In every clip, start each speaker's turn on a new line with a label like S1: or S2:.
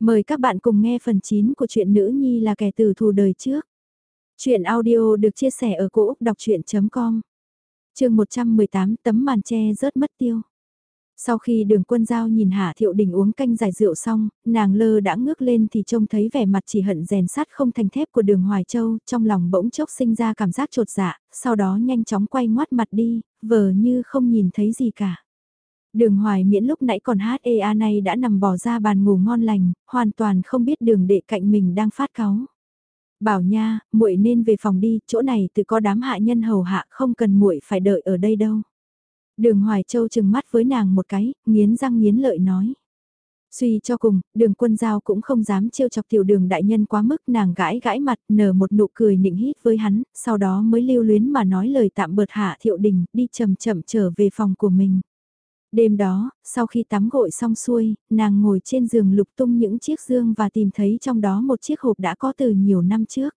S1: Mời các bạn cùng nghe phần 9 của truyện Nữ Nhi là kẻ tử thù đời trước. Chuyện audio được chia sẻ ở cỗ đọc chuyện.com Trường 118 tấm màn che rớt mất tiêu. Sau khi đường quân giao nhìn Hạ Thiệu Đình uống canh giải rượu xong, nàng lơ đã ngước lên thì trông thấy vẻ mặt chỉ hận rèn sắt không thành thép của đường Hoài Châu, trong lòng bỗng chốc sinh ra cảm giác trột dạ, sau đó nhanh chóng quay ngoắt mặt đi, vờ như không nhìn thấy gì cả. Đường hoài miễn lúc nãy còn hát ea này đã nằm bỏ ra bàn ngủ ngon lành, hoàn toàn không biết đường đệ cạnh mình đang phát cáu. Bảo nha, muội nên về phòng đi, chỗ này tự có đám hạ nhân hầu hạ không cần muội phải đợi ở đây đâu. Đường Hoài Châu chừng mắt với nàng một cái, nghiến răng nghiến lợi nói. Suy cho cùng, đường quân giao cũng không dám trêu chọc tiểu đường đại nhân quá mức nàng gãi gãi mặt nở một nụ cười nịnh hít với hắn, sau đó mới lưu luyến mà nói lời tạm bợt hạ thiệu đình đi chậm chậm trở về phòng của mình. Đêm đó, sau khi tắm gội xong xuôi, nàng ngồi trên giường lục tung những chiếc dương và tìm thấy trong đó một chiếc hộp đã có từ nhiều năm trước.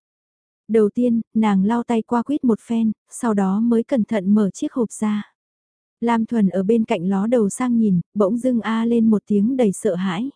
S1: Đầu tiên, nàng lau tay qua quýt một phen, sau đó mới cẩn thận mở chiếc hộp ra. Lam Thuần ở bên cạnh ló đầu sang nhìn, bỗng dưng a lên một tiếng đầy sợ hãi.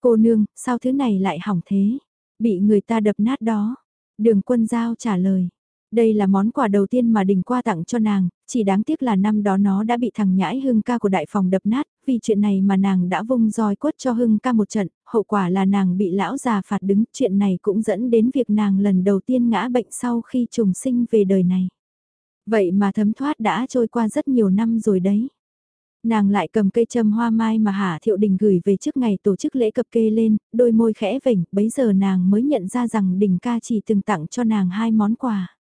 S1: Cô nương, sao thứ này lại hỏng thế? Bị người ta đập nát đó. Đường quân giao trả lời. Đây là món quà đầu tiên mà đình qua tặng cho nàng, chỉ đáng tiếc là năm đó nó đã bị thằng nhãi hưng ca của đại phòng đập nát, vì chuyện này mà nàng đã vung roi quất cho hưng ca một trận, hậu quả là nàng bị lão già phạt đứng, chuyện này cũng dẫn đến việc nàng lần đầu tiên ngã bệnh sau khi trùng sinh về đời này. Vậy mà thấm thoát đã trôi qua rất nhiều năm rồi đấy. Nàng lại cầm cây châm hoa mai mà Hà Thiệu Đình gửi về trước ngày tổ chức lễ cập kê lên, đôi môi khẽ vểnh, bấy giờ nàng mới nhận ra rằng Đình ca chỉ từng tặng cho nàng hai món quà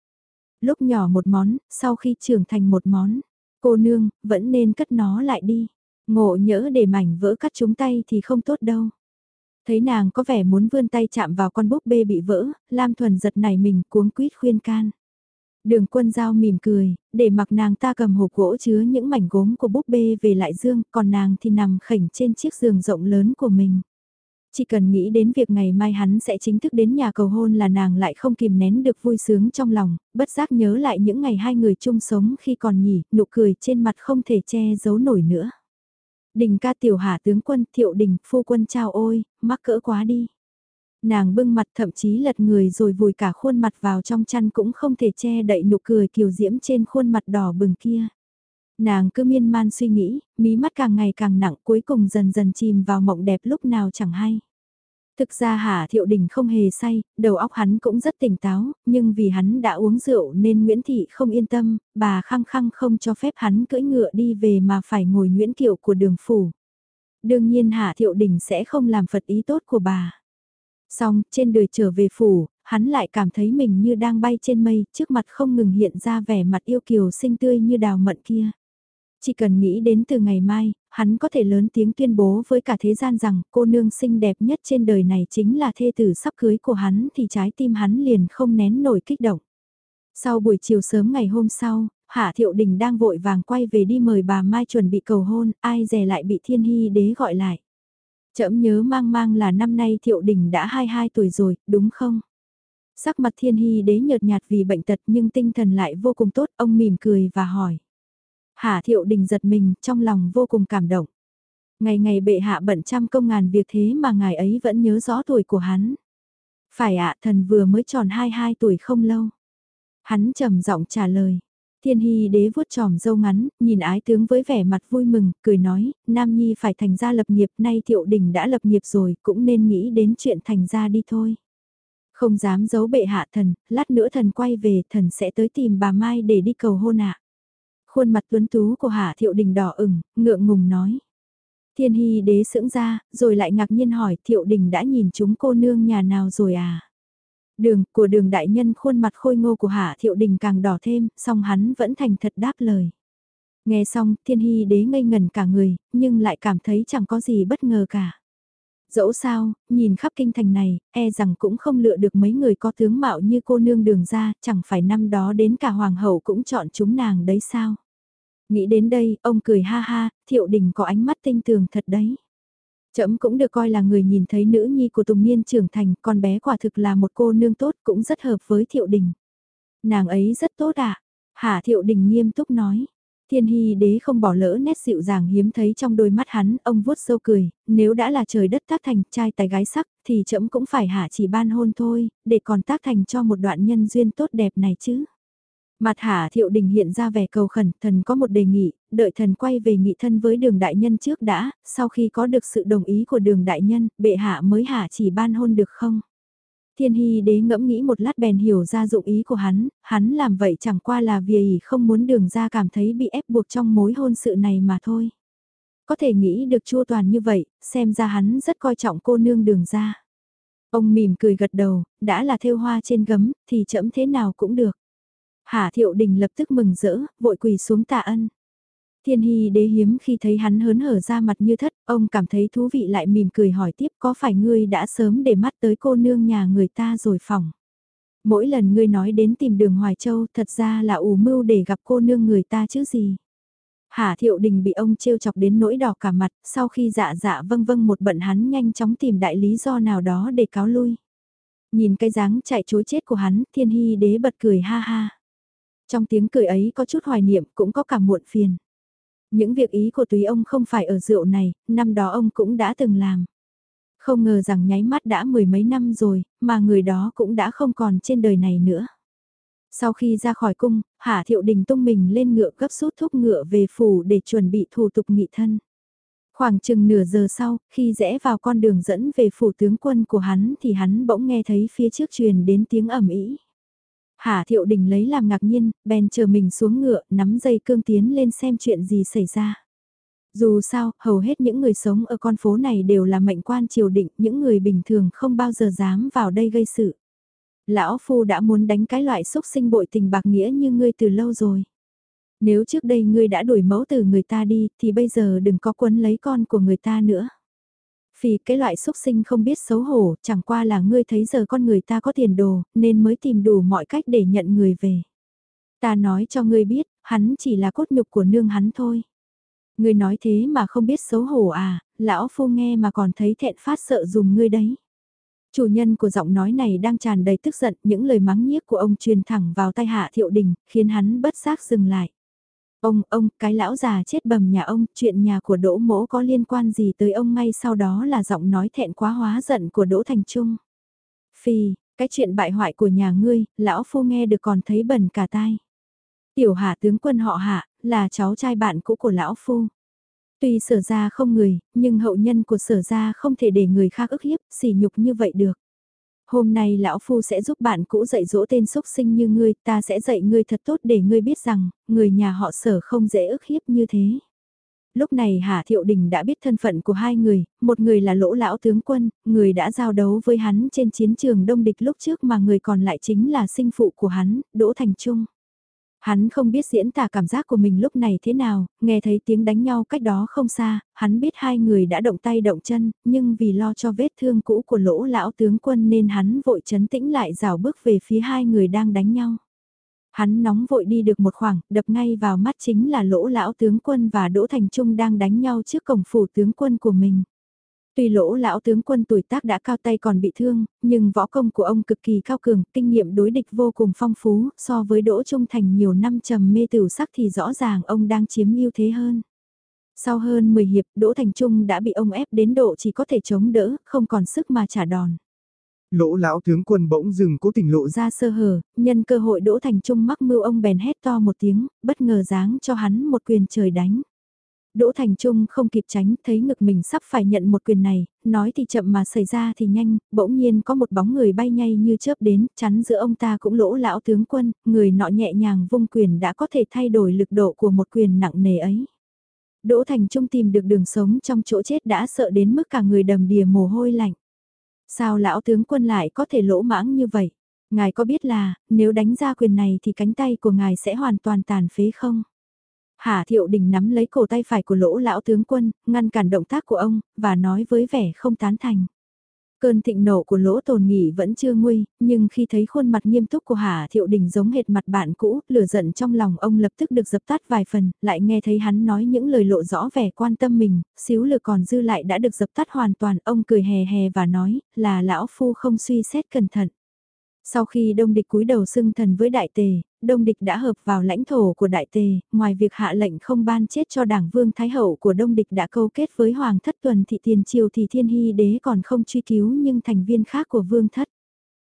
S1: lúc nhỏ một món, sau khi trưởng thành một món. Cô nương, vẫn nên cất nó lại đi. Ngộ nhỡ để mảnh vỡ cắt chúng tay thì không tốt đâu. Thấy nàng có vẻ muốn vươn tay chạm vào con búp bê bị vỡ, Lam Thuần giật nảy mình cuống quýt khuyên can. Đường quân giao mỉm cười, để mặc nàng ta cầm hộp gỗ chứa những mảnh gốm của búp bê về lại dương, còn nàng thì nằm khỉnh trên chiếc giường rộng lớn của mình. Chỉ cần nghĩ đến việc ngày mai hắn sẽ chính thức đến nhà cầu hôn là nàng lại không kìm nén được vui sướng trong lòng, bất giác nhớ lại những ngày hai người chung sống khi còn nhỉ, nụ cười trên mặt không thể che giấu nổi nữa. Đình ca tiểu hạ tướng quân thiệu đình phu quân chào ôi, mắc cỡ quá đi. Nàng bưng mặt thậm chí lật người rồi vùi cả khuôn mặt vào trong chăn cũng không thể che đậy nụ cười kiều diễm trên khuôn mặt đỏ bừng kia. Nàng cứ miên man suy nghĩ, mí mắt càng ngày càng nặng cuối cùng dần dần chìm vào mộng đẹp lúc nào chẳng hay. Thực ra Hà Thiệu Đình không hề say, đầu óc hắn cũng rất tỉnh táo, nhưng vì hắn đã uống rượu nên Nguyễn Thị không yên tâm, bà khăng khăng không cho phép hắn cưỡi ngựa đi về mà phải ngồi Nguyễn Kiệu của đường phủ. Đương nhiên Hà Thiệu Đình sẽ không làm phật ý tốt của bà. Xong, trên đời trở về phủ, hắn lại cảm thấy mình như đang bay trên mây, trước mặt không ngừng hiện ra vẻ mặt yêu kiều xinh tươi như đào mận kia. Chỉ cần nghĩ đến từ ngày mai, hắn có thể lớn tiếng tuyên bố với cả thế gian rằng cô nương xinh đẹp nhất trên đời này chính là thê tử sắp cưới của hắn thì trái tim hắn liền không nén nổi kích động. Sau buổi chiều sớm ngày hôm sau, Hạ Thiệu Đình đang vội vàng quay về đi mời bà Mai chuẩn bị cầu hôn, ai dè lại bị Thiên Hy Đế gọi lại. Chậm nhớ mang mang là năm nay Thiệu Đình đã 22 tuổi rồi, đúng không? Sắc mặt Thiên Hy Đế nhợt nhạt vì bệnh tật nhưng tinh thần lại vô cùng tốt, ông mỉm cười và hỏi. Hạ thiệu đình giật mình, trong lòng vô cùng cảm động. Ngày ngày bệ hạ bận trăm công ngàn việc thế mà ngài ấy vẫn nhớ rõ tuổi của hắn. Phải ạ, thần vừa mới tròn 22 tuổi không lâu. Hắn trầm giọng trả lời. Thiên Hy đế vuốt tròm dâu ngắn, nhìn ái tướng với vẻ mặt vui mừng, cười nói, Nam Nhi phải thành gia lập nghiệp, nay thiệu đình đã lập nghiệp rồi, cũng nên nghĩ đến chuyện thành gia đi thôi. Không dám giấu bệ hạ thần, lát nữa thần quay về, thần sẽ tới tìm bà Mai để đi cầu hôn ạ. Khuôn mặt tuấn tú của Hạ Thiệu Đình đỏ ửng, ngượng ngùng nói. Thiên Hy đế sững ra, rồi lại ngạc nhiên hỏi Thiệu Đình đã nhìn chúng cô nương nhà nào rồi à? Đường, của đường đại nhân khuôn mặt khôi ngô của Hạ Thiệu Đình càng đỏ thêm, song hắn vẫn thành thật đáp lời. Nghe xong, Thiên Hy đế ngây ngần cả người, nhưng lại cảm thấy chẳng có gì bất ngờ cả. Dẫu sao, nhìn khắp kinh thành này, e rằng cũng không lựa được mấy người có tướng mạo như cô nương đường ra, chẳng phải năm đó đến cả hoàng hậu cũng chọn chúng nàng đấy sao. Nghĩ đến đây, ông cười ha ha, thiệu đình có ánh mắt tinh tường thật đấy. Trẫm cũng được coi là người nhìn thấy nữ nhi của Tùng Niên trưởng thành, con bé quả thực là một cô nương tốt cũng rất hợp với thiệu đình. Nàng ấy rất tốt ạ, à? Hạ thiệu đình nghiêm túc nói. Thiên hy đế không bỏ lỡ nét dịu dàng hiếm thấy trong đôi mắt hắn, ông vuốt sâu cười, nếu đã là trời đất tác thành trai tài gái sắc, thì trẫm cũng phải hạ chỉ ban hôn thôi, để còn tác thành cho một đoạn nhân duyên tốt đẹp này chứ. Mặt hạ thiệu đình hiện ra vẻ cầu khẩn, thần có một đề nghị, đợi thần quay về nghị thân với đường đại nhân trước đã, sau khi có được sự đồng ý của đường đại nhân, bệ hạ mới hạ chỉ ban hôn được không? Thiên hy đế ngẫm nghĩ một lát bèn hiểu ra dụng ý của hắn, hắn làm vậy chẳng qua là vì không muốn đường ra cảm thấy bị ép buộc trong mối hôn sự này mà thôi. Có thể nghĩ được chua toàn như vậy, xem ra hắn rất coi trọng cô nương đường ra. Ông mỉm cười gật đầu, đã là thêu hoa trên gấm, thì chậm thế nào cũng được. Hà thiệu đình lập tức mừng rỡ, vội quỳ xuống tạ ân. Thiên hy đế hiếm khi thấy hắn hớn hở ra mặt như thất, ông cảm thấy thú vị lại mỉm cười hỏi tiếp có phải ngươi đã sớm để mắt tới cô nương nhà người ta rồi phòng. Mỗi lần ngươi nói đến tìm đường Hoài Châu thật ra là ủ mưu để gặp cô nương người ta chứ gì. Hà Thiệu Đình bị ông trêu chọc đến nỗi đỏ cả mặt, sau khi dạ dạ vâng vâng một bận hắn nhanh chóng tìm đại lý do nào đó để cáo lui. Nhìn cái dáng chạy chối chết của hắn, thiên hy đế bật cười ha ha. Trong tiếng cười ấy có chút hoài niệm cũng có cả muộn phiền. Những việc ý của túy ông không phải ở rượu này, năm đó ông cũng đã từng làm. Không ngờ rằng nháy mắt đã mười mấy năm rồi, mà người đó cũng đã không còn trên đời này nữa. Sau khi ra khỏi cung, Hạ Thiệu Đình tung mình lên ngựa gấp rút thúc ngựa về phủ để chuẩn bị thủ tục nghị thân. Khoảng chừng nửa giờ sau, khi rẽ vào con đường dẫn về phủ tướng quân của hắn thì hắn bỗng nghe thấy phía trước truyền đến tiếng ầm ĩ Hà Thiệu Đình lấy làm ngạc nhiên, bèn chờ mình xuống ngựa, nắm dây cương tiến lên xem chuyện gì xảy ra. Dù sao, hầu hết những người sống ở con phố này đều là mệnh quan triều định, những người bình thường không bao giờ dám vào đây gây sự. Lão Phu đã muốn đánh cái loại xúc sinh bội tình bạc nghĩa như ngươi từ lâu rồi. Nếu trước đây ngươi đã đuổi mẫu từ người ta đi, thì bây giờ đừng có quấn lấy con của người ta nữa. Vì cái loại xúc sinh không biết xấu hổ, chẳng qua là ngươi thấy giờ con người ta có tiền đồ, nên mới tìm đủ mọi cách để nhận người về. Ta nói cho ngươi biết, hắn chỉ là cốt nhục của nương hắn thôi. Ngươi nói thế mà không biết xấu hổ à, lão phu nghe mà còn thấy thẹn phát sợ dùng ngươi đấy. Chủ nhân của giọng nói này đang tràn đầy tức giận, những lời mắng nhiếc của ông truyền thẳng vào tai hạ thiệu đình, khiến hắn bất giác dừng lại. Ông, ông, cái lão già chết bầm nhà ông, chuyện nhà của Đỗ Mỗ có liên quan gì tới ông ngay sau đó là giọng nói thẹn quá hóa giận của Đỗ Thành Trung. Phi, cái chuyện bại hoại của nhà ngươi, lão phu nghe được còn thấy bẩn cả tai. Tiểu hạ tướng quân họ hạ, là cháu trai bạn cũ của lão phu. Tuy sở ra không người, nhưng hậu nhân của sở ra không thể để người khác ức hiếp, xỉ nhục như vậy được. Hôm nay lão phu sẽ giúp bạn cũ dạy dỗ tên xúc sinh như ngươi, ta sẽ dạy ngươi thật tốt để ngươi biết rằng, người nhà họ sở không dễ ức hiếp như thế. Lúc này Hà Thiệu Đình đã biết thân phận của hai người, một người là lỗ lão tướng quân, người đã giao đấu với hắn trên chiến trường đông địch lúc trước mà người còn lại chính là sinh phụ của hắn, Đỗ Thành Trung. Hắn không biết diễn tả cảm giác của mình lúc này thế nào, nghe thấy tiếng đánh nhau cách đó không xa, hắn biết hai người đã động tay động chân, nhưng vì lo cho vết thương cũ của lỗ lão tướng quân nên hắn vội chấn tĩnh lại rào bước về phía hai người đang đánh nhau. Hắn nóng vội đi được một khoảng, đập ngay vào mắt chính là lỗ lão tướng quân và Đỗ Thành Trung đang đánh nhau trước cổng phủ tướng quân của mình. Tuy lỗ lão tướng quân tuổi tác đã cao tay còn bị thương, nhưng võ công của ông cực kỳ cao cường, kinh nghiệm đối địch vô cùng phong phú, so với Đỗ Trung Thành nhiều năm trầm mê tử sắc thì rõ ràng ông đang chiếm ưu thế hơn. Sau hơn 10 hiệp, Đỗ Thành Trung đã bị ông ép đến độ chỉ có thể chống đỡ, không còn sức mà trả đòn.
S2: Lỗ lão tướng quân bỗng dừng cố tình lộ
S1: ra sơ hở, nhân cơ hội Đỗ Thành Trung mắc mưu ông bèn hét to một tiếng, bất ngờ giáng cho hắn một quyền trời đánh. Đỗ Thành Trung không kịp tránh, thấy ngực mình sắp phải nhận một quyền này, nói thì chậm mà xảy ra thì nhanh, bỗng nhiên có một bóng người bay nhanh như chớp đến, chắn giữa ông ta cũng lỗ lão tướng quân, người nọ nhẹ nhàng vung quyền đã có thể thay đổi lực độ của một quyền nặng nề ấy. Đỗ Thành Trung tìm được đường sống trong chỗ chết đã sợ đến mức cả người đầm đìa mồ hôi lạnh. Sao lão tướng quân lại có thể lỗ mãng như vậy? Ngài có biết là, nếu đánh ra quyền này thì cánh tay của ngài sẽ hoàn toàn tàn phế không? Hà Thiệu Đình nắm lấy cổ tay phải của lỗ lão tướng quân, ngăn cản động tác của ông, và nói với vẻ không tán thành. Cơn thịnh nộ của lỗ tồn nghỉ vẫn chưa nguôi, nhưng khi thấy khuôn mặt nghiêm túc của Hà Thiệu Đình giống hệt mặt bạn cũ, lửa giận trong lòng ông lập tức được dập tắt vài phần, lại nghe thấy hắn nói những lời lộ rõ vẻ quan tâm mình, xíu lửa còn dư lại đã được dập tắt hoàn toàn, ông cười hè hè và nói, là lão phu không suy xét cẩn thận. Sau khi đông địch cúi đầu xưng thần với đại tề, Đông Địch đã hợp vào lãnh thổ của Đại Tề, ngoài việc hạ lệnh không ban chết cho đảng Vương Thái Hậu của Đông Địch đã câu kết với Hoàng thất tuần thị tiền triều thì Thiên Hy Đế còn không truy cứu nhưng thành viên khác của Vương thất.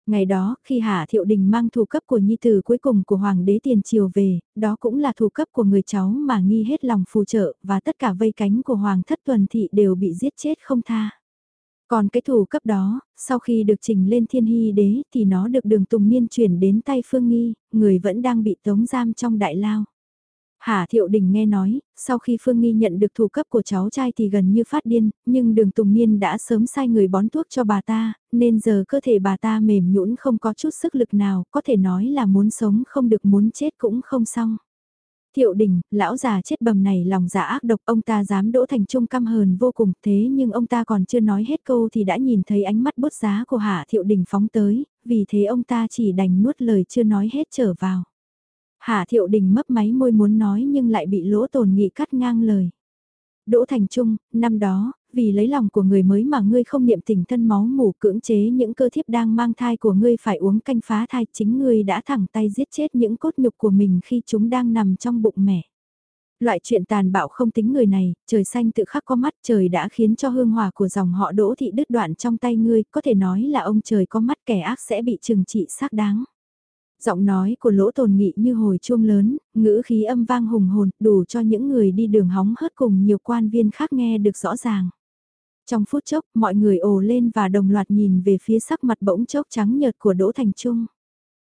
S1: Ngày đó, khi Hạ Thiệu Đình mang thủ cấp của nhi tử cuối cùng của Hoàng đế tiền triều về, đó cũng là thủ cấp của người cháu mà nghi hết lòng phù trợ, và tất cả vây cánh của Hoàng thất tuần thị đều bị giết chết không tha. Còn cái thủ cấp đó, sau khi được trình lên thiên hy đế thì nó được đường Tùng Niên chuyển đến tay Phương Nghi, người vẫn đang bị tống giam trong đại lao. Hà Thiệu Đình nghe nói, sau khi Phương Nghi nhận được thủ cấp của cháu trai thì gần như phát điên, nhưng đường Tùng Niên đã sớm sai người bón thuốc cho bà ta, nên giờ cơ thể bà ta mềm nhũn không có chút sức lực nào, có thể nói là muốn sống không được muốn chết cũng không xong. Thiệu đình, lão già chết bầm này lòng giả ác độc, ông ta dám đỗ thành trung căm hờn vô cùng, thế nhưng ông ta còn chưa nói hết câu thì đã nhìn thấy ánh mắt bút giá của Hạ Thiệu đình phóng tới, vì thế ông ta chỉ đành nuốt lời chưa nói hết trở vào. Hạ Thiệu đình mấp máy môi muốn nói nhưng lại bị lỗ tồn nghị cắt ngang lời. Đỗ Thành Trung, năm đó, vì lấy lòng của người mới mà ngươi không niệm tình thân máu mủ cưỡng chế những cơ thiếp đang mang thai của ngươi phải uống canh phá thai chính ngươi đã thẳng tay giết chết những cốt nhục của mình khi chúng đang nằm trong bụng mẹ. Loại chuyện tàn bạo không tính người này, trời xanh tự khắc có mắt trời đã khiến cho hương hòa của dòng họ đỗ thị đứt đoạn trong tay ngươi, có thể nói là ông trời có mắt kẻ ác sẽ bị trừng trị xác đáng. Giọng nói của lỗ tồn nghị như hồi chuông lớn, ngữ khí âm vang hùng hồn, đủ cho những người đi đường hóng hớt cùng nhiều quan viên khác nghe được rõ ràng. Trong phút chốc, mọi người ồ lên và đồng loạt nhìn về phía sắc mặt bỗng chốc trắng nhợt của Đỗ Thành Trung.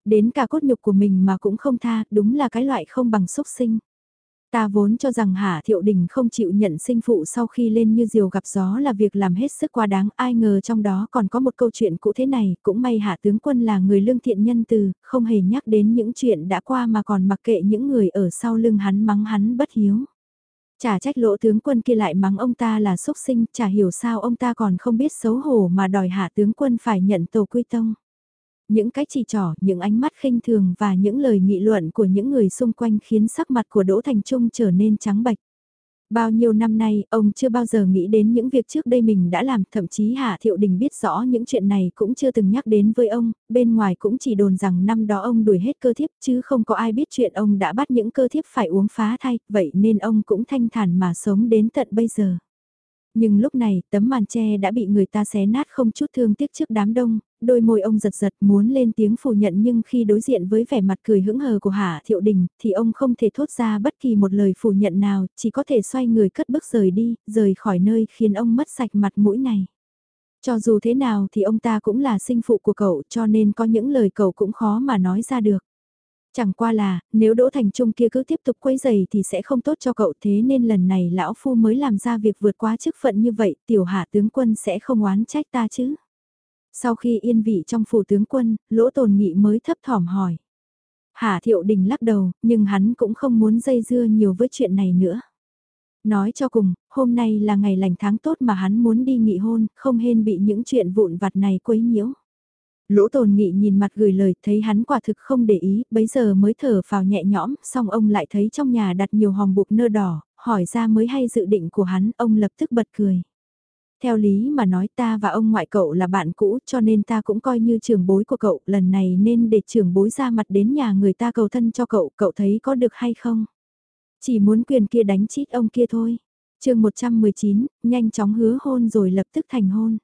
S1: Đến cả cốt nhục của mình mà cũng không tha, đúng là cái loại không bằng xúc sinh. Ta vốn cho rằng Hà Thiệu Đình không chịu nhận sinh phụ sau khi lên như diều gặp gió là việc làm hết sức quá đáng, ai ngờ trong đó còn có một câu chuyện cũ thế này, cũng may Hạ tướng quân là người lương thiện nhân từ, không hề nhắc đến những chuyện đã qua mà còn mặc kệ những người ở sau lưng hắn mắng hắn bất hiếu. Chả trách lỗ tướng quân kia lại mắng ông ta là xúc sinh, chả hiểu sao ông ta còn không biết xấu hổ mà đòi hạ tướng quân phải nhận tổ quy tông. Những cái chỉ trỏ, những ánh mắt khinh thường và những lời nghị luận của những người xung quanh khiến sắc mặt của Đỗ Thành Trung trở nên trắng bệch. Bao nhiêu năm nay, ông chưa bao giờ nghĩ đến những việc trước đây mình đã làm, thậm chí Hạ Thiệu Đình biết rõ những chuyện này cũng chưa từng nhắc đến với ông, bên ngoài cũng chỉ đồn rằng năm đó ông đuổi hết cơ thiếp chứ không có ai biết chuyện ông đã bắt những cơ thiếp phải uống phá thay vậy nên ông cũng thanh thản mà sống đến tận bây giờ. Nhưng lúc này, tấm màn tre đã bị người ta xé nát không chút thương tiếc trước đám đông, đôi môi ông giật giật muốn lên tiếng phủ nhận nhưng khi đối diện với vẻ mặt cười hững hờ của Hạ Thiệu Đình, thì ông không thể thốt ra bất kỳ một lời phủ nhận nào, chỉ có thể xoay người cất bước rời đi, rời khỏi nơi khiến ông mất sạch mặt mũi này. Cho dù thế nào thì ông ta cũng là sinh phụ của cậu cho nên có những lời cậu cũng khó mà nói ra được. Chẳng qua là, nếu Đỗ Thành Trung kia cứ tiếp tục quấy giày thì sẽ không tốt cho cậu thế nên lần này lão phu mới làm ra việc vượt quá chức phận như vậy, tiểu hạ tướng quân sẽ không oán trách ta chứ. Sau khi yên vị trong phủ tướng quân, lỗ tồn nghị mới thấp thỏm hỏi. Hà thiệu đình lắc đầu, nhưng hắn cũng không muốn dây dưa nhiều với chuyện này nữa. Nói cho cùng, hôm nay là ngày lành tháng tốt mà hắn muốn đi nghị hôn, không hên bị những chuyện vụn vặt này quấy nhiễu. Lỗ tồn nghị nhìn mặt gửi lời thấy hắn quả thực không để ý, bấy giờ mới thở vào nhẹ nhõm, xong ông lại thấy trong nhà đặt nhiều hòm bục nơ đỏ, hỏi ra mới hay dự định của hắn, ông lập tức bật cười. Theo lý mà nói ta và ông ngoại cậu là bạn cũ cho nên ta cũng coi như trưởng bối của cậu, lần này nên để trưởng bối ra mặt đến nhà người ta cầu thân cho cậu, cậu thấy có được hay không? Chỉ muốn quyền kia đánh chít ông kia thôi. chương 119, nhanh chóng hứa hôn rồi lập tức thành hôn.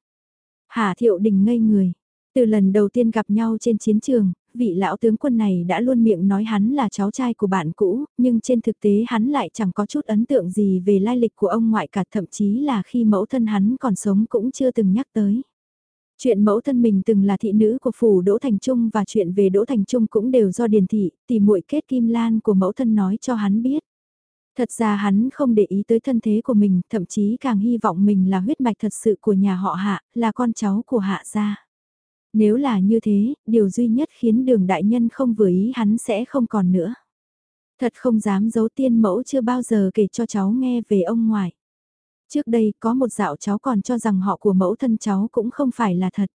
S1: Hà Thiệu Đình ngây người. Từ lần đầu tiên gặp nhau trên chiến trường, vị lão tướng quân này đã luôn miệng nói hắn là cháu trai của bạn cũ, nhưng trên thực tế hắn lại chẳng có chút ấn tượng gì về lai lịch của ông ngoại cả thậm chí là khi mẫu thân hắn còn sống cũng chưa từng nhắc tới. Chuyện mẫu thân mình từng là thị nữ của phủ Đỗ Thành Trung và chuyện về Đỗ Thành Trung cũng đều do Điền Thị, tỷ muội kết kim lan của mẫu thân nói cho hắn biết. Thật ra hắn không để ý tới thân thế của mình, thậm chí càng hy vọng mình là huyết mạch thật sự của nhà họ Hạ, là con cháu của Hạ gia. Nếu là như thế, điều duy nhất khiến đường đại nhân không vừa ý hắn sẽ không còn nữa. Thật không dám giấu tiên mẫu chưa bao giờ kể cho cháu nghe về ông ngoại. Trước đây có một dạo cháu còn cho rằng họ của mẫu thân cháu cũng không phải là thật.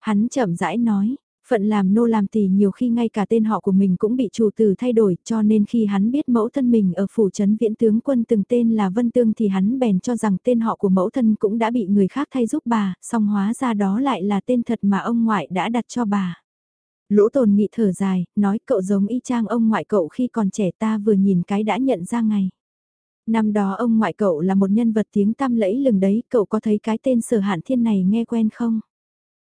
S1: Hắn chậm rãi nói, Phận làm nô làm tỷ nhiều khi ngay cả tên họ của mình cũng bị chủ tử thay đổi cho nên khi hắn biết mẫu thân mình ở phủ trấn viễn tướng quân từng tên là Vân Tương thì hắn bèn cho rằng tên họ của mẫu thân cũng đã bị người khác thay giúp bà, song hóa ra đó lại là tên thật mà ông ngoại đã đặt cho bà. Lỗ tồn nghị thở dài, nói cậu giống y chang ông ngoại cậu khi còn trẻ ta vừa nhìn cái đã nhận ra ngay. Năm đó ông ngoại cậu là một nhân vật tiếng tăm lẫy lừng đấy, cậu có thấy cái tên sở hạn thiên này nghe quen không?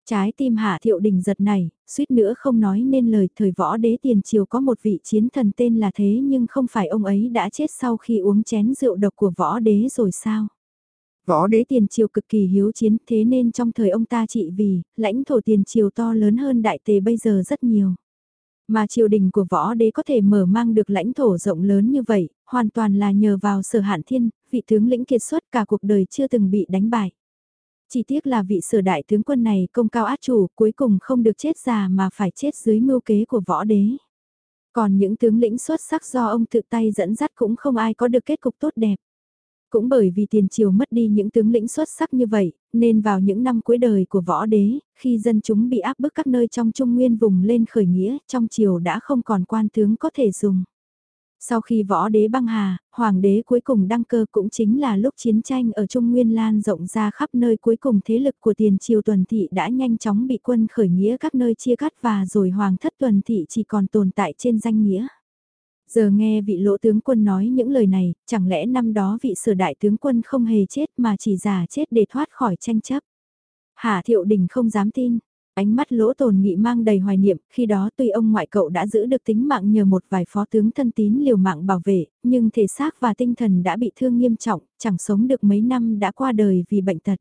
S1: Trái tim hạ thiệu đình giật này, suýt nữa không nói nên lời thời võ đế tiền triều có một vị chiến thần tên là thế nhưng không phải ông ấy đã chết sau khi uống chén rượu độc của võ đế rồi sao? Võ đế tiền triều cực kỳ hiếu chiến thế nên trong thời ông ta trị vì, lãnh thổ tiền triều to lớn hơn đại tề bây giờ rất nhiều. Mà triều đình của võ đế có thể mở mang được lãnh thổ rộng lớn như vậy, hoàn toàn là nhờ vào sở hạn thiên, vị tướng lĩnh kiệt xuất cả cuộc đời chưa từng bị đánh bại. Chỉ tiếc là vị sở đại tướng quân này công cao át chủ cuối cùng không được chết già mà phải chết dưới mưu kế của võ đế. Còn những tướng lĩnh xuất sắc do ông tự tay dẫn dắt cũng không ai có được kết cục tốt đẹp. Cũng bởi vì tiền triều mất đi những tướng lĩnh xuất sắc như vậy, nên vào những năm cuối đời của võ đế, khi dân chúng bị áp bức các nơi trong trung nguyên vùng lên khởi nghĩa, trong triều đã không còn quan tướng có thể dùng. Sau khi võ đế băng hà, hoàng đế cuối cùng đăng cơ cũng chính là lúc chiến tranh ở Trung Nguyên lan rộng ra khắp nơi cuối cùng thế lực của tiền triều tuần thị đã nhanh chóng bị quân khởi nghĩa các nơi chia cắt và rồi hoàng thất tuần thị chỉ còn tồn tại trên danh nghĩa. Giờ nghe vị lỗ tướng quân nói những lời này, chẳng lẽ năm đó vị sở đại tướng quân không hề chết mà chỉ giả chết để thoát khỏi tranh chấp. Hà thiệu đình không dám tin, ánh mắt lỗ tồn nghị mang đầy hoài niệm, khi đó tuy ông ngoại cậu đã giữ được tính mạng nhờ một vài phó tướng thân tín liều mạng bảo vệ, nhưng thể xác và tinh thần đã bị thương nghiêm trọng, chẳng sống được mấy năm đã qua đời vì bệnh tật.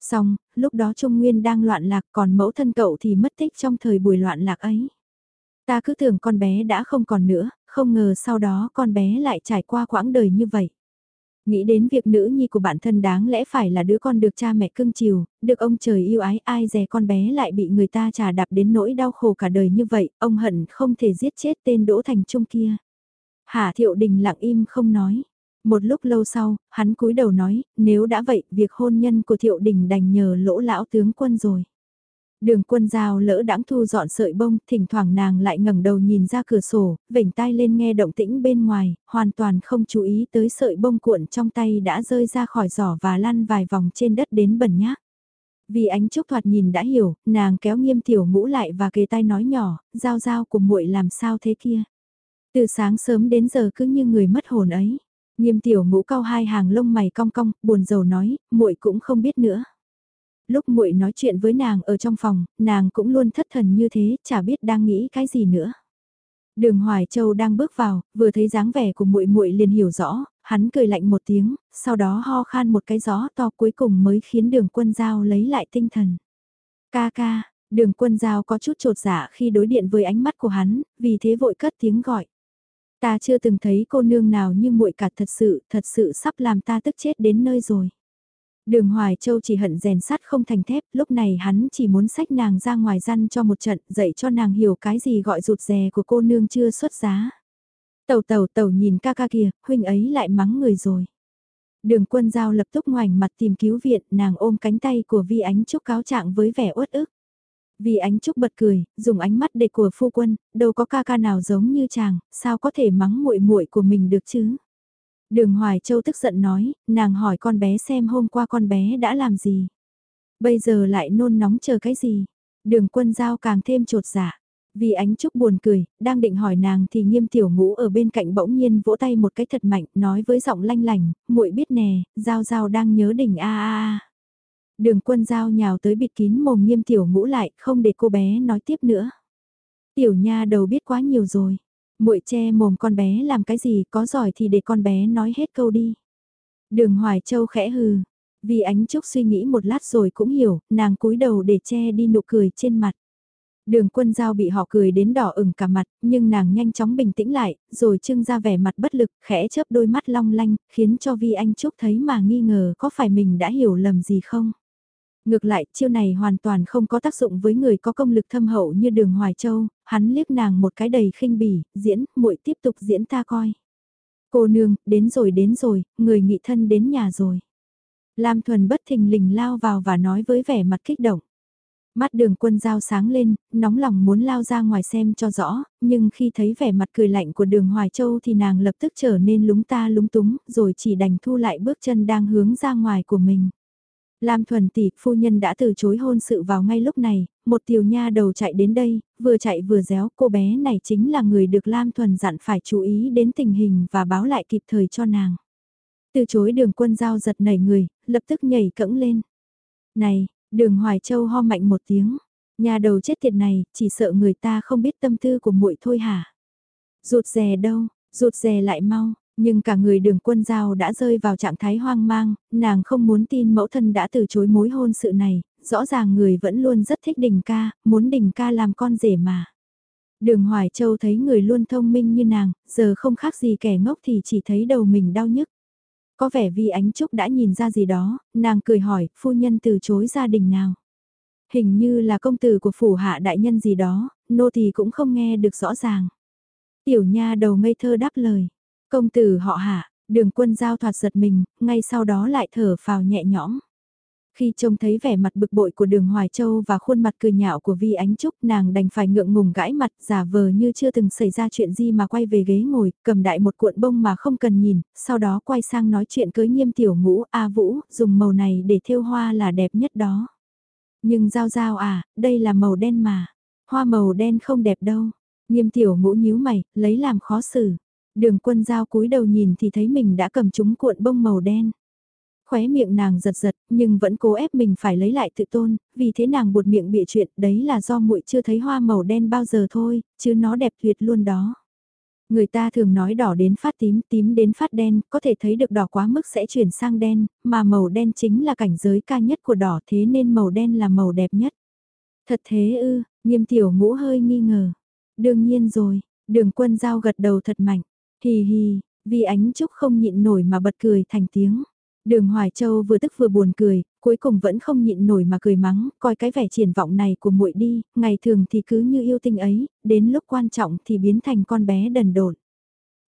S1: Xong, lúc đó Trung Nguyên đang loạn lạc còn mẫu thân cậu thì mất tích trong thời buổi loạn lạc ấy. Ta cứ tưởng con bé đã không còn nữa, không ngờ sau đó con bé lại trải qua quãng đời như vậy. Nghĩ đến việc nữ nhi của bản thân đáng lẽ phải là đứa con được cha mẹ cưng chiều, được ông trời yêu ái ai dè con bé lại bị người ta trà đạp đến nỗi đau khổ cả đời như vậy, ông hận không thể giết chết tên Đỗ Thành Trung kia. Hà Thiệu Đình lặng im không nói. Một lúc lâu sau, hắn cúi đầu nói, nếu đã vậy, việc hôn nhân của Thiệu Đình đành nhờ lỗ lão tướng quân rồi. Đường quân giao lỡ đãng thu dọn sợi bông, thỉnh thoảng nàng lại ngẩng đầu nhìn ra cửa sổ, vểnh tai lên nghe động tĩnh bên ngoài, hoàn toàn không chú ý tới sợi bông cuộn trong tay đã rơi ra khỏi giỏ và lăn vài vòng trên đất đến bẩn nhác. Vì ánh trúc thoạt nhìn đã hiểu, nàng kéo nghiêm tiểu ngũ lại và kề tai nói nhỏ, giao giao của muội làm sao thế kia. Từ sáng sớm đến giờ cứ như người mất hồn ấy. Nghiêm tiểu ngũ cao hai hàng lông mày cong cong, buồn rầu nói, muội cũng không biết nữa. Lúc muội nói chuyện với nàng ở trong phòng, nàng cũng luôn thất thần như thế, chả biết đang nghĩ cái gì nữa. Đường Hoài Châu đang bước vào, vừa thấy dáng vẻ của muội muội liền hiểu rõ, hắn cười lạnh một tiếng, sau đó ho khan một cái gió to cuối cùng mới khiến đường quân giao lấy lại tinh thần. Ca ca, đường quân giao có chút trột dạ khi đối điện với ánh mắt của hắn, vì thế vội cất tiếng gọi. Ta chưa từng thấy cô nương nào như muội cả thật sự, thật sự sắp làm ta tức chết đến nơi rồi. Đường Hoài Châu chỉ hận rèn sắt không thành thép, lúc này hắn chỉ muốn sách nàng ra ngoài răn cho một trận, dạy cho nàng hiểu cái gì gọi rụt rè của cô nương chưa xuất giá. Tàu tàu tàu nhìn ca ca kìa, huynh ấy lại mắng người rồi. Đường quân giao lập tức ngoảnh mặt tìm cứu viện, nàng ôm cánh tay của Vi Ánh Trúc cáo trạng với vẻ uất ức. Vi Ánh Trúc bật cười, dùng ánh mắt để của phu quân, đâu có ca ca nào giống như chàng, sao có thể mắng muội muội của mình được chứ? Đường Hoài Châu tức giận nói, nàng hỏi con bé xem hôm qua con bé đã làm gì. Bây giờ lại nôn nóng chờ cái gì. Đường quân giao càng thêm trột dạ. Vì ánh trúc buồn cười, đang định hỏi nàng thì nghiêm tiểu ngũ ở bên cạnh bỗng nhiên vỗ tay một cái thật mạnh, nói với giọng lanh lành, muội biết nè, giao giao đang nhớ đỉnh a a a. Đường quân giao nhào tới bịt kín mồm nghiêm tiểu ngũ lại, không để cô bé nói tiếp nữa. Tiểu nha đầu biết quá nhiều rồi muội che mồm con bé làm cái gì có giỏi thì để con bé nói hết câu đi. Đường Hoài Châu khẽ hừ, vì ánh trúc suy nghĩ một lát rồi cũng hiểu, nàng cúi đầu để che đi nụ cười trên mặt. Đường quân giao bị họ cười đến đỏ ửng cả mặt, nhưng nàng nhanh chóng bình tĩnh lại, rồi trưng ra vẻ mặt bất lực, khẽ chớp đôi mắt long lanh, khiến cho Vi Anh Trúc thấy mà nghi ngờ có phải mình đã hiểu lầm gì không. Ngược lại, chiêu này hoàn toàn không có tác dụng với người có công lực thâm hậu như đường Hoài Châu, hắn liếc nàng một cái đầy khinh bỉ, diễn, muội tiếp tục diễn ta coi. Cô nương, đến rồi đến rồi, người nghị thân đến nhà rồi. Lam Thuần bất thình lình lao vào và nói với vẻ mặt kích động. Mắt đường quân dao sáng lên, nóng lòng muốn lao ra ngoài xem cho rõ, nhưng khi thấy vẻ mặt cười lạnh của đường Hoài Châu thì nàng lập tức trở nên lúng ta lúng túng, rồi chỉ đành thu lại bước chân đang hướng ra ngoài của mình. Lam Thuần tỷ, phu nhân đã từ chối hôn sự vào ngay lúc này, một tiểu nha đầu chạy đến đây, vừa chạy vừa réo, cô bé này chính là người được Lam Thuần dặn phải chú ý đến tình hình và báo lại kịp thời cho nàng. Từ chối đường quân giao giật nảy người, lập tức nhảy cẫng lên. Này, đường Hoài Châu ho mạnh một tiếng, nhà đầu chết tiệt này, chỉ sợ người ta không biết tâm tư của muội thôi hả? Rụt rè đâu, rụt rè lại mau, nhưng cả người đường quân giao đã rơi vào trạng thái hoang mang, nàng không muốn tin mẫu thân đã từ chối mối hôn sự này, rõ ràng người vẫn luôn rất thích đình ca, muốn đình ca làm con rể mà. Đường Hoài Châu thấy người luôn thông minh như nàng, giờ không khác gì kẻ ngốc thì chỉ thấy đầu mình đau nhức. Có vẻ vì ánh trúc đã nhìn ra gì đó, nàng cười hỏi, phu nhân từ chối gia đình nào. Hình như là công tử của phủ hạ đại nhân gì đó, nô thì cũng không nghe được rõ ràng. Tiểu nha đầu ngây thơ đáp lời, công tử họ hạ, đường quân giao thoạt giật mình, ngay sau đó lại thở phào nhẹ nhõm. Khi trông thấy vẻ mặt bực bội của đường Hoài Châu và khuôn mặt cười nhạo của Vi Ánh Trúc nàng đành phải ngượng ngùng gãi mặt giả vờ như chưa từng xảy ra chuyện gì mà quay về ghế ngồi, cầm đại một cuộn bông mà không cần nhìn, sau đó quay sang nói chuyện cưới nghiêm tiểu ngũ A Vũ, dùng màu này để thêu hoa là đẹp nhất đó. Nhưng giao giao à, đây là màu đen mà, hoa màu đen không đẹp đâu. Nghiêm tiểu ngũ nhíu mày, lấy làm khó xử. Đường quân giao cúi đầu nhìn thì thấy mình đã cầm chúng cuộn bông màu đen khóe miệng nàng giật giật, nhưng vẫn cố ép mình phải lấy lại tự tôn, vì thế nàng buột miệng bịa chuyện, đấy là do muội chưa thấy hoa màu đen bao giờ thôi, chứ nó đẹp tuyệt luôn đó. Người ta thường nói đỏ đến phát tím, tím đến phát đen, có thể thấy được đỏ quá mức sẽ chuyển sang đen, mà màu đen chính là cảnh giới ca nhất của đỏ thế nên màu đen là màu đẹp nhất. Thật thế ư, nghiêm tiểu ngũ hơi nghi ngờ. Đương nhiên rồi, đường quân giao gật đầu thật mạnh. Hì hì, vì ánh trúc không nhịn nổi mà bật cười thành tiếng. Đường Hoài Châu vừa tức vừa buồn cười, cuối cùng vẫn không nhịn nổi mà cười mắng, coi cái vẻ triển vọng này của muội đi, ngày thường thì cứ như yêu tinh ấy, đến lúc quan trọng thì biến thành con bé đần độn.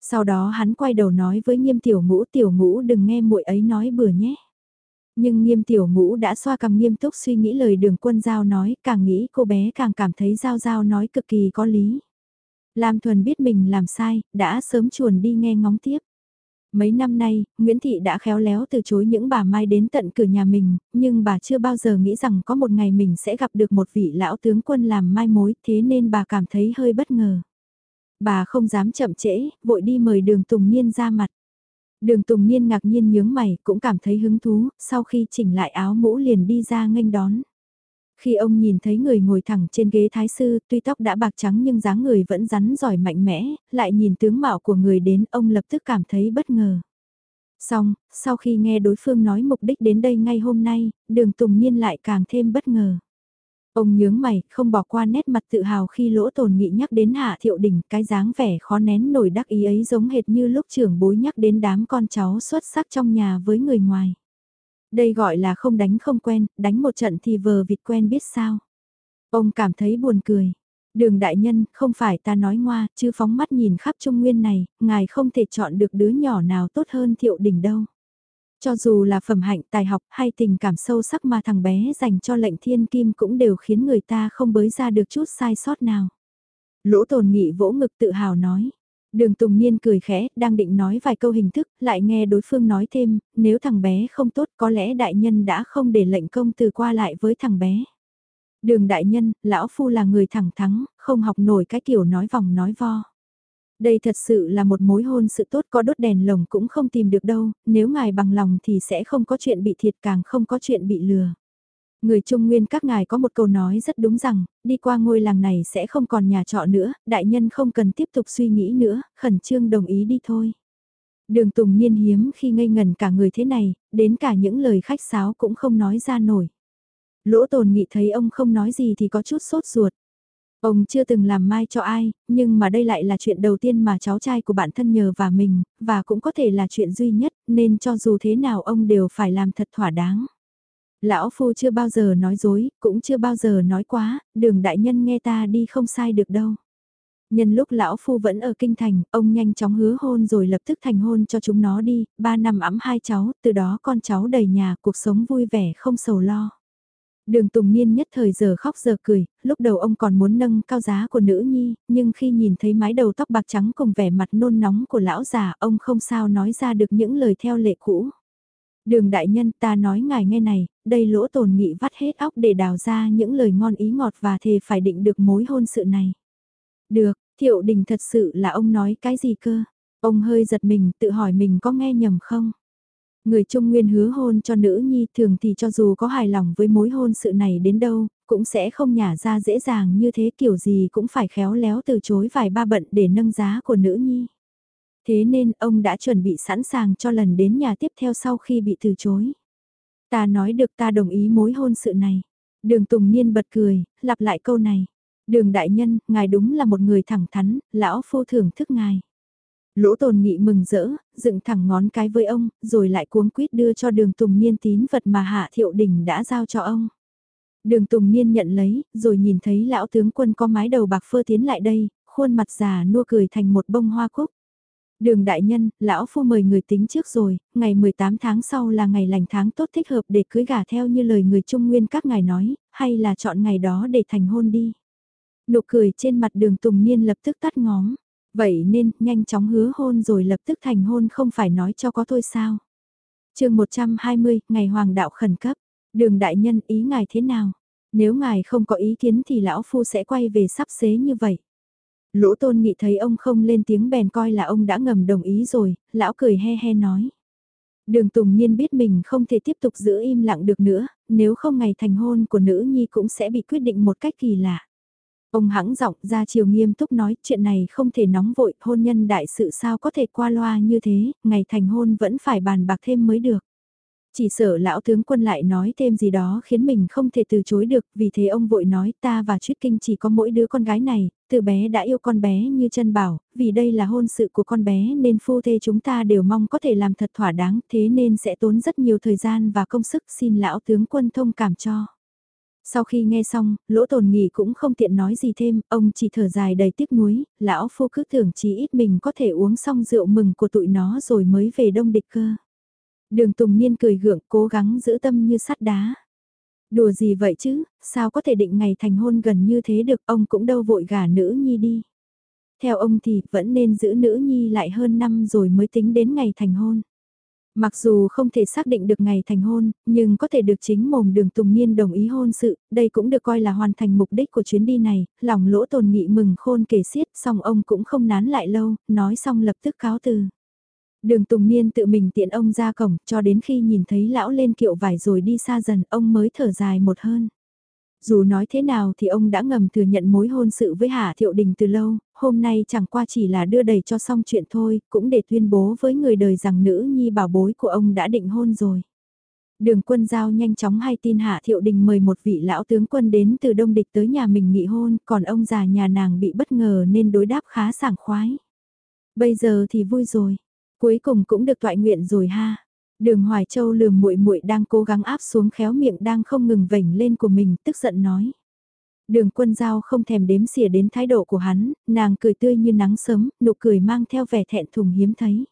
S1: Sau đó hắn quay đầu nói với nghiêm tiểu ngũ tiểu ngũ đừng nghe muội ấy nói bừa nhé. Nhưng nghiêm tiểu ngũ đã xoa cầm nghiêm túc suy nghĩ lời đường quân giao nói, càng nghĩ cô bé càng cảm thấy giao giao nói cực kỳ có lý. Lam Thuần biết mình làm sai, đã sớm chuồn đi nghe ngóng tiếp. Mấy năm nay, Nguyễn Thị đã khéo léo từ chối những bà mai đến tận cửa nhà mình, nhưng bà chưa bao giờ nghĩ rằng có một ngày mình sẽ gặp được một vị lão tướng quân làm mai mối, thế nên bà cảm thấy hơi bất ngờ. Bà không dám chậm trễ, vội đi mời đường Tùng Niên ra mặt. Đường Tùng Niên ngạc nhiên nhướng mày, cũng cảm thấy hứng thú, sau khi chỉnh lại áo mũ liền đi ra nghênh đón. Khi ông nhìn thấy người ngồi thẳng trên ghế thái sư, tuy tóc đã bạc trắng nhưng dáng người vẫn rắn giỏi mạnh mẽ, lại nhìn tướng mạo của người đến, ông lập tức cảm thấy bất ngờ. Xong, sau khi nghe đối phương nói mục đích đến đây ngay hôm nay, đường Tùng Niên lại càng thêm bất ngờ. Ông nhướng mày, không bỏ qua nét mặt tự hào khi lỗ tồn nghị nhắc đến Hạ Thiệu Đình, cái dáng vẻ khó nén nổi đắc ý ấy giống hệt như lúc trưởng bối nhắc đến đám con cháu xuất sắc trong nhà với người ngoài. Đây gọi là không đánh không quen, đánh một trận thì vờ vịt quen biết sao. Ông cảm thấy buồn cười. Đường đại nhân, không phải ta nói ngoa, chứ phóng mắt nhìn khắp trung nguyên này, ngài không thể chọn được đứa nhỏ nào tốt hơn thiệu đỉnh đâu. Cho dù là phẩm hạnh tài học hay tình cảm sâu sắc mà thằng bé dành cho lệnh thiên kim cũng đều khiến người ta không bới ra được chút sai sót nào. Lỗ tồn nghị vỗ ngực tự hào nói. Đường Tùng Niên cười khẽ, đang định nói vài câu hình thức, lại nghe đối phương nói thêm, nếu thằng bé không tốt có lẽ đại nhân đã không để lệnh công từ qua lại với thằng bé. Đường đại nhân, lão phu là người thẳng thắng, không học nổi cái kiểu nói vòng nói vo. Đây thật sự là một mối hôn sự tốt có đốt đèn lồng cũng không tìm được đâu, nếu ngài bằng lòng thì sẽ không có chuyện bị thiệt càng không có chuyện bị lừa. Người Trung Nguyên các ngài có một câu nói rất đúng rằng, đi qua ngôi làng này sẽ không còn nhà trọ nữa, đại nhân không cần tiếp tục suy nghĩ nữa, khẩn trương đồng ý đi thôi. Đường Tùng Niên hiếm khi ngây ngần cả người thế này, đến cả những lời khách sáo cũng không nói ra nổi. Lỗ tồn nghị thấy ông không nói gì thì có chút sốt ruột. Ông chưa từng làm mai cho ai, nhưng mà đây lại là chuyện đầu tiên mà cháu trai của bạn thân nhờ và mình, và cũng có thể là chuyện duy nhất, nên cho dù thế nào ông đều phải làm thật thỏa đáng. Lão Phu chưa bao giờ nói dối, cũng chưa bao giờ nói quá, đường đại nhân nghe ta đi không sai được đâu. Nhân lúc lão phu vẫn ở kinh thành, ông nhanh chóng hứa hôn rồi lập tức thành hôn cho chúng nó đi, ba năm ấm hai cháu, từ đó con cháu đầy nhà, cuộc sống vui vẻ không sầu lo. Đường Tùng Niên nhất thời giờ khóc giờ cười, lúc đầu ông còn muốn nâng cao giá của nữ nhi, nhưng khi nhìn thấy mái đầu tóc bạc trắng cùng vẻ mặt nôn nóng của lão già, ông không sao nói ra được những lời theo lệ cũ. Đường đại nhân ta nói ngài nghe này, đây lỗ tồn nghị vắt hết óc để đào ra những lời ngon ý ngọt và thề phải định được mối hôn sự này. Được, thiệu đình thật sự là ông nói cái gì cơ? Ông hơi giật mình tự hỏi mình có nghe nhầm không? Người Trung Nguyên hứa hôn cho nữ nhi thường thì cho dù có hài lòng với mối hôn sự này đến đâu, cũng sẽ không nhả ra dễ dàng như thế kiểu gì cũng phải khéo léo từ chối vài ba bận để nâng giá của nữ nhi. Thế nên ông đã chuẩn bị sẵn sàng cho lần đến nhà tiếp theo sau khi bị từ chối. Ta nói được ta đồng ý mối hôn sự này. Đường Tùng Niên bật cười, lặp lại câu này. Đường đại nhân, ngài đúng là một người thẳng thắn, lão phu thưởng thức ngài. Lỗ tồn nghị mừng rỡ, dựng thẳng ngón cái với ông, rồi lại cuống quýt đưa cho đường Tùng Niên tín vật mà Hạ Thiệu Đình đã giao cho ông. Đường Tùng Niên nhận lấy, rồi nhìn thấy lão tướng quân có mái đầu bạc phơ tiến lại đây, khuôn mặt già nua cười thành một bông hoa cúc. Đường đại nhân, lão phu mời người tính trước rồi, ngày 18 tháng sau là ngày lành tháng tốt thích hợp để cưới gả theo như lời người Trung Nguyên các ngài nói, hay là chọn ngày đó để thành hôn đi. Nụ cười trên mặt đường Tùng Niên lập tức tắt ngóm. Vậy nên, nhanh chóng hứa hôn rồi lập tức thành hôn không phải nói cho có thôi sao. chương 120, ngày hoàng đạo khẩn cấp. Đường đại nhân ý ngài thế nào? Nếu ngài không có ý kiến thì lão phu sẽ quay về sắp xế như vậy. Lỗ tôn nghị thấy ông không lên tiếng bèn coi là ông đã ngầm đồng ý rồi, lão cười he he nói. Đường Tùng Nhiên biết mình không thể tiếp tục giữ im lặng được nữa, nếu không ngày thành hôn của nữ nhi cũng sẽ bị quyết định một cách kỳ lạ. Ông hãng giọng ra chiều nghiêm túc nói chuyện này không thể nóng vội, hôn nhân đại sự sao có thể qua loa như thế, ngày thành hôn vẫn phải bàn bạc thêm mới được. Chỉ sợ lão tướng quân lại nói thêm gì đó khiến mình không thể từ chối được, vì thế ông vội nói ta và Chuyết Kinh chỉ có mỗi đứa con gái này, từ bé đã yêu con bé như chân bảo, vì đây là hôn sự của con bé nên phu thê chúng ta đều mong có thể làm thật thỏa đáng, thế nên sẽ tốn rất nhiều thời gian và công sức xin lão tướng quân thông cảm cho. Sau khi nghe xong, lỗ tồn nghỉ cũng không tiện nói gì thêm, ông chỉ thở dài đầy tiếc nuối, lão phu cứ tưởng chỉ ít mình có thể uống xong rượu mừng của tụi nó rồi mới về đông địch cơ. Đường Tùng Niên cười gượng cố gắng giữ tâm như sắt đá. Đùa gì vậy chứ, sao có thể định ngày thành hôn gần như thế được ông cũng đâu vội gả nữ nhi đi. Theo ông thì vẫn nên giữ nữ nhi lại hơn năm rồi mới tính đến ngày thành hôn. Mặc dù không thể xác định được ngày thành hôn, nhưng có thể được chính mồm đường Tùng Niên đồng ý hôn sự, đây cũng được coi là hoàn thành mục đích của chuyến đi này, lòng lỗ tồn nghị mừng khôn kể xiết, xong ông cũng không nán lại lâu, nói xong lập tức cáo từ. Đường Tùng Niên tự mình tiện ông ra cổng, cho đến khi nhìn thấy lão lên kiệu vải rồi đi xa dần, ông mới thở dài một hơn. Dù nói thế nào thì ông đã ngầm thừa nhận mối hôn sự với Hạ Thiệu Đình từ lâu, hôm nay chẳng qua chỉ là đưa đầy cho xong chuyện thôi, cũng để tuyên bố với người đời rằng nữ nhi bảo bối của ông đã định hôn rồi. Đường quân giao nhanh chóng hay tin Hạ Thiệu Đình mời một vị lão tướng quân đến từ Đông Địch tới nhà mình nghị hôn, còn ông già nhà nàng bị bất ngờ nên đối đáp khá sảng khoái. Bây giờ thì vui rồi, cuối cùng cũng được toại nguyện rồi ha. Đường Hoài Châu lườm muội muội đang cố gắng áp xuống khéo miệng đang không ngừng vểnh lên của mình, tức giận nói. Đường quân giao không thèm đếm xỉa đến thái độ của hắn, nàng cười tươi như nắng sớm, nụ cười mang theo vẻ thẹn thùng hiếm thấy.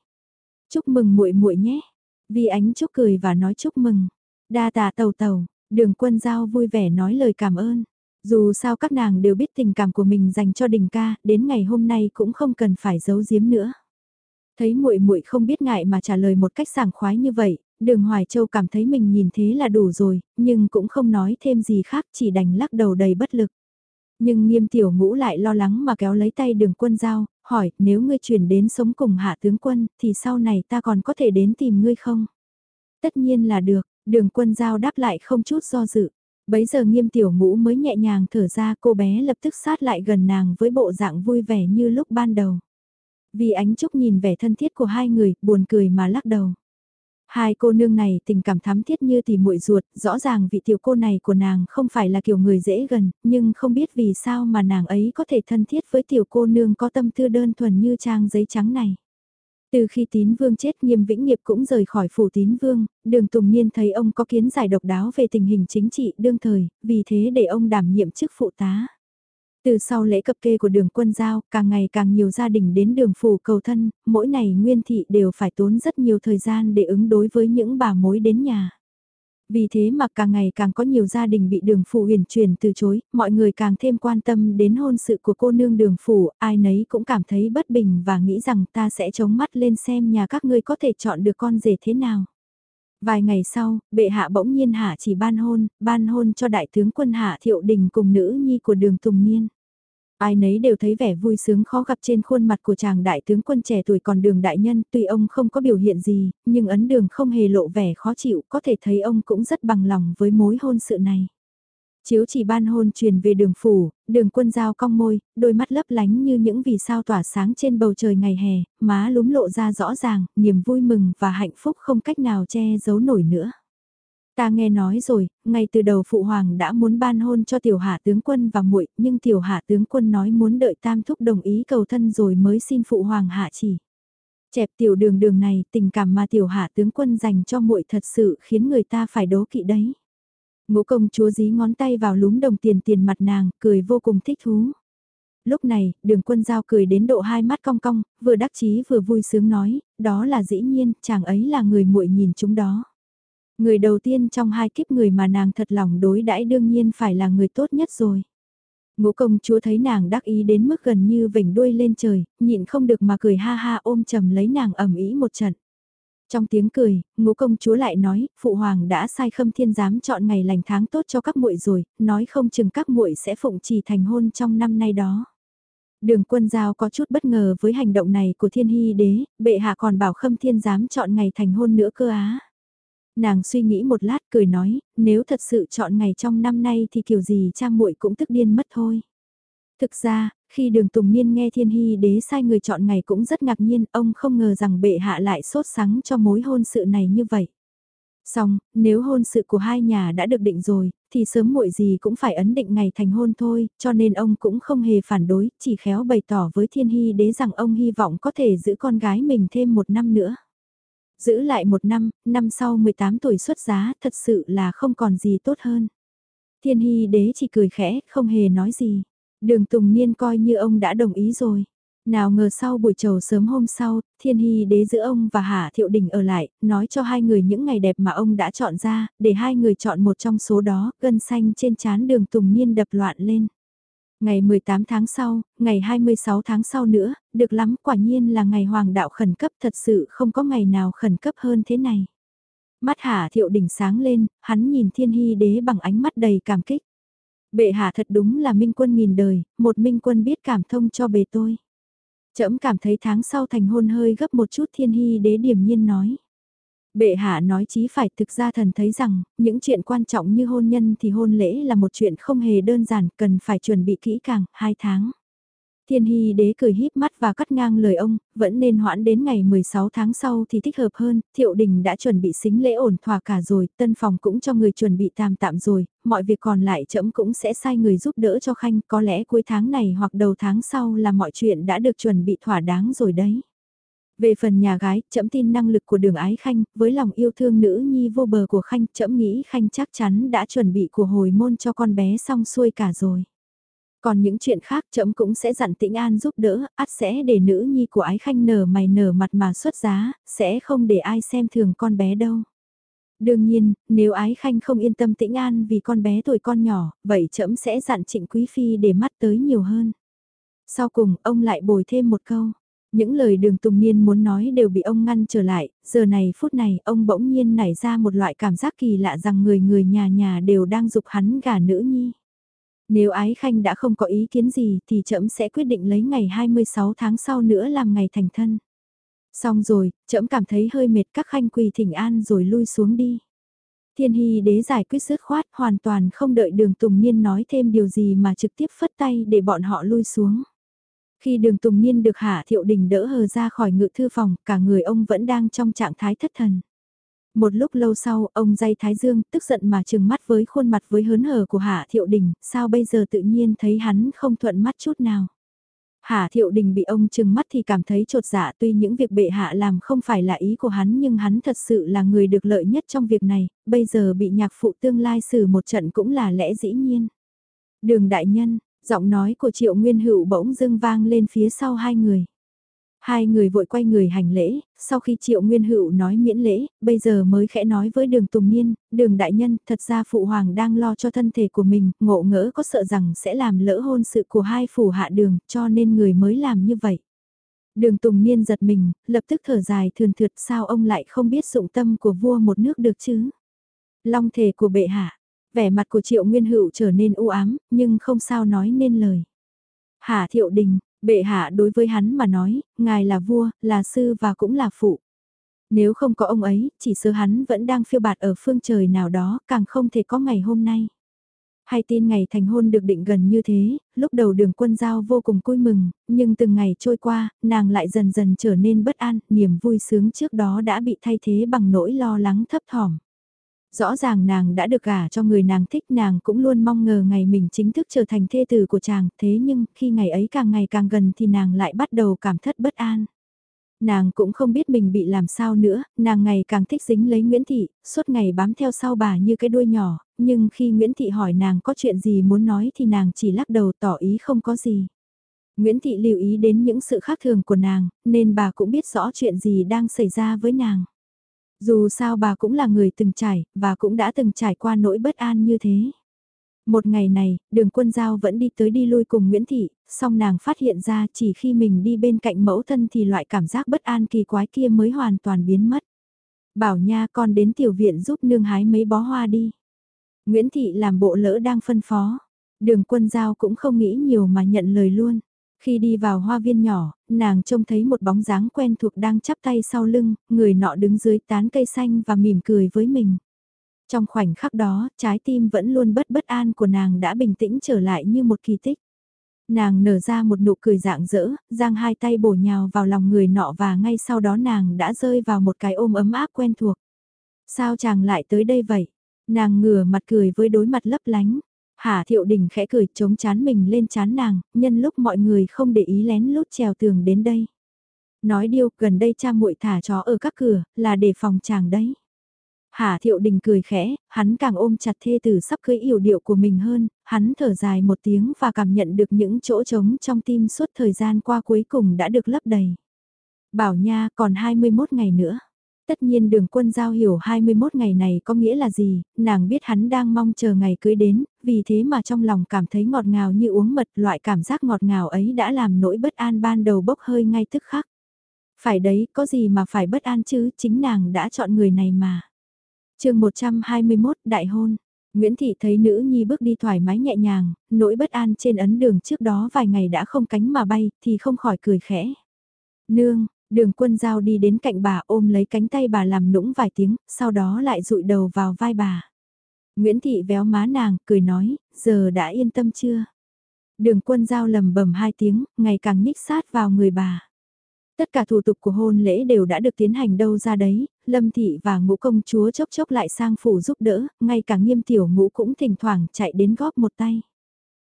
S1: Chúc mừng muội muội nhé. vi ánh chúc cười và nói chúc mừng. Đa tạ tàu tàu, đường quân giao vui vẻ nói lời cảm ơn. Dù sao các nàng đều biết tình cảm của mình dành cho đình ca, đến ngày hôm nay cũng không cần phải giấu giếm nữa. Thấy muội muội không biết ngại mà trả lời một cách sảng khoái như vậy, Đường Hoài Châu cảm thấy mình nhìn thế là đủ rồi, nhưng cũng không nói thêm gì khác, chỉ đành lắc đầu đầy bất lực. Nhưng nghiêm tiểu ngũ lại lo lắng mà kéo lấy tay đường quân giao, hỏi, nếu ngươi chuyển đến sống cùng hạ tướng quân, thì sau này ta còn có thể đến tìm ngươi không? Tất nhiên là được, đường quân giao đáp lại không chút do dự. Bấy giờ nghiêm tiểu ngũ mới nhẹ nhàng thở ra cô bé lập tức sát lại gần nàng với bộ dạng vui vẻ như lúc ban đầu. Vì ánh trúc nhìn vẻ thân thiết của hai người, buồn cười mà lắc đầu. Hai cô nương này tình cảm thắm thiết như tỉ muội ruột, rõ ràng vị tiểu cô này của nàng không phải là kiểu người dễ gần, nhưng không biết vì sao mà nàng ấy có thể thân thiết với tiểu cô nương có tâm tư đơn thuần như trang giấy trắng này. Từ khi tín vương chết nghiêm vĩnh nghiệp cũng rời khỏi phủ tín vương, đường Tùng Niên thấy ông có kiến giải độc đáo về tình hình chính trị đương thời, vì thế để ông đảm nhiệm chức phụ tá. Từ sau lễ cập kê của đường quân giao, càng ngày càng nhiều gia đình đến đường phủ cầu thân, mỗi ngày nguyên thị đều phải tốn rất nhiều thời gian để ứng đối với những bà mối đến nhà. Vì thế mà càng ngày càng có nhiều gia đình bị đường phủ huyền truyền từ chối, mọi người càng thêm quan tâm đến hôn sự của cô nương đường phủ, ai nấy cũng cảm thấy bất bình và nghĩ rằng ta sẽ chống mắt lên xem nhà các ngươi có thể chọn được con rể thế nào. Vài ngày sau, bệ hạ bỗng nhiên hạ chỉ ban hôn, ban hôn cho đại tướng quân hạ thiệu đình cùng nữ nhi của đường Tùng Niên. Ai nấy đều thấy vẻ vui sướng khó gặp trên khuôn mặt của chàng đại tướng quân trẻ tuổi còn đường đại nhân tuy ông không có biểu hiện gì, nhưng ấn đường không hề lộ vẻ khó chịu có thể thấy ông cũng rất bằng lòng với mối hôn sự này. Chiếu chỉ ban hôn truyền về đường phủ, đường quân giao cong môi, đôi mắt lấp lánh như những vì sao tỏa sáng trên bầu trời ngày hè, má lúm lộ ra rõ ràng, niềm vui mừng và hạnh phúc không cách nào che giấu nổi nữa. Ta nghe nói rồi, ngay từ đầu phụ hoàng đã muốn ban hôn cho tiểu hạ tướng quân và muội, nhưng tiểu hạ tướng quân nói muốn đợi tam thúc đồng ý cầu thân rồi mới xin phụ hoàng hạ chỉ. Chẹp tiểu đường đường này, tình cảm mà tiểu hạ tướng quân dành cho muội thật sự khiến người ta phải đố kỵ đấy. Ngũ công chúa dí ngón tay vào lúm đồng tiền tiền mặt nàng, cười vô cùng thích thú. Lúc này, đường quân giao cười đến độ hai mắt cong cong, vừa đắc chí vừa vui sướng nói, đó là dĩ nhiên, chàng ấy là người muội nhìn chúng đó. Người đầu tiên trong hai kiếp người mà nàng thật lòng đối đãi đương nhiên phải là người tốt nhất rồi. Ngũ công chúa thấy nàng đắc ý đến mức gần như vểnh đuôi lên trời, nhịn không được mà cười ha ha ôm chầm lấy nàng ẩm ý một trận. Trong tiếng cười, ngũ công chúa lại nói, phụ hoàng đã sai khâm thiên giám chọn ngày lành tháng tốt cho các muội rồi, nói không chừng các muội sẽ phụng trì thành hôn trong năm nay đó. Đường quân giao có chút bất ngờ với hành động này của thiên hy đế, bệ hạ còn bảo khâm thiên giám chọn ngày thành hôn nữa cơ á. Nàng suy nghĩ một lát cười nói, nếu thật sự chọn ngày trong năm nay thì kiểu gì cha muội cũng tức điên mất thôi. Thực ra, khi đường Tùng Niên nghe Thiên Hy đế sai người chọn ngày cũng rất ngạc nhiên, ông không ngờ rằng bệ hạ lại sốt sắng cho mối hôn sự này như vậy. Xong, nếu hôn sự của hai nhà đã được định rồi, thì sớm muội gì cũng phải ấn định ngày thành hôn thôi, cho nên ông cũng không hề phản đối, chỉ khéo bày tỏ với Thiên Hy đế rằng ông hy vọng có thể giữ con gái mình thêm một năm nữa. Giữ lại một năm, năm sau 18 tuổi xuất giá, thật sự là không còn gì tốt hơn. Thiên Hy đế chỉ cười khẽ, không hề nói gì. Đường Tùng Niên coi như ông đã đồng ý rồi. Nào ngờ sau buổi trầu sớm hôm sau, Thiên Hy đế giữa ông và Hạ Thiệu Đình ở lại, nói cho hai người những ngày đẹp mà ông đã chọn ra, để hai người chọn một trong số đó, gân xanh trên chán đường Tùng Niên đập loạn lên. Ngày 18 tháng sau, ngày 26 tháng sau nữa, được lắm quả nhiên là ngày hoàng đạo khẩn cấp thật sự không có ngày nào khẩn cấp hơn thế này. Mắt Hạ Thiệu Đình sáng lên, hắn nhìn Thiên Hy đế bằng ánh mắt đầy cảm kích. Bệ hạ thật đúng là minh quân nghìn đời, một minh quân biết cảm thông cho bề tôi. Trẫm cảm thấy tháng sau thành hôn hơi gấp một chút thiên hy đế điểm nhiên nói. Bệ hạ nói chí phải thực ra thần thấy rằng, những chuyện quan trọng như hôn nhân thì hôn lễ là một chuyện không hề đơn giản, cần phải chuẩn bị kỹ càng, hai tháng. Thiên Hy đế cười híp mắt và cắt ngang lời ông, vẫn nên hoãn đến ngày 16 tháng sau thì thích hợp hơn, thiệu đình đã chuẩn bị xính lễ ổn thỏa cả rồi, tân phòng cũng cho người chuẩn bị tạm tạm rồi, mọi việc còn lại trẫm cũng sẽ sai người giúp đỡ cho Khanh, có lẽ cuối tháng này hoặc đầu tháng sau là mọi chuyện đã được chuẩn bị thỏa đáng rồi đấy. Về phần nhà gái, trẫm tin năng lực của đường ái Khanh, với lòng yêu thương nữ nhi vô bờ của Khanh, trẫm nghĩ Khanh chắc chắn đã chuẩn bị của hồi môn cho con bé xong xuôi cả rồi. Còn những chuyện khác trẫm cũng sẽ dặn tĩnh an giúp đỡ, ắt sẽ để nữ nhi của ái khanh nở mày nở mặt mà xuất giá, sẽ không để ai xem thường con bé đâu. Đương nhiên, nếu ái khanh không yên tâm tĩnh an vì con bé tuổi con nhỏ, vậy trẫm sẽ dặn trịnh quý phi để mắt tới nhiều hơn. Sau cùng, ông lại bồi thêm một câu. Những lời đường Tùng Niên muốn nói đều bị ông ngăn trở lại, giờ này phút này ông bỗng nhiên nảy ra một loại cảm giác kỳ lạ rằng người người nhà nhà đều đang dục hắn gả nữ nhi. Nếu Ái Khanh đã không có ý kiến gì thì trẫm sẽ quyết định lấy ngày 26 tháng sau nữa làm ngày thành thân. Xong rồi, trẫm cảm thấy hơi mệt các khanh quỳ thỉnh an rồi lui xuống đi. Thiên Hy đế giải quyết dứt khoát hoàn toàn không đợi đường Tùng Niên nói thêm điều gì mà trực tiếp phất tay để bọn họ lui xuống. Khi đường Tùng Niên được Hạ Thiệu Đình đỡ hờ ra khỏi ngự thư phòng, cả người ông vẫn đang trong trạng thái thất thần. Một lúc lâu sau, ông dây Thái Dương tức giận mà trừng mắt với khuôn mặt với hớn hở của Hạ Thiệu Đình, sao bây giờ tự nhiên thấy hắn không thuận mắt chút nào. Hạ Thiệu Đình bị ông trừng mắt thì cảm thấy trột dạ tuy những việc bệ hạ làm không phải là ý của hắn nhưng hắn thật sự là người được lợi nhất trong việc này, bây giờ bị nhạc phụ tương lai xử một trận cũng là lẽ dĩ nhiên. Đường đại nhân, giọng nói của Triệu Nguyên Hữu bỗng dưng vang lên phía sau hai người. Hai người vội quay người hành lễ, sau khi Triệu Nguyên Hữu nói miễn lễ, bây giờ mới khẽ nói với đường Tùng Niên, đường đại nhân, thật ra Phụ Hoàng đang lo cho thân thể của mình, ngộ ngỡ có sợ rằng sẽ làm lỡ hôn sự của hai phủ hạ đường, cho nên người mới làm như vậy. Đường Tùng Niên giật mình, lập tức thở dài thường thượt sao ông lại không biết dụng tâm của vua một nước được chứ. Long thể của bệ hạ, vẻ mặt của Triệu Nguyên Hữu trở nên u ám, nhưng không sao nói nên lời. Hạ Thiệu Đình, bệ hạ đối với hắn mà nói, ngài là vua, là sư và cũng là phụ. Nếu không có ông ấy, chỉ sơ hắn vẫn đang phiêu bạt ở phương trời nào đó, càng không thể có ngày hôm nay. Hay tin ngày thành hôn được định gần như thế, lúc đầu đường quân giao vô cùng vui mừng, nhưng từng ngày trôi qua, nàng lại dần dần trở nên bất an, niềm vui sướng trước đó đã bị thay thế bằng nỗi lo lắng thấp thỏm. Rõ ràng nàng đã được gả cho người nàng thích nàng cũng luôn mong ngờ ngày mình chính thức trở thành thê tử của chàng, thế nhưng khi ngày ấy càng ngày càng gần thì nàng lại bắt đầu cảm thất bất an nàng cũng không biết mình bị làm sao nữa, nàng ngày càng thích dính lấy Nguyễn Thị, suốt ngày bám theo sau bà như cái đuôi nhỏ, nhưng khi Nguyễn Thị hỏi nàng có chuyện gì muốn nói thì nàng chỉ lắc đầu tỏ ý không có gì. Nguyễn Thị lưu ý đến những sự khác thường của nàng, nên bà cũng biết rõ chuyện gì đang xảy ra với nàng. Dù sao bà cũng là người từng trải, và cũng đã từng trải qua nỗi bất an như thế. Một ngày này, đường quân giao vẫn đi tới đi lui cùng Nguyễn Thị, song nàng phát hiện ra chỉ khi mình đi bên cạnh mẫu thân thì loại cảm giác bất an kỳ quái kia mới hoàn toàn biến mất. Bảo nha con đến tiểu viện giúp nương hái mấy bó hoa đi. Nguyễn Thị làm bộ lỡ đang phân phó. Đường quân giao cũng không nghĩ nhiều mà nhận lời luôn. Khi đi vào hoa viên nhỏ, nàng trông thấy một bóng dáng quen thuộc đang chắp tay sau lưng, người nọ đứng dưới tán cây xanh và mỉm cười với mình. Trong khoảnh khắc đó, trái tim vẫn luôn bất bất an của nàng đã bình tĩnh trở lại như một kỳ tích. Nàng nở ra một nụ cười dạng dỡ, giang hai tay bổ nhào vào lòng người nọ và ngay sau đó nàng đã rơi vào một cái ôm ấm áp quen thuộc. Sao chàng lại tới đây vậy? Nàng ngửa mặt cười với đối mặt lấp lánh. Hà thiệu đình khẽ cười chống chán mình lên chán nàng, nhân lúc mọi người không để ý lén lút trèo tường đến đây. Nói điêu gần đây cha muội thả chó ở các cửa, là để phòng chàng đấy. Hà thiệu đình cười khẽ, hắn càng ôm chặt thê tử sắp cưới yểu điệu của mình hơn, hắn thở dài một tiếng và cảm nhận được những chỗ trống trong tim suốt thời gian qua cuối cùng đã được lấp đầy. Bảo nha còn 21 ngày nữa. Tất nhiên đường quân giao hiểu 21 ngày này có nghĩa là gì, nàng biết hắn đang mong chờ ngày cưới đến, vì thế mà trong lòng cảm thấy ngọt ngào như uống mật loại cảm giác ngọt ngào ấy đã làm nỗi bất an ban đầu bốc hơi ngay tức khắc. Phải đấy, có gì mà phải bất an chứ, chính nàng đã chọn người này mà chương 121 Đại hôn Nguyễn Thị thấy nữ nhi bước đi thoải mái nhẹ nhàng, nỗi bất an trên ấn đường trước đó vài ngày đã không cánh mà bay, thì không khỏi cười khẽ. Nương, đường quân giao đi đến cạnh bà ôm lấy cánh tay bà làm nũng vài tiếng, sau đó lại rụi đầu vào vai bà. Nguyễn Thị véo má nàng, cười nói, giờ đã yên tâm chưa? Đường quân giao lầm bầm hai tiếng, ngày càng nhích sát vào người bà. Tất cả thủ tục của hôn lễ đều đã được tiến hành đâu ra đấy, Lâm Thị và ngũ công chúa chốc chốc lại sang phủ giúp đỡ, ngay cả nghiêm tiểu ngũ cũng thỉnh thoảng chạy đến góp một tay.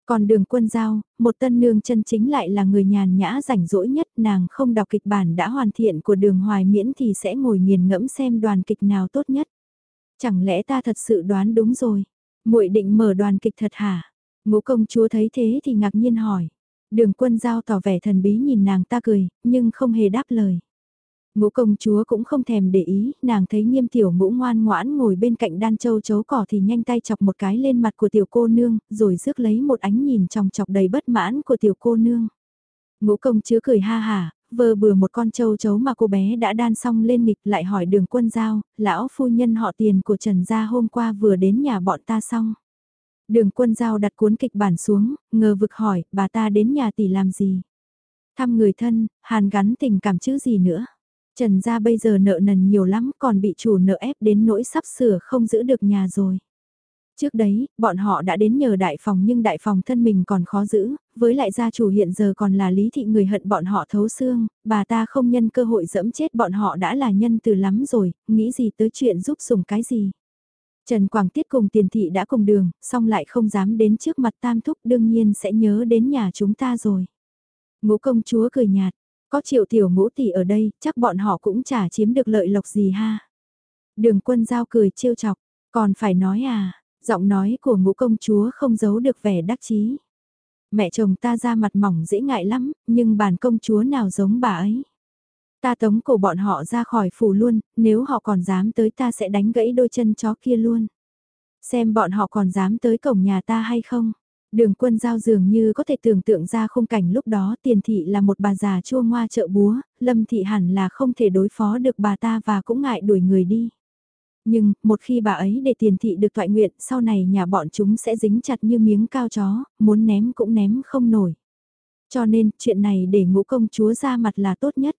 S1: Còn đường quân giao, một tân nương chân chính lại là người nhàn nhã rảnh rỗi nhất nàng không đọc kịch bản đã hoàn thiện của đường hoài miễn thì sẽ ngồi nghiền ngẫm xem đoàn kịch nào tốt nhất. Chẳng lẽ ta thật sự đoán đúng rồi, muội định mở đoàn kịch thật hả? Ngũ công chúa thấy thế thì ngạc nhiên hỏi. Đường quân giao tỏ vẻ thần bí nhìn nàng ta cười, nhưng không hề đáp lời. Ngũ công chúa cũng không thèm để ý, nàng thấy nghiêm tiểu ngũ ngoan ngoãn ngồi bên cạnh đan châu chấu cỏ thì nhanh tay chọc một cái lên mặt của tiểu cô nương, rồi rước lấy một ánh nhìn trong chọc đầy bất mãn của tiểu cô nương. Ngũ công chúa cười ha hà, vờ bừa một con châu chấu mà cô bé đã đan xong lên nghịch lại hỏi đường quân giao, lão phu nhân họ tiền của Trần Gia hôm qua vừa đến nhà bọn ta xong. Đường quân giao đặt cuốn kịch bản xuống, ngờ vực hỏi, bà ta đến nhà tỷ làm gì? Thăm người thân, hàn gắn tình cảm chữ gì nữa? Trần gia bây giờ nợ nần nhiều lắm còn bị chủ nợ ép đến nỗi sắp sửa không giữ được nhà rồi. Trước đấy, bọn họ đã đến nhờ đại phòng nhưng đại phòng thân mình còn khó giữ, với lại gia chủ hiện giờ còn là lý thị người hận bọn họ thấu xương, bà ta không nhân cơ hội dẫm chết bọn họ đã là nhân từ lắm rồi, nghĩ gì tới chuyện giúp dùng cái gì. Trần Quảng Tiết cùng tiền thị đã cùng đường, xong lại không dám đến trước mặt tam thúc đương nhiên sẽ nhớ đến nhà chúng ta rồi. Ngũ công chúa cười nhạt, có triệu tiểu ngũ tỷ ở đây, chắc bọn họ cũng chả chiếm được lợi lộc gì ha. Đường quân giao cười trêu chọc, còn phải nói à, giọng nói của ngũ công chúa không giấu được vẻ đắc chí. Mẹ chồng ta ra mặt mỏng dễ ngại lắm, nhưng bản công chúa nào giống bà ấy. Ta tống cổ bọn họ ra khỏi phủ luôn, nếu họ còn dám tới ta sẽ đánh gãy đôi chân chó kia luôn. Xem bọn họ còn dám tới cổng nhà ta hay không. Đường quân giao dường như có thể tưởng tượng ra khung cảnh lúc đó tiền thị là một bà già chua ngoa chợ búa, lâm thị hẳn là không thể đối phó được bà ta và cũng ngại đuổi người đi. Nhưng, một khi bà ấy để tiền thị được thoại nguyện, sau này nhà bọn chúng sẽ dính chặt như miếng cao chó, muốn ném cũng ném không nổi. Cho nên, chuyện này để ngũ công chúa ra mặt là tốt nhất.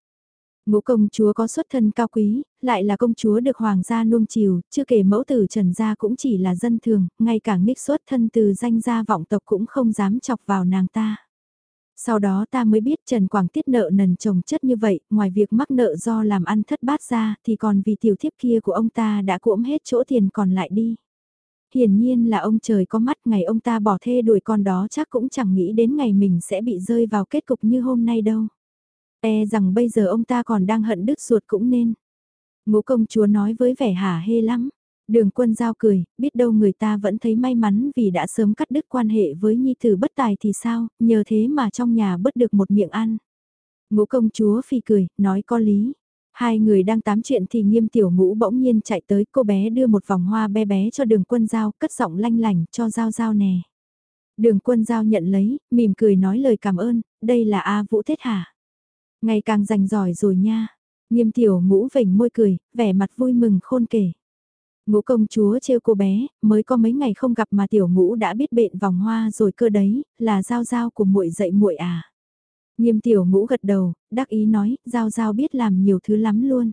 S1: Ngũ công chúa có xuất thân cao quý, lại là công chúa được hoàng gia nuông chiều, chưa kể mẫu tử trần gia cũng chỉ là dân thường, ngay cả nghích xuất thân từ danh gia vọng tộc cũng không dám chọc vào nàng ta. Sau đó ta mới biết Trần Quảng Tiết nợ nần chồng chất như vậy, ngoài việc mắc nợ do làm ăn thất bát ra, thì còn vì tiểu thiếp kia của ông ta đã cuỗm hết chỗ tiền còn lại đi. Hiển nhiên là ông trời có mắt ngày ông ta bỏ thê đuổi con đó chắc cũng chẳng nghĩ đến ngày mình sẽ bị rơi vào kết cục như hôm nay đâu. E rằng bây giờ ông ta còn đang hận đứt ruột cũng nên. Ngũ công chúa nói với vẻ hả hê lắm. Đường quân giao cười, biết đâu người ta vẫn thấy may mắn vì đã sớm cắt đứt quan hệ với nhi tử bất tài thì sao, nhờ thế mà trong nhà bớt được một miệng ăn. Ngũ công chúa phi cười, nói có lý. Hai người đang tám chuyện thì nghiêm tiểu ngũ bỗng nhiên chạy tới cô bé đưa một vòng hoa bé bé cho đường quân giao, cất giọng lanh lành cho giao giao nè. Đường quân giao nhận lấy, mỉm cười nói lời cảm ơn, đây là A Vũ Tết hả? Ngày càng rành giỏi rồi nha. Nghiêm tiểu ngũ vểnh môi cười, vẻ mặt vui mừng khôn kể. Ngũ công chúa trêu cô bé, mới có mấy ngày không gặp mà tiểu ngũ đã biết bện vòng hoa rồi cơ đấy, là giao giao của muội dậy muội à. Nghiêm tiểu ngũ gật đầu, đắc ý nói, giao giao biết làm nhiều thứ lắm luôn.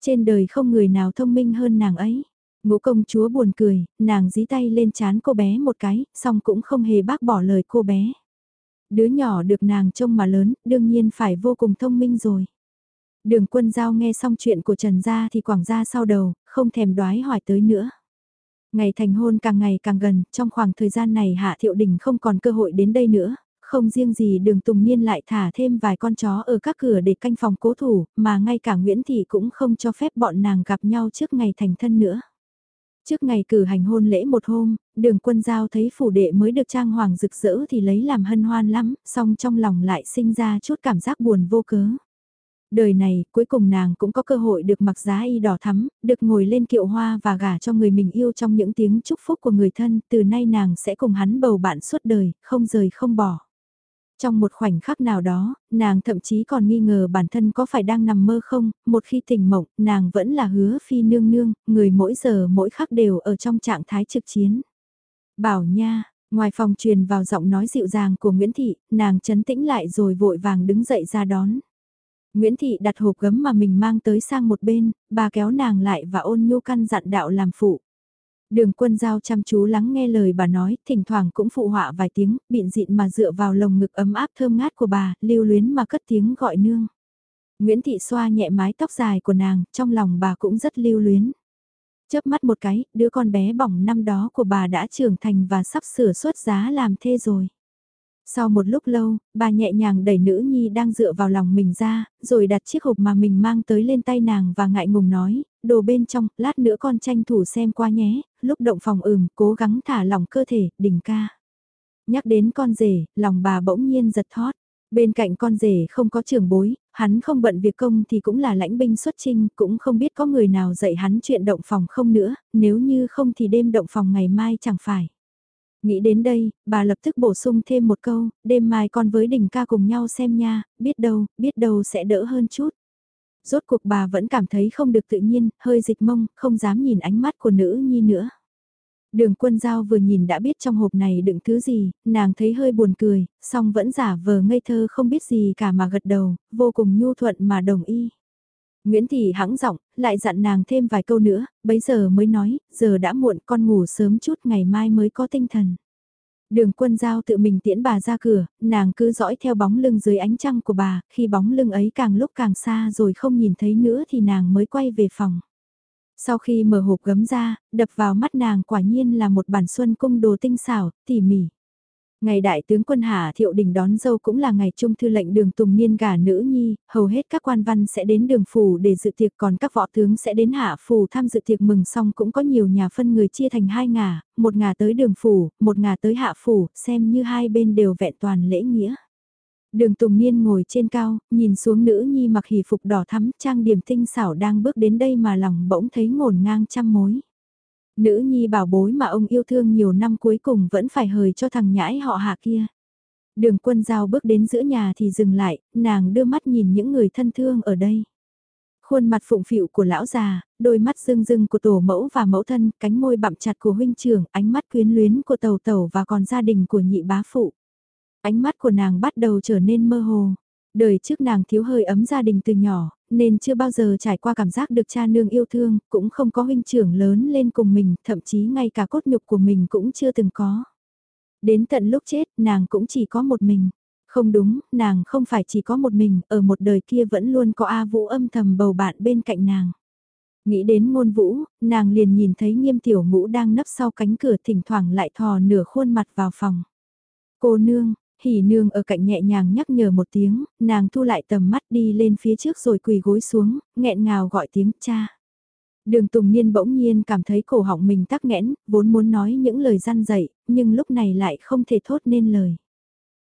S1: Trên đời không người nào thông minh hơn nàng ấy. Ngũ công chúa buồn cười, nàng dí tay lên chán cô bé một cái, xong cũng không hề bác bỏ lời cô bé. Đứa nhỏ được nàng trông mà lớn, đương nhiên phải vô cùng thông minh rồi. Đường quân giao nghe xong chuyện của Trần Gia thì quảng ra sau đầu, không thèm đoái hỏi tới nữa. Ngày thành hôn càng ngày càng gần, trong khoảng thời gian này Hạ Thiệu Đình không còn cơ hội đến đây nữa, không riêng gì đường Tùng Niên lại thả thêm vài con chó ở các cửa để canh phòng cố thủ, mà ngay cả Nguyễn Thị cũng không cho phép bọn nàng gặp nhau trước ngày thành thân nữa. Trước ngày cử hành hôn lễ một hôm, đường quân giao thấy phủ đệ mới được trang hoàng rực rỡ thì lấy làm hân hoan lắm, song trong lòng lại sinh ra chút cảm giác buồn vô cớ. Đời này, cuối cùng nàng cũng có cơ hội được mặc giá y đỏ thắm, được ngồi lên kiệu hoa và gả cho người mình yêu trong những tiếng chúc phúc của người thân, từ nay nàng sẽ cùng hắn bầu bạn suốt đời, không rời không bỏ. Trong một khoảnh khắc nào đó, nàng thậm chí còn nghi ngờ bản thân có phải đang nằm mơ không, một khi tỉnh mộng, nàng vẫn là hứa phi nương nương, người mỗi giờ mỗi khắc đều ở trong trạng thái trực chiến. Bảo nha, ngoài phòng truyền vào giọng nói dịu dàng của Nguyễn Thị, nàng chấn tĩnh lại rồi vội vàng đứng dậy ra đón. Nguyễn Thị đặt hộp gấm mà mình mang tới sang một bên, bà kéo nàng lại và ôn nhu căn dặn đạo làm phụ. Đường quân giao chăm chú lắng nghe lời bà nói, thỉnh thoảng cũng phụ họa vài tiếng, bịn dịn mà dựa vào lồng ngực ấm áp thơm ngát của bà, lưu luyến mà cất tiếng gọi nương. Nguyễn Thị xoa nhẹ mái tóc dài của nàng, trong lòng bà cũng rất lưu luyến. Chớp mắt một cái, đứa con bé bỏng năm đó của bà đã trưởng thành và sắp sửa xuất giá làm thê rồi. Sau một lúc lâu, bà nhẹ nhàng đẩy nữ nhi đang dựa vào lòng mình ra, rồi đặt chiếc hộp mà mình mang tới lên tay nàng và ngại ngùng nói, đồ bên trong, lát nữa con tranh thủ xem qua nhé, lúc động phòng ừm, cố gắng thả lỏng cơ thể, đỉnh ca. Nhắc đến con rể, lòng bà bỗng nhiên giật thót. Bên cạnh con rể không có trường bối, hắn không bận việc công thì cũng là lãnh binh xuất trinh, cũng không biết có người nào dạy hắn chuyện động phòng không nữa, nếu như không thì đêm động phòng ngày mai chẳng phải. Nghĩ đến đây, bà lập tức bổ sung thêm một câu, đêm mai con với đình ca cùng nhau xem nha, biết đâu, biết đâu sẽ đỡ hơn chút. Rốt cuộc bà vẫn cảm thấy không được tự nhiên, hơi dịch mông, không dám nhìn ánh mắt của nữ nhi nữa. Đường quân giao vừa nhìn đã biết trong hộp này đựng thứ gì, nàng thấy hơi buồn cười, song vẫn giả vờ ngây thơ không biết gì cả mà gật đầu, vô cùng nhu thuận mà đồng ý. Nguyễn Thị hãng giọng, lại dặn nàng thêm vài câu nữa, bấy giờ mới nói, giờ đã muộn con ngủ sớm chút ngày mai mới có tinh thần. Đường quân giao tự mình tiễn bà ra cửa, nàng cứ dõi theo bóng lưng dưới ánh trăng của bà, khi bóng lưng ấy càng lúc càng xa rồi không nhìn thấy nữa thì nàng mới quay về phòng. Sau khi mở hộp gấm ra, đập vào mắt nàng quả nhiên là một bản xuân cung đồ tinh xảo, tỉ mỉ. Ngày đại tướng quân Hà Thiệu Đình đón dâu cũng là ngày trung thư lệnh đường Tùng Niên gả nữ nhi, hầu hết các quan văn sẽ đến đường phủ để dự tiệc còn các võ tướng sẽ đến hạ phủ tham dự tiệc mừng xong cũng có nhiều nhà phân người chia thành hai ngả, một ngả tới đường phủ, một ngả tới hạ phủ, xem như hai bên đều vẹn toàn lễ nghĩa. Đường Tùng Niên ngồi trên cao, nhìn xuống nữ nhi mặc hỷ phục đỏ thắm trang điểm tinh xảo đang bước đến đây mà lòng bỗng thấy ngổn ngang trăm mối. Nữ nhi bảo bối mà ông yêu thương nhiều năm cuối cùng vẫn phải hời cho thằng nhãi họ hạ kia. Đường quân giao bước đến giữa nhà thì dừng lại, nàng đưa mắt nhìn những người thân thương ở đây. Khuôn mặt phụng phịu của lão già, đôi mắt rưng rưng của tổ mẫu và mẫu thân, cánh môi bặm chặt của huynh trưởng, ánh mắt quyến luyến của tàu tàu và còn gia đình của nhị bá phụ. Ánh mắt của nàng bắt đầu trở nên mơ hồ. Đời trước nàng thiếu hơi ấm gia đình từ nhỏ, nên chưa bao giờ trải qua cảm giác được cha nương yêu thương, cũng không có huynh trưởng lớn lên cùng mình, thậm chí ngay cả cốt nhục của mình cũng chưa từng có. Đến tận lúc chết, nàng cũng chỉ có một mình. Không đúng, nàng không phải chỉ có một mình, ở một đời kia vẫn luôn có A Vũ âm thầm bầu bạn bên cạnh nàng. Nghĩ đến ngôn vũ, nàng liền nhìn thấy nghiêm tiểu ngũ đang nấp sau cánh cửa thỉnh thoảng lại thò nửa khuôn mặt vào phòng. Cô nương, hỉ nương ở cạnh nhẹ nhàng nhắc nhở một tiếng, nàng thu lại tầm mắt đi lên phía trước rồi quỳ gối xuống, nghẹn ngào gọi tiếng cha. Đường Tùng Niên bỗng nhiên cảm thấy cổ họng mình tắc nghẽn, vốn muốn nói những lời gian dậy, nhưng lúc này lại không thể thốt nên lời.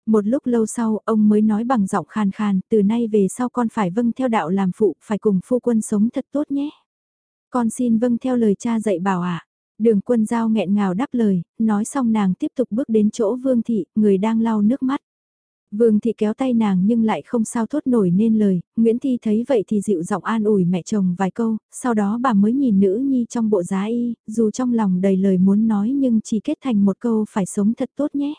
S1: Một lúc lâu sau, ông mới nói bằng giọng khàn khàn, từ nay về sau con phải vâng theo đạo làm phụ, phải cùng phu quân sống thật tốt nhé. Con xin vâng theo lời cha dạy bảo ạ. Đường quân giao nghẹn ngào đáp lời, nói xong nàng tiếp tục bước đến chỗ Vương Thị, người đang lau nước mắt. Vương Thị kéo tay nàng nhưng lại không sao thốt nổi nên lời, Nguyễn Thi thấy vậy thì dịu giọng an ủi mẹ chồng vài câu, sau đó bà mới nhìn nữ nhi trong bộ giá y, dù trong lòng đầy lời muốn nói nhưng chỉ kết thành một câu phải sống thật tốt nhé.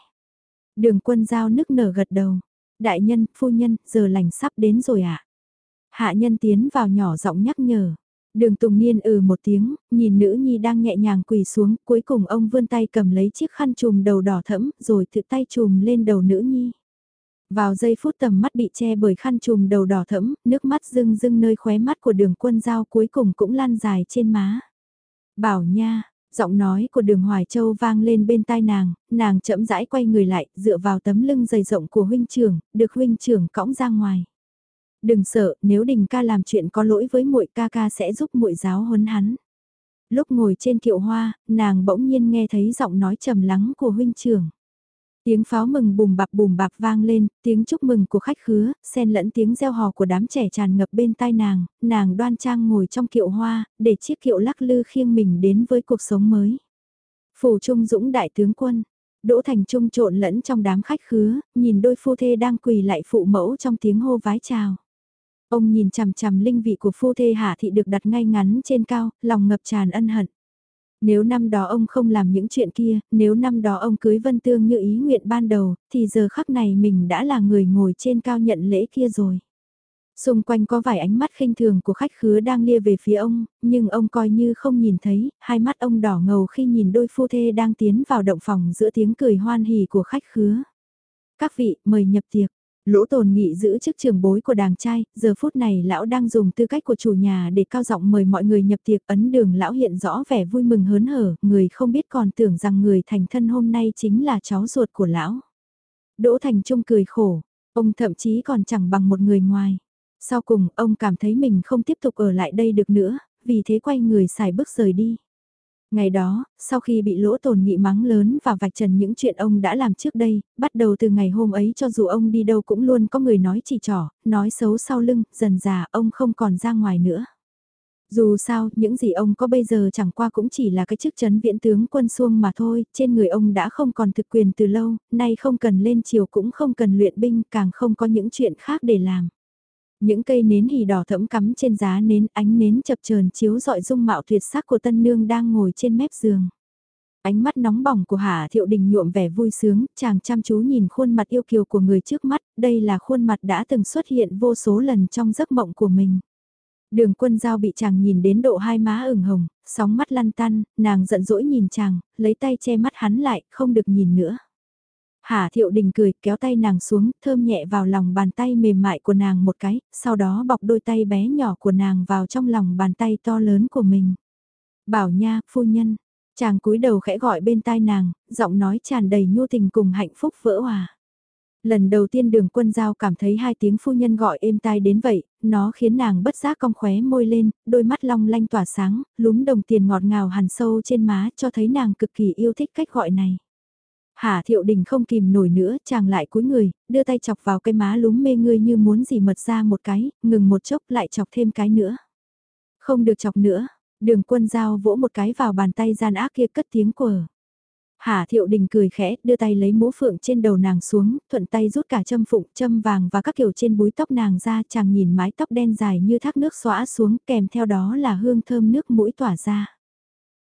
S1: Đường quân giao nức nở gật đầu, đại nhân, phu nhân, giờ lành sắp đến rồi ạ. À? Hạ nhân tiến vào nhỏ giọng nhắc nhở. Đường Tùng Niên ừ một tiếng, nhìn nữ nhi đang nhẹ nhàng quỳ xuống, cuối cùng ông vươn tay cầm lấy chiếc khăn chùm đầu đỏ thẫm, rồi tự tay chùm lên đầu nữ nhi. Vào giây phút tầm mắt bị che bởi khăn chùm đầu đỏ thẫm, nước mắt rưng rưng nơi khóe mắt của đường quân giao cuối cùng cũng lan dài trên má. Bảo nha, giọng nói của đường Hoài Châu vang lên bên tai nàng, nàng chậm rãi quay người lại, dựa vào tấm lưng dày rộng của huynh trưởng, được huynh trưởng cõng ra ngoài. Đừng sợ, nếu đình ca làm chuyện có lỗi với muội ca ca sẽ giúp muội giáo huấn hắn. Lúc ngồi trên kiệu hoa, nàng bỗng nhiên nghe thấy giọng nói trầm lắng của huynh trưởng. Tiếng pháo mừng bùm bạp bùm bạp vang lên, tiếng chúc mừng của khách khứa, xen lẫn tiếng reo hò của đám trẻ tràn ngập bên tai nàng, nàng đoan trang ngồi trong kiệu hoa, để chiếc kiệu lắc lư khiêng mình đến với cuộc sống mới. Phủ Trung Dũng đại tướng quân, Đỗ Thành Trung trộn lẫn trong đám khách khứa, nhìn đôi phu thê đang quỳ lại phụ mẫu trong tiếng hô vái chào. Ông nhìn chằm chằm linh vị của phu thê hạ thị được đặt ngay ngắn trên cao, lòng ngập tràn ân hận. Nếu năm đó ông không làm những chuyện kia, nếu năm đó ông cưới Vân Tương như ý nguyện ban đầu, thì giờ khắc này mình đã là người ngồi trên cao nhận lễ kia rồi. Xung quanh có vài ánh mắt khinh thường của khách khứa đang lia về phía ông, nhưng ông coi như không nhìn thấy, hai mắt ông đỏ ngầu khi nhìn đôi phu thê đang tiến vào động phòng giữa tiếng cười hoan hỉ của khách khứa. Các vị, mời nhập tiệc. Lỗ tồn nghị giữ chức trưởng bối của đàng trai, giờ phút này lão đang dùng tư cách của chủ nhà để cao giọng mời mọi người nhập tiệc ấn đường lão hiện rõ vẻ vui mừng hớn hở, người không biết còn tưởng rằng người thành thân hôm nay chính là cháu ruột của lão. Đỗ Thành Trung cười khổ, ông thậm chí còn chẳng bằng một người ngoài. Sau cùng, ông cảm thấy mình không tiếp tục ở lại đây được nữa, vì thế quay người xài bước rời đi. Ngày đó, sau khi bị lỗ tồn nghị mắng lớn và vạch trần những chuyện ông đã làm trước đây, bắt đầu từ ngày hôm ấy cho dù ông đi đâu cũng luôn có người nói chỉ trỏ, nói xấu sau lưng, dần già ông không còn ra ngoài nữa. Dù sao, những gì ông có bây giờ chẳng qua cũng chỉ là cái chức chấn viễn tướng quân xuông mà thôi, trên người ông đã không còn thực quyền từ lâu, nay không cần lên chiều cũng không cần luyện binh, càng không có những chuyện khác để làm. Những cây nến hỉ đỏ thẫm cắm trên giá nến ánh nến chập chờn chiếu dọi dung mạo tuyệt sắc của tân nương đang ngồi trên mép giường. Ánh mắt nóng bỏng của Hà Thiệu Đình nhuộm vẻ vui sướng, chàng chăm chú nhìn khuôn mặt yêu kiều của người trước mắt, đây là khuôn mặt đã từng xuất hiện vô số lần trong giấc mộng của mình. Đường quân giao bị chàng nhìn đến độ hai má ửng hồng, sóng mắt lăn tăn, nàng giận dỗi nhìn chàng, lấy tay che mắt hắn lại, không được nhìn nữa. Hà Thiệu Đình cười, kéo tay nàng xuống, thơm nhẹ vào lòng bàn tay mềm mại của nàng một cái, sau đó bọc đôi tay bé nhỏ của nàng vào trong lòng bàn tay to lớn của mình. Bảo nha, phu nhân, chàng cúi đầu khẽ gọi bên tai nàng, giọng nói tràn đầy nhu tình cùng hạnh phúc vỡ hòa. Lần đầu tiên đường quân giao cảm thấy hai tiếng phu nhân gọi êm tai đến vậy, nó khiến nàng bất giác cong khóe môi lên, đôi mắt long lanh tỏa sáng, lúm đồng tiền ngọt ngào hằn sâu trên má cho thấy nàng cực kỳ yêu thích cách gọi này. Hà thiệu đình không kìm nổi nữa, chàng lại cúi người, đưa tay chọc vào cái má lúm mê ngươi như muốn gì mật ra một cái, ngừng một chốc lại chọc thêm cái nữa. Không được chọc nữa, Đường quân giao vỗ một cái vào bàn tay gian ác kia cất tiếng quờ. Hà thiệu đình cười khẽ, đưa tay lấy mũ phượng trên đầu nàng xuống, thuận tay rút cả châm phụng, châm vàng và các kiểu trên búi tóc nàng ra, chàng nhìn mái tóc đen dài như thác nước xóa xuống, kèm theo đó là hương thơm nước mũi tỏa ra.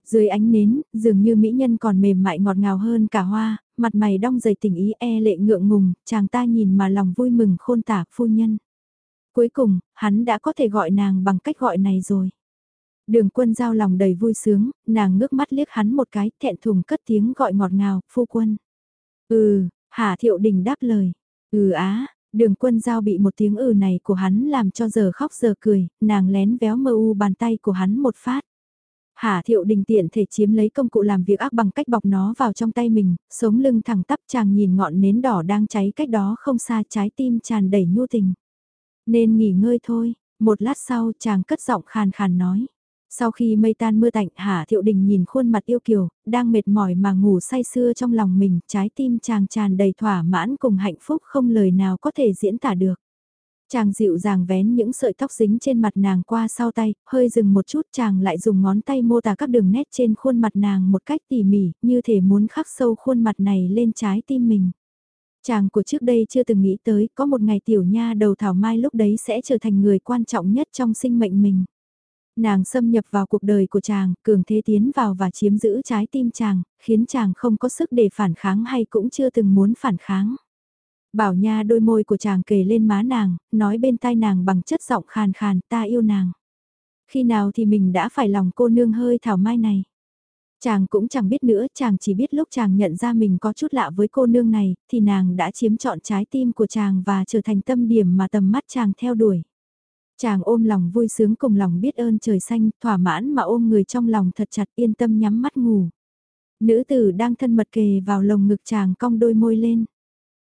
S1: Dưới ánh nến, dường như mỹ nhân còn mềm mại ngọt ngào hơn cả hoa, mặt mày đong dày tình ý e lệ ngượng ngùng, chàng ta nhìn mà lòng vui mừng khôn tả phu nhân. Cuối cùng, hắn đã có thể gọi nàng bằng cách gọi này rồi. Đường quân giao lòng đầy vui sướng, nàng ngước mắt liếc hắn một cái, thẹn thùng cất tiếng gọi ngọt ngào, phu quân. Ừ, Hà Thiệu Đình đáp lời. Ừ á, đường quân giao bị một tiếng ừ này của hắn làm cho giờ khóc giờ cười, nàng lén véo mơ u bàn tay của hắn một phát. Hà Thiệu Đình tiện thể chiếm lấy công cụ làm việc ác bằng cách bọc nó vào trong tay mình, sống lưng thẳng tắp chàng nhìn ngọn nến đỏ đang cháy cách đó không xa trái tim tràn đầy nhu tình. Nên nghỉ ngơi thôi, một lát sau chàng cất giọng khàn khàn nói. Sau khi mây tan mưa tạnh Hà Thiệu Đình nhìn khuôn mặt yêu kiều, đang mệt mỏi mà ngủ say sưa trong lòng mình, trái tim chàng tràn đầy thỏa mãn cùng hạnh phúc không lời nào có thể diễn tả được. Chàng dịu dàng vén những sợi tóc dính trên mặt nàng qua sau tay, hơi dừng một chút chàng lại dùng ngón tay mô tả các đường nét trên khuôn mặt nàng một cách tỉ mỉ, như thể muốn khắc sâu khuôn mặt này lên trái tim mình. Chàng của trước đây chưa từng nghĩ tới có một ngày tiểu nha đầu thảo mai lúc đấy sẽ trở thành người quan trọng nhất trong sinh mệnh mình. Nàng xâm nhập vào cuộc đời của chàng, cường thế tiến vào và chiếm giữ trái tim chàng, khiến chàng không có sức để phản kháng hay cũng chưa từng muốn phản kháng. Bảo nha đôi môi của chàng kề lên má nàng, nói bên tai nàng bằng chất giọng khàn khàn ta yêu nàng. Khi nào thì mình đã phải lòng cô nương hơi thảo mai này. Chàng cũng chẳng biết nữa, chàng chỉ biết lúc chàng nhận ra mình có chút lạ với cô nương này, thì nàng đã chiếm trọn trái tim của chàng và trở thành tâm điểm mà tầm mắt chàng theo đuổi. Chàng ôm lòng vui sướng cùng lòng biết ơn trời xanh, thỏa mãn mà ôm người trong lòng thật chặt yên tâm nhắm mắt ngủ. Nữ tử đang thân mật kề vào lồng ngực chàng cong đôi môi lên.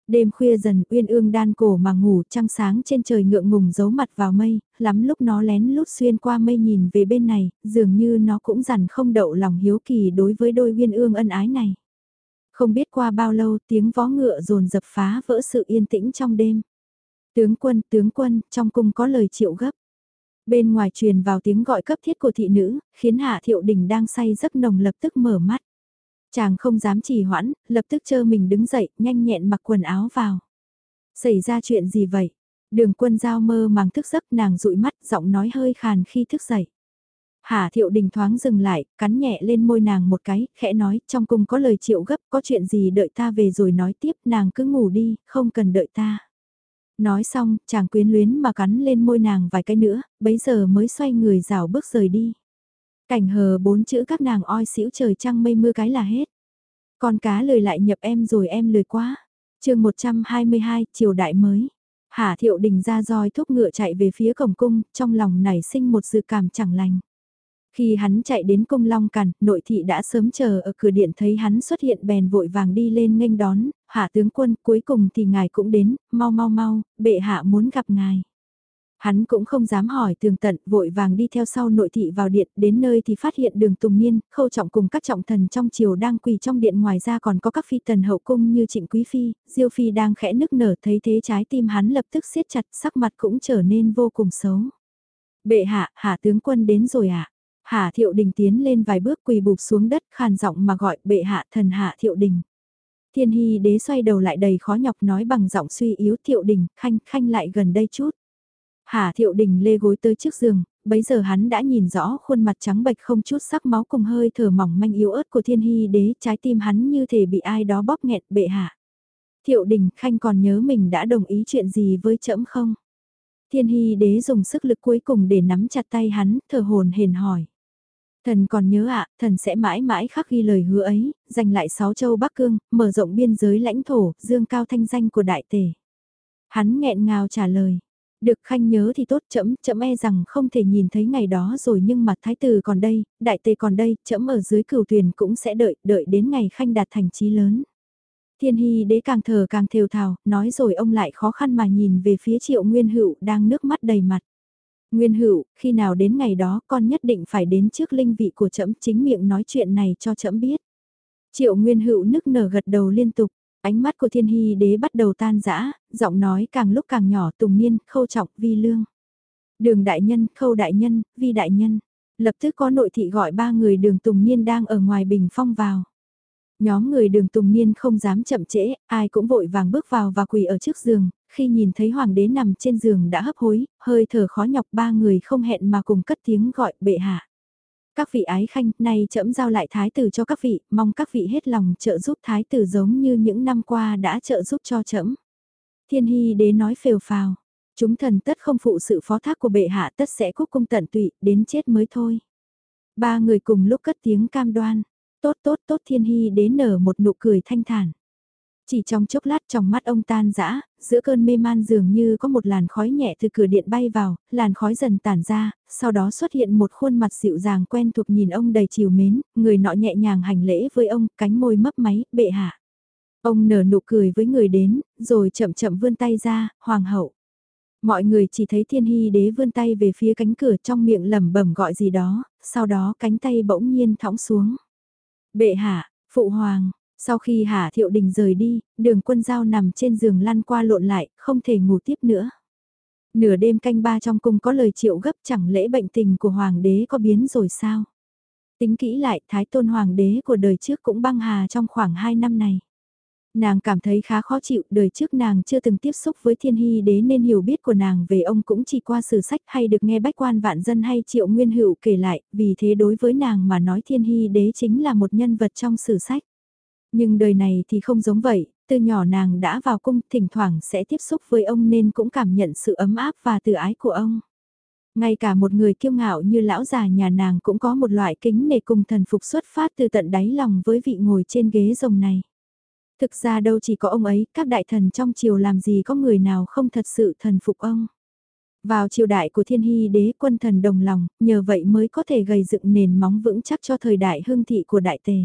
S1: Đêm khuya dần uyên ương đan cổ mà ngủ trăng sáng trên trời ngượng ngùng giấu mặt vào mây, lắm lúc nó lén lút xuyên qua mây nhìn về bên này, dường như nó cũng dằn không đậu lòng hiếu kỳ đối với đôi uyên ương ân ái này. Không biết qua bao lâu tiếng vó ngựa rồn dập phá vỡ sự yên tĩnh trong đêm. Tướng quân, tướng quân, trong cung có lời triệu gấp. Bên ngoài truyền vào tiếng gọi cấp thiết của thị nữ, khiến Hạ Thiệu Đình đang say giấc nồng lập tức mở mắt. Chàng không dám trì hoãn, lập tức chơ mình đứng dậy, nhanh nhẹn mặc quần áo vào. Xảy ra chuyện gì vậy? Đường quân giao mơ màng thức giấc nàng dụi mắt, giọng nói hơi khàn khi thức dậy. Hà thiệu đình thoáng dừng lại, cắn nhẹ lên môi nàng một cái, khẽ nói, trong cung có lời triệu gấp, có chuyện gì đợi ta về rồi nói tiếp, nàng cứ ngủ đi, không cần đợi ta. Nói xong, chàng quyến luyến mà cắn lên môi nàng vài cái nữa, bấy giờ mới xoay người rào bước rời đi. Cảnh hờ bốn chữ các nàng oi xỉu trời trăng mây mưa cái là hết. Con cá lời lại nhập em rồi em lời quá. chương 122, triều đại mới. Hà thiệu đình ra roi thúc ngựa chạy về phía cổng cung, trong lòng nảy sinh một sự cảm chẳng lành. Khi hắn chạy đến cung Long cằn, nội thị đã sớm chờ ở cửa điện thấy hắn xuất hiện bèn vội vàng đi lên nghênh đón, hạ tướng quân cuối cùng thì ngài cũng đến, mau mau mau, bệ hạ muốn gặp ngài. Hắn cũng không dám hỏi tường tận, vội vàng đi theo sau nội thị vào điện, đến nơi thì phát hiện đường Tùng Niên, khâu trọng cùng các trọng thần trong triều đang quỳ trong điện ngoài ra còn có các phi tần hậu cung như trịnh quý phi, diêu phi đang khẽ nức nở thấy thế trái tim hắn lập tức siết chặt sắc mặt cũng trở nên vô cùng xấu. Bệ hạ, hạ tướng quân đến rồi ạ. À? Hạ thiệu đình tiến lên vài bước quỳ bụp xuống đất khàn giọng mà gọi bệ hạ thần hạ thiệu đình. Thiên hy đế xoay đầu lại đầy khó nhọc nói bằng giọng suy yếu thiệu đình, khanh, khanh lại gần đây chút. Hà thiệu đình lê gối tới trước giường, bấy giờ hắn đã nhìn rõ khuôn mặt trắng bệch không chút sắc máu cùng hơi thở mỏng manh yếu ớt của thiên hy đế, trái tim hắn như thể bị ai đó bóp nghẹt bệ hạ. Thiệu đình khanh còn nhớ mình đã đồng ý chuyện gì với trẫm không? Thiên hy đế dùng sức lực cuối cùng để nắm chặt tay hắn, thở hồn hển hỏi. Thần còn nhớ ạ, thần sẽ mãi mãi khắc ghi lời hứa ấy, giành lại sáu châu Bắc Cương, mở rộng biên giới lãnh thổ, dương cao thanh danh của đại tể. Hắn nghẹn ngào trả lời, được khanh nhớ thì tốt chậm chậm e rằng không thể nhìn thấy ngày đó rồi nhưng mà thái tử còn đây, đại tề còn đây, chậm ở dưới cửu thuyền cũng sẽ đợi, đợi đến ngày khanh đạt thành trí lớn. Thiên hy đế càng thờ càng thều thào, nói rồi ông lại khó khăn mà nhìn về phía triệu nguyên hữu đang nước mắt đầy mặt. Nguyên hữu, khi nào đến ngày đó con nhất định phải đến trước linh vị của trẫm chính miệng nói chuyện này cho trẫm biết. Triệu Nguyên hữu nức nở gật đầu liên tục, ánh mắt của thiên hy đế bắt đầu tan rã, giọng nói càng lúc càng nhỏ tùng niên, khâu trọng, vi lương. Đường đại nhân, khâu đại nhân, vi đại nhân. Lập tức có nội thị gọi ba người đường Tùng Niên đang ở ngoài bình phong vào. Nhóm người đường Tùng Niên không dám chậm trễ, ai cũng vội vàng bước vào và quỳ ở trước giường, khi nhìn thấy hoàng đế nằm trên giường đã hấp hối, hơi thở khó nhọc ba người không hẹn mà cùng cất tiếng gọi bệ hạ. Các vị ái khanh, nay trẫm giao lại thái tử cho các vị, mong các vị hết lòng trợ giúp thái tử giống như những năm qua đã trợ giúp cho trẫm. Thiên hy đế nói phều phào, chúng thần tất không phụ sự phó thác của bệ hạ tất sẽ cúc cung tận tụy, đến chết mới thôi. Ba người cùng lúc cất tiếng cam đoan, tốt tốt tốt thiên hy đế nở một nụ cười thanh thản. Chỉ trong chốc lát trong mắt ông tan dã giữa cơn mê man dường như có một làn khói nhẹ từ cửa điện bay vào, làn khói dần tản ra, sau đó xuất hiện một khuôn mặt dịu dàng quen thuộc nhìn ông đầy chiều mến, người nọ nhẹ nhàng hành lễ với ông, cánh môi mấp máy, bệ hạ. Ông nở nụ cười với người đến, rồi chậm chậm vươn tay ra, hoàng hậu. Mọi người chỉ thấy thiên hy đế vươn tay về phía cánh cửa trong miệng lẩm bẩm gọi gì đó, sau đó cánh tay bỗng nhiên thõng xuống. Bệ hạ, phụ hoàng, sau khi Hà Thiệu Đình rời đi, đường quân giao nằm trên giường lăn qua lộn lại, không thể ngủ tiếp nữa. Nửa đêm canh ba trong cung có lời triệu gấp chẳng lẽ bệnh tình của hoàng đế có biến rồi sao? Tính kỹ lại, thái tôn hoàng đế của đời trước cũng băng hà trong khoảng 2 năm này. Nàng cảm thấy khá khó chịu, đời trước nàng chưa từng tiếp xúc với thiên hy đế nên hiểu biết của nàng về ông cũng chỉ qua sử sách hay được nghe bách quan vạn dân hay triệu nguyên hữu kể lại, vì thế đối với nàng mà nói thiên hy đế chính là một nhân vật trong sử sách. Nhưng đời này thì không giống vậy, từ nhỏ nàng đã vào cung thỉnh thoảng sẽ tiếp xúc với ông nên cũng cảm nhận sự ấm áp và từ ái của ông. Ngay cả một người kiêu ngạo như lão già nhà nàng cũng có một loại kính nể cùng thần phục xuất phát từ tận đáy lòng với vị ngồi trên ghế rồng này. Thực ra đâu chỉ có ông ấy, các đại thần trong triều làm gì có người nào không thật sự thần phục ông. Vào triều đại của thiên hy đế quân thần đồng lòng, nhờ vậy mới có thể gây dựng nền móng vững chắc cho thời đại hương thị của đại tề.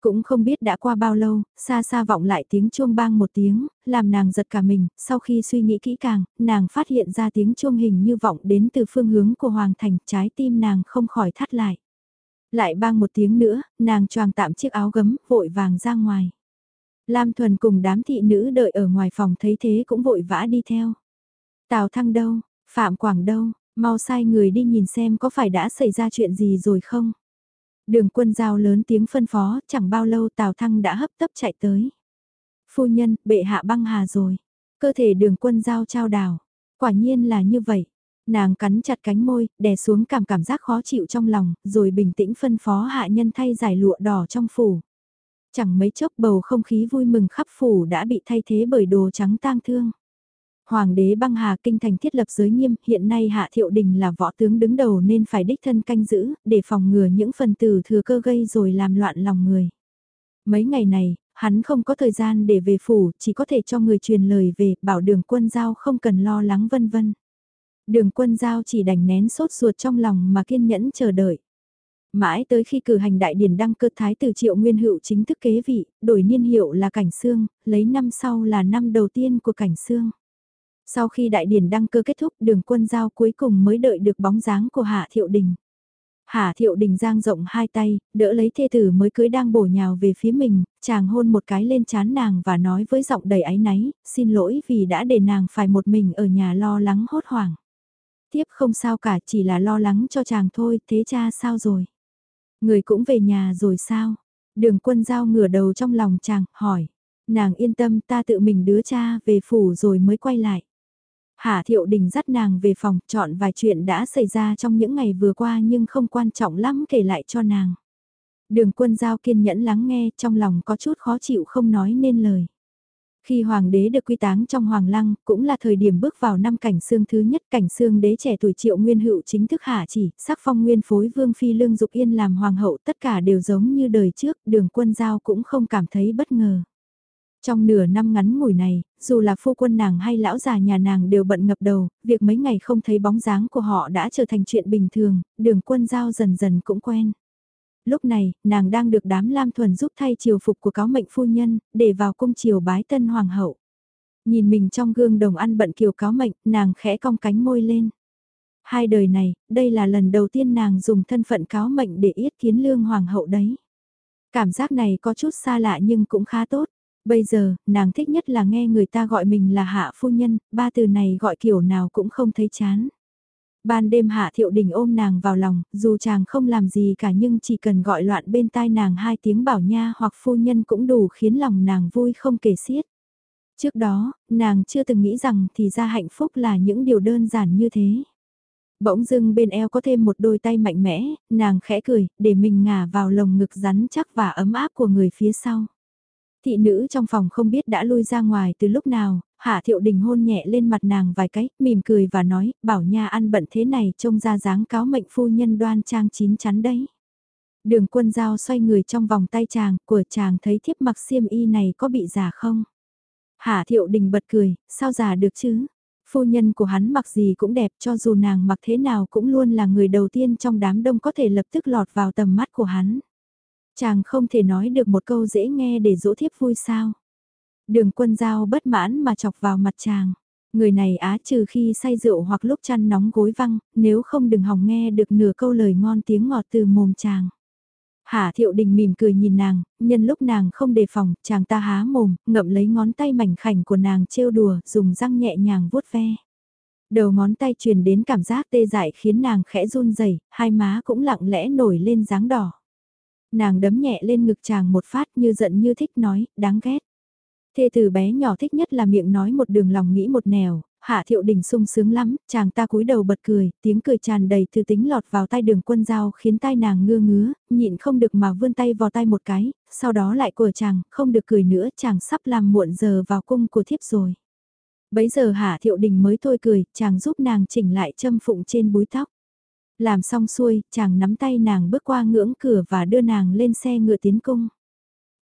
S1: Cũng không biết đã qua bao lâu, xa xa vọng lại tiếng chuông bang một tiếng, làm nàng giật cả mình, sau khi suy nghĩ kỹ càng, nàng phát hiện ra tiếng chuông hình như vọng đến từ phương hướng của Hoàng Thành, trái tim nàng không khỏi thắt lại. Lại bang một tiếng nữa, nàng choàng tạm chiếc áo gấm, vội vàng ra ngoài. Lam Thuần cùng đám thị nữ đợi ở ngoài phòng thấy thế cũng vội vã đi theo. Tào Thăng đâu, Phạm Quảng đâu, mau sai người đi nhìn xem có phải đã xảy ra chuyện gì rồi không. Đường quân giao lớn tiếng phân phó, chẳng bao lâu Tào Thăng đã hấp tấp chạy tới. Phu nhân, bệ hạ băng hà rồi. Cơ thể đường quân giao trao đảo. Quả nhiên là như vậy. Nàng cắn chặt cánh môi, đè xuống cảm cảm giác khó chịu trong lòng, rồi bình tĩnh phân phó hạ nhân thay giải lụa đỏ trong phủ. Chẳng mấy chốc bầu không khí vui mừng khắp phủ đã bị thay thế bởi đồ trắng tang thương. Hoàng đế băng hà kinh thành thiết lập giới nghiêm, hiện nay Hạ Thiệu Đình là võ tướng đứng đầu nên phải đích thân canh giữ, để phòng ngừa những phần tử thừa cơ gây rồi làm loạn lòng người. Mấy ngày này, hắn không có thời gian để về phủ, chỉ có thể cho người truyền lời về, bảo đường quân giao không cần lo lắng vân vân. Đường quân giao chỉ đành nén sốt ruột trong lòng mà kiên nhẫn chờ đợi. Mãi tới khi cử hành đại điển đăng cơ thái tử triệu nguyên hữu chính thức kế vị, đổi niên hiệu là cảnh xương, lấy năm sau là năm đầu tiên của cảnh xương. Sau khi đại điển đăng cơ kết thúc đường quân giao cuối cùng mới đợi được bóng dáng của Hạ Thiệu Đình. Hạ Thiệu Đình giang rộng hai tay, đỡ lấy thê tử mới cưới đang bổ nhào về phía mình, chàng hôn một cái lên chán nàng và nói với giọng đầy áy náy, xin lỗi vì đã để nàng phải một mình ở nhà lo lắng hốt hoảng. Tiếp không sao cả chỉ là lo lắng cho chàng thôi, thế cha sao rồi? Người cũng về nhà rồi sao? Đường quân giao ngửa đầu trong lòng chàng, hỏi. Nàng yên tâm ta tự mình đứa cha về phủ rồi mới quay lại. Hà Thiệu Đình dắt nàng về phòng, chọn vài chuyện đã xảy ra trong những ngày vừa qua nhưng không quan trọng lắm kể lại cho nàng. Đường quân giao kiên nhẫn lắng nghe, trong lòng có chút khó chịu không nói nên lời. Khi hoàng đế được quy táng trong hoàng lăng, cũng là thời điểm bước vào năm cảnh xương thứ nhất, cảnh xương đế trẻ tuổi triệu nguyên hữu chính thức hạ chỉ, sắc phong nguyên phối vương phi lương dục yên làm hoàng hậu tất cả đều giống như đời trước, đường quân giao cũng không cảm thấy bất ngờ. Trong nửa năm ngắn ngủi này, dù là phu quân nàng hay lão già nhà nàng đều bận ngập đầu, việc mấy ngày không thấy bóng dáng của họ đã trở thành chuyện bình thường, đường quân giao dần dần cũng quen. Lúc này, nàng đang được đám lam thuần giúp thay triều phục của cáo mệnh phu nhân, để vào cung triều bái tân hoàng hậu. Nhìn mình trong gương đồng ăn bận kiều cáo mệnh, nàng khẽ cong cánh môi lên. Hai đời này, đây là lần đầu tiên nàng dùng thân phận cáo mệnh để yết kiến lương hoàng hậu đấy. Cảm giác này có chút xa lạ nhưng cũng khá tốt. Bây giờ, nàng thích nhất là nghe người ta gọi mình là hạ phu nhân, ba từ này gọi kiểu nào cũng không thấy chán. Ban đêm Hạ Thiệu Đình ôm nàng vào lòng, dù chàng không làm gì cả nhưng chỉ cần gọi loạn bên tai nàng hai tiếng bảo nha hoặc phu nhân cũng đủ khiến lòng nàng vui không kể xiết. Trước đó, nàng chưa từng nghĩ rằng thì ra hạnh phúc là những điều đơn giản như thế. Bỗng dưng bên eo có thêm một đôi tay mạnh mẽ, nàng khẽ cười, để mình ngả vào lồng ngực rắn chắc và ấm áp của người phía sau. Thị nữ trong phòng không biết đã lui ra ngoài từ lúc nào, Hạ Thiệu Đình hôn nhẹ lên mặt nàng vài cái, mỉm cười và nói, bảo nha ăn bận thế này trông ra dáng cáo mệnh phu nhân đoan trang chín chắn đấy. Đường quân giao xoay người trong vòng tay chàng, của chàng thấy thiếp mặc xiêm y này có bị giả không? Hạ Thiệu Đình bật cười, sao giả được chứ? Phu nhân của hắn mặc gì cũng đẹp cho dù nàng mặc thế nào cũng luôn là người đầu tiên trong đám đông có thể lập tức lọt vào tầm mắt của hắn. Chàng không thể nói được một câu dễ nghe để dỗ thiếp vui sao. Đường quân giao bất mãn mà chọc vào mặt chàng. Người này á trừ khi say rượu hoặc lúc chăn nóng gối văng, nếu không đừng hòng nghe được nửa câu lời ngon tiếng ngọt từ mồm chàng. Hà thiệu đình mỉm cười nhìn nàng, nhân lúc nàng không đề phòng, chàng ta há mồm, ngậm lấy ngón tay mảnh khảnh của nàng trêu đùa, dùng răng nhẹ nhàng vuốt ve. Đầu ngón tay truyền đến cảm giác tê dại khiến nàng khẽ run rẩy, hai má cũng lặng lẽ nổi lên dáng đỏ. Nàng đấm nhẹ lên ngực chàng một phát như giận như thích nói, đáng ghét. Thê từ bé nhỏ thích nhất là miệng nói một đường lòng nghĩ một nẻo, hạ thiệu đình sung sướng lắm, chàng ta cúi đầu bật cười, tiếng cười tràn đầy thư tính lọt vào tay đường quân dao khiến tai nàng ngơ ngứa, nhịn không được mà vươn tay vào tay một cái, sau đó lại của chàng, không được cười nữa, chàng sắp làm muộn giờ vào cung của thiếp rồi. Bấy giờ hạ thiệu đình mới thôi cười, chàng giúp nàng chỉnh lại châm phụng trên búi tóc. Làm xong xuôi, chàng nắm tay nàng bước qua ngưỡng cửa và đưa nàng lên xe ngựa tiến cung.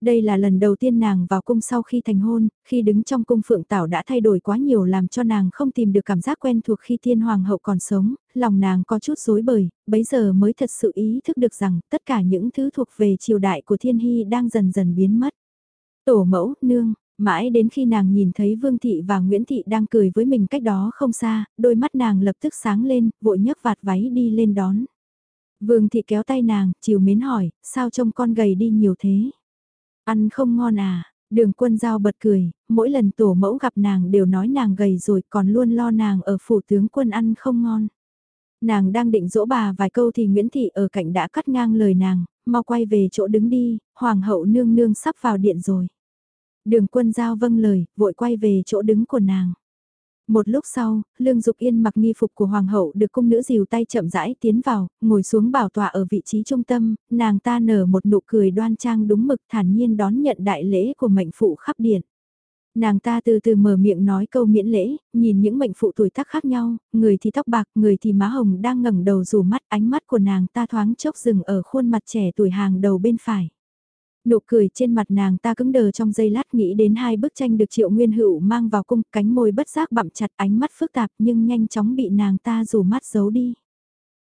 S1: Đây là lần đầu tiên nàng vào cung sau khi thành hôn, khi đứng trong cung phượng tảo đã thay đổi quá nhiều làm cho nàng không tìm được cảm giác quen thuộc khi thiên hoàng hậu còn sống, lòng nàng có chút rối bời, bấy giờ mới thật sự ý thức được rằng tất cả những thứ thuộc về triều đại của thiên hy đang dần dần biến mất. Tổ mẫu, nương, mãi đến khi nàng nhìn thấy Vương Thị và Nguyễn Thị đang cười với mình cách đó không xa, đôi mắt nàng lập tức sáng lên, vội nhấc vạt váy đi lên đón. Vương Thị kéo tay nàng, chiều mến hỏi, sao trông con gầy đi nhiều thế? Ăn không ngon à, đường quân giao bật cười, mỗi lần tổ mẫu gặp nàng đều nói nàng gầy rồi còn luôn lo nàng ở phủ tướng quân ăn không ngon. Nàng đang định dỗ bà vài câu thì Nguyễn Thị ở cạnh đã cắt ngang lời nàng, mau quay về chỗ đứng đi, hoàng hậu nương nương sắp vào điện rồi. Đường quân giao vâng lời, vội quay về chỗ đứng của nàng. Một lúc sau, Lương Dục Yên mặc nghi phục của Hoàng hậu được cung nữ dìu tay chậm rãi tiến vào, ngồi xuống bảo tọa ở vị trí trung tâm, nàng ta nở một nụ cười đoan trang đúng mực thản nhiên đón nhận đại lễ của mệnh phụ khắp điện. Nàng ta từ từ mở miệng nói câu miễn lễ, nhìn những mệnh phụ tuổi tác khác nhau, người thì tóc bạc, người thì má hồng đang ngẩng đầu rủ mắt, ánh mắt của nàng ta thoáng chốc dừng ở khuôn mặt trẻ tuổi hàng đầu bên phải. Nụ cười trên mặt nàng ta cứng đờ trong giây lát nghĩ đến hai bức tranh được triệu nguyên hữu mang vào cung cánh môi bất giác bặm chặt ánh mắt phức tạp nhưng nhanh chóng bị nàng ta rủ mắt giấu đi.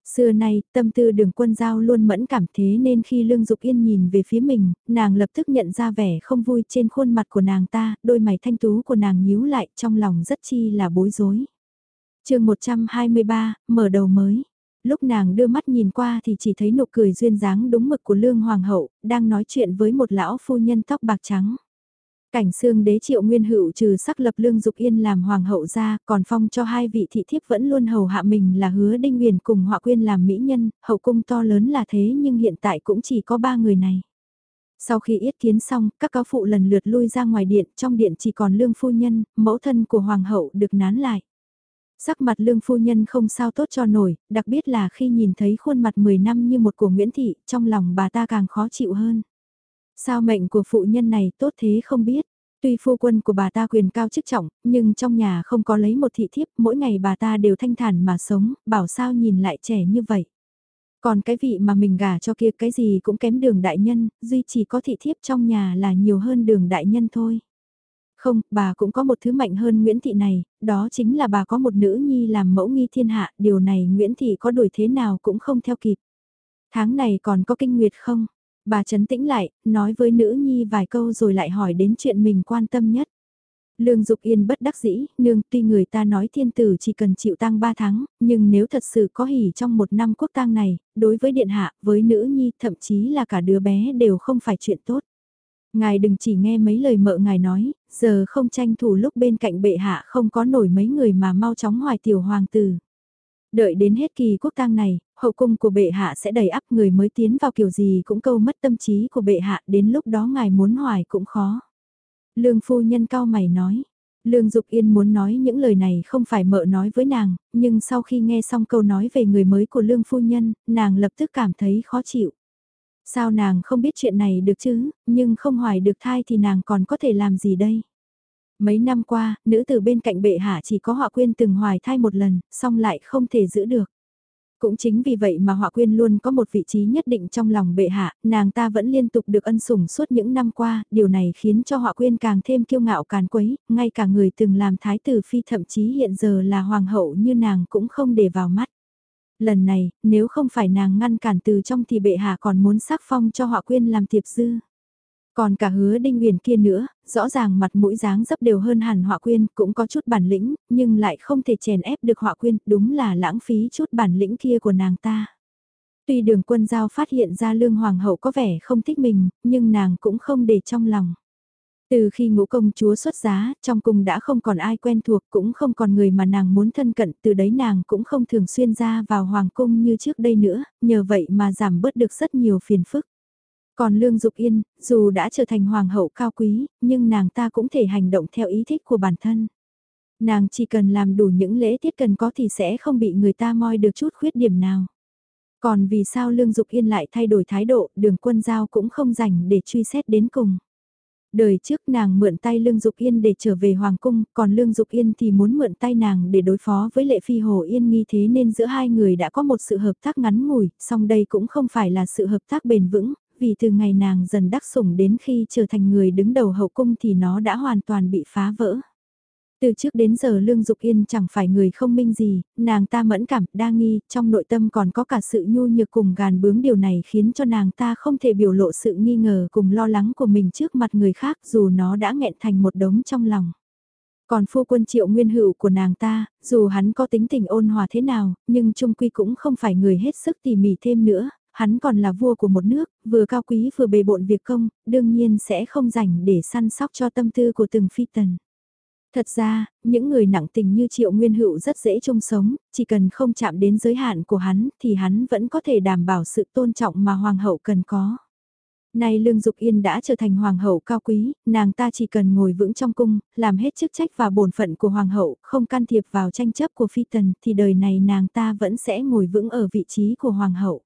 S1: Xưa nay, tâm tư đường quân giao luôn mẫn cảm thế nên khi Lương Dục Yên nhìn về phía mình, nàng lập tức nhận ra vẻ không vui trên khuôn mặt của nàng ta, đôi mày thanh tú của nàng nhíu lại trong lòng rất chi là bối rối. chương 123, mở đầu mới lúc nàng đưa mắt nhìn qua thì chỉ thấy nụ cười duyên dáng đúng mực của Lương Hoàng hậu, đang nói chuyện với một lão phu nhân tóc bạc trắng. Cảnh xương đế triệu nguyên hữu trừ sắc lập Lương Dục Yên làm hoàng hậu ra, còn phong cho hai vị thị thiếp vẫn luôn hầu hạ mình là hứa đinh huyền cùng họa quyên làm mỹ nhân, hậu cung to lớn là thế nhưng hiện tại cũng chỉ có ba người này. Sau khi yết kiến xong, các cáo phụ lần lượt lui ra ngoài điện, trong điện chỉ còn lương phu nhân, mẫu thân của hoàng hậu được nán lại. Sắc mặt lương phu nhân không sao tốt cho nổi, đặc biệt là khi nhìn thấy khuôn mặt 10 năm như một của Nguyễn Thị, trong lòng bà ta càng khó chịu hơn. Sao mệnh của phụ nhân này tốt thế không biết. Tuy phu quân của bà ta quyền cao chức trọng, nhưng trong nhà không có lấy một thị thiếp, mỗi ngày bà ta đều thanh thản mà sống, bảo sao nhìn lại trẻ như vậy. Còn cái vị mà mình gả cho kia cái gì cũng kém đường đại nhân, duy chỉ có thị thiếp trong nhà là nhiều hơn đường đại nhân thôi. Không, bà cũng có một thứ mạnh hơn Nguyễn Thị này, đó chính là bà có một nữ nhi làm mẫu nghi thiên hạ, điều này Nguyễn Thị có đuổi thế nào cũng không theo kịp. Tháng này còn có kinh nguyệt không? Bà chấn tĩnh lại, nói với nữ nhi vài câu rồi lại hỏi đến chuyện mình quan tâm nhất. Lương Dục Yên bất đắc dĩ, nương tuy người ta nói thiên tử chỉ cần chịu tang 3 tháng, nhưng nếu thật sự có hỉ trong một năm quốc tang này, đối với điện hạ, với nữ nhi, thậm chí là cả đứa bé đều không phải chuyện tốt. Ngài đừng chỉ nghe mấy lời mợ ngài nói, giờ không tranh thủ lúc bên cạnh bệ hạ không có nổi mấy người mà mau chóng hoài tiểu hoàng tử. Đợi đến hết kỳ quốc tang này, hậu cung của bệ hạ sẽ đầy ắp người mới tiến vào kiểu gì cũng câu mất tâm trí của bệ hạ, đến lúc đó ngài muốn hoài cũng khó. Lương phu nhân cao mày nói, Lương Dục Yên muốn nói những lời này không phải mợ nói với nàng, nhưng sau khi nghe xong câu nói về người mới của Lương Phu Nhân, nàng lập tức cảm thấy khó chịu. Sao nàng không biết chuyện này được chứ, nhưng không hoài được thai thì nàng còn có thể làm gì đây? Mấy năm qua, nữ từ bên cạnh bệ hạ chỉ có họa quyên từng hoài thai một lần, song lại không thể giữ được. Cũng chính vì vậy mà Họa Quyên luôn có một vị trí nhất định trong lòng bệ hạ, nàng ta vẫn liên tục được ân sủng suốt những năm qua, điều này khiến cho Họa Quyên càng thêm kiêu ngạo càn quấy, ngay cả người từng làm thái tử phi thậm chí hiện giờ là hoàng hậu như nàng cũng không để vào mắt. Lần này, nếu không phải nàng ngăn cản từ trong thì bệ hạ còn muốn sắc phong cho Họa Quyên làm thiệp dư. Còn cả hứa đinh huyền kia nữa, rõ ràng mặt mũi dáng dấp đều hơn hẳn họa quyên, cũng có chút bản lĩnh, nhưng lại không thể chèn ép được họa quyên, đúng là lãng phí chút bản lĩnh kia của nàng ta. Tuy đường quân giao phát hiện ra lương hoàng hậu có vẻ không thích mình, nhưng nàng cũng không để trong lòng. Từ khi ngũ công chúa xuất giá, trong cung đã không còn ai quen thuộc, cũng không còn người mà nàng muốn thân cận, từ đấy nàng cũng không thường xuyên ra vào hoàng cung như trước đây nữa, nhờ vậy mà giảm bớt được rất nhiều phiền phức. Còn Lương Dục Yên, dù đã trở thành hoàng hậu cao quý, nhưng nàng ta cũng thể hành động theo ý thích của bản thân. Nàng chỉ cần làm đủ những lễ tiết cần có thì sẽ không bị người ta moi được chút khuyết điểm nào. Còn vì sao Lương Dục Yên lại thay đổi thái độ, đường quân giao cũng không rảnh để truy xét đến cùng. Đời trước nàng mượn tay Lương Dục Yên để trở về Hoàng Cung, còn Lương Dục Yên thì muốn mượn tay nàng để đối phó với Lệ Phi Hồ Yên nghi thế nên giữa hai người đã có một sự hợp tác ngắn ngủi, song đây cũng không phải là sự hợp tác bền vững, vì từ ngày nàng dần đắc sủng đến khi trở thành người đứng đầu hậu cung thì nó đã hoàn toàn bị phá vỡ. Từ trước đến giờ Lương Dục Yên chẳng phải người không minh gì, nàng ta mẫn cảm, đa nghi, trong nội tâm còn có cả sự nhu nhược cùng gàn bướng điều này khiến cho nàng ta không thể biểu lộ sự nghi ngờ cùng lo lắng của mình trước mặt người khác dù nó đã nghẹn thành một đống trong lòng. Còn phu quân triệu nguyên hữu của nàng ta, dù hắn có tính tình ôn hòa thế nào, nhưng trung quy cũng không phải người hết sức tỉ mỉ thêm nữa, hắn còn là vua của một nước, vừa cao quý vừa bề bộn việc công, đương nhiên sẽ không rảnh để săn sóc cho tâm tư của từng phi tần. Thật ra, những người nặng tình như Triệu Nguyên Hữu rất dễ chung sống, chỉ cần không chạm đến giới hạn của hắn thì hắn vẫn có thể đảm bảo sự tôn trọng mà Hoàng hậu cần có. Nay Lương Dục Yên đã trở thành Hoàng hậu cao quý, nàng ta chỉ cần ngồi vững trong cung, làm hết chức trách và bổn phận của Hoàng hậu, không can thiệp vào tranh chấp của phi tần thì đời này nàng ta vẫn sẽ ngồi vững ở vị trí của Hoàng hậu.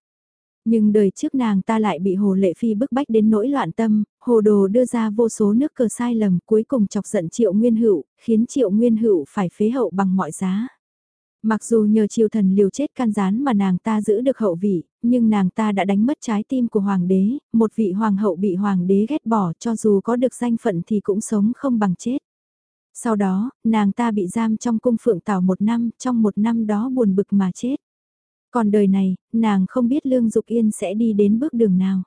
S1: Nhưng đời trước nàng ta lại bị Hồ Lệ Phi bức bách đến nỗi loạn tâm, Hồ Đồ đưa ra vô số nước cờ sai lầm cuối cùng chọc giận Triệu Nguyên Hữu, khiến Triệu Nguyên Hữu phải phế hậu bằng mọi giá. Mặc dù nhờ triều thần liều chết can gián mà nàng ta giữ được hậu vị, nhưng nàng ta đã đánh mất trái tim của hoàng đế, một vị hoàng hậu bị hoàng đế ghét bỏ cho dù có được danh phận thì cũng sống không bằng chết. Sau đó, nàng ta bị giam trong cung phượng tảo một năm, trong một năm đó buồn bực mà chết. Còn đời này, nàng không biết Lương Dục Yên sẽ đi đến bước đường nào.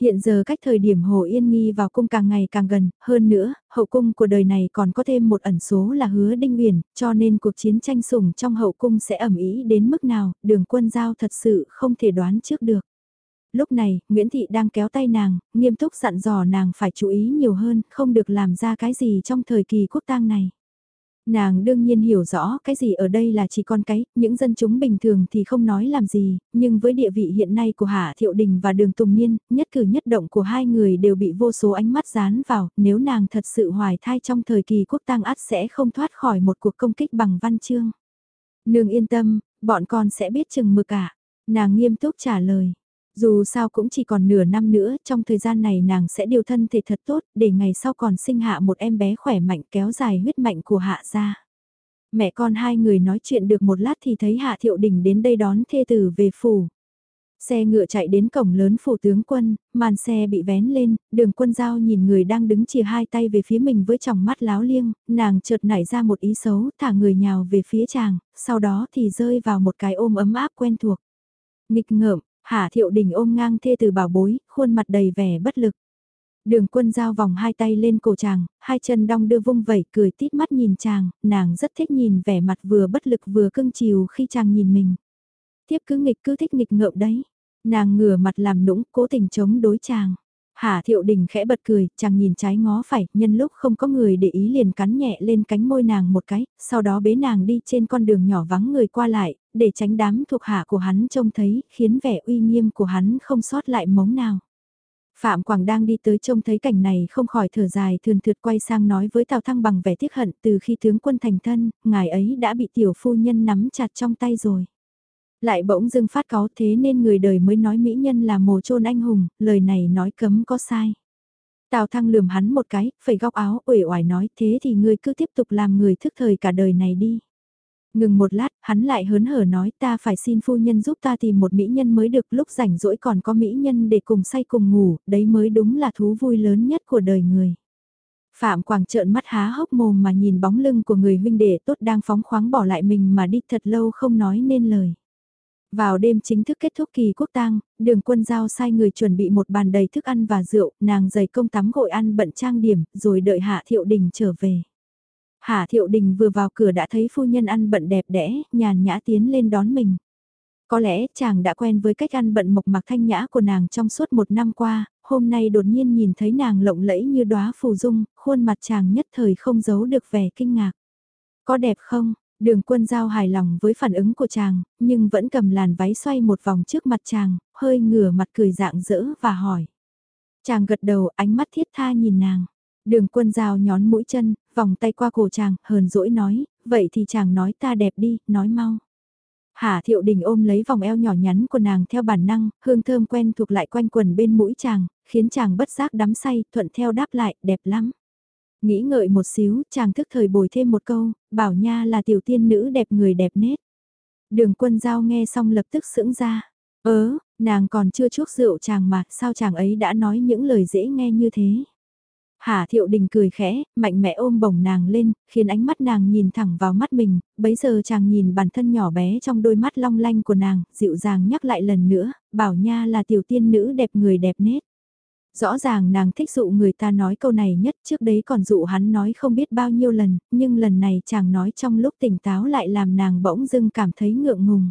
S1: Hiện giờ cách thời điểm Hồ Yên Nghi vào cung càng ngày càng gần, hơn nữa, hậu cung của đời này còn có thêm một ẩn số là hứa đinh biển cho nên cuộc chiến tranh sủng trong hậu cung sẽ ẩm ý đến mức nào, đường quân giao thật sự không thể đoán trước được. Lúc này, Nguyễn Thị đang kéo tay nàng, nghiêm túc dặn dò nàng phải chú ý nhiều hơn, không được làm ra cái gì trong thời kỳ quốc tang này. Nàng đương nhiên hiểu rõ cái gì ở đây là chỉ con cái, những dân chúng bình thường thì không nói làm gì, nhưng với địa vị hiện nay của Hạ Thiệu Đình và Đường Tùng Niên, nhất cử nhất động của hai người đều bị vô số ánh mắt dán vào, nếu nàng thật sự hoài thai trong thời kỳ quốc tang ắt sẽ không thoát khỏi một cuộc công kích bằng văn chương. Nương yên tâm, bọn con sẽ biết chừng mực cả. Nàng nghiêm túc trả lời. Dù sao cũng chỉ còn nửa năm nữa, trong thời gian này nàng sẽ điều thân thể thật tốt, để ngày sau còn sinh hạ một em bé khỏe mạnh kéo dài huyết mạnh của hạ gia. Mẹ con hai người nói chuyện được một lát thì thấy Hạ Thiệu Đình đến đây đón thê tử về phủ. Xe ngựa chạy đến cổng lớn phủ tướng quân, màn xe bị vén lên, đường quân giao nhìn người đang đứng chìa hai tay về phía mình với tròng mắt láo liêng, nàng chợt nảy ra một ý xấu, thả người nhào về phía chàng, sau đó thì rơi vào một cái ôm ấm áp quen thuộc. Nghịch ngợm, Hạ thiệu đình ôm ngang thê từ bảo bối, khuôn mặt đầy vẻ bất lực. Đường quân giao vòng hai tay lên cổ chàng, hai chân đong đưa vung vẩy cười tít mắt nhìn chàng, nàng rất thích nhìn vẻ mặt vừa bất lực vừa cưng chiều khi chàng nhìn mình. Tiếp cứ nghịch cứ thích nghịch ngợm đấy. Nàng ngửa mặt làm nũng, cố tình chống đối chàng. Hà thiệu đình khẽ bật cười, chàng nhìn trái ngó phải, nhân lúc không có người để ý liền cắn nhẹ lên cánh môi nàng một cái, sau đó bế nàng đi trên con đường nhỏ vắng người qua lại, để tránh đám thuộc hạ của hắn trông thấy, khiến vẻ uy nghiêm của hắn không sót lại mống nào. Phạm Quảng đang đi tới trông thấy cảnh này không khỏi thở dài thường thượt quay sang nói với Tào Thăng bằng vẻ tiếc hận từ khi tướng quân thành thân, ngài ấy đã bị tiểu phu nhân nắm chặt trong tay rồi. Lại bỗng dưng phát có thế nên người đời mới nói mỹ nhân là mồ chôn anh hùng, lời này nói cấm có sai. Tào Thăng lườm hắn một cái, phẩy góc áo, uể oải nói thế thì ngươi cứ tiếp tục làm người thức thời cả đời này đi. Ngừng một lát, hắn lại hớn hở nói ta phải xin phu nhân giúp ta tìm một mỹ nhân mới được lúc rảnh rỗi còn có mỹ nhân để cùng say cùng ngủ, đấy mới đúng là thú vui lớn nhất của đời người. Phạm Quảng trợn mắt há hốc mồm mà nhìn bóng lưng của người huynh đệ tốt đang phóng khoáng bỏ lại mình mà đi thật lâu không nói nên lời. Vào đêm chính thức kết thúc kỳ quốc tang, đường quân giao sai người chuẩn bị một bàn đầy thức ăn và rượu, nàng giày công tắm gội ăn bận trang điểm, rồi đợi Hạ Thiệu Đình trở về. Hạ Thiệu Đình vừa vào cửa đã thấy phu nhân ăn bận đẹp đẽ, nhàn nhã tiến lên đón mình. Có lẽ chàng đã quen với cách ăn bận mộc mạc thanh nhã của nàng trong suốt một năm qua, hôm nay đột nhiên nhìn thấy nàng lộng lẫy như đóa phù dung, khuôn mặt chàng nhất thời không giấu được vẻ kinh ngạc. Có đẹp không? Đường quân giao hài lòng với phản ứng của chàng, nhưng vẫn cầm làn váy xoay một vòng trước mặt chàng, hơi ngửa mặt cười dạng dỡ và hỏi. Chàng gật đầu ánh mắt thiết tha nhìn nàng. Đường quân giao nhón mũi chân, vòng tay qua cổ chàng, hờn dỗi nói, vậy thì chàng nói ta đẹp đi, nói mau. Hà thiệu đình ôm lấy vòng eo nhỏ nhắn của nàng theo bản năng, hương thơm quen thuộc lại quanh quần bên mũi chàng, khiến chàng bất giác đắm say, thuận theo đáp lại, đẹp lắm. Nghĩ ngợi một xíu, chàng thức thời bồi thêm một câu, bảo nha là tiểu tiên nữ đẹp người đẹp nết. Đường quân giao nghe xong lập tức sững ra. Ớ, nàng còn chưa chuốc rượu chàng mà, sao chàng ấy đã nói những lời dễ nghe như thế. Hà Thiệu Đình cười khẽ, mạnh mẽ ôm bổng nàng lên, khiến ánh mắt nàng nhìn thẳng vào mắt mình, bấy giờ chàng nhìn bản thân nhỏ bé trong đôi mắt long lanh của nàng, dịu dàng nhắc lại lần nữa, bảo nha là tiểu tiên nữ đẹp người đẹp nết. Rõ ràng nàng thích dụ người ta nói câu này nhất trước đấy còn dụ hắn nói không biết bao nhiêu lần, nhưng lần này chàng nói trong lúc tỉnh táo lại làm nàng bỗng dưng cảm thấy ngượng ngùng.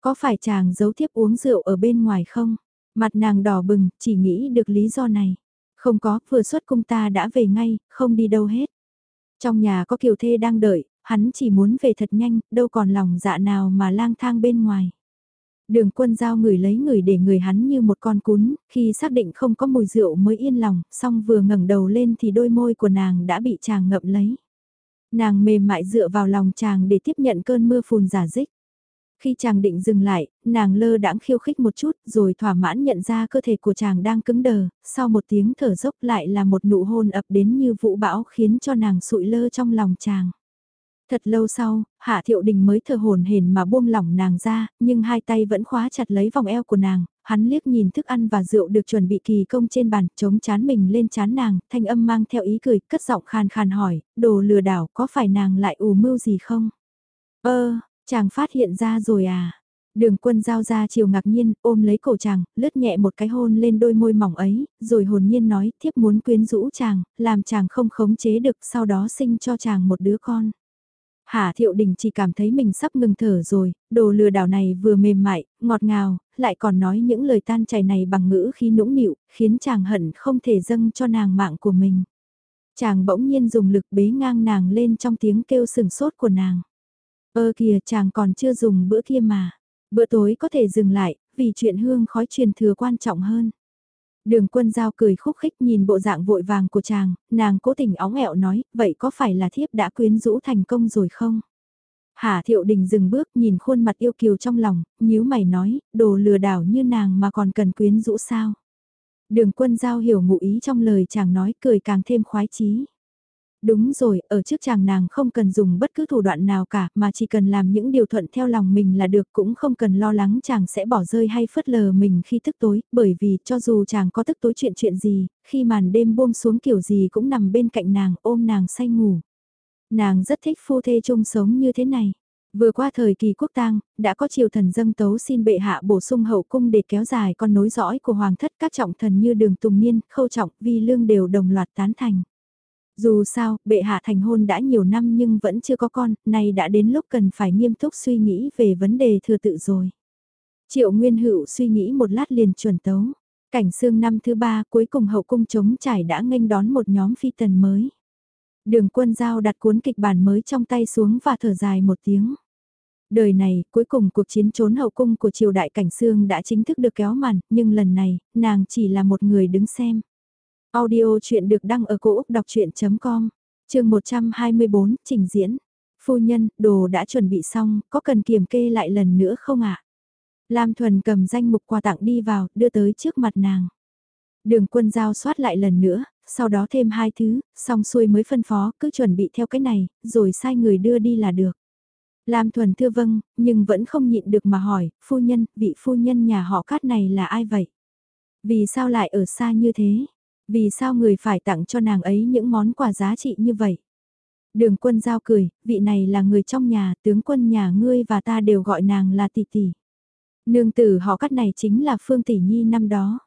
S1: Có phải chàng giấu tiếp uống rượu ở bên ngoài không? Mặt nàng đỏ bừng, chỉ nghĩ được lý do này. Không có, vừa xuất cung ta đã về ngay, không đi đâu hết. Trong nhà có kiều thê đang đợi, hắn chỉ muốn về thật nhanh, đâu còn lòng dạ nào mà lang thang bên ngoài. Đường quân giao người lấy người để người hắn như một con cún, khi xác định không có mùi rượu mới yên lòng, xong vừa ngẩng đầu lên thì đôi môi của nàng đã bị chàng ngậm lấy. Nàng mềm mại dựa vào lòng chàng để tiếp nhận cơn mưa phùn giả dích. Khi chàng định dừng lại, nàng lơ đãng khiêu khích một chút rồi thỏa mãn nhận ra cơ thể của chàng đang cứng đờ, sau một tiếng thở dốc lại là một nụ hôn ập đến như vũ bão khiến cho nàng sụi lơ trong lòng chàng. Thật lâu sau, Hạ Thiệu Đình mới thở hồn hển mà buông lỏng nàng ra, nhưng hai tay vẫn khóa chặt lấy vòng eo của nàng, hắn liếc nhìn thức ăn và rượu được chuẩn bị kỳ công trên bàn, chống chán mình lên chán nàng, thanh âm mang theo ý cười, cất giọng khan khan hỏi, đồ lừa đảo có phải nàng lại ủ mưu gì không? Ơ, chàng phát hiện ra rồi à? Đường quân giao ra chiều ngạc nhiên, ôm lấy cổ chàng, lướt nhẹ một cái hôn lên đôi môi mỏng ấy, rồi hồn nhiên nói, thiếp muốn quyến rũ chàng, làm chàng không khống chế được, sau đó sinh cho chàng một đứa con. Hà Thiệu Đình chỉ cảm thấy mình sắp ngừng thở rồi, đồ lừa đảo này vừa mềm mại, ngọt ngào, lại còn nói những lời tan chảy này bằng ngữ khi nũng nịu, khiến chàng hận không thể dâng cho nàng mạng của mình. Chàng bỗng nhiên dùng lực bế ngang nàng lên trong tiếng kêu sừng sốt của nàng. Ơ kìa chàng còn chưa dùng bữa kia mà. Bữa tối có thể dừng lại, vì chuyện hương khói truyền thừa quan trọng hơn. Đường quân giao cười khúc khích nhìn bộ dạng vội vàng của chàng, nàng cố tình óng ẹo nói, vậy có phải là thiếp đã quyến rũ thành công rồi không? Hà thiệu đình dừng bước nhìn khuôn mặt yêu kiều trong lòng, nhíu mày nói, đồ lừa đảo như nàng mà còn cần quyến rũ sao? Đường quân giao hiểu ngụ ý trong lời chàng nói cười càng thêm khoái chí. Đúng rồi, ở trước chàng nàng không cần dùng bất cứ thủ đoạn nào cả mà chỉ cần làm những điều thuận theo lòng mình là được cũng không cần lo lắng chàng sẽ bỏ rơi hay phớt lờ mình khi thức tối, bởi vì cho dù chàng có tức tối chuyện chuyện gì, khi màn đêm buông xuống kiểu gì cũng nằm bên cạnh nàng ôm nàng say ngủ. Nàng rất thích phu thê chung sống như thế này. Vừa qua thời kỳ quốc tang, đã có triều thần dâng tấu xin bệ hạ bổ sung hậu cung để kéo dài con nối dõi của hoàng thất các trọng thần như đường tùng niên, khâu trọng, vi lương đều đồng loạt tán thành. Dù sao, bệ hạ thành hôn đã nhiều năm nhưng vẫn chưa có con, nay đã đến lúc cần phải nghiêm túc suy nghĩ về vấn đề thừa tự rồi. Triệu Nguyên Hữu suy nghĩ một lát liền chuẩn tấu. Cảnh xương năm thứ ba cuối cùng hậu cung chống trải đã nghênh đón một nhóm phi tần mới. Đường quân giao đặt cuốn kịch bản mới trong tay xuống và thở dài một tiếng. Đời này, cuối cùng cuộc chiến trốn hậu cung của triều đại cảnh sương đã chính thức được kéo màn, nhưng lần này, nàng chỉ là một người đứng xem. Audio chuyện được đăng ở cổ Úc đọc chuyện.com, trường 124, trình diễn. Phu nhân, đồ đã chuẩn bị xong, có cần kiểm kê lại lần nữa không ạ? Lam Thuần cầm danh mục quà tặng đi vào, đưa tới trước mặt nàng. Đường quân giao soát lại lần nữa, sau đó thêm hai thứ, xong xuôi mới phân phó, cứ chuẩn bị theo cái này, rồi sai người đưa đi là được. Lam Thuần thưa vâng, nhưng vẫn không nhịn được mà hỏi, phu nhân, vị phu nhân nhà họ cát này là ai vậy? Vì sao lại ở xa như thế? Vì sao người phải tặng cho nàng ấy những món quà giá trị như vậy? Đường quân giao cười, vị này là người trong nhà, tướng quân nhà ngươi và ta đều gọi nàng là tỷ tỷ. Nương tử họ cắt này chính là Phương Tỷ Nhi năm đó.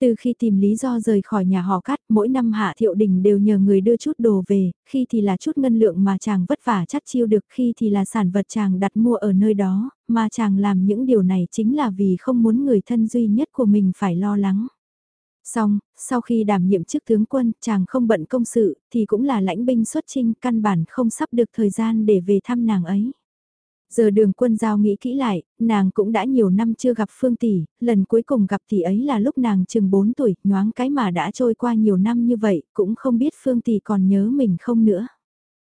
S1: Từ khi tìm lý do rời khỏi nhà họ cắt, mỗi năm Hạ Thiệu Đình đều nhờ người đưa chút đồ về, khi thì là chút ngân lượng mà chàng vất vả chắt chiêu được, khi thì là sản vật chàng đặt mua ở nơi đó, mà chàng làm những điều này chính là vì không muốn người thân duy nhất của mình phải lo lắng. Xong, sau khi đảm nhiệm chức tướng quân, chàng không bận công sự, thì cũng là lãnh binh xuất chinh, căn bản không sắp được thời gian để về thăm nàng ấy. Giờ đường quân giao nghĩ kỹ lại, nàng cũng đã nhiều năm chưa gặp Phương Tỷ, lần cuối cùng gặp tỷ ấy là lúc nàng chừng 4 tuổi, nhoáng cái mà đã trôi qua nhiều năm như vậy, cũng không biết Phương Tỷ còn nhớ mình không nữa.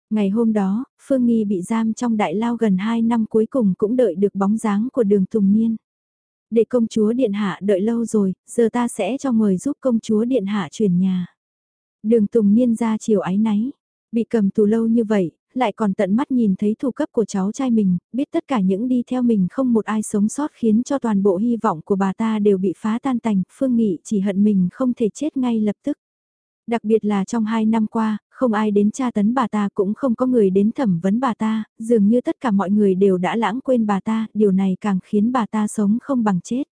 S1: Ngày hôm đó, Phương Nghi bị giam trong đại lao gần 2 năm cuối cùng cũng đợi được bóng dáng của đường Tùng Niên. Để công chúa Điện Hạ đợi lâu rồi, giờ ta sẽ cho người giúp công chúa Điện Hạ chuyển nhà. Đường Tùng Niên ra chiều ái náy, bị cầm tù lâu như vậy, lại còn tận mắt nhìn thấy thủ cấp của cháu trai mình, biết tất cả những đi theo mình không một ai sống sót khiến cho toàn bộ hy vọng của bà ta đều bị phá tan tành, Phương Nghị chỉ hận mình không thể chết ngay lập tức. Đặc biệt là trong hai năm qua, không ai đến tra tấn bà ta cũng không có người đến thẩm vấn bà ta, dường như tất cả mọi người đều đã lãng quên bà ta, điều này càng khiến bà ta sống không bằng chết.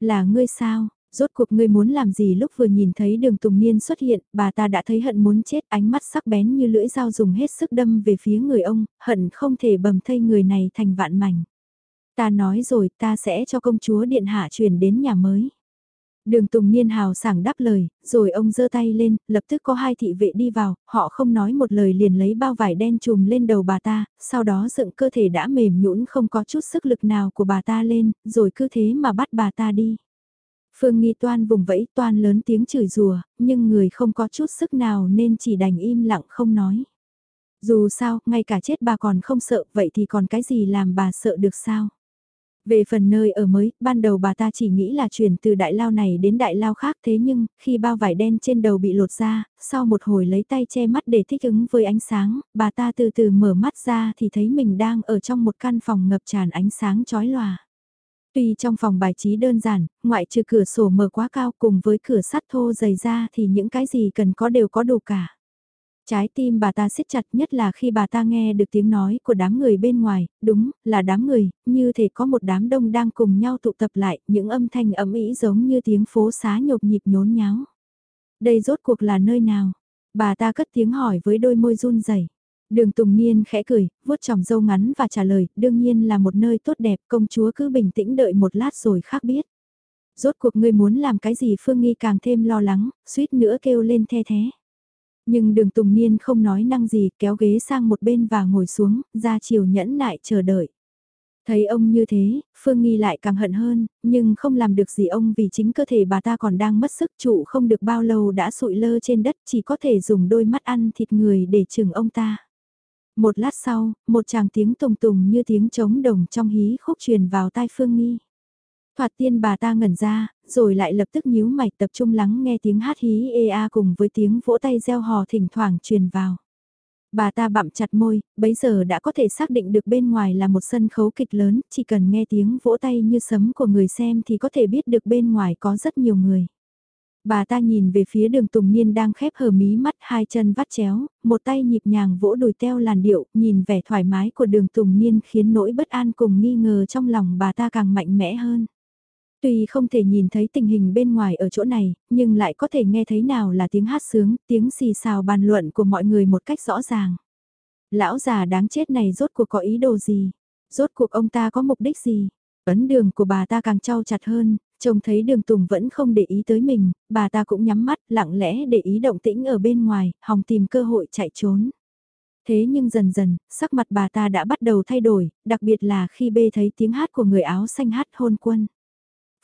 S1: Là ngươi sao, rốt cuộc ngươi muốn làm gì lúc vừa nhìn thấy đường Tùng Niên xuất hiện, bà ta đã thấy hận muốn chết ánh mắt sắc bén như lưỡi dao dùng hết sức đâm về phía người ông, hận không thể bầm thây người này thành vạn mảnh. Ta nói rồi ta sẽ cho công chúa điện hạ chuyển đến nhà mới. Đường Tùng Niên hào sảng đáp lời, rồi ông giơ tay lên, lập tức có hai thị vệ đi vào, họ không nói một lời liền lấy bao vải đen trùm lên đầu bà ta, sau đó dựng cơ thể đã mềm nhũn không có chút sức lực nào của bà ta lên, rồi cứ thế mà bắt bà ta đi. Phương Nghi Toan vùng vẫy toan lớn tiếng chửi rùa, nhưng người không có chút sức nào nên chỉ đành im lặng không nói. Dù sao, ngay cả chết bà còn không sợ, vậy thì còn cái gì làm bà sợ được sao? Về phần nơi ở mới, ban đầu bà ta chỉ nghĩ là chuyển từ đại lao này đến đại lao khác thế nhưng, khi bao vải đen trên đầu bị lột ra, sau một hồi lấy tay che mắt để thích ứng với ánh sáng, bà ta từ từ mở mắt ra thì thấy mình đang ở trong một căn phòng ngập tràn ánh sáng chói lòa. Tuy trong phòng bài trí đơn giản, ngoại trừ cửa sổ mở quá cao cùng với cửa sắt thô dày ra thì những cái gì cần có đều có đủ cả. Trái tim bà ta siết chặt nhất là khi bà ta nghe được tiếng nói của đám người bên ngoài, đúng, là đám người, như thể có một đám đông đang cùng nhau tụ tập lại, những âm thanh ấm ý giống như tiếng phố xá nhộp nhịp nhốn nháo. Đây rốt cuộc là nơi nào? Bà ta cất tiếng hỏi với đôi môi run rẩy. Đường Tùng Niên khẽ cười, vuốt tròng dâu ngắn và trả lời, đương nhiên là một nơi tốt đẹp, công chúa cứ bình tĩnh đợi một lát rồi khác biết. Rốt cuộc ngươi muốn làm cái gì Phương Nghi càng thêm lo lắng, suýt nữa kêu lên the thế. Nhưng đường Tùng Niên không nói năng gì, kéo ghế sang một bên và ngồi xuống, ra chiều nhẫn nại chờ đợi. Thấy ông như thế, Phương Nghi lại càng hận hơn, nhưng không làm được gì ông vì chính cơ thể bà ta còn đang mất sức trụ không được bao lâu đã sụi lơ trên đất chỉ có thể dùng đôi mắt ăn thịt người để chừng ông ta. Một lát sau, một chàng tiếng tùng tùng như tiếng trống đồng trong hí khúc truyền vào tai Phương Nghi. Thoạt tiên bà ta ngẩn ra, rồi lại lập tức nhíu mày tập trung lắng nghe tiếng hát hí ê a cùng với tiếng vỗ tay reo hò thỉnh thoảng truyền vào. Bà ta bặm chặt môi, bấy giờ đã có thể xác định được bên ngoài là một sân khấu kịch lớn, chỉ cần nghe tiếng vỗ tay như sấm của người xem thì có thể biết được bên ngoài có rất nhiều người. Bà ta nhìn về phía đường Tùng Niên đang khép hờ mí mắt hai chân vắt chéo, một tay nhịp nhàng vỗ đùi teo làn điệu, nhìn vẻ thoải mái của đường Tùng Niên khiến nỗi bất an cùng nghi ngờ trong lòng bà ta càng mạnh mẽ hơn. Tuy không thể nhìn thấy tình hình bên ngoài ở chỗ này, nhưng lại có thể nghe thấy nào là tiếng hát sướng, tiếng xì xào bàn luận của mọi người một cách rõ ràng. Lão già đáng chết này rốt cuộc có ý đồ gì? Rốt cuộc ông ta có mục đích gì? Ấn đường của bà ta càng trao chặt hơn, trông thấy đường Tùng vẫn không để ý tới mình, bà ta cũng nhắm mắt lặng lẽ để ý động tĩnh ở bên ngoài, hòng tìm cơ hội chạy trốn. Thế nhưng dần dần, sắc mặt bà ta đã bắt đầu thay đổi, đặc biệt là khi bê thấy tiếng hát của người áo xanh hát hôn quân.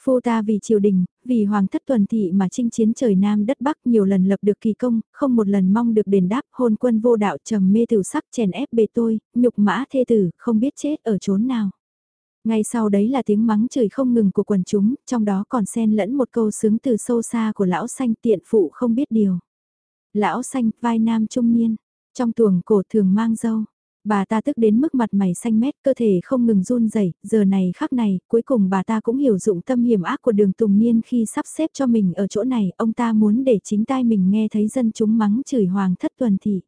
S1: Phu ta vì triều đình, vì hoàng thất tuần thị mà chinh chiến trời Nam đất Bắc nhiều lần lập được kỳ công, không một lần mong được đền đáp hôn quân vô đạo trầm mê tiểu sắc chèn ép bề tôi, nhục mã thê tử, không biết chết ở chốn nào. Ngay sau đấy là tiếng mắng chửi không ngừng của quần chúng, trong đó còn xen lẫn một câu sướng từ sâu xa của lão xanh tiện phụ không biết điều. Lão xanh, vai nam trung niên, trong tuồng cổ thường mang dâu. Bà ta tức đến mức mặt mày xanh mét, cơ thể không ngừng run rẩy. giờ này khắc này, cuối cùng bà ta cũng hiểu dụng tâm hiểm ác của đường Tùng Niên khi sắp xếp cho mình ở chỗ này, ông ta muốn để chính tai mình nghe thấy dân chúng mắng chửi hoàng thất tuần thị.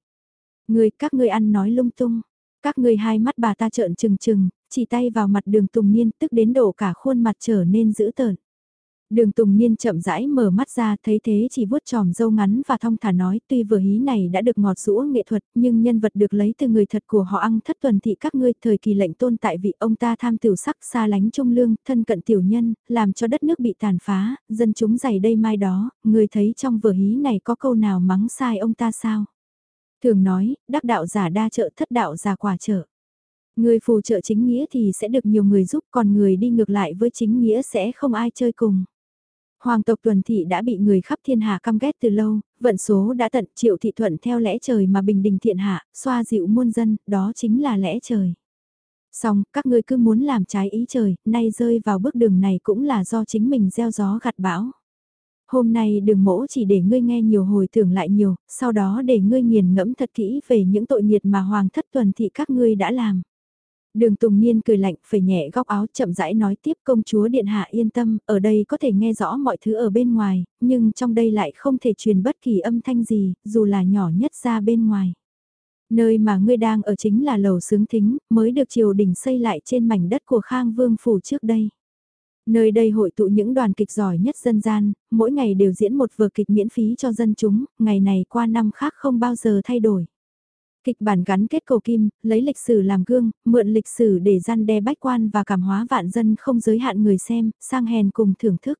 S1: Người, các ngươi ăn nói lung tung, các ngươi hai mắt bà ta trợn trừng trừng, chỉ tay vào mặt đường Tùng Niên tức đến đổ cả khuôn mặt trở nên dữ tợn. Đường Tùng Niên chậm rãi mở mắt ra, thấy thế chỉ vuốt tròm dâu ngắn và thong thả nói, tuy vừa hí này đã được ngọt rũa nghệ thuật, nhưng nhân vật được lấy từ người thật của họ ăn thất tuần thị các ngươi, thời kỳ lệnh tôn tại vị ông ta tham tiểu sắc xa lánh trung lương, thân cận tiểu nhân, làm cho đất nước bị tàn phá, dân chúng dày đây mai đó người thấy trong vừa hí này có câu nào mắng sai ông ta sao thường nói, đắc đạo giả đa trợ, thất đạo giả quả trợ Người phù trợ chính nghĩa thì sẽ được nhiều người giúp, còn người đi ngược lại với chính nghĩa sẽ không ai chơi cùng. Hoàng tộc tuần thị đã bị người khắp thiên hạ căm ghét từ lâu, vận số đã tận triệu thị thuận theo lẽ trời mà bình đình thiện hạ, xoa dịu muôn dân, đó chính là lẽ trời. Xong, các ngươi cứ muốn làm trái ý trời, nay rơi vào bước đường này cũng là do chính mình gieo gió gặt bão. Hôm nay đường mỗ chỉ để ngươi nghe nhiều hồi tưởng lại nhiều, sau đó để ngươi nghiền ngẫm thật kỹ về những tội nghiệt mà hoàng thất tuần thị các ngươi đã làm. Đường Tùng Niên cười lạnh, phẩy nhẹ góc áo chậm rãi nói tiếp công chúa Điện Hạ yên tâm, ở đây có thể nghe rõ mọi thứ ở bên ngoài, nhưng trong đây lại không thể truyền bất kỳ âm thanh gì, dù là nhỏ nhất ra bên ngoài. Nơi mà ngươi đang ở chính là lầu sướng thính, mới được triều đình xây lại trên mảnh đất của Khang Vương Phủ trước đây. Nơi đây hội tụ những đoàn kịch giỏi nhất dân gian, mỗi ngày đều diễn một vở kịch miễn phí cho dân chúng, ngày này qua năm khác không bao giờ thay đổi. Kịch bản gắn kết cầu kim, lấy lịch sử làm gương, mượn lịch sử để gian đe bách quan và cảm hóa vạn dân không giới hạn người xem, sang hèn cùng thưởng thức.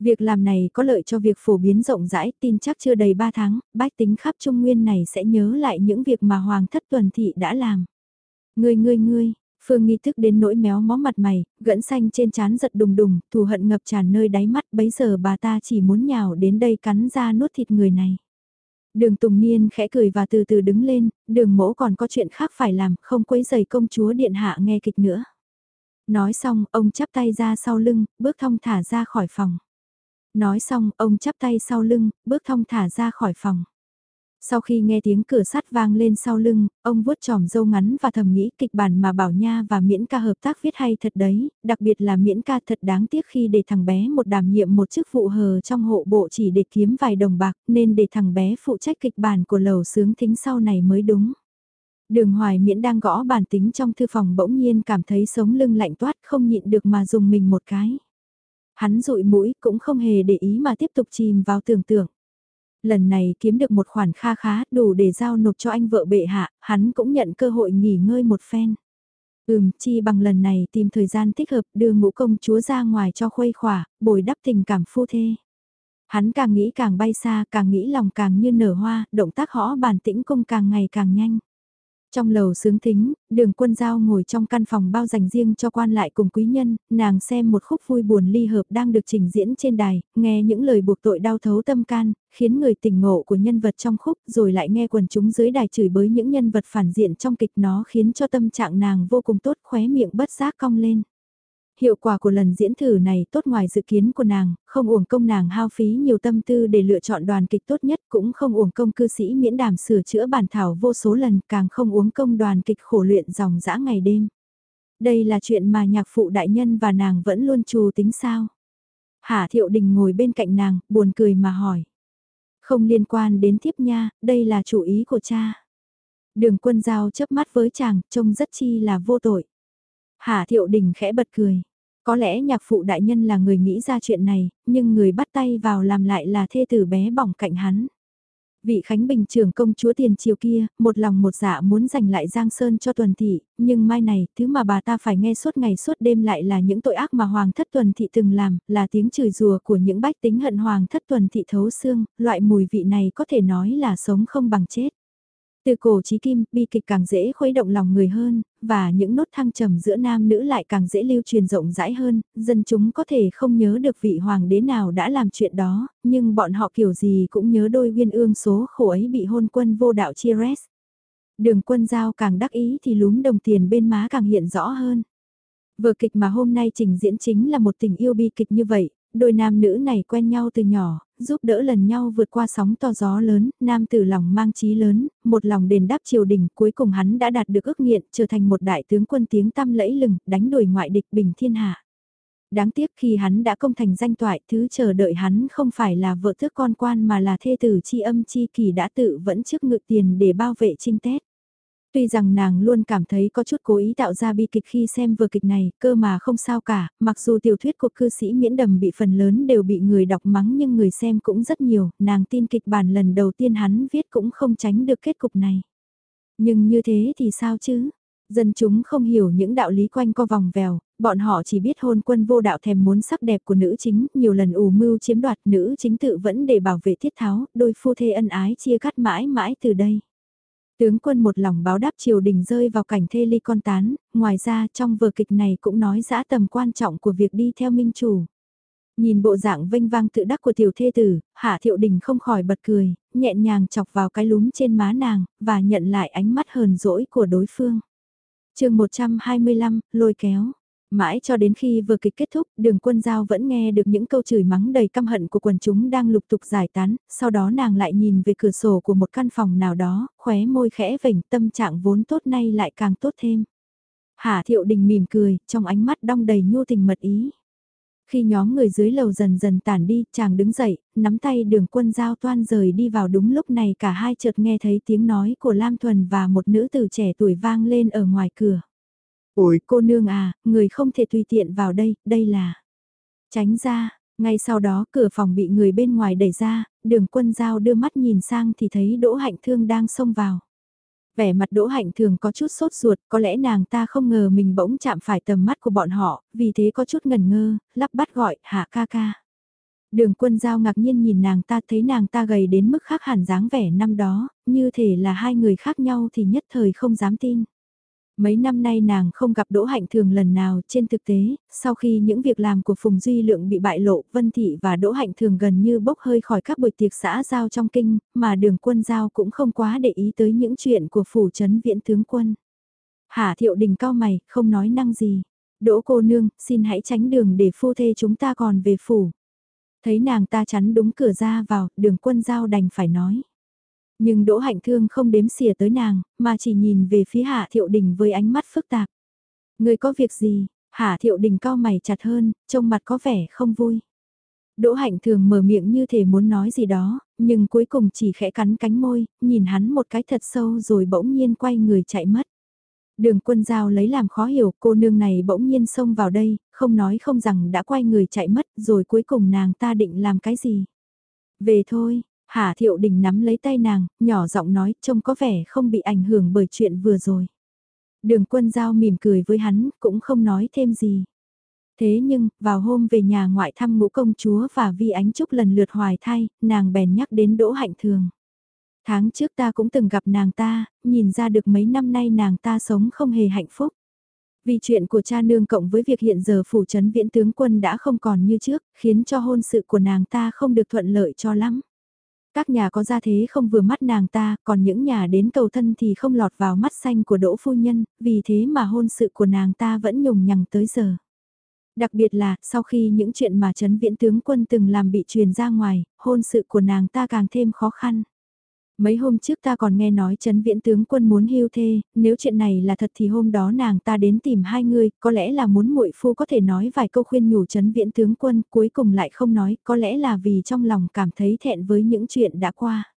S1: Việc làm này có lợi cho việc phổ biến rộng rãi, tin chắc chưa đầy 3 tháng, bách tính khắp Trung Nguyên này sẽ nhớ lại những việc mà Hoàng thất tuần thị đã làm. Ngươi ngươi ngươi, Phương nghi thức đến nỗi méo mó mặt mày, gẫn xanh trên trán giật đùng đùng, thù hận ngập tràn nơi đáy mắt, bấy giờ bà ta chỉ muốn nhào đến đây cắn ra nuốt thịt người này. Đường Tùng Niên khẽ cười và từ từ đứng lên, đường mỗ còn có chuyện khác phải làm, không quấy giày công chúa điện hạ nghe kịch nữa. Nói xong, ông chắp tay ra sau lưng, bước thong thả ra khỏi phòng. Nói xong, ông chắp tay sau lưng, bước thong thả ra khỏi phòng. Sau khi nghe tiếng cửa sắt vang lên sau lưng, ông vuốt tròm dâu ngắn và thầm nghĩ kịch bản mà Bảo Nha và Miễn ca hợp tác viết hay thật đấy, đặc biệt là Miễn ca thật đáng tiếc khi để thằng bé một đảm nhiệm một chức vụ hờ trong hộ bộ chỉ để kiếm vài đồng bạc nên để thằng bé phụ trách kịch bản của lầu sướng thính sau này mới đúng. Đường hoài miễn đang gõ bàn tính trong thư phòng bỗng nhiên cảm thấy sống lưng lạnh toát không nhịn được mà dùng mình một cái. Hắn rụi mũi cũng không hề để ý mà tiếp tục chìm vào tưởng tượng lần này kiếm được một khoản kha khá đủ để giao nộp cho anh vợ bệ hạ, hắn cũng nhận cơ hội nghỉ ngơi một phen. Ừm, chi bằng lần này tìm thời gian thích hợp đưa ngũ công chúa ra ngoài cho khuây khỏa, bồi đắp tình cảm phu thê. Hắn càng nghĩ càng bay xa, càng nghĩ lòng càng như nở hoa, động tác hõ bản tĩnh cung càng ngày càng nhanh. Trong lầu sướng thính, đường quân giao ngồi trong căn phòng bao dành riêng cho quan lại cùng quý nhân, nàng xem một khúc vui buồn ly hợp đang được trình diễn trên đài, nghe những lời buộc tội đau thấu tâm can, khiến người tỉnh ngộ của nhân vật trong khúc rồi lại nghe quần chúng dưới đài chửi bới những nhân vật phản diện trong kịch nó khiến cho tâm trạng nàng vô cùng tốt khóe miệng bất giác cong lên. Hiệu quả của lần diễn thử này tốt ngoài dự kiến của nàng, không uổng công nàng hao phí nhiều tâm tư để lựa chọn đoàn kịch tốt nhất cũng không uổng công cư sĩ miễn đàm sửa chữa bản thảo vô số lần càng không uống công đoàn kịch khổ luyện dòng dã ngày đêm. Đây là chuyện mà nhạc phụ đại nhân và nàng vẫn luôn trù tính sao. Hà Thiệu Đình ngồi bên cạnh nàng, buồn cười mà hỏi. Không liên quan đến thiếp nha, đây là chủ ý của cha. Đường quân giao chớp mắt với chàng, trông rất chi là vô tội. Hà Thiệu Đình khẽ bật cười. Có lẽ nhạc phụ đại nhân là người nghĩ ra chuyện này, nhưng người bắt tay vào làm lại là thê tử bé bỏng cạnh hắn. Vị Khánh Bình trưởng công chúa tiền triều kia, một lòng một dạ muốn giành lại Giang Sơn cho tuần thị, nhưng mai này, thứ mà bà ta phải nghe suốt ngày suốt đêm lại là những tội ác mà Hoàng thất tuần thị từng làm, là tiếng chửi rùa của những bách tính hận Hoàng thất tuần thị thấu xương, loại mùi vị này có thể nói là sống không bằng chết. Từ cổ chí kim, bi kịch càng dễ khuấy động lòng người hơn, và những nốt thăng trầm giữa nam nữ lại càng dễ lưu truyền rộng rãi hơn, dân chúng có thể không nhớ được vị hoàng đế nào đã làm chuyện đó, nhưng bọn họ kiểu gì cũng nhớ đôi viên ương số khổ ấy bị hôn quân vô đạo chia rest. Đường quân giao càng đắc ý thì lúm đồng tiền bên má càng hiện rõ hơn. Vở kịch mà hôm nay trình diễn chính là một tình yêu bi kịch như vậy, đôi nam nữ này quen nhau từ nhỏ, giúp đỡ lần nhau vượt qua sóng to gió lớn, nam tử lòng mang chí lớn, một lòng đền đáp triều đình, cuối cùng hắn đã đạt được ước nguyện, trở thành một đại tướng quân tiếng tăm lẫy lừng, đánh đuổi ngoại địch bình thiên hạ. Đáng tiếc khi hắn đã công thành danh toại, thứ chờ đợi hắn không phải là vợ thước con quan mà là thê tử chi âm chi kỳ đã tự vẫn trước ngự tiền để bao vệ trinh tết. Tuy rằng nàng luôn cảm thấy có chút cố ý tạo ra bi kịch khi xem vừa kịch này, cơ mà không sao cả, mặc dù tiểu thuyết của cư sĩ miễn đầm bị phần lớn đều bị người đọc mắng nhưng người xem cũng rất nhiều, nàng tin kịch bản lần đầu tiên hắn viết cũng không tránh được kết cục này. Nhưng như thế thì sao chứ? Dân chúng không hiểu những đạo lý quanh co vòng vèo, bọn họ chỉ biết hôn quân vô đạo thèm muốn sắc đẹp của nữ chính, nhiều lần ủ mưu chiếm đoạt nữ chính tự vẫn để bảo vệ thiết tháo, đôi phu thê ân ái chia cắt mãi mãi từ đây. Tướng quân một lòng báo đáp triều đình rơi vào cảnh thê ly con tán, ngoài ra trong vở kịch này cũng nói rõ tầm quan trọng của việc đi theo minh chủ. Nhìn bộ dạng vinh vang tự đắc của tiểu thê tử, hạ thiệu đình không khỏi bật cười, nhẹ nhàng chọc vào cái lúm trên má nàng, và nhận lại ánh mắt hờn dỗi của đối phương. chương 125, lôi kéo. Mãi cho đến khi vừa kịch kết thúc, đường quân giao vẫn nghe được những câu chửi mắng đầy căm hận của quần chúng đang lục tục giải tán, sau đó nàng lại nhìn về cửa sổ của một căn phòng nào đó, khóe môi khẽ vểnh tâm trạng vốn tốt nay lại càng tốt thêm. Hà thiệu đình mỉm cười, trong ánh mắt đong đầy nhu tình mật ý. Khi nhóm người dưới lầu dần dần tản đi, chàng đứng dậy, nắm tay đường quân giao toan rời đi vào đúng lúc này cả hai chợt nghe thấy tiếng nói của Lam Thuần và một nữ tử trẻ tuổi vang lên ở ngoài cửa. Ôi cô nương à, người không thể tùy tiện vào đây, đây là... Tránh ra, ngay sau đó cửa phòng bị người bên ngoài đẩy ra, đường quân giao đưa mắt nhìn sang thì thấy Đỗ Hạnh Thương đang xông vào. Vẻ mặt Đỗ Hạnh Thường có chút sốt ruột, có lẽ nàng ta không ngờ mình bỗng chạm phải tầm mắt của bọn họ, vì thế có chút ngần ngơ, lắp bắt gọi, hạ ca ca. Đường quân giao ngạc nhiên nhìn nàng ta thấy nàng ta gầy đến mức khác hẳn dáng vẻ năm đó, như thể là hai người khác nhau thì nhất thời không dám tin. Mấy năm nay nàng không gặp Đỗ Hạnh Thường lần nào trên thực tế, sau khi những việc làm của Phùng Duy Lượng bị bại lộ, Vân Thị và Đỗ Hạnh Thường gần như bốc hơi khỏi các buổi tiệc xã giao trong kinh, mà đường quân giao cũng không quá để ý tới những chuyện của phủ trấn viện tướng quân. Hà thiệu đình cao mày, không nói năng gì. Đỗ cô nương, xin hãy tránh đường để phu thê chúng ta còn về phủ. Thấy nàng ta chắn đúng cửa ra vào, đường quân giao đành phải nói. Nhưng Đỗ Hạnh Thương không đếm xỉa tới nàng, mà chỉ nhìn về phía Hạ Thiệu Đình với ánh mắt phức tạp. Người có việc gì? Hạ Thiệu Đình cao mày chặt hơn, trông mặt có vẻ không vui. Đỗ Hạnh Thường mở miệng như thể muốn nói gì đó, nhưng cuối cùng chỉ khẽ cắn cánh môi, nhìn hắn một cái thật sâu rồi bỗng nhiên quay người chạy mất. Đường quân giao lấy làm khó hiểu cô nương này bỗng nhiên xông vào đây, không nói không rằng đã quay người chạy mất rồi cuối cùng nàng ta định làm cái gì. Về thôi, Hà Thiệu Đình nắm lấy tay nàng, nhỏ giọng nói trông có vẻ không bị ảnh hưởng bởi chuyện vừa rồi. Đường quân giao mỉm cười với hắn, cũng không nói thêm gì. Thế nhưng, vào hôm về nhà ngoại thăm ngũ công chúa và Vi Ánh Trúc lần lượt hoài thai, nàng bèn nhắc đến Đỗ Hạnh Thường. Tháng trước ta cũng từng gặp nàng ta, nhìn ra được mấy năm nay nàng ta sống không hề hạnh phúc. Vì chuyện của cha nương cộng với việc hiện giờ phủ trấn viễn tướng quân đã không còn như trước, khiến cho hôn sự của nàng ta không được thuận lợi cho lắm. Các nhà có gia thế không vừa mắt nàng ta, còn những nhà đến cầu thân thì không lọt vào mắt xanh của Đỗ Phu Nhân, vì thế mà hôn sự của nàng ta vẫn nhùng nhằng tới giờ. Đặc biệt là, sau khi những chuyện mà Trấn Viễn Tướng Quân từng làm bị truyền ra ngoài, hôn sự của nàng ta càng thêm khó khăn. Mấy hôm trước ta còn nghe nói chấn viễn tướng quân muốn hưu thê, nếu chuyện này là thật thì hôm đó nàng ta đến tìm hai người, có lẽ là muốn muội phu có thể nói vài câu khuyên nhủ chấn viễn tướng quân, cuối cùng lại không nói, có lẽ là vì trong lòng cảm thấy thẹn với những chuyện đã qua.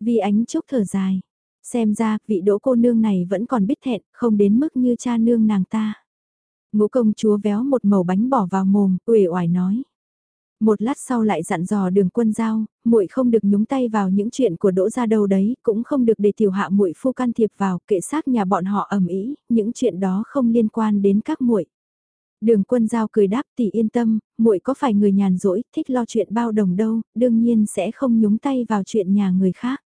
S1: Vì ánh trúc thở dài, xem ra vị đỗ cô nương này vẫn còn biết thẹn, không đến mức như cha nương nàng ta. Ngũ công chúa véo một mẩu bánh bỏ vào mồm, uể oải nói một lát sau lại dặn dò đường quân giao, muội không được nhúng tay vào những chuyện của đỗ ra đâu đấy, cũng không được để tiểu hạ muội phu can thiệp vào, kệ xác nhà bọn họ ầm ĩ, những chuyện đó không liên quan đến các muội. Đường quân giao cười đáp tỷ yên tâm, muội có phải người nhàn rỗi, thích lo chuyện bao đồng đâu, đương nhiên sẽ không nhúng tay vào chuyện nhà người khác.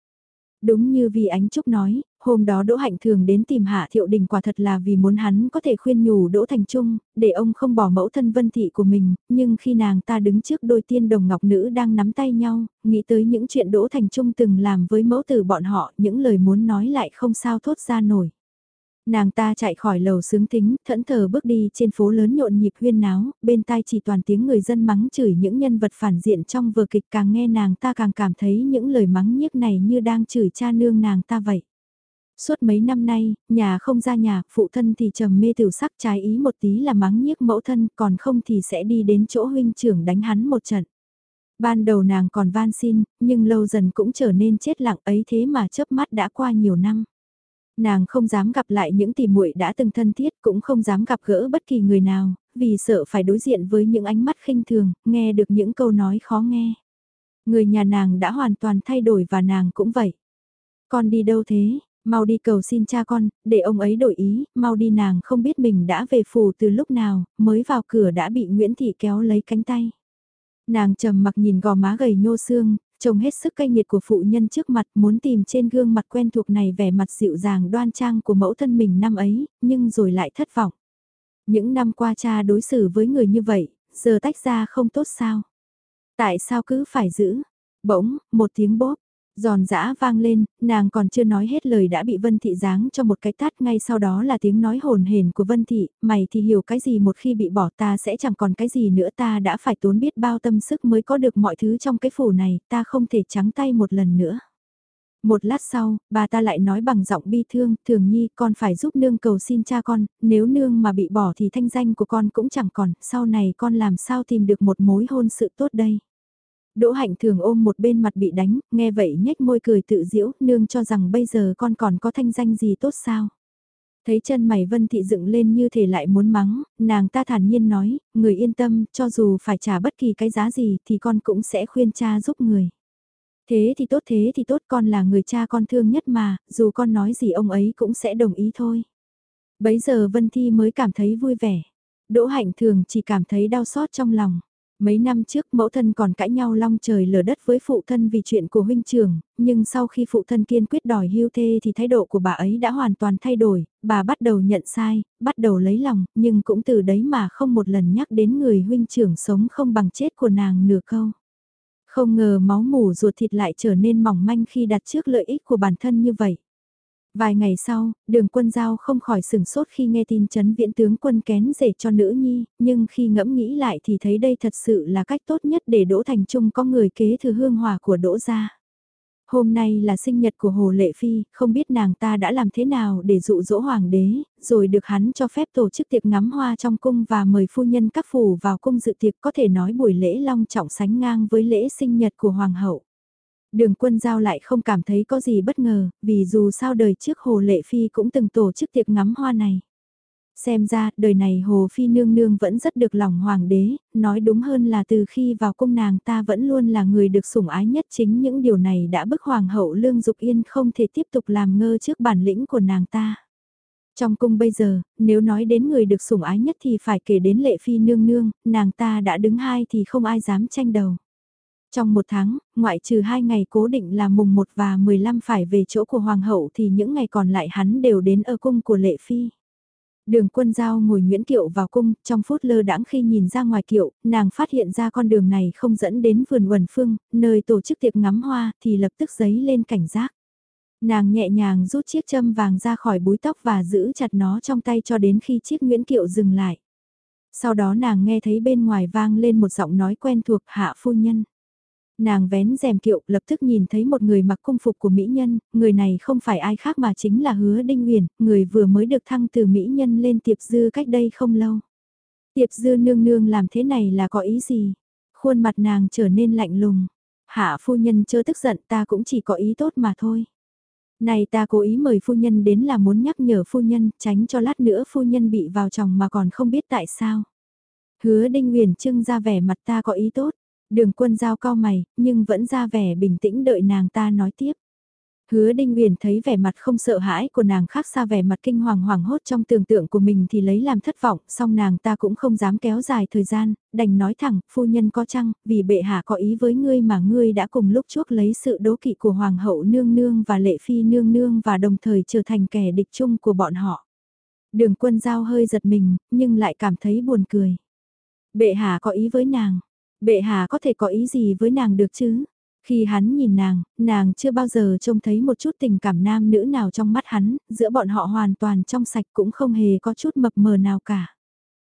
S1: Đúng như vì ánh Trúc nói, hôm đó Đỗ Hạnh thường đến tìm Hạ Thiệu Đình quả thật là vì muốn hắn có thể khuyên nhủ Đỗ Thành Trung, để ông không bỏ mẫu thân vân thị của mình, nhưng khi nàng ta đứng trước đôi tiên đồng ngọc nữ đang nắm tay nhau, nghĩ tới những chuyện Đỗ Thành Trung từng làm với mẫu tử bọn họ, những lời muốn nói lại không sao thốt ra nổi. Nàng ta chạy khỏi lầu sướng tính, thẫn thờ bước đi trên phố lớn nhộn nhịp huyên náo, bên tai chỉ toàn tiếng người dân mắng chửi những nhân vật phản diện trong vừa kịch càng nghe nàng ta càng cảm thấy những lời mắng nhiếc này như đang chửi cha nương nàng ta vậy. Suốt mấy năm nay, nhà không ra nhà, phụ thân thì trầm mê tiểu sắc trái ý một tí là mắng nhiếc mẫu thân, còn không thì sẽ đi đến chỗ huynh trưởng đánh hắn một trận. Ban đầu nàng còn van xin, nhưng lâu dần cũng trở nên chết lặng ấy thế mà chớp mắt đã qua nhiều năm. Nàng không dám gặp lại những tỷ muội đã từng thân thiết cũng không dám gặp gỡ bất kỳ người nào, vì sợ phải đối diện với những ánh mắt khinh thường, nghe được những câu nói khó nghe. Người nhà nàng đã hoàn toàn thay đổi và nàng cũng vậy. Con đi đâu thế? Mau đi cầu xin cha con, để ông ấy đổi ý, mau đi nàng không biết mình đã về phủ từ lúc nào, mới vào cửa đã bị Nguyễn Thị kéo lấy cánh tay. Nàng trầm mặc nhìn gò má gầy nhô xương, trông hết sức cay nghiệt của phụ nhân trước mặt muốn tìm trên gương mặt quen thuộc này vẻ mặt dịu dàng đoan trang của mẫu thân mình năm ấy, nhưng rồi lại thất vọng. Những năm qua cha đối xử với người như vậy, giờ tách ra không tốt sao? Tại sao cứ phải giữ? Bỗng, một tiếng bóp, Giòn giã vang lên, nàng còn chưa nói hết lời đã bị Vân Thị giáng cho một cái tát ngay sau đó là tiếng nói hồn hển của Vân Thị, mày thì hiểu cái gì một khi bị bỏ ta sẽ chẳng còn cái gì nữa ta đã phải tốn biết bao tâm sức mới có được mọi thứ trong cái phủ này, ta không thể trắng tay một lần nữa. Một lát sau, bà ta lại nói bằng giọng bi thương, thường nhi con phải giúp nương cầu xin cha con, nếu nương mà bị bỏ thì thanh danh của con cũng chẳng còn, sau này con làm sao tìm được một mối hôn sự tốt đây. Đỗ hạnh thường ôm một bên mặt bị đánh, nghe vậy nhếch môi cười tự diễu, nương cho rằng bây giờ con còn có thanh danh gì tốt sao. Thấy chân mày Vân Thị dựng lên như thể lại muốn mắng, nàng ta thản nhiên nói, người yên tâm, cho dù phải trả bất kỳ cái giá gì thì con cũng sẽ khuyên cha giúp người. Thế thì tốt thế thì tốt con là người cha con thương nhất mà, dù con nói gì ông ấy cũng sẽ đồng ý thôi. Bấy giờ Vân Thi mới cảm thấy vui vẻ. Đỗ hạnh thường chỉ cảm thấy đau xót trong lòng. Mấy năm trước mẫu thân còn cãi nhau long trời lở đất với phụ thân vì chuyện của huynh trưởng, nhưng sau khi phụ thân kiên quyết đòi hưu thê thì thái độ của bà ấy đã hoàn toàn thay đổi, bà bắt đầu nhận sai, bắt đầu lấy lòng, nhưng cũng từ đấy mà không một lần nhắc đến người huynh trưởng sống không bằng chết của nàng nửa câu. Không ngờ máu mủ ruột thịt lại trở nên mỏng manh khi đặt trước lợi ích của bản thân như vậy. Vài ngày sau, đường quân giao không khỏi sừng sốt khi nghe tin chấn viễn tướng quân kén rể cho nữ nhi, nhưng khi ngẫm nghĩ lại thì thấy đây thật sự là cách tốt nhất để Đỗ Thành Trung có người kế thừa hương hòa của Đỗ gia. Hôm nay là sinh nhật của Hồ Lệ Phi, không biết nàng ta đã làm thế nào để dụ dỗ hoàng đế, rồi được hắn cho phép tổ chức tiệc ngắm hoa trong cung và mời phu nhân các phủ vào cung dự tiệc có thể nói buổi lễ long trọng sánh ngang với lễ sinh nhật của hoàng hậu. Đường quân giao lại không cảm thấy có gì bất ngờ, vì dù sao đời trước Hồ Lệ Phi cũng từng tổ chức tiệc ngắm hoa này. Xem ra, đời này Hồ Phi nương nương vẫn rất được lòng hoàng đế, nói đúng hơn là từ khi vào cung nàng ta vẫn luôn là người được sủng ái nhất chính những điều này đã bức hoàng hậu Lương Dục Yên không thể tiếp tục làm ngơ trước bản lĩnh của nàng ta. Trong cung bây giờ, nếu nói đến người được sủng ái nhất thì phải kể đến lệ phi nương nương, nàng ta đã đứng hai thì không ai dám tranh đầu. Trong một tháng, ngoại trừ hai ngày cố định là mùng 1 và 15 phải về chỗ của Hoàng hậu thì những ngày còn lại hắn đều đến ở cung của Lệ Phi. Đường quân giao ngồi nguyễn kiệu vào cung, trong phút lơ đãng khi nhìn ra ngoài kiệu, nàng phát hiện ra con đường này không dẫn đến vườn quần phương, nơi tổ chức tiệc ngắm hoa thì lập tức giấy lên cảnh giác. Nàng nhẹ nhàng rút chiếc châm vàng ra khỏi búi tóc và giữ chặt nó trong tay cho đến khi chiếc nguyễn kiệu dừng lại. Sau đó nàng nghe thấy bên ngoài vang lên một giọng nói quen thuộc hạ phu nhân. Nàng vén rèm kiệu lập tức nhìn thấy một người mặc cung phục của mỹ nhân, người này không phải ai khác mà chính là hứa đinh huyền, người vừa mới được thăng từ mỹ nhân lên tiệp dư cách đây không lâu. Tiệp dư nương nương làm thế này là có ý gì? Khuôn mặt nàng trở nên lạnh lùng. Hạ phu nhân chớ tức giận ta cũng chỉ có ý tốt mà thôi. Này ta cố ý mời phu nhân đến là muốn nhắc nhở phu nhân, tránh cho lát nữa phu nhân bị vào chồng mà còn không biết tại sao. Hứa đinh huyền trưng ra vẻ mặt ta có ý tốt. Đường quân giao cao mày, nhưng vẫn ra vẻ bình tĩnh đợi nàng ta nói tiếp. Hứa Đinh uyển thấy vẻ mặt không sợ hãi của nàng khác xa vẻ mặt kinh hoàng hoảng hốt trong tưởng tượng của mình thì lấy làm thất vọng, song nàng ta cũng không dám kéo dài thời gian, đành nói thẳng, phu nhân có chăng, vì bệ hạ có ý với ngươi mà ngươi đã cùng lúc chuốc lấy sự đố kỵ của hoàng hậu nương nương và lệ phi nương nương và đồng thời trở thành kẻ địch chung của bọn họ. Đường quân giao hơi giật mình, nhưng lại cảm thấy buồn cười. Bệ hạ có ý với nàng, bệ hạ có thể có ý gì với nàng được chứ? Khi hắn nhìn nàng, nàng chưa bao giờ trông thấy một chút tình cảm nam nữ nào trong mắt hắn, giữa bọn họ hoàn toàn trong sạch cũng không hề có chút mập mờ nào cả.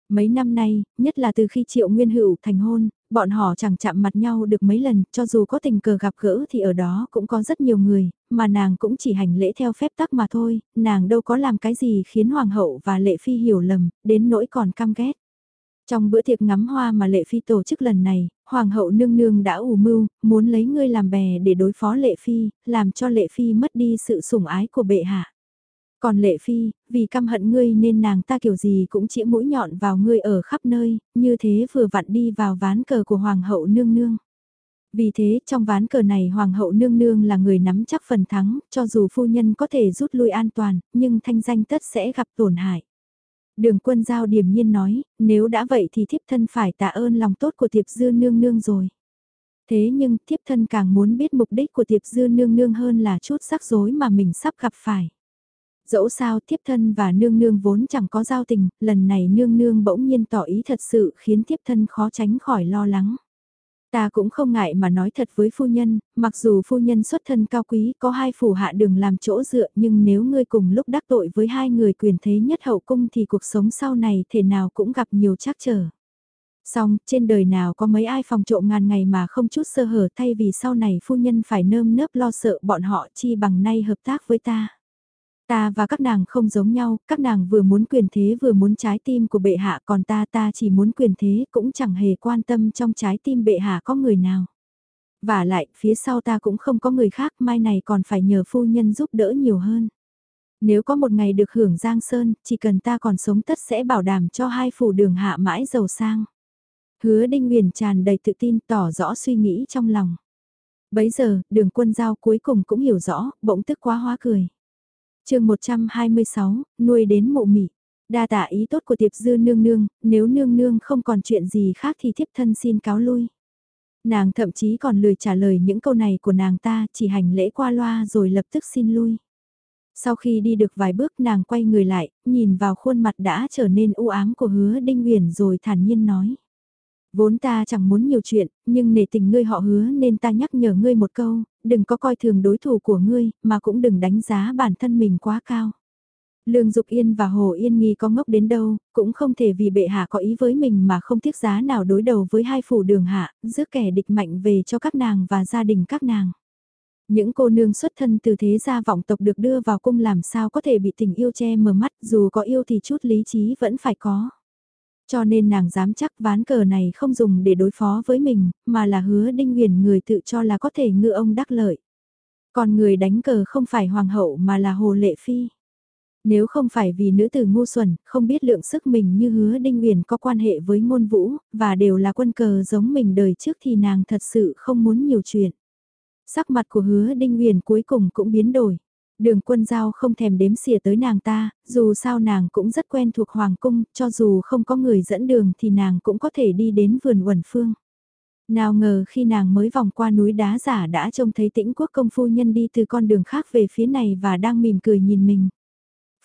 S1: Mấy năm nay, nhất là từ khi Triệu Nguyên Hữu thành hôn, bọn họ chẳng chạm mặt nhau được mấy lần, cho dù có tình cờ gặp gỡ thì ở đó cũng có rất nhiều người, mà nàng cũng chỉ hành lễ theo phép tắc mà thôi, nàng đâu có làm cái gì khiến Hoàng hậu và Lệ Phi hiểu lầm, đến nỗi còn căm ghét. Trong bữa tiệc ngắm hoa mà Lệ Phi tổ chức lần này, Hoàng hậu nương nương đã ủ mưu, muốn lấy ngươi làm bè để đối phó Lệ Phi, làm cho Lệ Phi mất đi sự sủng ái của bệ hạ. Còn Lệ Phi, vì căm hận ngươi nên nàng ta kiểu gì cũng chĩa mũi nhọn vào ngươi ở khắp nơi, như thế vừa vặn đi vào ván cờ của Hoàng hậu nương nương. Vì thế, trong ván cờ này Hoàng hậu nương nương là người nắm chắc phần thắng, cho dù phu nhân có thể rút lui an toàn, nhưng thanh danh tất sẽ gặp tổn hại. Đường quân giao điềm nhiên nói, nếu đã vậy thì thiếp thân phải tạ ơn lòng tốt của thiệp dư nương nương rồi. Thế nhưng thiếp thân càng muốn biết mục đích của thiệp dư nương nương hơn là chút rắc rối mà mình sắp gặp phải. Dẫu sao thiếp thân và nương nương vốn chẳng có giao tình, lần này nương nương bỗng nhiên tỏ ý thật sự khiến thiếp thân khó tránh khỏi lo lắng. Ta cũng không ngại mà nói thật với phu nhân, mặc dù phu nhân xuất thân cao quý có hai phủ hạ đường làm chỗ dựa nhưng nếu ngươi cùng lúc đắc tội với hai người quyền thế nhất hậu cung thì cuộc sống sau này thể nào cũng gặp nhiều trắc trở. Xong, trên đời nào có mấy ai phòng trộm ngàn ngày mà không chút sơ hở thay vì sau này phu nhân phải nơm nớp lo sợ bọn họ chi bằng nay hợp tác với ta. Ta và các nàng không giống nhau, các nàng vừa muốn quyền thế vừa muốn trái tim của bệ hạ còn ta ta chỉ muốn quyền thế cũng chẳng hề quan tâm trong trái tim bệ hạ có người nào. Và lại, phía sau ta cũng không có người khác, mai này còn phải nhờ phu nhân giúp đỡ nhiều hơn. Nếu có một ngày được hưởng Giang Sơn, chỉ cần ta còn sống tất sẽ bảo đảm cho hai phủ đường hạ mãi giàu sang. Hứa Đinh Nguyền tràn đầy tự tin tỏ rõ suy nghĩ trong lòng. Bấy giờ, đường quân giao cuối cùng cũng hiểu rõ, bỗng tức quá hóa cười chương 126, nuôi đến mộ mị. Đa tạ ý tốt của tiệp dư nương nương, nếu nương nương không còn chuyện gì khác thì thiếp thân xin cáo lui. Nàng thậm chí còn lười trả lời những câu này của nàng ta, chỉ hành lễ qua loa rồi lập tức xin lui. Sau khi đi được vài bước nàng quay người lại, nhìn vào khuôn mặt đã trở nên u ám của hứa đinh huyền rồi thản nhiên nói. Vốn ta chẳng muốn nhiều chuyện, nhưng nể tình ngươi họ hứa nên ta nhắc nhở ngươi một câu, đừng có coi thường đối thủ của ngươi, mà cũng đừng đánh giá bản thân mình quá cao. Lương Dục Yên và Hồ Yên Nghi có ngốc đến đâu, cũng không thể vì bệ hạ có ý với mình mà không tiếc giá nào đối đầu với hai phủ đường hạ, giữ kẻ địch mạnh về cho các nàng và gia đình các nàng. Những cô nương xuất thân từ thế gia vọng tộc được đưa vào cung làm sao có thể bị tình yêu che mờ mắt, dù có yêu thì chút lý trí vẫn phải có. Cho nên nàng dám chắc ván cờ này không dùng để đối phó với mình, mà là hứa đinh huyền người tự cho là có thể ngư ông đắc lợi. Còn người đánh cờ không phải hoàng hậu mà là hồ lệ phi. Nếu không phải vì nữ tử ngu xuẩn, không biết lượng sức mình như hứa đinh huyền có quan hệ với ngôn vũ, và đều là quân cờ giống mình đời trước thì nàng thật sự không muốn nhiều chuyện. Sắc mặt của hứa đinh huyền cuối cùng cũng biến đổi. Đường quân giao không thèm đếm xỉa tới nàng ta, dù sao nàng cũng rất quen thuộc hoàng cung, cho dù không có người dẫn đường thì nàng cũng có thể đi đến vườn uẩn phương. Nào ngờ khi nàng mới vòng qua núi đá giả đã trông thấy tĩnh quốc công phu nhân đi từ con đường khác về phía này và đang mỉm cười nhìn mình.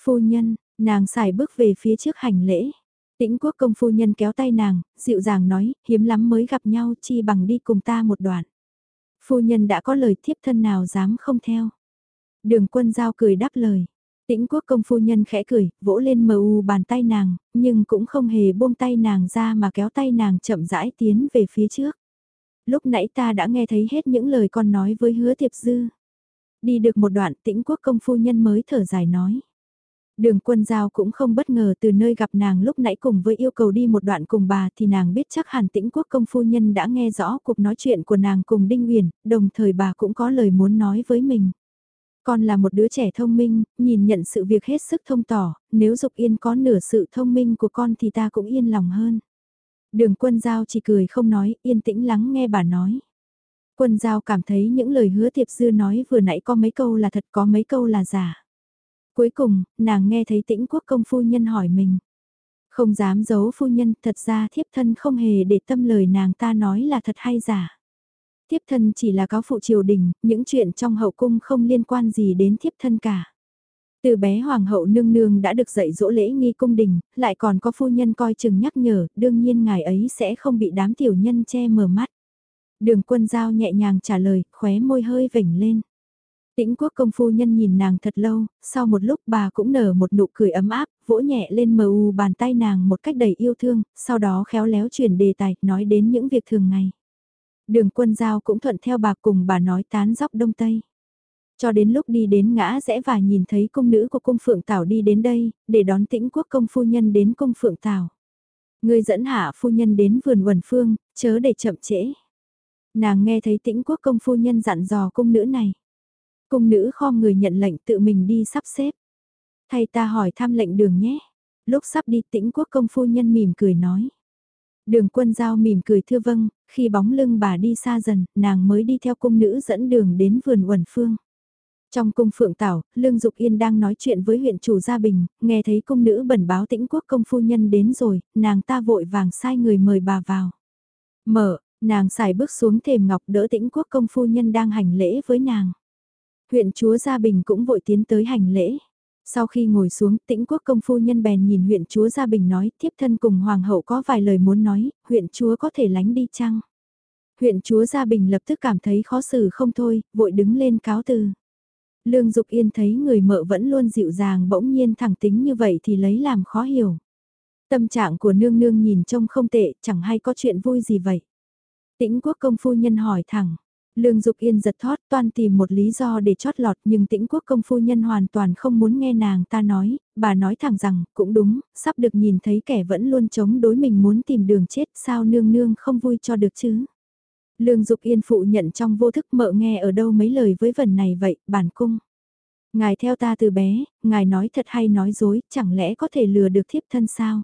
S1: Phu nhân, nàng xài bước về phía trước hành lễ. Tĩnh quốc công phu nhân kéo tay nàng, dịu dàng nói, hiếm lắm mới gặp nhau chi bằng đi cùng ta một đoạn. Phu nhân đã có lời thiếp thân nào dám không theo. Đường quân giao cười đáp lời. Tĩnh quốc công phu nhân khẽ cười, vỗ lên mờ u bàn tay nàng, nhưng cũng không hề buông tay nàng ra mà kéo tay nàng chậm rãi tiến về phía trước. Lúc nãy ta đã nghe thấy hết những lời con nói với hứa thiệp dư. Đi được một đoạn tĩnh quốc công phu nhân mới thở dài nói. Đường quân giao cũng không bất ngờ từ nơi gặp nàng lúc nãy cùng với yêu cầu đi một đoạn cùng bà thì nàng biết chắc hẳn tĩnh quốc công phu nhân đã nghe rõ cuộc nói chuyện của nàng cùng Đinh uyển đồng thời bà cũng có lời muốn nói với mình. Con là một đứa trẻ thông minh, nhìn nhận sự việc hết sức thông tỏ, nếu Dục Yên có nửa sự thông minh của con thì ta cũng yên lòng hơn. Đường quân giao chỉ cười không nói, yên tĩnh lắng nghe bà nói. Quân giao cảm thấy những lời hứa thiệp dư nói vừa nãy có mấy câu là thật có mấy câu là giả. Cuối cùng, nàng nghe thấy tĩnh quốc công phu nhân hỏi mình. Không dám giấu phu nhân, thật ra thiếp thân không hề để tâm lời nàng ta nói là thật hay giả. Thiếp thân chỉ là cáo phụ triều đình, những chuyện trong hậu cung không liên quan gì đến thiếp thân cả. Từ bé hoàng hậu nương nương đã được dạy dỗ lễ nghi cung đình, lại còn có phu nhân coi chừng nhắc nhở, đương nhiên ngài ấy sẽ không bị đám tiểu nhân che mờ mắt. Đường quân giao nhẹ nhàng trả lời, khóe môi hơi vểnh lên. Tĩnh quốc công phu nhân nhìn nàng thật lâu, sau một lúc bà cũng nở một nụ cười ấm áp, vỗ nhẹ lên mờ u bàn tay nàng một cách đầy yêu thương, sau đó khéo léo chuyển đề tài, nói đến những việc thường ngày. Đường quân giao cũng thuận theo bà cùng bà nói tán dóc đông tây. Cho đến lúc đi đến ngã rẽ và nhìn thấy cung nữ của cung phượng tảo đi đến đây, để đón tĩnh quốc công phu nhân đến cung phượng tảo. Người dẫn hạ phu nhân đến vườn quần phương, chớ để chậm trễ. Nàng nghe thấy tĩnh quốc công phu nhân dặn dò cung nữ này. Cung nữ kho người nhận lệnh tự mình đi sắp xếp. Thay ta hỏi thăm lệnh đường nhé. Lúc sắp đi tĩnh quốc công phu nhân mỉm cười nói. Đường quân giao mỉm cười thưa vâng, khi bóng lưng bà đi xa dần, nàng mới đi theo cung nữ dẫn đường đến vườn uẩn phương. Trong cung phượng tảo, Lương Dục Yên đang nói chuyện với huyện chủ Gia Bình, nghe thấy cung nữ bẩn báo tĩnh quốc công phu nhân đến rồi, nàng ta vội vàng sai người mời bà vào. Mở, nàng xài bước xuống thềm ngọc đỡ tĩnh quốc công phu nhân đang hành lễ với nàng. Huyện chúa Gia Bình cũng vội tiến tới hành lễ. Sau khi ngồi xuống, tĩnh quốc công phu nhân bèn nhìn huyện chúa Gia Bình nói, tiếp thân cùng hoàng hậu có vài lời muốn nói, huyện chúa có thể lánh đi chăng? Huyện chúa Gia Bình lập tức cảm thấy khó xử không thôi, vội đứng lên cáo từ. Lương Dục Yên thấy người mợ vẫn luôn dịu dàng bỗng nhiên thẳng tính như vậy thì lấy làm khó hiểu. Tâm trạng của nương nương nhìn trông không tệ, chẳng hay có chuyện vui gì vậy. Tĩnh quốc công phu nhân hỏi thẳng, Lương Dục Yên giật thót toan tìm một lý do để chót lọt nhưng tĩnh quốc công phu nhân hoàn toàn không muốn nghe nàng ta nói, bà nói thẳng rằng, cũng đúng, sắp được nhìn thấy kẻ vẫn luôn chống đối mình muốn tìm đường chết sao nương nương không vui cho được chứ. Lương Dục Yên phụ nhận trong vô thức mợ nghe ở đâu mấy lời với vần này vậy, bản cung. Ngài theo ta từ bé, ngài nói thật hay nói dối, chẳng lẽ có thể lừa được thiếp thân sao?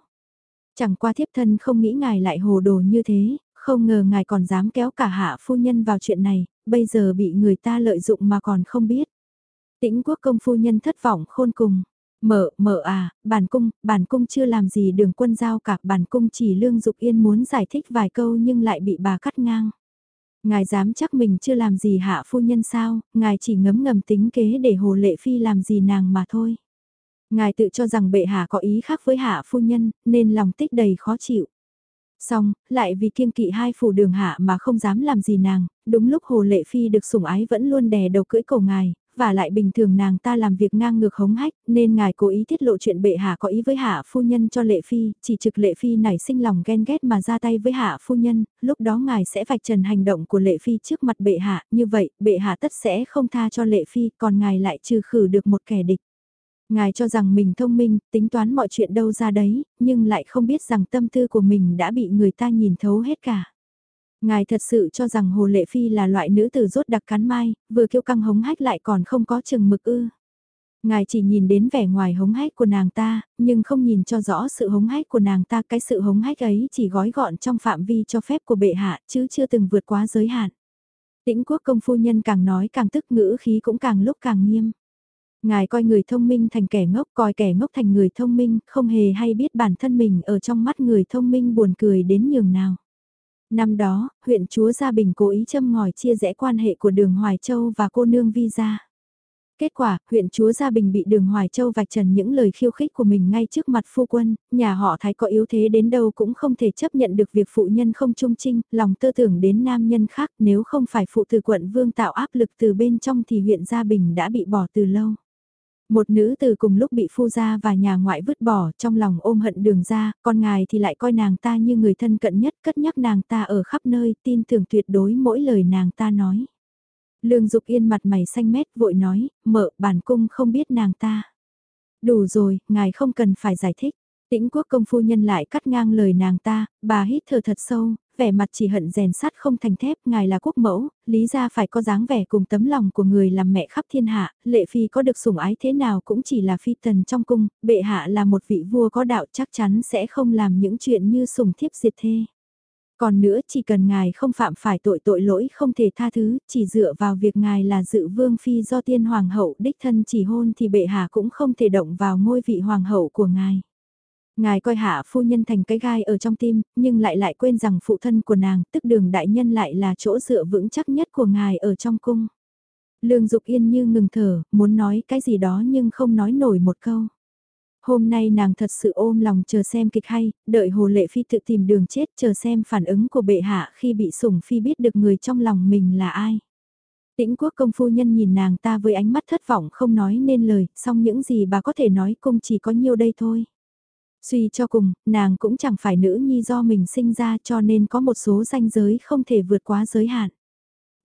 S1: Chẳng qua thiếp thân không nghĩ ngài lại hồ đồ như thế, không ngờ ngài còn dám kéo cả hạ phu nhân vào chuyện này, bây giờ bị người ta lợi dụng mà còn không biết. Tĩnh quốc công phu nhân thất vọng khôn cùng. Mở, mở à, bản cung, bản cung chưa làm gì đường quân giao cả, bản cung chỉ lương dục yên muốn giải thích vài câu nhưng lại bị bà cắt ngang. Ngài dám chắc mình chưa làm gì hạ phu nhân sao, ngài chỉ ngấm ngầm tính kế để hồ lệ phi làm gì nàng mà thôi. Ngài tự cho rằng bệ hạ có ý khác với hạ phu nhân, nên lòng tích đầy khó chịu. Xong, lại vì kiêng kỵ hai phủ đường hạ mà không dám làm gì nàng, đúng lúc Hồ Lệ Phi được sủng ái vẫn luôn đè đầu cưỡi cổ ngài, và lại bình thường nàng ta làm việc ngang ngược hống hách, nên ngài cố ý tiết lộ chuyện bệ hạ có ý với hạ phu nhân cho Lệ Phi, chỉ trực Lệ Phi nảy sinh lòng ghen ghét mà ra tay với hạ phu nhân, lúc đó ngài sẽ vạch trần hành động của Lệ Phi trước mặt bệ hạ, như vậy, bệ hạ tất sẽ không tha cho Lệ Phi, còn ngài lại trừ khử được một kẻ địch. Ngài cho rằng mình thông minh, tính toán mọi chuyện đâu ra đấy, nhưng lại không biết rằng tâm tư của mình đã bị người ta nhìn thấu hết cả. Ngài thật sự cho rằng Hồ Lệ Phi là loại nữ tử rốt đặc cắn mai, vừa kiêu căng hống hách lại còn không có chừng mực ư. Ngài chỉ nhìn đến vẻ ngoài hống hách của nàng ta, nhưng không nhìn cho rõ sự hống hách của nàng ta. Cái sự hống hách ấy chỉ gói gọn trong phạm vi cho phép của bệ hạ, chứ chưa từng vượt quá giới hạn. Tĩnh quốc công phu nhân càng nói càng tức ngữ khí cũng càng lúc càng nghiêm. Ngài coi người thông minh thành kẻ ngốc, coi kẻ ngốc thành người thông minh, không hề hay biết bản thân mình ở trong mắt người thông minh buồn cười đến nhường nào. Năm đó, huyện chúa Gia Bình cố ý châm ngòi chia rẽ quan hệ của đường Hoài Châu và cô nương Vi Gia. Kết quả, huyện chúa Gia Bình bị đường Hoài Châu vạch trần những lời khiêu khích của mình ngay trước mặt phu quân, nhà họ thái có yếu thế đến đâu cũng không thể chấp nhận được việc phụ nhân không trung trinh, lòng tư tưởng đến nam nhân khác nếu không phải phụ từ quận vương tạo áp lực từ bên trong thì huyện Gia Bình đã bị bỏ từ lâu. Một nữ từ cùng lúc bị phu gia và nhà ngoại vứt bỏ trong lòng ôm hận đường ra, con ngài thì lại coi nàng ta như người thân cận nhất cất nhắc nàng ta ở khắp nơi tin tưởng tuyệt đối mỗi lời nàng ta nói. Lương Dục Yên mặt mày xanh mét vội nói, mợ bản cung không biết nàng ta. Đủ rồi, ngài không cần phải giải thích. Tĩnh quốc công phu nhân lại cắt ngang lời nàng ta, bà hít thở thật sâu, vẻ mặt chỉ hận rèn sắt không thành thép, ngài là quốc mẫu, lý ra phải có dáng vẻ cùng tấm lòng của người làm mẹ khắp thiên hạ, lệ phi có được sủng ái thế nào cũng chỉ là phi tần trong cung, bệ hạ là một vị vua có đạo chắc chắn sẽ không làm những chuyện như sủng thiếp diệt thê. Còn nữa chỉ cần ngài không phạm phải tội tội lỗi không thể tha thứ, chỉ dựa vào việc ngài là dự vương phi do tiên hoàng hậu đích thân chỉ hôn thì bệ hạ cũng không thể động vào ngôi vị hoàng hậu của ngài. Ngài coi hạ phu nhân thành cái gai ở trong tim, nhưng lại lại quên rằng phụ thân của nàng, tức đường đại nhân lại là chỗ dựa vững chắc nhất của ngài ở trong cung. Lương Dục Yên như ngừng thở, muốn nói cái gì đó nhưng không nói nổi một câu. Hôm nay nàng thật sự ôm lòng chờ xem kịch hay, đợi Hồ Lệ Phi tự tìm đường chết chờ xem phản ứng của bệ hạ khi bị sủng phi biết được người trong lòng mình là ai. Tĩnh quốc công phu nhân nhìn nàng ta với ánh mắt thất vọng không nói nên lời, song những gì bà có thể nói cũng chỉ có nhiêu đây thôi. Suy cho cùng, nàng cũng chẳng phải nữ nhi do mình sinh ra cho nên có một số ranh giới không thể vượt quá giới hạn.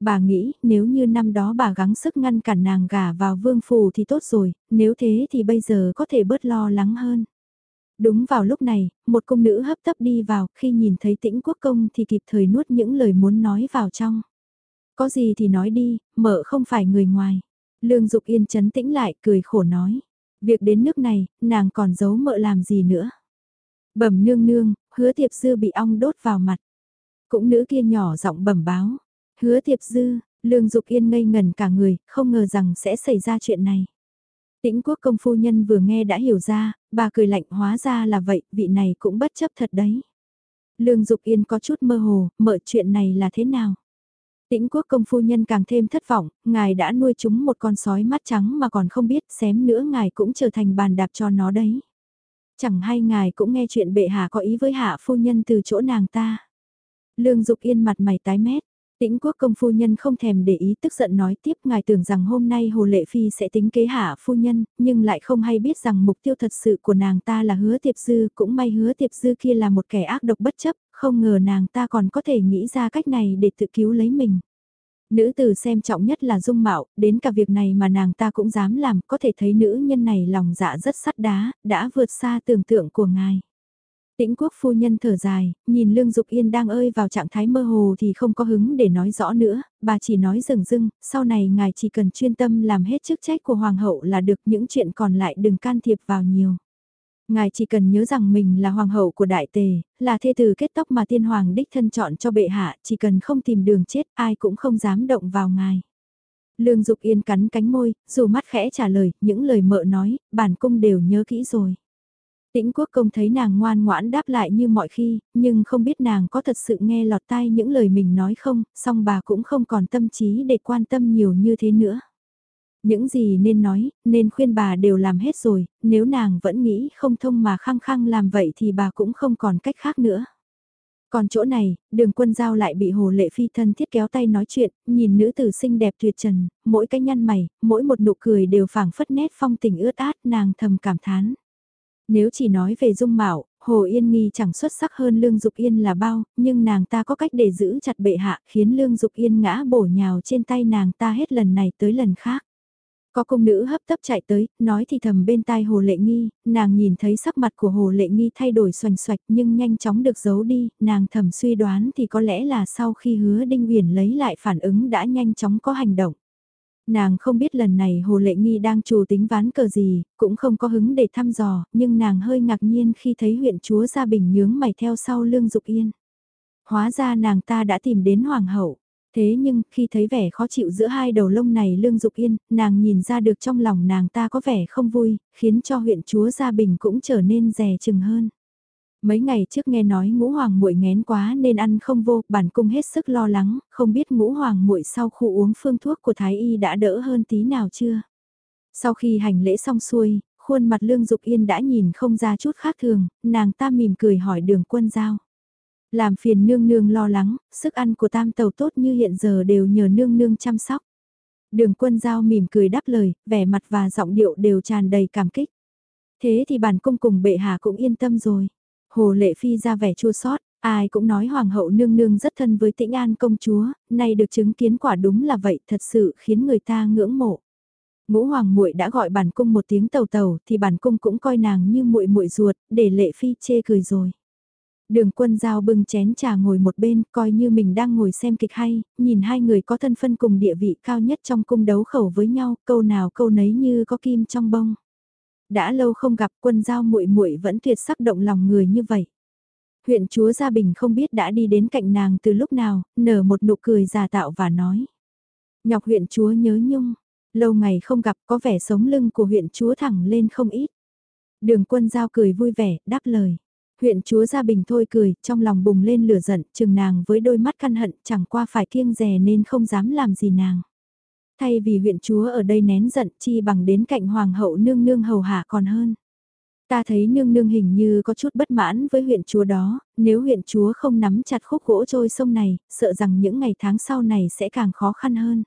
S1: Bà nghĩ nếu như năm đó bà gắng sức ngăn cản nàng gả vào vương phủ thì tốt rồi, nếu thế thì bây giờ có thể bớt lo lắng hơn. Đúng vào lúc này, một công nữ hấp tấp đi vào, khi nhìn thấy tĩnh quốc công thì kịp thời nuốt những lời muốn nói vào trong. Có gì thì nói đi, mợ không phải người ngoài. Lương Dục Yên chấn tĩnh lại, cười khổ nói. Việc đến nước này, nàng còn giấu mợ làm gì nữa. Bẩm nương nương, hứa thiệp dư bị ong đốt vào mặt. Cũng nữ kia nhỏ giọng bẩm báo. Hứa thiệp dư, lương dục yên ngây ngần cả người, không ngờ rằng sẽ xảy ra chuyện này. Tĩnh quốc công phu nhân vừa nghe đã hiểu ra, bà cười lạnh hóa ra là vậy, vị này cũng bất chấp thật đấy. Lương Dục Yên có chút mơ hồ, mở chuyện này là thế nào? Tĩnh quốc công phu nhân càng thêm thất vọng, ngài đã nuôi chúng một con sói mắt trắng mà còn không biết xém nữa ngài cũng trở thành bàn đạp cho nó đấy. Chẳng hay ngài cũng nghe chuyện bệ hạ có ý với hạ phu nhân từ chỗ nàng ta. Lương Dục Yên mặt mày tái mét, Tĩnh quốc công phu nhân không thèm để ý tức giận nói tiếp ngài tưởng rằng hôm nay Hồ Lệ Phi sẽ tính kế hạ phu nhân, nhưng lại không hay biết rằng mục tiêu thật sự của nàng ta là hứa tiệp dư, cũng may hứa tiệp dư kia là một kẻ ác độc bất chấp, không ngờ nàng ta còn có thể nghĩ ra cách này để tự cứu lấy mình. Nữ tử xem trọng nhất là dung mạo, đến cả việc này mà nàng ta cũng dám làm, có thể thấy nữ nhân này lòng dạ rất sắt đá, đã vượt xa tưởng tượng của ngài. Tĩnh quốc phu nhân thở dài, nhìn Lương Dục Yên đang ơi vào trạng thái mơ hồ thì không có hứng để nói rõ nữa, bà chỉ nói rừng rưng, sau này ngài chỉ cần chuyên tâm làm hết chức trách của Hoàng hậu là được những chuyện còn lại đừng can thiệp vào nhiều. Ngài chỉ cần nhớ rằng mình là hoàng hậu của đại tề, là thê tử kết tóc mà tiên hoàng đích thân chọn cho bệ hạ, chỉ cần không tìm đường chết ai cũng không dám động vào ngài. Lương Dục Yên cắn cánh môi, dù mắt khẽ trả lời, những lời mợ nói, bản cung đều nhớ kỹ rồi. Tĩnh quốc công thấy nàng ngoan ngoãn đáp lại như mọi khi, nhưng không biết nàng có thật sự nghe lọt tai những lời mình nói không, song bà cũng không còn tâm trí để quan tâm nhiều như thế nữa. Những gì nên nói, nên khuyên bà đều làm hết rồi, nếu nàng vẫn nghĩ không thông mà khăng khăng làm vậy thì bà cũng không còn cách khác nữa. Còn chỗ này, đường quân giao lại bị hồ lệ phi thân thiết kéo tay nói chuyện, nhìn nữ tử xinh đẹp tuyệt trần, mỗi cái nhăn mày, mỗi một nụ cười đều phảng phất nét phong tình ướt át nàng thầm cảm thán. Nếu chỉ nói về dung mạo, Hồ Yên Nghi chẳng xuất sắc hơn Lương Dục Yên là bao, nhưng nàng ta có cách để giữ chặt bệ hạ khiến Lương Dục Yên ngã bổ nhào trên tay nàng ta hết lần này tới lần khác. Có công nữ hấp tấp chạy tới, nói thì thầm bên tai Hồ Lệ Nghi, nàng nhìn thấy sắc mặt của Hồ Lệ Nghi thay đổi xoành xoạch nhưng nhanh chóng được giấu đi, nàng thầm suy đoán thì có lẽ là sau khi hứa Đinh Huyền lấy lại phản ứng đã nhanh chóng có hành động. Nàng không biết lần này Hồ Lệ Nghi đang chủ tính ván cờ gì, cũng không có hứng để thăm dò, nhưng nàng hơi ngạc nhiên khi thấy huyện chúa Gia Bình nhướng mày theo sau Lương Dục Yên. Hóa ra nàng ta đã tìm đến Hoàng hậu. Thế nhưng, khi thấy vẻ khó chịu giữa hai đầu lông này Lương Dục Yên, nàng nhìn ra được trong lòng nàng ta có vẻ không vui, khiến cho huyện chúa Gia Bình cũng trở nên rè chừng hơn. Mấy ngày trước nghe nói ngũ hoàng muội ngén quá nên ăn không vô, bản cung hết sức lo lắng, không biết ngũ hoàng muội sau khu uống phương thuốc của thái y đã đỡ hơn tí nào chưa. Sau khi hành lễ xong xuôi, khuôn mặt lương dục yên đã nhìn không ra chút khác thường, nàng ta mỉm cười hỏi đường quân giao. Làm phiền nương nương lo lắng, sức ăn của tam tàu tốt như hiện giờ đều nhờ nương nương chăm sóc. Đường quân giao mỉm cười đáp lời, vẻ mặt và giọng điệu đều tràn đầy cảm kích. Thế thì bản cung cùng bệ hạ cũng yên tâm rồi. Hồ Lệ Phi ra vẻ chua sót, ai cũng nói Hoàng hậu nương nương rất thân với tĩnh an công chúa, nay được chứng kiến quả đúng là vậy thật sự khiến người ta ngưỡng mộ. Ngũ Hoàng muội đã gọi bản cung một tiếng tàu tàu thì bản cung cũng coi nàng như muội muội ruột, để Lệ Phi chê cười rồi. Đường quân giao bưng chén trà ngồi một bên, coi như mình đang ngồi xem kịch hay, nhìn hai người có thân phân cùng địa vị cao nhất trong cung đấu khẩu với nhau, câu nào câu nấy như có kim trong bông. Đã lâu không gặp quân giao muội muội vẫn tuyệt sắc động lòng người như vậy. Huyện chúa Gia Bình không biết đã đi đến cạnh nàng từ lúc nào, nở một nụ cười giả tạo và nói. Nhọc huyện chúa nhớ nhung, lâu ngày không gặp có vẻ sống lưng của huyện chúa thẳng lên không ít. Đường quân giao cười vui vẻ, đáp lời. Huyện chúa Gia Bình thôi cười, trong lòng bùng lên lửa giận, chừng nàng với đôi mắt căn hận, chẳng qua phải kiêng rè nên không dám làm gì nàng. Thay vì huyện chúa ở đây nén giận chi bằng đến cạnh hoàng hậu nương nương hầu hạ còn hơn. Ta thấy nương nương hình như có chút bất mãn với huyện chúa đó, nếu huyện chúa không nắm chặt khúc gỗ trôi sông này, sợ rằng những ngày tháng sau này sẽ càng khó khăn hơn.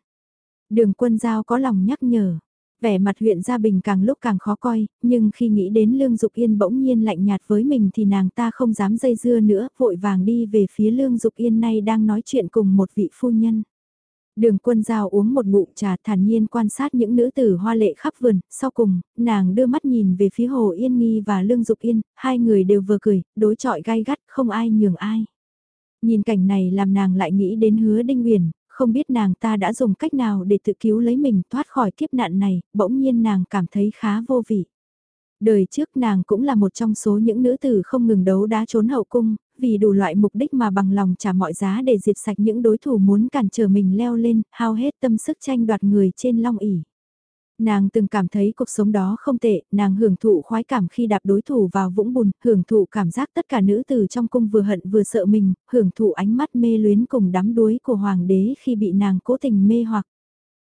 S1: Đường quân giao có lòng nhắc nhở, vẻ mặt huyện Gia Bình càng lúc càng khó coi, nhưng khi nghĩ đến Lương Dục Yên bỗng nhiên lạnh nhạt với mình thì nàng ta không dám dây dưa nữa, vội vàng đi về phía Lương Dục Yên nay đang nói chuyện cùng một vị phu nhân. Đường quân giao uống một ngụm trà thản nhiên quan sát những nữ tử hoa lệ khắp vườn, sau cùng, nàng đưa mắt nhìn về phía Hồ Yên Nghi và Lương Dục Yên, hai người đều vừa cười, đối chọi gai gắt, không ai nhường ai. Nhìn cảnh này làm nàng lại nghĩ đến hứa đinh uyển không biết nàng ta đã dùng cách nào để tự cứu lấy mình thoát khỏi kiếp nạn này, bỗng nhiên nàng cảm thấy khá vô vị. Đời trước nàng cũng là một trong số những nữ tử không ngừng đấu đá trốn hậu cung, vì đủ loại mục đích mà bằng lòng trả mọi giá để diệt sạch những đối thủ muốn cản trở mình leo lên, hao hết tâm sức tranh đoạt người trên long ỉ. Nàng từng cảm thấy cuộc sống đó không tệ, nàng hưởng thụ khoái cảm khi đạp đối thủ vào vũng bùn, hưởng thụ cảm giác tất cả nữ tử trong cung vừa hận vừa sợ mình, hưởng thụ ánh mắt mê luyến cùng đắm đuối của hoàng đế khi bị nàng cố tình mê hoặc.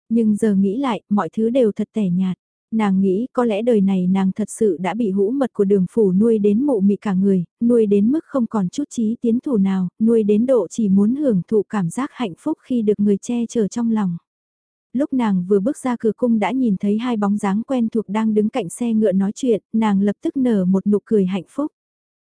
S1: Nhưng giờ nghĩ lại, mọi thứ đều thật tẻ nhạt. Nàng nghĩ có lẽ đời này nàng thật sự đã bị hũ mật của đường phủ nuôi đến mộ mị cả người, nuôi đến mức không còn chút trí tiến thủ nào, nuôi đến độ chỉ muốn hưởng thụ cảm giác hạnh phúc khi được người che chở trong lòng lúc nàng vừa bước ra cửa cung đã nhìn thấy hai bóng dáng quen thuộc đang đứng cạnh xe ngựa nói chuyện, nàng lập tức nở một nụ cười hạnh phúc.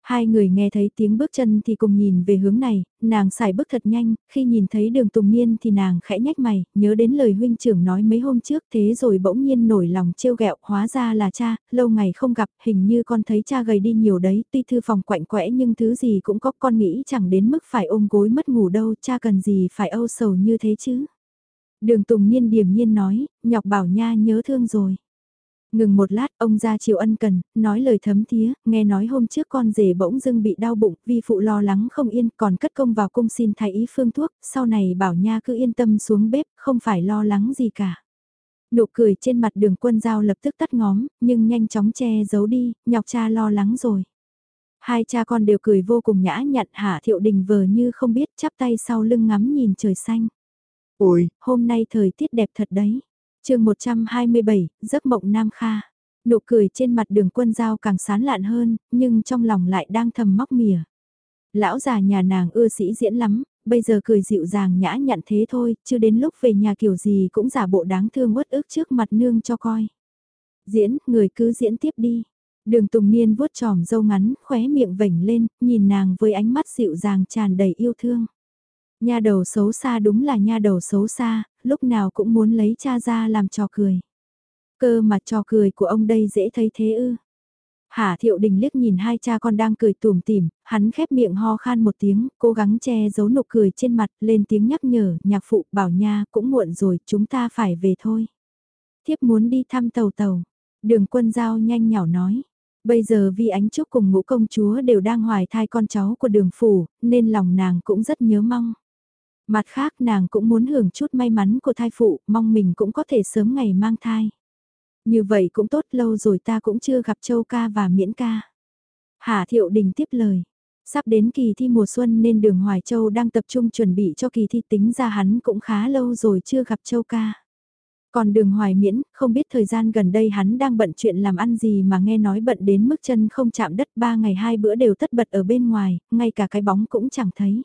S1: Hai người nghe thấy tiếng bước chân thì cùng nhìn về hướng này, nàng xài bước thật nhanh, khi nhìn thấy đường Tùng Niên thì nàng khẽ nhách mày, nhớ đến lời huynh trưởng nói mấy hôm trước thế rồi bỗng nhiên nổi lòng trêu ghẹo hóa ra là cha, lâu ngày không gặp, hình như con thấy cha gầy đi nhiều đấy, tuy thư phòng quạnh quẽ nhưng thứ gì cũng có con nghĩ chẳng đến mức phải ôm gối mất ngủ đâu, cha cần gì phải âu sầu như thế chứ. Đường Tùng Niên điềm nhiên nói, nhọc bảo nha nhớ thương rồi. Ngừng một lát, ông ra chiều ân cần, nói lời thấm thía, nghe nói hôm trước con rể bỗng dưng bị đau bụng, vi phụ lo lắng không yên, còn cất công vào cung xin thái ý phương thuốc, sau này bảo nha cứ yên tâm xuống bếp, không phải lo lắng gì cả. Nụ cười trên mặt đường quân giao lập tức tắt ngóm, nhưng nhanh chóng che giấu đi, nhọc cha lo lắng rồi. Hai cha con đều cười vô cùng nhã nhặn hạ thiệu đình vờ như không biết chắp tay sau lưng ngắm nhìn trời xanh.
S2: Ôi,
S1: hôm nay thời tiết đẹp thật đấy. chương 127, giấc mộng Nam Kha. Nụ cười trên mặt đường quân giao càng sán lạn hơn, nhưng trong lòng lại đang thầm móc mỉa. Lão già nhà nàng ưa sĩ diễn lắm, bây giờ cười dịu dàng nhã nhặn thế thôi, chứ đến lúc về nhà kiểu gì cũng giả bộ đáng thương uất ức trước mặt nương cho coi. Diễn, người cứ diễn tiếp đi. Đường Tùng Niên vuốt tròm dâu ngắn, khóe miệng vểnh lên, nhìn nàng với ánh mắt dịu dàng tràn đầy yêu thương. Nha đầu xấu xa đúng là nha đầu xấu xa, lúc nào cũng muốn lấy cha ra làm trò cười. Cơ mà trò cười của ông đây dễ thấy thế ư. Hà Thiệu Đình liếc nhìn hai cha con đang cười tủm tỉm, hắn khép miệng ho khan một tiếng, cố gắng che giấu nụ cười trên mặt, lên tiếng nhắc nhở, nhạc phụ bảo nha, cũng muộn rồi, chúng ta phải về thôi. Thiếp muốn đi thăm tàu tàu. Đường quân giao nhanh nhỏ nói. Bây giờ vì ánh trúc cùng ngũ công chúa đều đang hoài thai con cháu của đường phủ, nên lòng nàng cũng rất nhớ mong. Mặt khác nàng cũng muốn hưởng chút may mắn của thai phụ, mong mình cũng có thể sớm ngày mang thai. Như vậy cũng tốt lâu rồi ta cũng chưa gặp Châu ca và Miễn ca. Hà Thiệu Đình tiếp lời. Sắp đến kỳ thi mùa xuân nên đường Hoài Châu đang tập trung chuẩn bị cho kỳ thi tính ra hắn cũng khá lâu rồi chưa gặp Châu ca. Còn đường Hoài Miễn, không biết thời gian gần đây hắn đang bận chuyện làm ăn gì mà nghe nói bận đến mức chân không chạm đất ba ngày hai bữa đều tất bật ở bên ngoài, ngay cả cái bóng cũng chẳng thấy.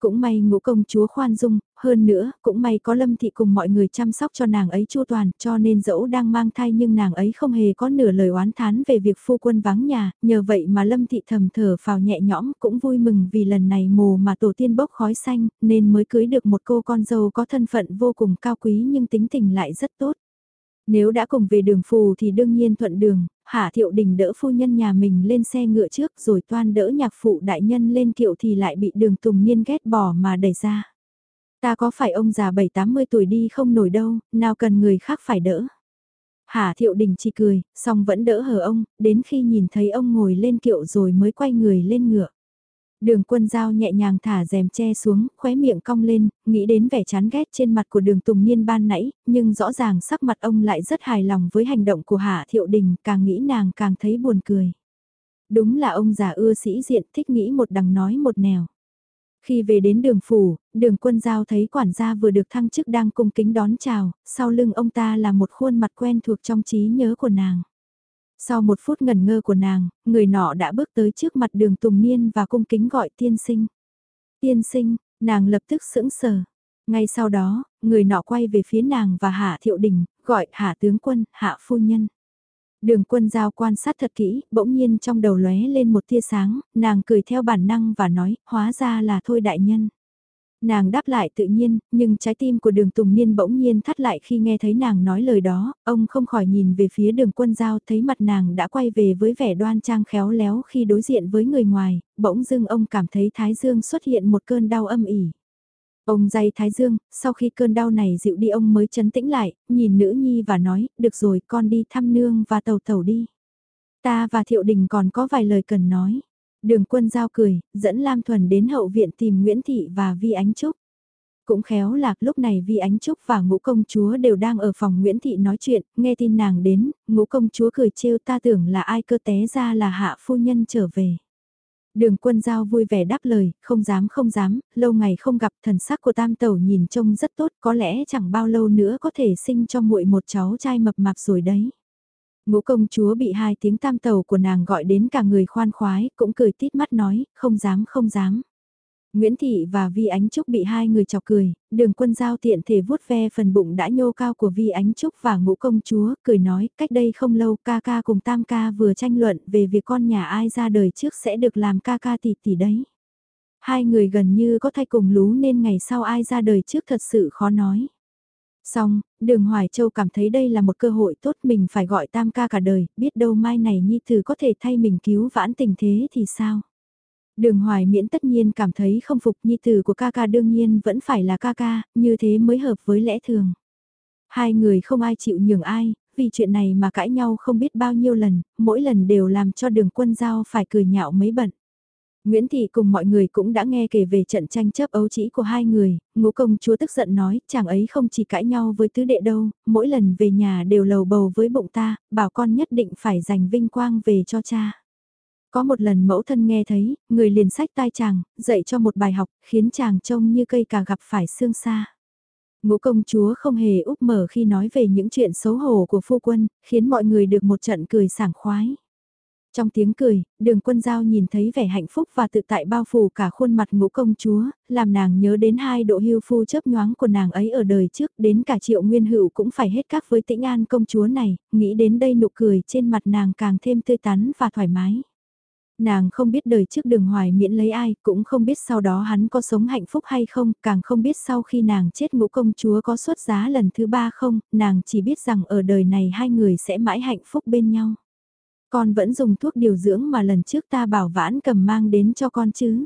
S1: Cũng may ngũ công chúa khoan dung, hơn nữa, cũng may có lâm thị cùng mọi người chăm sóc cho nàng ấy chu toàn, cho nên dẫu đang mang thai nhưng nàng ấy không hề có nửa lời oán thán về việc phu quân vắng nhà, nhờ vậy mà lâm thị thầm thở phào nhẹ nhõm cũng vui mừng vì lần này mồ mà tổ tiên bốc khói xanh, nên mới cưới được một cô con dâu có thân phận vô cùng cao quý nhưng tính tình lại rất tốt. Nếu đã cùng về đường phù thì đương nhiên thuận đường, Hạ Thiệu Đình đỡ phu nhân nhà mình lên xe ngựa trước rồi toan đỡ nhạc phụ đại nhân lên kiệu thì lại bị đường Tùng Niên ghét bỏ mà đẩy ra. Ta có phải ông già 7-80 tuổi đi không nổi đâu, nào cần người khác phải đỡ. Hạ Thiệu Đình chỉ cười, song vẫn đỡ hờ ông, đến khi nhìn thấy ông ngồi lên kiệu rồi mới quay người lên ngựa. Đường quân giao nhẹ nhàng thả rèm che xuống, khóe miệng cong lên, nghĩ đến vẻ chán ghét trên mặt của đường Tùng Niên ban nãy, nhưng rõ ràng sắc mặt ông lại rất hài lòng với hành động của Hạ Thiệu Đình, càng nghĩ nàng càng thấy buồn cười. Đúng là ông già ưa sĩ diện thích nghĩ một đằng nói một nẻo. Khi về đến đường phủ, đường quân giao thấy quản gia vừa được thăng chức đang cung kính đón chào, sau lưng ông ta là một khuôn mặt quen thuộc trong trí nhớ của nàng. Sau một phút ngần ngơ của nàng, người nọ đã bước tới trước mặt đường Tùng Niên và cung kính gọi tiên sinh. Tiên sinh, nàng lập tức sững sờ. Ngay sau đó, người nọ quay về phía nàng và Hạ Thiệu Đình, gọi Hạ Tướng Quân, Hạ Phu Nhân. Đường quân giao quan sát thật kỹ, bỗng nhiên trong đầu lóe lên một tia sáng, nàng cười theo bản năng và nói, hóa ra là thôi đại nhân. Nàng đáp lại tự nhiên, nhưng trái tim của đường Tùng Niên bỗng nhiên thắt lại khi nghe thấy nàng nói lời đó, ông không khỏi nhìn về phía đường quân giao thấy mặt nàng đã quay về với vẻ đoan trang khéo léo khi đối diện với người ngoài, bỗng dưng ông cảm thấy thái dương xuất hiện một cơn đau âm ỉ. Ông dây thái dương, sau khi cơn đau này dịu đi ông mới chấn tĩnh lại, nhìn nữ nhi và nói, được rồi con đi thăm nương và tàu tàu đi. Ta và thiệu đình còn có vài lời cần nói. Đường quân giao cười, dẫn Lam Thuần đến hậu viện tìm Nguyễn Thị và Vi Ánh Trúc. Cũng khéo lạc lúc này Vi Ánh Trúc và ngũ công chúa đều đang ở phòng Nguyễn Thị nói chuyện, nghe tin nàng đến, ngũ công chúa cười trêu ta tưởng là ai cơ té ra là hạ phu nhân trở về. Đường quân giao vui vẻ đáp lời, không dám không dám, lâu ngày không gặp thần sắc của tam tẩu nhìn trông rất tốt, có lẽ chẳng bao lâu nữa có thể sinh cho muội một cháu trai mập mạp rồi đấy. Ngũ công chúa bị hai tiếng tam tàu của nàng gọi đến cả người khoan khoái, cũng cười tít mắt nói, không dám không dám. Nguyễn Thị và Vi Ánh Trúc bị hai người chọc cười, đường quân giao tiện thể vuốt ve phần bụng đã nhô cao của Vi Ánh Trúc và ngũ công chúa, cười nói, cách đây không lâu ca ca cùng tam ca vừa tranh luận về việc con nhà ai ra đời trước sẽ được làm ca ca tỷ tỷ đấy. Hai người gần như có thay cùng lú nên ngày sau ai ra đời trước thật sự khó nói. Xong, đường Hoài Châu cảm thấy đây là một cơ hội tốt mình phải gọi tam ca cả đời, biết đâu mai này Nhi Tử có thể thay mình cứu vãn tình thế thì sao? Đường Hoài miễn tất nhiên cảm thấy không phục Nhi Tử của ca ca đương nhiên vẫn phải là ca ca, như thế mới hợp với lẽ thường. Hai người không ai chịu nhường ai, vì chuyện này mà cãi nhau không biết bao nhiêu lần, mỗi lần đều làm cho đường quân giao phải cười nhạo mấy bận. Nguyễn Thị cùng mọi người cũng đã nghe kể về trận tranh chấp ấu trĩ của hai người, ngũ công chúa tức giận nói, chàng ấy không chỉ cãi nhau với tứ đệ đâu, mỗi lần về nhà đều lầu bầu với bụng ta, bảo con nhất định phải giành vinh quang về cho cha. Có một lần mẫu thân nghe thấy, người liền sách tai chàng, dạy cho một bài học, khiến chàng trông như cây cà gặp phải xương xa. Ngũ công chúa không hề úp mở khi nói về những chuyện xấu hổ của phu quân, khiến mọi người được một trận cười sảng khoái. Trong tiếng cười, đường quân giao nhìn thấy vẻ hạnh phúc và tự tại bao phủ cả khuôn mặt ngũ công chúa, làm nàng nhớ đến hai độ hưu phu chấp nhoáng của nàng ấy ở đời trước, đến cả triệu nguyên hữu cũng phải hết các với tĩnh an công chúa này, nghĩ đến đây nụ cười trên mặt nàng càng thêm tươi tắn và thoải mái. Nàng không biết đời trước đường hoài miễn lấy ai, cũng không biết sau đó hắn có sống hạnh phúc hay không, càng không biết sau khi nàng chết ngũ công chúa có xuất giá lần thứ ba không, nàng chỉ biết rằng ở đời này hai người sẽ mãi hạnh phúc bên nhau. Con vẫn dùng thuốc điều dưỡng mà lần trước ta bảo vãn cầm mang đến cho con chứ.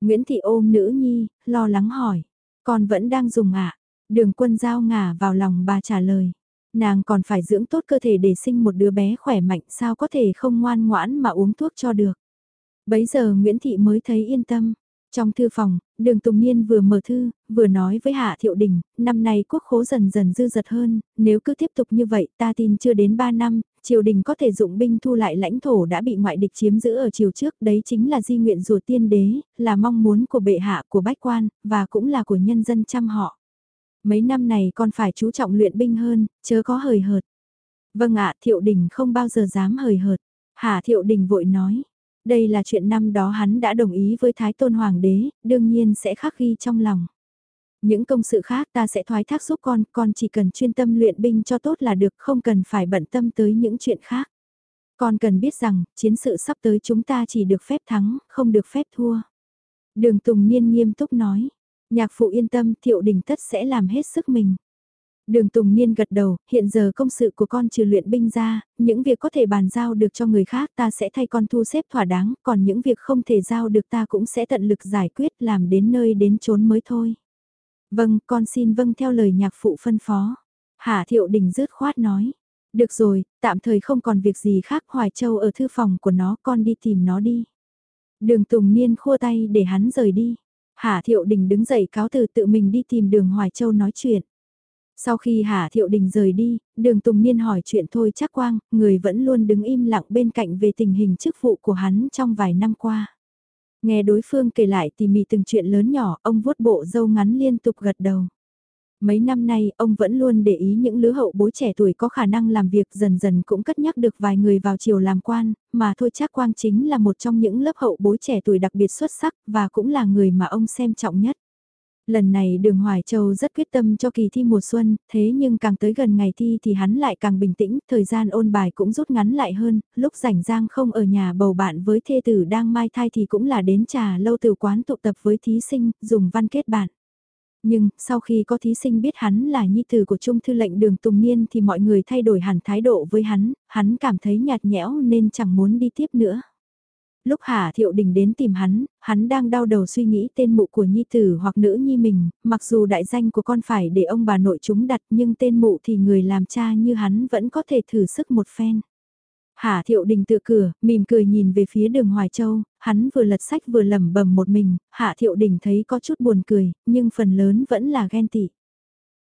S1: Nguyễn Thị ôm nữ nhi, lo lắng hỏi. Con vẫn đang dùng ạ. À? Đường quân giao ngả vào lòng bà trả lời. Nàng còn phải dưỡng tốt cơ thể để sinh một đứa bé khỏe mạnh sao có thể không ngoan ngoãn mà uống thuốc cho được. Bấy giờ Nguyễn Thị mới thấy yên tâm. Trong thư phòng, đường Tùng Niên vừa mở thư, vừa nói với Hạ Thiệu Đình, năm nay quốc khố dần dần dư dật hơn, nếu cứ tiếp tục như vậy ta tin chưa đến 3 năm, triều đình có thể dụng binh thu lại lãnh thổ đã bị ngoại địch chiếm giữ ở triều trước, đấy chính là di nguyện rùa tiên đế, là mong muốn của bệ hạ của bách quan, và cũng là của nhân dân chăm họ. Mấy năm này còn phải chú trọng luyện binh hơn, chớ có hời hợt. Vâng ạ, thiệu đình không bao giờ dám hời hợt. hà thiệu đình vội nói, đây là chuyện năm đó hắn đã đồng ý với Thái Tôn Hoàng đế, đương nhiên sẽ khắc ghi trong lòng. Những công sự khác ta sẽ thoái thác giúp con, con chỉ cần chuyên tâm luyện binh cho tốt là được, không cần phải bận tâm tới những chuyện khác. Con cần biết rằng, chiến sự sắp tới chúng ta chỉ được phép thắng, không được phép thua. Đường Tùng Niên nghiêm túc nói, nhạc phụ yên tâm thiệu đình tất sẽ làm hết sức mình. Đường Tùng Niên gật đầu, hiện giờ công sự của con trừ luyện binh ra, những việc có thể bàn giao được cho người khác ta sẽ thay con thu xếp thỏa đáng, còn những việc không thể giao được ta cũng sẽ tận lực giải quyết làm đến nơi đến chốn mới thôi. Vâng, con xin vâng theo lời nhạc phụ phân phó. Hạ Thiệu Đình rứt khoát nói. Được rồi, tạm thời không còn việc gì khác Hoài Châu ở thư phòng của nó con đi tìm nó đi. Đường Tùng Niên khua tay để hắn rời đi. Hà Thiệu Đình đứng dậy cáo từ tự mình đi tìm đường Hoài Châu nói chuyện. Sau khi Hà Thiệu Đình rời đi, đường Tùng Niên hỏi chuyện thôi chắc quang, người vẫn luôn đứng im lặng bên cạnh về tình hình chức vụ của hắn trong vài năm qua. Nghe đối phương kể lại tỉ mỉ từng chuyện lớn nhỏ, ông vuốt bộ dâu ngắn liên tục gật đầu. Mấy năm nay, ông vẫn luôn để ý những lứa hậu bối trẻ tuổi có khả năng làm việc dần dần cũng cất nhắc được vài người vào chiều làm quan, mà thôi chắc quang chính là một trong những lớp hậu bối trẻ tuổi đặc biệt xuất sắc và cũng là người mà ông xem trọng nhất. Lần này đường Hoài Châu rất quyết tâm cho kỳ thi mùa xuân, thế nhưng càng tới gần ngày thi thì hắn lại càng bình tĩnh, thời gian ôn bài cũng rút ngắn lại hơn, lúc rảnh giang không ở nhà bầu bạn với thê tử đang mai thai thì cũng là đến trà lâu từ quán tụ tập với thí sinh, dùng văn kết bạn. Nhưng, sau khi có thí sinh biết hắn là nhi tử của Trung Thư lệnh đường Tùng Niên thì mọi người thay đổi hẳn thái độ với hắn, hắn cảm thấy nhạt nhẽo nên chẳng muốn đi tiếp nữa lúc Hà Thiệu Đình đến tìm hắn, hắn đang đau đầu suy nghĩ tên mụ của nhi tử hoặc nữ nhi mình, mặc dù đại danh của con phải để ông bà nội chúng đặt nhưng tên mụ thì người làm cha như hắn vẫn có thể thử sức một phen. Hà Thiệu Đình tự cửa, mỉm cười nhìn về phía đường Hoài Châu, hắn vừa lật sách vừa lẩm bẩm một mình, Hạ Thiệu Đình thấy có chút buồn cười, nhưng phần lớn vẫn là ghen tị.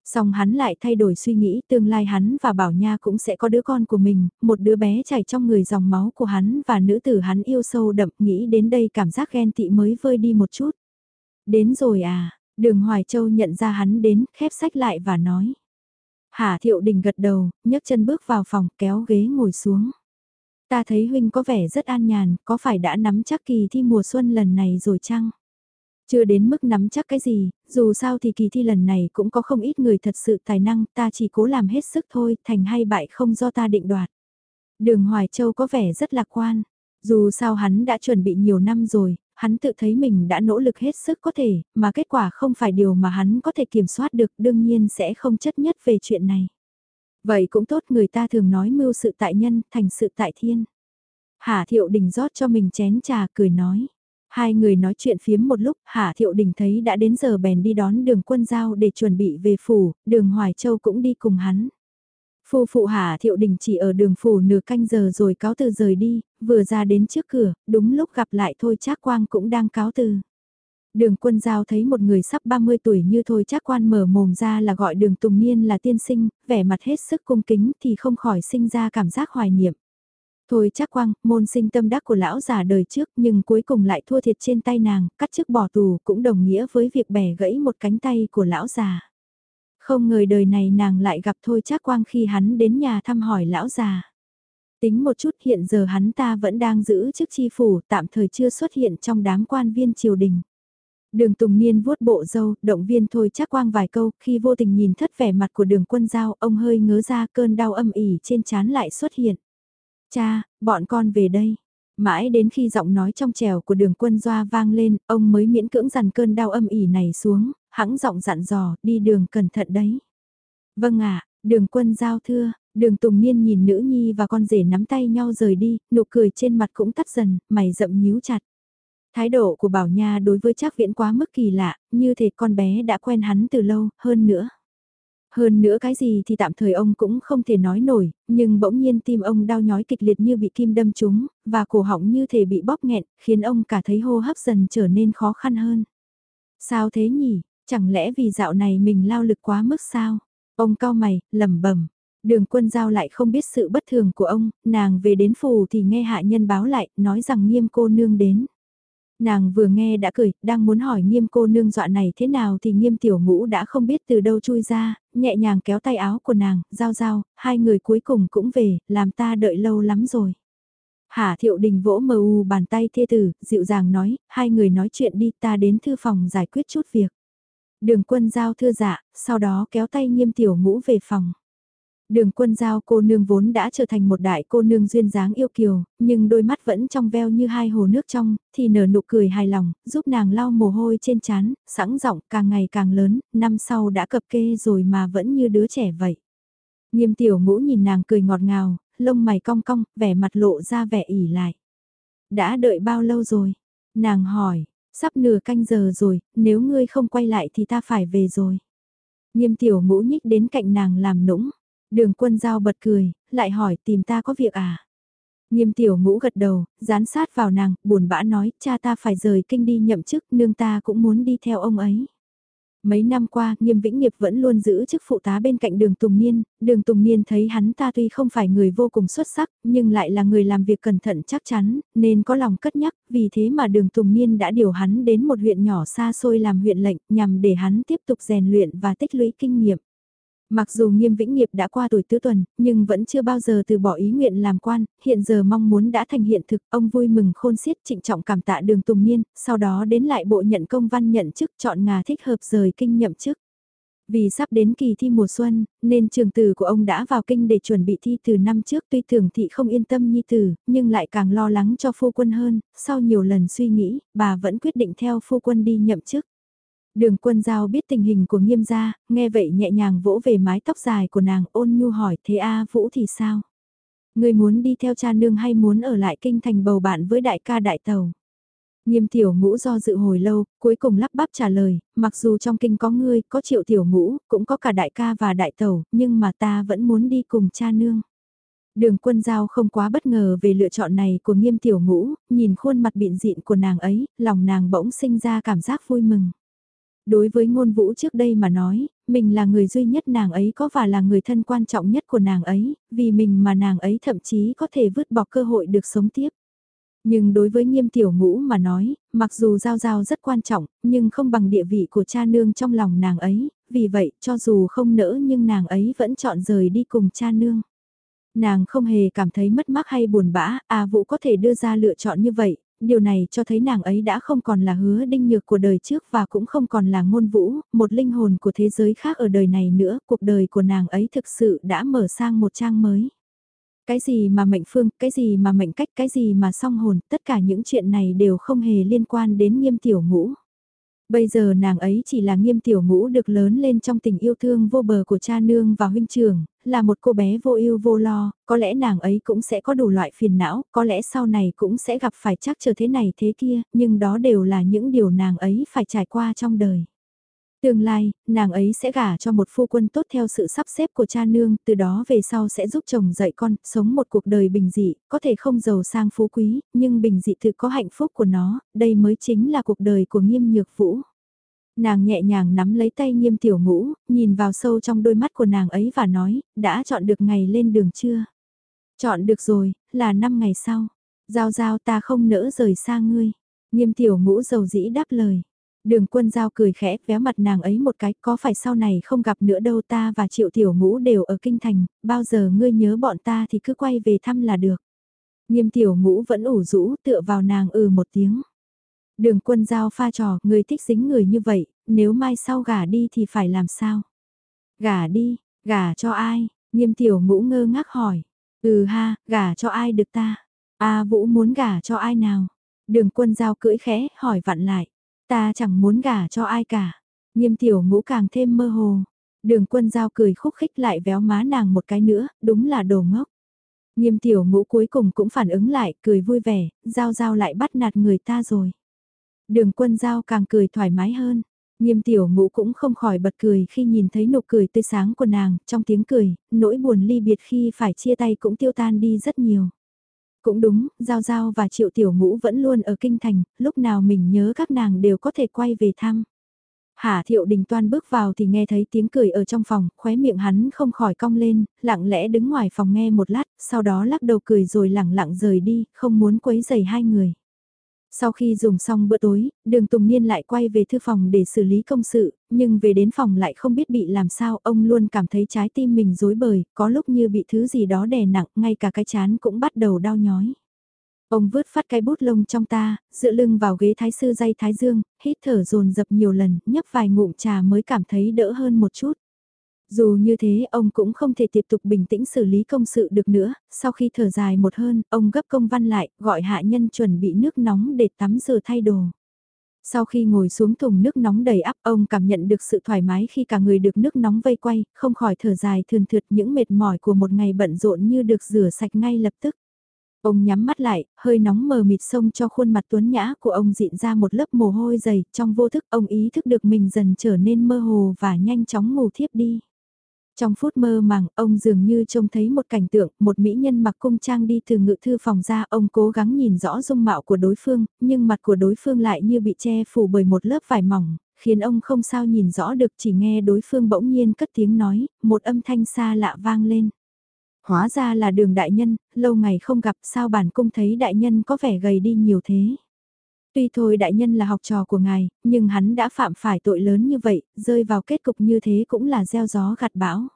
S1: Xong hắn lại thay đổi suy nghĩ tương lai hắn và Bảo Nha cũng sẽ có đứa con của mình, một đứa bé chảy trong người dòng máu của hắn và nữ tử hắn yêu sâu đậm nghĩ đến đây cảm giác ghen tị mới vơi đi một chút. Đến rồi à, đường Hoài Châu nhận ra hắn đến, khép sách lại và nói. Hà Thiệu Đình gật đầu, nhấc chân bước vào phòng kéo ghế ngồi xuống. Ta thấy huynh có vẻ rất an nhàn, có phải đã nắm chắc kỳ thi mùa xuân lần này rồi chăng? Chưa đến mức nắm chắc cái gì, dù sao thì kỳ thi lần này cũng có không ít người thật sự tài năng, ta chỉ cố làm hết sức thôi, thành hay bại không do ta định đoạt. Đường Hoài Châu có vẻ rất lạc quan. Dù sao hắn đã chuẩn bị nhiều năm rồi, hắn tự thấy mình đã nỗ lực hết sức có thể, mà kết quả không phải điều mà hắn có thể kiểm soát được đương nhiên sẽ không chất nhất về chuyện này. Vậy cũng tốt người ta thường nói mưu sự tại nhân, thành sự tại thiên. Hà Thiệu Đình rót cho mình chén trà cười nói. Hai người nói chuyện phiếm một lúc, Hạ Thiệu Đình thấy đã đến giờ bèn đi đón đường quân giao để chuẩn bị về phủ, đường Hoài Châu cũng đi cùng hắn. Phu phụ Hạ Thiệu Đình chỉ ở đường phủ nửa canh giờ rồi cáo từ rời đi, vừa ra đến trước cửa, đúng lúc gặp lại Thôi Trác Quang cũng đang cáo từ. Đường quân giao thấy một người sắp 30 tuổi như Thôi Trác Quan mở mồm ra là gọi đường Tùng Niên là tiên sinh, vẻ mặt hết sức cung kính thì không khỏi sinh ra cảm giác hoài niệm. Thôi chắc quang, môn sinh tâm đắc của lão già đời trước nhưng cuối cùng lại thua thiệt trên tay nàng, cắt chức bỏ tù cũng đồng nghĩa với việc bẻ gãy một cánh tay của lão già. Không ngờ đời này nàng lại gặp Thôi chắc quang khi hắn đến nhà thăm hỏi lão già. Tính một chút hiện giờ hắn ta vẫn đang giữ chức chi phủ tạm thời chưa xuất hiện trong đám quan viên triều đình. Đường Tùng Niên vuốt bộ dâu, động viên thôi chắc quang vài câu, khi vô tình nhìn thất vẻ mặt của đường quân giao, ông hơi ngớ ra cơn đau âm ỉ trên chán lại xuất hiện. Cha, bọn con về đây. Mãi đến khi giọng nói trong trèo của đường quân doa vang lên, ông mới miễn cưỡng dằn cơn đau âm ỉ này xuống, hãng giọng dặn dò, đi đường cẩn thận đấy. Vâng ạ, đường quân giao thưa, đường tùng niên nhìn nữ nhi và con rể nắm tay nhau rời đi, nụ cười trên mặt cũng tắt dần, mày rậm nhíu chặt. Thái độ của Bảo Nha đối với Trác Viễn quá mức kỳ lạ, như thể con bé đã quen hắn từ lâu, hơn nữa. Hơn nữa cái gì thì tạm thời ông cũng không thể nói nổi, nhưng bỗng nhiên tim ông đau nhói kịch liệt như bị kim đâm trúng, và cổ họng như thể bị bóp nghẹn, khiến ông cả thấy hô hấp dần trở nên khó khăn hơn. Sao thế nhỉ? Chẳng lẽ vì dạo này mình lao lực quá mức sao? Ông cao mày, lẩm bẩm. Đường quân giao lại không biết sự bất thường của ông, nàng về đến phủ thì nghe hạ nhân báo lại, nói rằng nghiêm cô nương đến. Nàng vừa nghe đã cười, đang muốn hỏi nghiêm cô nương dọa này thế nào thì nghiêm tiểu ngũ đã không biết từ đâu chui ra, nhẹ nhàng kéo tay áo của nàng, giao giao, hai người cuối cùng cũng về, làm ta đợi lâu lắm rồi. Hà thiệu đình vỗ mờ u bàn tay thê tử, dịu dàng nói, hai người nói chuyện đi ta đến thư phòng giải quyết chút việc. Đường quân giao thưa dạ, sau đó kéo tay nghiêm tiểu ngũ về phòng. Đường quân giao cô nương vốn đã trở thành một đại cô nương duyên dáng yêu kiều, nhưng đôi mắt vẫn trong veo như hai hồ nước trong, thì nở nụ cười hài lòng, giúp nàng lau mồ hôi trên trán, sẵn giọng càng ngày càng lớn, năm sau đã cập kê rồi mà vẫn như đứa trẻ vậy. Nghiêm tiểu ngũ nhìn nàng cười ngọt ngào, lông mày cong cong, vẻ mặt lộ ra vẻ ỉ lại. Đã đợi bao lâu rồi? Nàng hỏi, sắp nửa canh giờ rồi, nếu ngươi không quay lại thì ta phải về rồi. Nghiêm tiểu ngũ nhích đến cạnh nàng làm nũng. Đường quân giao bật cười, lại hỏi tìm ta có việc à? Nghiêm tiểu ngũ gật đầu, dán sát vào nàng, buồn bã nói, cha ta phải rời kinh đi nhậm chức, nương ta cũng muốn đi theo ông ấy. Mấy năm qua, Nghiêm Vĩnh Nghiệp vẫn luôn giữ chức phụ tá bên cạnh đường Tùng Niên, đường Tùng Niên thấy hắn ta tuy không phải người vô cùng xuất sắc, nhưng lại là người làm việc cẩn thận chắc chắn, nên có lòng cất nhắc, vì thế mà đường Tùng Niên đã điều hắn đến một huyện nhỏ xa xôi làm huyện lệnh, nhằm để hắn tiếp tục rèn luyện và tích lũy kinh nghiệm. Mặc dù nghiêm vĩnh nghiệp đã qua tuổi tứ tuần, nhưng vẫn chưa bao giờ từ bỏ ý nguyện làm quan, hiện giờ mong muốn đã thành hiện thực, ông vui mừng khôn xiết trịnh trọng cảm tạ đường Tùng Niên, sau đó đến lại bộ nhận công văn nhận chức chọn ngà thích hợp rời kinh nhậm chức. Vì sắp đến kỳ thi mùa xuân, nên trường tử của ông đã vào kinh để chuẩn bị thi từ năm trước tuy tưởng thị không yên tâm nhi tử, nhưng lại càng lo lắng cho phu quân hơn, sau nhiều lần suy nghĩ, bà vẫn quyết định theo phu quân đi nhậm chức. Đường quân giao biết tình hình của nghiêm gia, nghe vậy nhẹ nhàng vỗ về mái tóc dài của nàng ôn nhu hỏi thế A Vũ thì sao? Người muốn đi theo cha nương hay muốn ở lại kinh thành bầu bạn với đại ca đại tàu? Nghiêm tiểu ngũ do dự hồi lâu, cuối cùng lắp bắp trả lời, mặc dù trong kinh có ngươi, có triệu tiểu ngũ, cũng có cả đại ca và đại tàu, nhưng mà ta vẫn muốn đi cùng cha nương. Đường quân giao không quá bất ngờ về lựa chọn này của nghiêm tiểu ngũ, nhìn khuôn mặt biện diện của nàng ấy, lòng nàng bỗng sinh ra cảm giác vui mừng. Đối với ngôn vũ trước đây mà nói, mình là người duy nhất nàng ấy có và là người thân quan trọng nhất của nàng ấy, vì mình mà nàng ấy thậm chí có thể vứt bỏ cơ hội được sống tiếp. Nhưng đối với nghiêm tiểu ngũ mà nói, mặc dù giao giao rất quan trọng, nhưng không bằng địa vị của cha nương trong lòng nàng ấy, vì vậy cho dù không nỡ nhưng nàng ấy vẫn chọn rời đi cùng cha nương. Nàng không hề cảm thấy mất mát hay buồn bã, à Vũ có thể đưa ra lựa chọn như vậy, điều này cho thấy nàng ấy đã không còn là hứa đinh nhược của đời trước và cũng không còn là ngôn vũ, một linh hồn của thế giới khác ở đời này nữa, cuộc đời của nàng ấy thực sự đã mở sang một trang mới. Cái gì mà mệnh phương, cái gì mà mệnh cách, cái gì mà song hồn, tất cả những chuyện này đều không hề liên quan đến nghiêm tiểu ngũ. Bây giờ nàng ấy chỉ là nghiêm tiểu ngũ được lớn lên trong tình yêu thương vô bờ của cha nương và huynh trưởng, là một cô bé vô ưu vô lo, có lẽ nàng ấy cũng sẽ có đủ loại phiền não, có lẽ sau này cũng sẽ gặp phải chắc trở thế này thế kia, nhưng đó đều là những điều nàng ấy phải trải qua trong đời. Tương lai, nàng ấy sẽ gả cho một phu quân tốt theo sự sắp xếp của cha nương, từ đó về sau sẽ giúp chồng dạy con, sống một cuộc đời bình dị, có thể không giàu sang phú quý, nhưng bình dị thực có hạnh phúc của nó, đây mới chính là cuộc đời của nghiêm nhược vũ. Nàng nhẹ nhàng nắm lấy tay nghiêm tiểu ngũ, nhìn vào sâu trong đôi mắt của nàng ấy và nói, đã chọn được ngày lên đường chưa? Chọn được rồi, là năm ngày sau. Giao giao ta không nỡ rời xa ngươi. Nghiêm tiểu ngũ dầu dĩ đáp lời. Đường quân giao cười khẽ véo mặt nàng ấy một cái, có phải sau này không gặp nữa đâu ta và triệu tiểu ngũ đều ở kinh thành, bao giờ ngươi nhớ bọn ta thì cứ quay về thăm là được. Nghiêm tiểu ngũ vẫn ủ rũ tựa vào nàng ừ một tiếng. Đường quân giao pha trò, người thích dính người như vậy, nếu mai sau gả đi thì phải làm sao? Gả đi, gả cho ai? Nghiêm tiểu ngũ ngơ ngác hỏi. Ừ ha, gả cho ai được ta? A Vũ muốn gả cho ai nào? Đường quân giao cưỡi khẽ, hỏi vặn lại. Ta chẳng muốn gả cho ai cả. Nghiêm tiểu ngũ càng thêm mơ hồ. Đường quân giao cười khúc khích lại véo má nàng một cái nữa, đúng là đồ ngốc. Nghiêm tiểu ngũ cuối cùng cũng phản ứng lại, cười vui vẻ, giao giao lại bắt nạt người ta rồi. Đường quân giao càng cười thoải mái hơn. Nghiêm tiểu ngũ cũng không khỏi bật cười khi nhìn thấy nụ cười tươi sáng của nàng, trong tiếng cười, nỗi buồn ly biệt khi phải chia tay cũng tiêu tan đi rất nhiều. Cũng đúng, Giao Giao và Triệu Tiểu Ngũ vẫn luôn ở kinh thành, lúc nào mình nhớ các nàng đều có thể quay về thăm. Hà Thiệu Đình Toan bước vào thì nghe thấy tiếng cười ở trong phòng, khóe miệng hắn không khỏi cong lên, lặng lẽ đứng ngoài phòng nghe một lát, sau đó lắc đầu cười rồi lẳng lặng rời đi, không muốn quấy rầy hai người. Sau khi dùng xong bữa tối, đường Tùng Niên lại quay về thư phòng để xử lý công sự, nhưng về đến phòng lại không biết bị làm sao, ông luôn cảm thấy trái tim mình rối bời, có lúc như bị thứ gì đó đè nặng, ngay cả cái chán cũng bắt đầu đau nhói. Ông vứt phát cái bút lông trong ta, dựa lưng vào ghế thái sư dây thái dương, hít thở dồn dập nhiều lần, nhấp vài ngụm trà mới cảm thấy đỡ hơn một chút. Dù như thế ông cũng không thể tiếp tục bình tĩnh xử lý công sự được nữa, sau khi thở dài một hơn, ông gấp công văn lại, gọi hạ nhân chuẩn bị nước nóng để tắm rửa thay đồ. Sau khi ngồi xuống thùng nước nóng đầy ắp, ông cảm nhận được sự thoải mái khi cả người được nước nóng vây quay, không khỏi thở dài thường thượt những mệt mỏi của một ngày bận rộn như được rửa sạch ngay lập tức. Ông nhắm mắt lại, hơi nóng mờ mịt sông cho khuôn mặt tuấn nhã của ông dịn ra một lớp mồ hôi dày, trong vô thức ông ý thức được mình dần trở nên mơ hồ và nhanh chóng ngủ thiếp đi. Trong phút mơ màng, ông dường như trông thấy một cảnh tượng, một mỹ nhân mặc cung trang đi từ ngự thư phòng ra, ông cố gắng nhìn rõ dung mạo của đối phương, nhưng mặt của đối phương lại như bị che phủ bởi một lớp vải mỏng, khiến ông không sao nhìn rõ được chỉ nghe đối phương bỗng nhiên cất tiếng nói, một âm thanh xa lạ vang lên. Hóa ra là đường đại nhân, lâu ngày không gặp sao bản cung thấy đại nhân có vẻ gầy đi nhiều thế. Tuy thôi đại nhân là học trò của ngài, nhưng hắn đã phạm phải tội lớn như vậy, rơi vào kết cục như thế cũng là gieo gió gặt bão.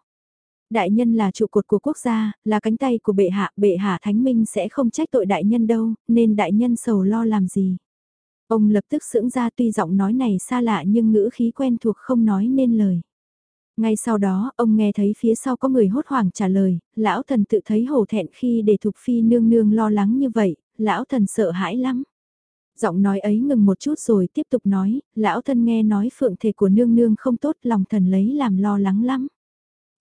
S1: Đại nhân là trụ cột của quốc gia, là cánh tay của bệ hạ, bệ hạ thánh minh sẽ không trách tội đại nhân đâu, nên đại nhân sầu lo làm gì. Ông lập tức sững ra tuy giọng nói này xa lạ nhưng ngữ khí quen thuộc không nói nên lời. Ngay sau đó, ông nghe thấy phía sau có người hốt hoảng trả lời, lão thần tự thấy hổ thẹn khi để Thục Phi nương nương lo lắng như vậy, lão thần sợ hãi lắm. Giọng nói ấy ngừng một chút rồi tiếp tục nói, lão thân nghe nói phượng thể của nương nương không tốt lòng thần lấy làm lo lắng lắm.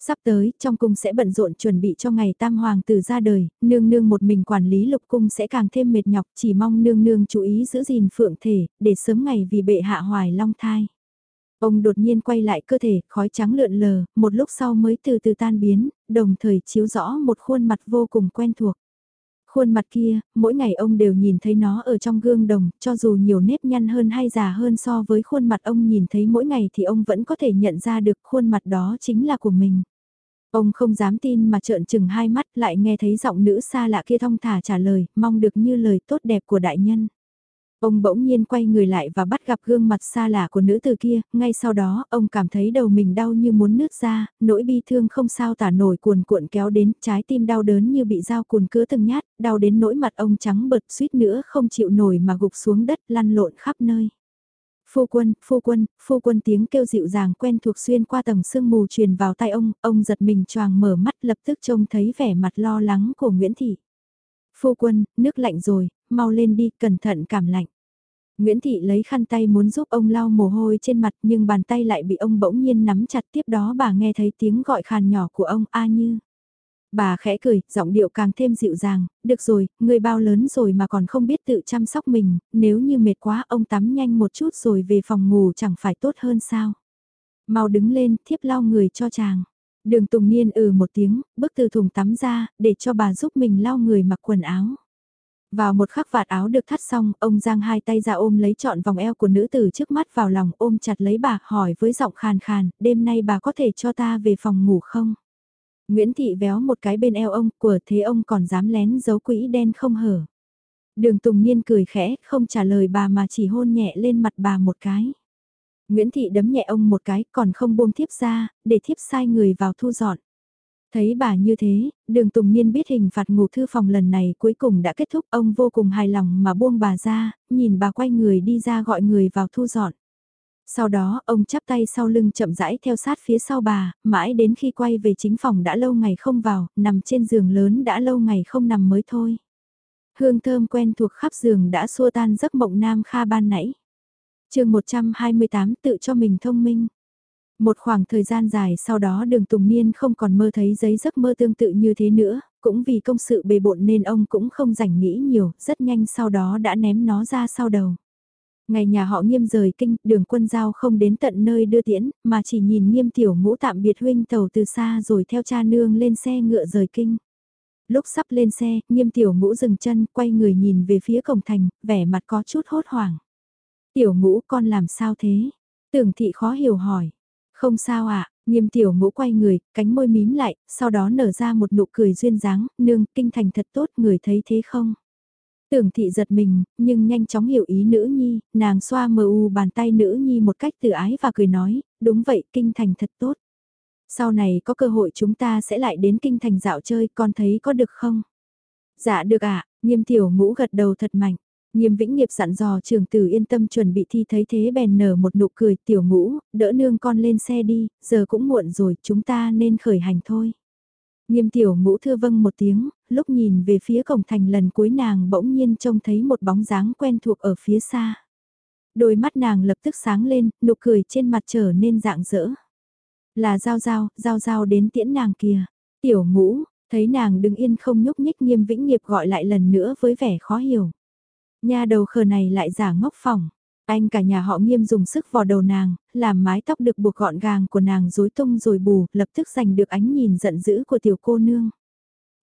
S1: Sắp tới, trong cung sẽ bận rộn chuẩn bị cho ngày tam hoàng tử ra đời, nương nương một mình quản lý lục cung sẽ càng thêm mệt nhọc, chỉ mong nương nương chú ý giữ gìn phượng thể, để sớm ngày vì bệ hạ hoài long thai. Ông đột nhiên quay lại cơ thể, khói trắng lượn lờ, một lúc sau mới từ từ tan biến, đồng thời chiếu rõ một khuôn mặt vô cùng quen thuộc. Khuôn mặt kia, mỗi ngày ông đều nhìn thấy nó ở trong gương đồng, cho dù nhiều nếp nhăn hơn hay già hơn so với khuôn mặt ông nhìn thấy mỗi ngày thì ông vẫn có thể nhận ra được khuôn mặt đó chính là của mình. Ông không dám tin mà trợn chừng hai mắt lại nghe thấy giọng nữ xa lạ kia thong thả trả lời, mong được như lời tốt đẹp của đại nhân. Ông bỗng nhiên quay người lại và bắt gặp gương mặt xa lạ của nữ từ kia, ngay sau đó ông cảm thấy đầu mình đau như muốn nứt ra, nỗi bi thương không sao tả nổi cuồn cuộn kéo đến, trái tim đau đớn như bị dao cuồn cứa từng nhát, đau đến nỗi mặt ông trắng bật suýt nữa không chịu nổi mà gục xuống đất lăn lộn khắp nơi. Phu quân, phu quân, phu quân tiếng kêu dịu dàng quen thuộc xuyên qua tầng sương mù truyền vào tai ông, ông giật mình choàng mở mắt lập tức trông thấy vẻ mặt lo lắng của Nguyễn Thị. Phu quân, nước lạnh rồi, mau lên đi, cẩn thận cảm lạnh. Nguyễn Thị lấy khăn tay muốn giúp ông lau mồ hôi trên mặt nhưng bàn tay lại bị ông bỗng nhiên nắm chặt tiếp đó bà nghe thấy tiếng gọi khàn nhỏ của ông A Như. Bà khẽ cười, giọng điệu càng thêm dịu dàng, được rồi, người bao lớn rồi mà còn không biết tự chăm sóc mình, nếu như mệt quá ông tắm nhanh một chút rồi về phòng ngủ chẳng phải tốt hơn sao. Mau đứng lên, thiếp lau người cho chàng. Đường Tùng Niên ừ một tiếng, bước từ thùng tắm ra, để cho bà giúp mình lau người mặc quần áo. Vào một khắc vạt áo được thắt xong, ông giang hai tay ra ôm lấy trọn vòng eo của nữ tử trước mắt vào lòng ôm chặt lấy bà hỏi với giọng khàn khàn, đêm nay bà có thể cho ta về phòng ngủ không? Nguyễn Thị véo một cái bên eo ông, của thế ông còn dám lén giấu quỹ đen không hở. Đường Tùng Niên cười khẽ, không trả lời bà mà chỉ hôn nhẹ lên mặt bà một cái. Nguyễn Thị đấm nhẹ ông một cái, còn không buông thiếp ra, để thiếp sai người vào thu dọn. Thấy bà như thế, đường Tùng Niên biết hình phạt ngủ thư phòng lần này cuối cùng đã kết thúc ông vô cùng hài lòng mà buông bà ra, nhìn bà quay người đi ra gọi người vào thu dọn. Sau đó ông chắp tay sau lưng chậm rãi theo sát phía sau bà, mãi đến khi quay về chính phòng đã lâu ngày không vào, nằm trên giường lớn đã lâu ngày không nằm mới thôi. Hương thơm quen thuộc khắp giường đã xua tan giấc mộng nam kha ban nãy. chương 128 tự cho mình thông minh. Một khoảng thời gian dài sau đó đường Tùng Niên không còn mơ thấy giấy giấc mơ tương tự như thế nữa, cũng vì công sự bề bộn nên ông cũng không rảnh nghĩ nhiều, rất nhanh sau đó đã ném nó ra sau đầu. Ngày nhà họ nghiêm rời kinh, đường quân giao không đến tận nơi đưa tiễn, mà chỉ nhìn nghiêm tiểu ngũ tạm biệt huynh tàu từ xa rồi theo cha nương lên xe ngựa rời kinh. Lúc sắp lên xe, nghiêm tiểu ngũ dừng chân, quay người nhìn về phía cổng thành, vẻ mặt có chút hốt hoảng. Tiểu ngũ con làm sao thế? Tưởng thị khó hiểu hỏi. Không sao ạ, à, nghiêm tiểu ngũ quay người, cánh môi mím lại, sau đó nở ra một nụ cười duyên dáng, nương, kinh thành thật tốt, người thấy thế không? Tưởng thị giật mình, nhưng nhanh chóng hiểu ý nữ nhi, nàng xoa mờ u bàn tay nữ nhi một cách tự ái và cười nói, đúng vậy, kinh thành thật tốt. Sau này có cơ hội chúng ta sẽ lại đến kinh thành dạo chơi, con thấy có được không? Dạ được ạ, à, nghiêm tiểu ngũ gật đầu thật mạnh. Nghiêm vĩnh nghiệp dặn dò trường tử yên tâm chuẩn bị thi thấy thế bèn nở một nụ cười tiểu ngũ, đỡ nương con lên xe đi, giờ cũng muộn rồi, chúng ta nên khởi hành thôi. Nghiêm tiểu ngũ thưa vâng một tiếng, lúc nhìn về phía cổng thành lần cuối nàng bỗng nhiên trông thấy một bóng dáng quen thuộc ở phía xa. Đôi mắt nàng lập tức sáng lên, nụ cười trên mặt trở nên dạng dỡ. Là Giao Giao, Giao Giao đến tiễn nàng kìa. Tiểu ngũ, thấy nàng đứng yên không nhúc nhích nghiêm vĩnh nghiệp gọi lại lần nữa với vẻ khó hiểu. Nhà đầu khờ này lại giả ngốc phòng. Anh cả nhà họ nghiêm dùng sức vò đầu nàng, làm mái tóc được buộc gọn gàng của nàng rối tung rồi bù, lập tức giành được ánh nhìn giận dữ của tiểu cô nương.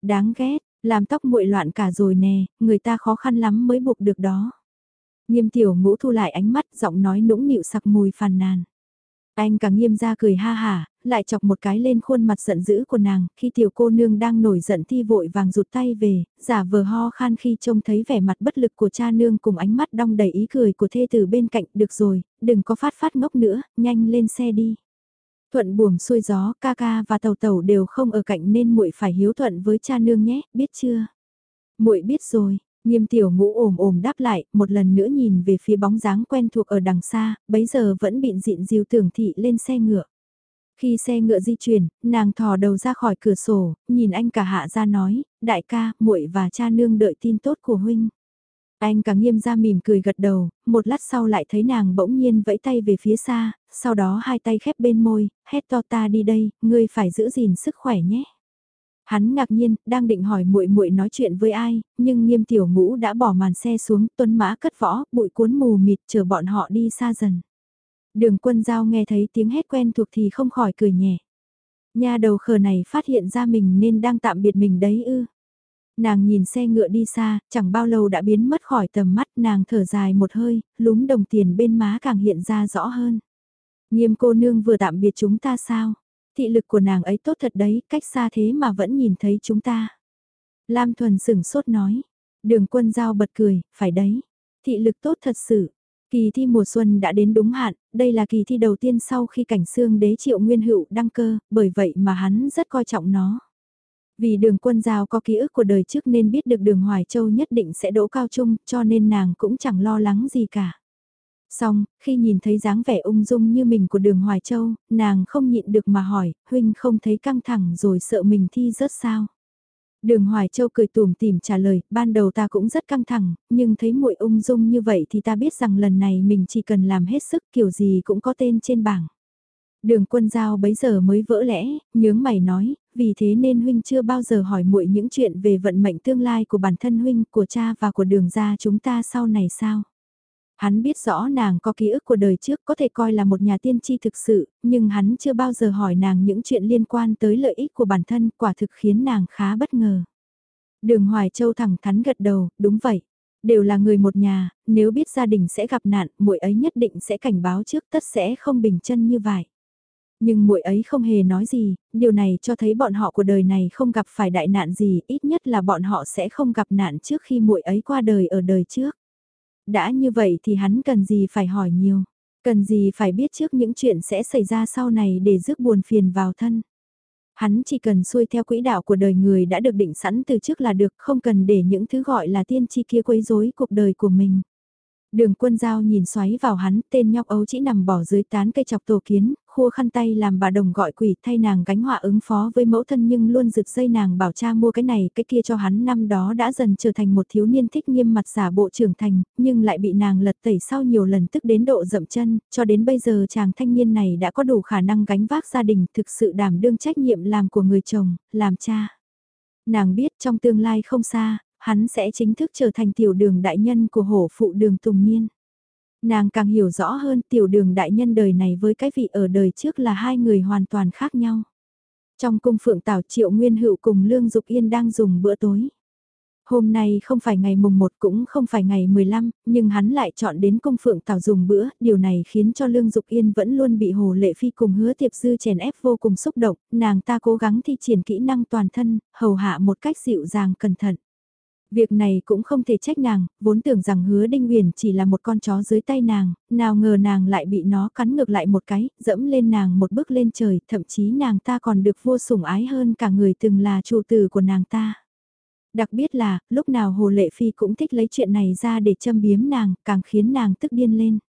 S1: Đáng ghét, làm tóc muội loạn cả rồi nè, người ta khó khăn lắm mới buộc được đó. Nghiêm tiểu ngũ thu lại ánh mắt, giọng nói nũng nịu sặc mùi phàn nàn. Anh cả nghiêm ra cười ha hả, lại chọc một cái lên khuôn mặt giận dữ của nàng, khi tiểu cô nương đang nổi giận thi vội vàng rụt tay về, giả vờ ho khan khi trông thấy vẻ mặt bất lực của cha nương cùng ánh mắt đong đầy ý cười của thê tử bên cạnh, được rồi, đừng có phát phát ngốc nữa, nhanh lên xe đi. Thuận buồm xuôi gió, ca ca và tàu tàu đều không ở cạnh nên muội phải hiếu thuận với cha nương nhé, biết chưa? Muội biết rồi, Nghiêm tiểu ngũ ồm ồm đáp lại, một lần nữa nhìn về phía bóng dáng quen thuộc ở đằng xa, bấy giờ vẫn bịn dịn diều tưởng thị lên xe ngựa. Khi xe ngựa di chuyển, nàng thò đầu ra khỏi cửa sổ, nhìn anh cả hạ ra nói, đại ca, muội và cha nương đợi tin tốt của huynh. Anh cả nghiêm ra mỉm cười gật đầu, một lát sau lại thấy nàng bỗng nhiên vẫy tay về phía xa, sau đó hai tay khép bên môi, hét to ta đi đây, ngươi phải giữ gìn sức khỏe nhé. Hắn ngạc nhiên, đang định hỏi muội muội nói chuyện với ai, nhưng nghiêm tiểu ngũ đã bỏ màn xe xuống, tuấn mã cất võ, bụi cuốn mù mịt chờ bọn họ đi xa dần. Đường quân giao nghe thấy tiếng hét quen thuộc thì không khỏi cười nhẹ. Nhà đầu khờ này phát hiện ra mình nên đang tạm biệt mình đấy ư. Nàng nhìn xe ngựa đi xa, chẳng bao lâu đã biến mất khỏi tầm mắt nàng thở dài một hơi, lúm đồng tiền bên má càng hiện ra rõ hơn. Nghiêm cô nương vừa tạm biệt chúng ta sao? Thị lực của nàng ấy tốt thật đấy, cách xa thế mà vẫn nhìn thấy chúng ta. Lam Thuần sửng sốt nói. Đường quân giao bật cười, phải đấy. Thị lực tốt thật sự. Kỳ thi mùa xuân đã đến đúng hạn, đây là kỳ thi đầu tiên sau khi cảnh xương đế triệu nguyên hữu đăng cơ, bởi vậy mà hắn rất coi trọng nó. Vì đường quân giao có ký ức của đời trước nên biết được đường Hoài Châu nhất định sẽ đỗ cao trung, cho nên nàng cũng chẳng lo lắng gì cả. Xong, khi nhìn thấy dáng vẻ ung dung như mình của đường Hoài Châu, nàng không nhịn được mà hỏi, huynh không thấy căng thẳng rồi sợ mình thi rớt sao? Đường Hoài Châu cười tủm tìm trả lời, ban đầu ta cũng rất căng thẳng, nhưng thấy muội ung dung như vậy thì ta biết rằng lần này mình chỉ cần làm hết sức kiểu gì cũng có tên trên bảng. Đường quân giao bấy giờ mới vỡ lẽ, nhướng mày nói, vì thế nên huynh chưa bao giờ hỏi muội những chuyện về vận mệnh tương lai của bản thân huynh, của cha và của đường gia chúng ta sau này sao? Hắn biết rõ nàng có ký ức của đời trước có thể coi là một nhà tiên tri thực sự, nhưng hắn chưa bao giờ hỏi nàng những chuyện liên quan tới lợi ích của bản thân quả thực khiến nàng khá bất ngờ. Đường Hoài Châu thẳng thắn gật đầu, đúng vậy. Đều là người một nhà, nếu biết gia đình sẽ gặp nạn, muội ấy nhất định sẽ cảnh báo trước tất sẽ không bình chân như vậy. Nhưng muội ấy không hề nói gì, điều này cho thấy bọn họ của đời này không gặp phải đại nạn gì, ít nhất là bọn họ sẽ không gặp nạn trước khi muội ấy qua đời ở đời trước. Đã như vậy thì hắn cần gì phải hỏi nhiều, cần gì phải biết trước những chuyện sẽ xảy ra sau này để rước buồn phiền vào thân. Hắn chỉ cần xuôi theo quỹ đạo của đời người đã được định sẵn từ trước là được, không cần để những thứ gọi là tiên tri kia quấy rối cuộc đời của mình. Đường quân giao nhìn xoáy vào hắn, tên nhóc ấu chỉ nằm bỏ dưới tán cây chọc tổ kiến, khua khăn tay làm bà đồng gọi quỷ thay nàng gánh họa ứng phó với mẫu thân nhưng luôn rực dây nàng bảo cha mua cái này cái kia cho hắn năm đó đã dần trở thành một thiếu niên thích nghiêm mặt giả bộ trưởng thành, nhưng lại bị nàng lật tẩy sau nhiều lần tức đến độ dậm chân, cho đến bây giờ chàng thanh niên này đã có đủ khả năng gánh vác gia đình thực sự đảm đương trách nhiệm làm của người chồng, làm cha. Nàng biết trong tương lai không xa, hắn sẽ chính thức trở thành tiểu đường đại nhân của hổ phụ đường Tùng Niên. Nàng càng hiểu rõ hơn tiểu đường đại nhân đời này với cái vị ở đời trước là hai người hoàn toàn khác nhau. Trong cung phượng tảo triệu nguyên hữu cùng Lương Dục Yên đang dùng bữa tối. Hôm nay không phải ngày mùng 1 cũng không phải ngày 15, nhưng hắn lại chọn đến cung phượng tảo dùng bữa, điều này khiến cho Lương Dục Yên vẫn luôn bị Hồ Lệ Phi cùng hứa tiệp dư chèn ép vô cùng xúc động, nàng ta cố gắng thi triển kỹ năng toàn thân, hầu hạ một cách dịu dàng cẩn thận. Việc này cũng không thể trách nàng, vốn tưởng rằng hứa đinh huyền chỉ là một con chó dưới tay nàng, nào ngờ nàng lại bị nó cắn ngược lại một cái, dẫm lên nàng một bước lên trời, thậm chí nàng ta còn được vô sủng ái hơn cả người từng là chủ tử của nàng ta. Đặc biệt là, lúc nào Hồ Lệ Phi cũng thích lấy chuyện này ra để châm biếm nàng, càng khiến nàng tức điên lên.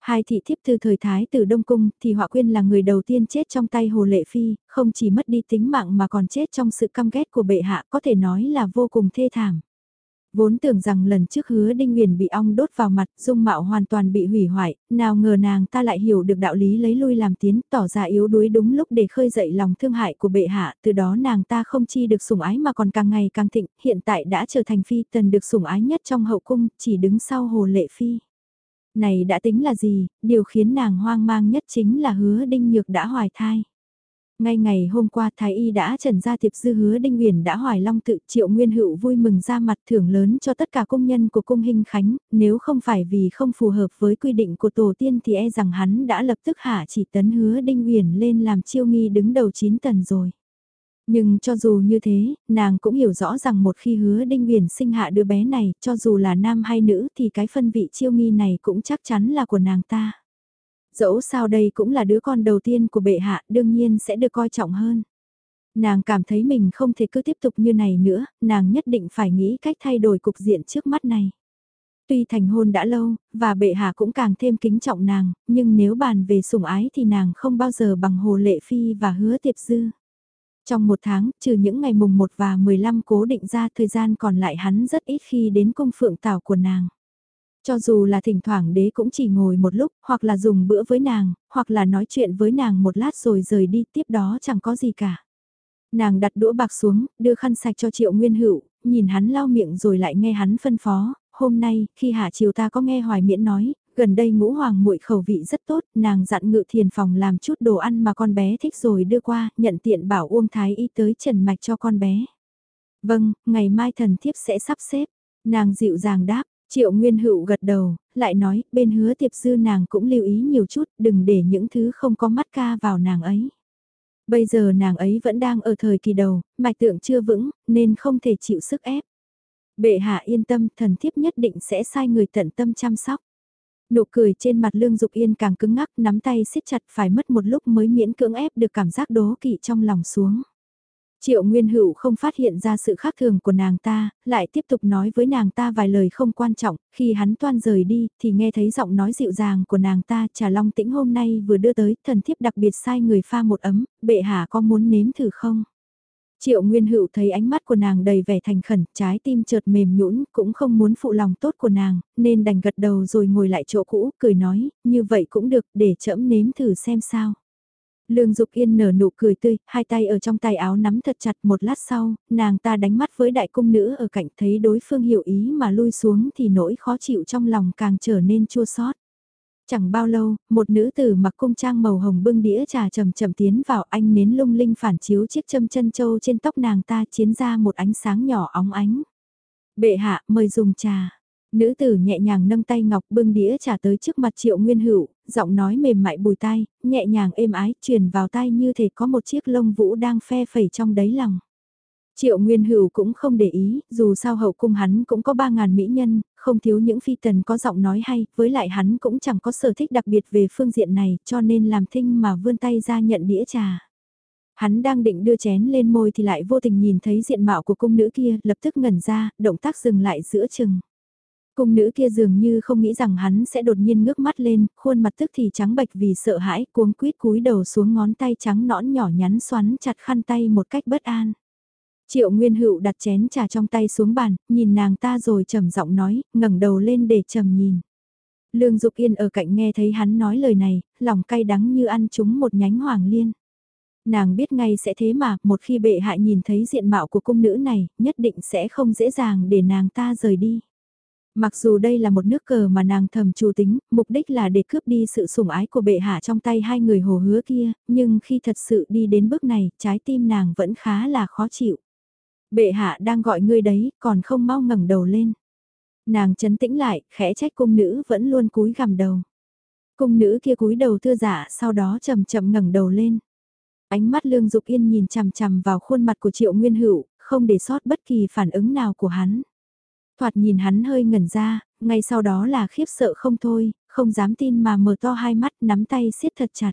S1: Hai thị thiếp từ thời Thái từ Đông Cung thì Họa Quyên là người đầu tiên chết trong tay Hồ Lệ Phi, không chỉ mất đi tính mạng mà còn chết trong sự căm ghét của bệ hạ có thể nói là vô cùng thê thảm. Vốn tưởng rằng lần trước hứa đinh huyền bị ong đốt vào mặt, dung mạo hoàn toàn bị hủy hoại, nào ngờ nàng ta lại hiểu được đạo lý lấy lui làm tiến, tỏ ra yếu đuối đúng lúc để khơi dậy lòng thương hại của bệ hạ, từ đó nàng ta không chi được sủng ái mà còn càng ngày càng thịnh, hiện tại đã trở thành phi tần được sủng ái nhất trong hậu cung, chỉ đứng sau hồ lệ phi. Này đã tính là gì, điều khiến nàng hoang mang nhất chính là hứa đinh nhược đã hoài thai. Ngay ngày hôm qua Thái Y đã trần ra tiệp dư hứa Đinh Huyền đã hoài long tự triệu nguyên hữu vui mừng ra mặt thưởng lớn cho tất cả công nhân của cung hình khánh, nếu không phải vì không phù hợp với quy định của tổ tiên thì e rằng hắn đã lập tức hạ chỉ tấn hứa Đinh Huyền lên làm chiêu nghi đứng đầu 9 tần rồi. Nhưng cho dù như thế, nàng cũng hiểu rõ rằng một khi hứa Đinh Huyền sinh hạ đứa bé này, cho dù là nam hay nữ thì cái phân vị chiêu nghi này cũng chắc chắn là của nàng ta. Dẫu sao đây cũng là đứa con đầu tiên của bệ hạ đương nhiên sẽ được coi trọng hơn. Nàng cảm thấy mình không thể cứ tiếp tục như này nữa, nàng nhất định phải nghĩ cách thay đổi cục diện trước mắt này. Tuy thành hôn đã lâu, và bệ hạ cũng càng thêm kính trọng nàng, nhưng nếu bàn về sủng ái thì nàng không bao giờ bằng hồ lệ phi và hứa tiệp dư. Trong một tháng, trừ những ngày mùng 1 và 15 cố định ra thời gian còn lại hắn rất ít khi đến cung phượng tảo của nàng. Cho dù là thỉnh thoảng đế cũng chỉ ngồi một lúc, hoặc là dùng bữa với nàng, hoặc là nói chuyện với nàng một lát rồi rời đi, tiếp đó chẳng có gì cả. Nàng đặt đũa bạc xuống, đưa khăn sạch cho triệu nguyên hữu, nhìn hắn lau miệng rồi lại nghe hắn phân phó, hôm nay, khi hạ chiều ta có nghe hoài miễn nói, gần đây ngũ hoàng muội khẩu vị rất tốt, nàng dặn ngự thiền phòng làm chút đồ ăn mà con bé thích rồi đưa qua, nhận tiện bảo Uông Thái Y tới trần mạch cho con bé. Vâng, ngày mai thần thiếp sẽ sắp xếp. Nàng dịu dàng đáp, Triệu Nguyên Hữu gật đầu, lại nói, bên hứa tiệp dư nàng cũng lưu ý nhiều chút, đừng để những thứ không có mắt ca vào nàng ấy. Bây giờ nàng ấy vẫn đang ở thời kỳ đầu, mạch tượng chưa vững, nên không thể chịu sức ép. Bệ hạ yên tâm, thần thiếp nhất định sẽ sai người tận tâm chăm sóc. Nụ cười trên mặt Lương Dục Yên càng cứng ngắc, nắm tay siết chặt phải mất một lúc mới miễn cưỡng ép được cảm giác đố kỵ trong lòng xuống. Triệu Nguyên Hữu không phát hiện ra sự khác thường của nàng ta, lại tiếp tục nói với nàng ta vài lời không quan trọng, khi hắn toan rời đi, thì nghe thấy giọng nói dịu dàng của nàng ta, trà long tĩnh hôm nay vừa đưa tới, thần thiếp đặc biệt sai người pha một ấm, bệ hạ có muốn nếm thử không? Triệu Nguyên Hữu thấy ánh mắt của nàng đầy vẻ thành khẩn, trái tim chợt mềm nhũn, cũng không muốn phụ lòng tốt của nàng, nên đành gật đầu rồi ngồi lại chỗ cũ, cười nói, như vậy cũng được, để trẫm nếm thử xem sao. Lương Dục Yên nở nụ cười tươi, hai tay ở trong tay áo nắm thật chặt một lát sau, nàng ta đánh mắt với đại cung nữ ở cạnh thấy đối phương hiểu ý mà lui xuống thì nỗi khó chịu trong lòng càng trở nên chua xót. Chẳng bao lâu, một nữ tử mặc cung trang màu hồng bưng đĩa trà chậm chậm tiến vào anh nến lung linh phản chiếu chiếc châm chân châu trên tóc nàng ta chiến ra một ánh sáng nhỏ óng ánh. Bệ hạ mời dùng trà. Nữ tử nhẹ nhàng nâng tay ngọc bưng đĩa trà tới trước mặt triệu nguyên hữu, giọng nói mềm mại bùi tai, nhẹ nhàng êm ái, truyền vào tai như thể có một chiếc lông vũ đang phe phẩy trong đáy lòng. Triệu Nguyên Hữu cũng không để ý, dù sao hậu cung hắn cũng có ba ngàn mỹ nhân, không thiếu những phi tần có giọng nói hay, với lại hắn cũng chẳng có sở thích đặc biệt về phương diện này, cho nên làm thinh mà vươn tay ra nhận đĩa trà. Hắn đang định đưa chén lên môi thì lại vô tình nhìn thấy diện mạo của cung nữ kia, lập tức ngẩn ra, động tác dừng lại giữa chừng. Cung nữ kia dường như không nghĩ rằng hắn sẽ đột nhiên ngước mắt lên, khuôn mặt tức thì trắng bệch vì sợ hãi, cuống quýt cúi đầu xuống ngón tay trắng nõn nhỏ nhắn xoắn chặt khăn tay một cách bất an. Triệu Nguyên Hữu đặt chén trà trong tay xuống bàn, nhìn nàng ta rồi trầm giọng nói, ngẩng đầu lên để trầm nhìn. Lương Dục Yên ở cạnh nghe thấy hắn nói lời này, lòng cay đắng như ăn trúng một nhánh hoàng liên. Nàng biết ngay sẽ thế mà, một khi bệ hạ nhìn thấy diện mạo của cung nữ này, nhất định sẽ không dễ dàng để nàng ta rời đi. Mặc dù đây là một nước cờ mà nàng thầm chủ tính, mục đích là để cướp đi sự sủng ái của bệ hạ trong tay hai người hồ hứa kia, nhưng khi thật sự đi đến bước này, trái tim nàng vẫn khá là khó chịu. Bệ hạ đang gọi ngươi đấy, còn không mau ngẩng đầu lên. Nàng chấn tĩnh lại, khẽ trách cung nữ vẫn luôn cúi gằm đầu. Cung nữ kia cúi đầu thưa giả, sau đó chậm chậm ngẩng đầu lên. Ánh mắt Lương Dục Yên nhìn chằm chằm vào khuôn mặt của Triệu Nguyên Hữu, không để sót bất kỳ phản ứng nào của hắn. Thoạt nhìn hắn hơi ngẩn ra, ngay sau đó là khiếp sợ không thôi, không dám tin mà mở to hai mắt nắm tay siết thật chặt.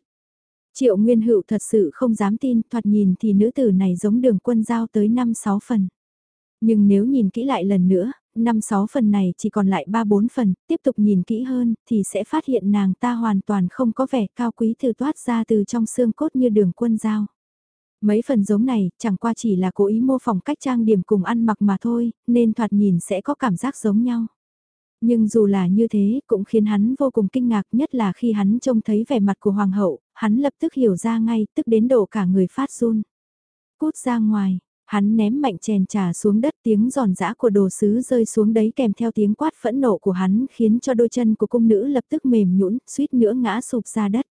S1: Triệu Nguyên Hữu thật sự không dám tin, thoạt nhìn thì nữ tử này giống đường quân giao tới 5-6 phần. Nhưng nếu nhìn kỹ lại lần nữa, 5-6 phần này chỉ còn lại 3-4 phần, tiếp tục nhìn kỹ hơn thì sẽ phát hiện nàng ta hoàn toàn không có vẻ cao quý từ toát ra từ trong xương cốt như đường quân giao. Mấy phần giống này chẳng qua chỉ là cố ý mô phỏng cách trang điểm cùng ăn mặc mà thôi, nên thoạt nhìn sẽ có cảm giác giống nhau. Nhưng dù là như thế cũng khiến hắn vô cùng kinh ngạc nhất là khi hắn trông thấy vẻ mặt của hoàng hậu, hắn lập tức hiểu ra ngay tức đến độ cả người phát run. Cút ra ngoài, Hắn ném mạnh chèn trà xuống đất tiếng giòn giã của đồ sứ rơi xuống đấy kèm theo tiếng quát phẫn nộ của hắn khiến cho đôi chân của cung nữ lập tức mềm nhũn suýt nữa ngã sụp ra đất.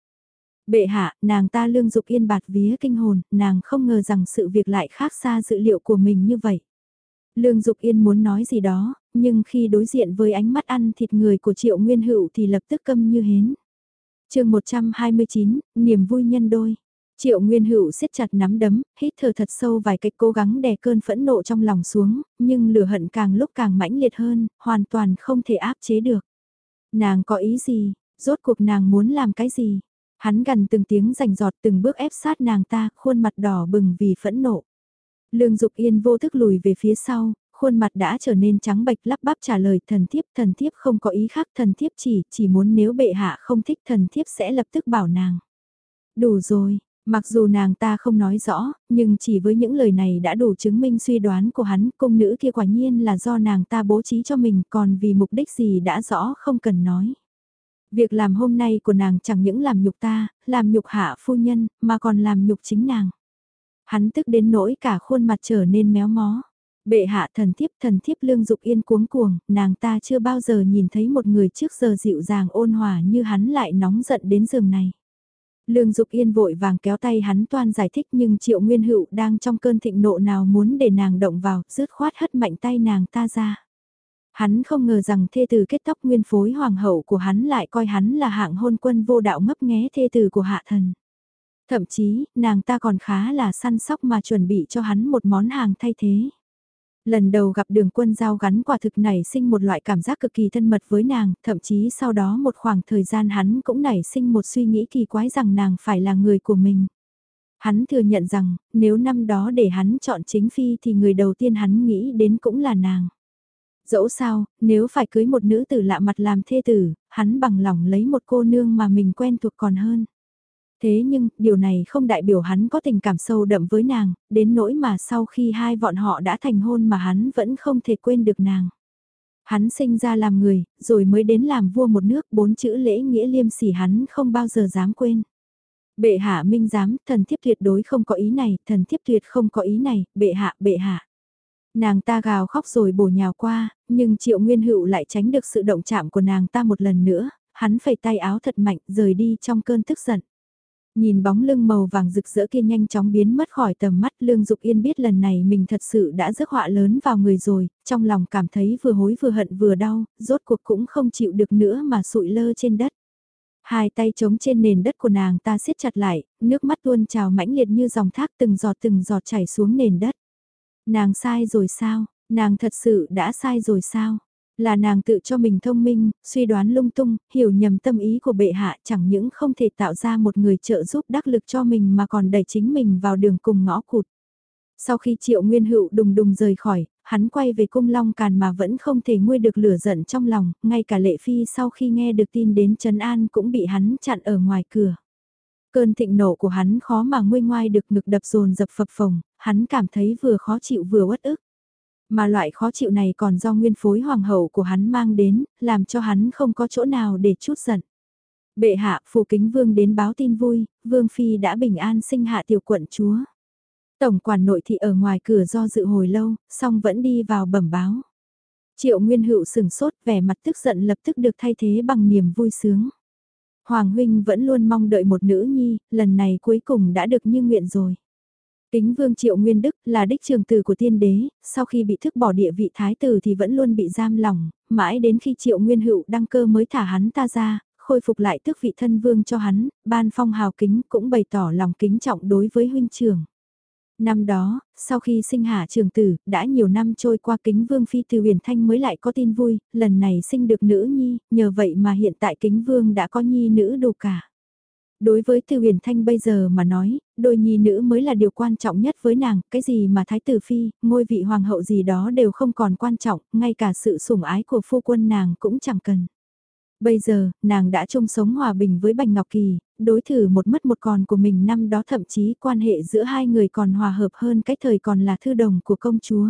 S1: Bệ hạ, nàng ta lương dục yên bạt vía kinh hồn, nàng không ngờ rằng sự việc lại khác xa dự liệu của mình như vậy. Lương Dục Yên muốn nói gì đó, nhưng khi đối diện với ánh mắt ăn thịt người của Triệu Nguyên Hữu thì lập tức câm như hến. chương 129, niềm vui nhân đôi. Triệu Nguyên Hữu siết chặt nắm đấm, hít thở thật sâu vài cách cố gắng đè cơn phẫn nộ trong lòng xuống, nhưng lửa hận càng lúc càng mãnh liệt hơn, hoàn toàn không thể áp chế được. Nàng có ý gì, rốt cuộc nàng muốn làm cái gì? Hắn gần từng tiếng rành giọt từng bước ép sát nàng ta, khuôn mặt đỏ bừng vì phẫn nộ. Lương Dục Yên vô thức lùi về phía sau, khuôn mặt đã trở nên trắng bệch lắp bắp trả lời thần thiếp, thần thiếp không có ý khác, thần thiếp chỉ, chỉ muốn nếu bệ hạ không thích thần thiếp sẽ lập tức bảo nàng. Đủ rồi, mặc dù nàng ta không nói rõ, nhưng chỉ với những lời này đã đủ chứng minh suy đoán của hắn, công nữ kia quả nhiên là do nàng ta bố trí cho mình, còn vì mục đích gì đã rõ không cần nói. Việc làm hôm nay của nàng chẳng những làm nhục ta, làm nhục hạ phu nhân, mà còn làm nhục chính nàng. Hắn tức đến nỗi cả khuôn mặt trở nên méo mó. Bệ hạ thần thiếp thần thiếp lương dục yên cuống cuồng, nàng ta chưa bao giờ nhìn thấy một người trước giờ dịu dàng ôn hòa như hắn lại nóng giận đến giường này. Lương Dục Yên vội vàng kéo tay hắn toan giải thích nhưng Triệu Nguyên Hữu đang trong cơn thịnh nộ nào muốn để nàng động vào, rứt khoát hất mạnh tay nàng ta ra. Hắn không ngờ rằng thê tử kết tóc nguyên phối hoàng hậu của hắn lại coi hắn là hạng hôn quân vô đạo ngấp nghé thê tử của hạ thần. Thậm chí, nàng ta còn khá là săn sóc mà chuẩn bị cho hắn một món hàng thay thế. Lần đầu gặp đường quân giao gắn quả thực nảy sinh một loại cảm giác cực kỳ thân mật với nàng, thậm chí sau đó một khoảng thời gian hắn cũng nảy sinh một suy nghĩ kỳ quái rằng nàng phải là người của mình. Hắn thừa nhận rằng, nếu năm đó để hắn chọn chính phi thì người đầu tiên hắn nghĩ đến cũng là nàng. Dẫu sao, nếu phải cưới một nữ tử lạ mặt làm thê tử, hắn bằng lòng lấy một cô nương mà mình quen thuộc còn hơn. Thế nhưng, điều này không đại biểu hắn có tình cảm sâu đậm với nàng, đến nỗi mà sau khi hai bọn họ đã thành hôn mà hắn vẫn không thể quên được nàng. Hắn sinh ra làm người, rồi mới đến làm vua một nước, bốn chữ lễ nghĩa liêm sỉ hắn không bao giờ dám quên. Bệ hạ minh giám, thần thiếp tuyệt đối không có ý này, thần thiếp tuyệt không có ý này, bệ hạ, bệ hạ. Nàng ta gào khóc rồi bổ nhào qua, nhưng triệu nguyên hữu lại tránh được sự động chạm của nàng ta một lần nữa, hắn phẩy tay áo thật mạnh rời đi trong cơn tức giận. Nhìn bóng lưng màu vàng rực rỡ kia nhanh chóng biến mất khỏi tầm mắt Lương Dục Yên biết lần này mình thật sự đã rước họa lớn vào người rồi, trong lòng cảm thấy vừa hối vừa hận vừa đau, rốt cuộc cũng không chịu được nữa mà sụi lơ trên đất. Hai tay trống trên nền đất của nàng ta siết chặt lại, nước mắt tuôn trào mãnh liệt như dòng thác từng giọt từng giọt chảy xuống nền đất. Nàng sai rồi sao? Nàng thật sự đã sai rồi sao? Là nàng tự cho mình thông minh, suy đoán lung tung, hiểu nhầm tâm ý của bệ hạ chẳng những không thể tạo ra một người trợ giúp đắc lực cho mình mà còn đẩy chính mình vào đường cùng ngõ cụt. Sau khi triệu nguyên hữu đùng đùng rời khỏi, hắn quay về cung long càn mà vẫn không thể nguôi được lửa giận trong lòng, ngay cả lệ phi sau khi nghe được tin đến Trấn An cũng bị hắn chặn ở ngoài cửa. Cơn thịnh nộ của hắn khó mà nguôi ngoai được ngực đập dồn dập phập phồng, hắn cảm thấy vừa khó chịu vừa uất ức. Mà loại khó chịu này còn do nguyên phối hoàng hậu của hắn mang đến, làm cho hắn không có chỗ nào để chút giận. Bệ hạ phù kính vương đến báo tin vui, vương phi đã bình an sinh hạ tiểu quận chúa. Tổng quản nội thị ở ngoài cửa do dự hồi lâu, song vẫn đi vào bẩm báo. Triệu Nguyên Hữu sừng sốt vẻ mặt tức giận lập tức được thay thế bằng niềm vui sướng. Hoàng huynh vẫn luôn mong đợi một nữ nhi, lần này cuối cùng đã được như nguyện rồi. Kính vương triệu nguyên đức là đích trường tử của tiên đế, sau khi bị thức bỏ địa vị thái tử thì vẫn luôn bị giam lỏng, mãi đến khi triệu nguyên hữu đăng cơ mới thả hắn ta ra, khôi phục lại tước vị thân vương cho hắn, ban phong hào kính cũng bày tỏ lòng kính trọng đối với huynh trưởng. Năm đó, sau khi sinh hạ trường tử, đã nhiều năm trôi qua kính vương phi từ huyền thanh mới lại có tin vui, lần này sinh được nữ nhi, nhờ vậy mà hiện tại kính vương đã có nhi nữ đủ cả. Đối với Từ Huyền Thanh bây giờ mà nói, đôi nhi nữ mới là điều quan trọng nhất với nàng, cái gì mà thái tử phi, ngôi vị hoàng hậu gì đó đều không còn quan trọng, ngay cả sự sủng ái của phu quân nàng cũng chẳng cần. Bây giờ, nàng đã chung sống hòa bình với Bành Ngọc Kỳ, đối thử một mất một còn của mình năm đó thậm chí quan hệ giữa hai người còn hòa hợp hơn cái thời còn là thư đồng của công chúa.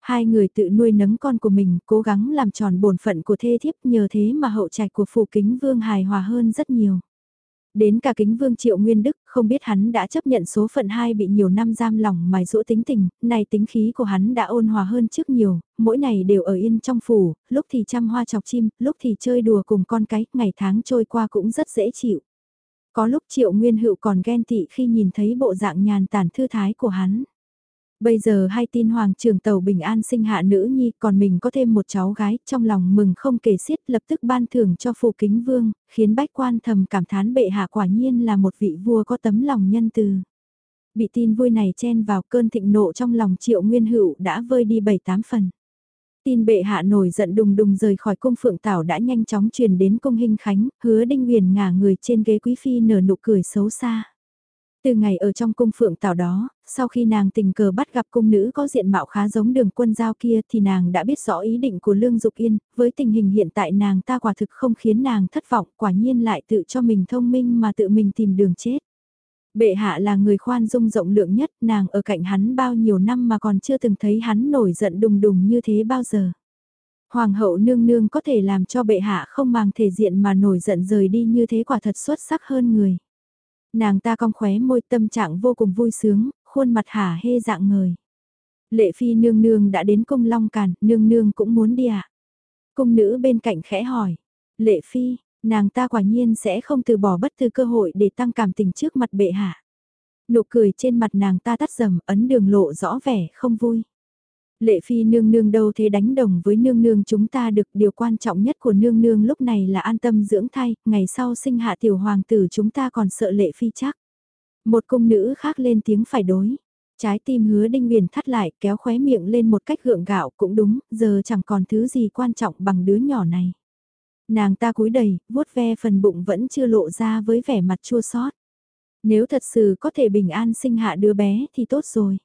S1: Hai người tự nuôi nấng con của mình, cố gắng làm tròn bổn phận của thê thiếp nhờ thế mà hậu trạch của phù kính vương hài hòa hơn rất nhiều. Đến cả kính vương triệu nguyên đức, không biết hắn đã chấp nhận số phận hai bị nhiều năm giam lỏng mài rũ tính tình, này tính khí của hắn đã ôn hòa hơn trước nhiều, mỗi ngày đều ở yên trong phủ, lúc thì chăm hoa chọc chim, lúc thì chơi đùa cùng con cái, ngày tháng trôi qua cũng rất dễ chịu. Có lúc triệu nguyên hữu còn ghen tị khi nhìn thấy bộ dạng nhàn tản thư thái của hắn. Bây giờ hai tin hoàng trường tàu bình an sinh hạ nữ nhi còn mình có thêm một cháu gái trong lòng mừng không kể xiết lập tức ban thưởng cho phù kính vương, khiến bách quan thầm cảm thán bệ hạ quả nhiên là một vị vua có tấm lòng nhân từ. Bị tin vui này chen vào cơn thịnh nộ trong lòng triệu nguyên hữu đã vơi đi bảy tám phần. Tin bệ hạ nổi giận đùng đùng rời khỏi cung phượng tảo đã nhanh chóng truyền đến cung hình khánh, hứa đinh huyền ngả người trên ghế quý phi nở nụ cười xấu xa. Từ ngày ở trong cung phượng tảo đó, sau khi nàng tình cờ bắt gặp cung nữ có diện mạo khá giống đường quân giao kia thì nàng đã biết rõ ý định của Lương Dục Yên, với tình hình hiện tại nàng ta quả thực không khiến nàng thất vọng, quả nhiên lại tự cho mình thông minh mà tự mình tìm đường chết. Bệ hạ là người khoan dung rộng lượng nhất, nàng ở cạnh hắn bao nhiêu năm mà còn chưa từng thấy hắn nổi giận đùng đùng như thế bao giờ. Hoàng hậu nương nương có thể làm cho bệ hạ không mang thể diện mà nổi giận rời đi như thế quả thật xuất sắc hơn người. Nàng ta cong khóe môi tâm trạng vô cùng vui sướng, khuôn mặt hả hê dạng người Lệ phi nương nương đã đến cung long càn, nương nương cũng muốn đi ạ. À? Cung nữ bên cạnh khẽ hỏi. Lệ phi, nàng ta quả nhiên sẽ không từ bỏ bất cứ cơ hội để tăng cảm tình trước mặt bệ hạ. Nụ cười trên mặt nàng ta tắt dầm, ấn đường lộ rõ vẻ không vui. Lệ phi nương nương đâu thế đánh đồng với nương nương chúng ta được điều quan trọng nhất của nương nương lúc này là an tâm dưỡng thai, ngày sau sinh hạ tiểu hoàng tử chúng ta còn sợ lệ phi chắc. Một cung nữ khác lên tiếng phải đối. Trái tim hứa đinh huyền thắt lại kéo khóe miệng lên một cách gượng gạo cũng đúng, giờ chẳng còn thứ gì quan trọng bằng đứa nhỏ này. Nàng ta cúi đầy, vuốt ve phần bụng vẫn chưa lộ ra với vẻ mặt chua xót. Nếu thật sự có thể bình an sinh hạ đứa bé thì tốt rồi.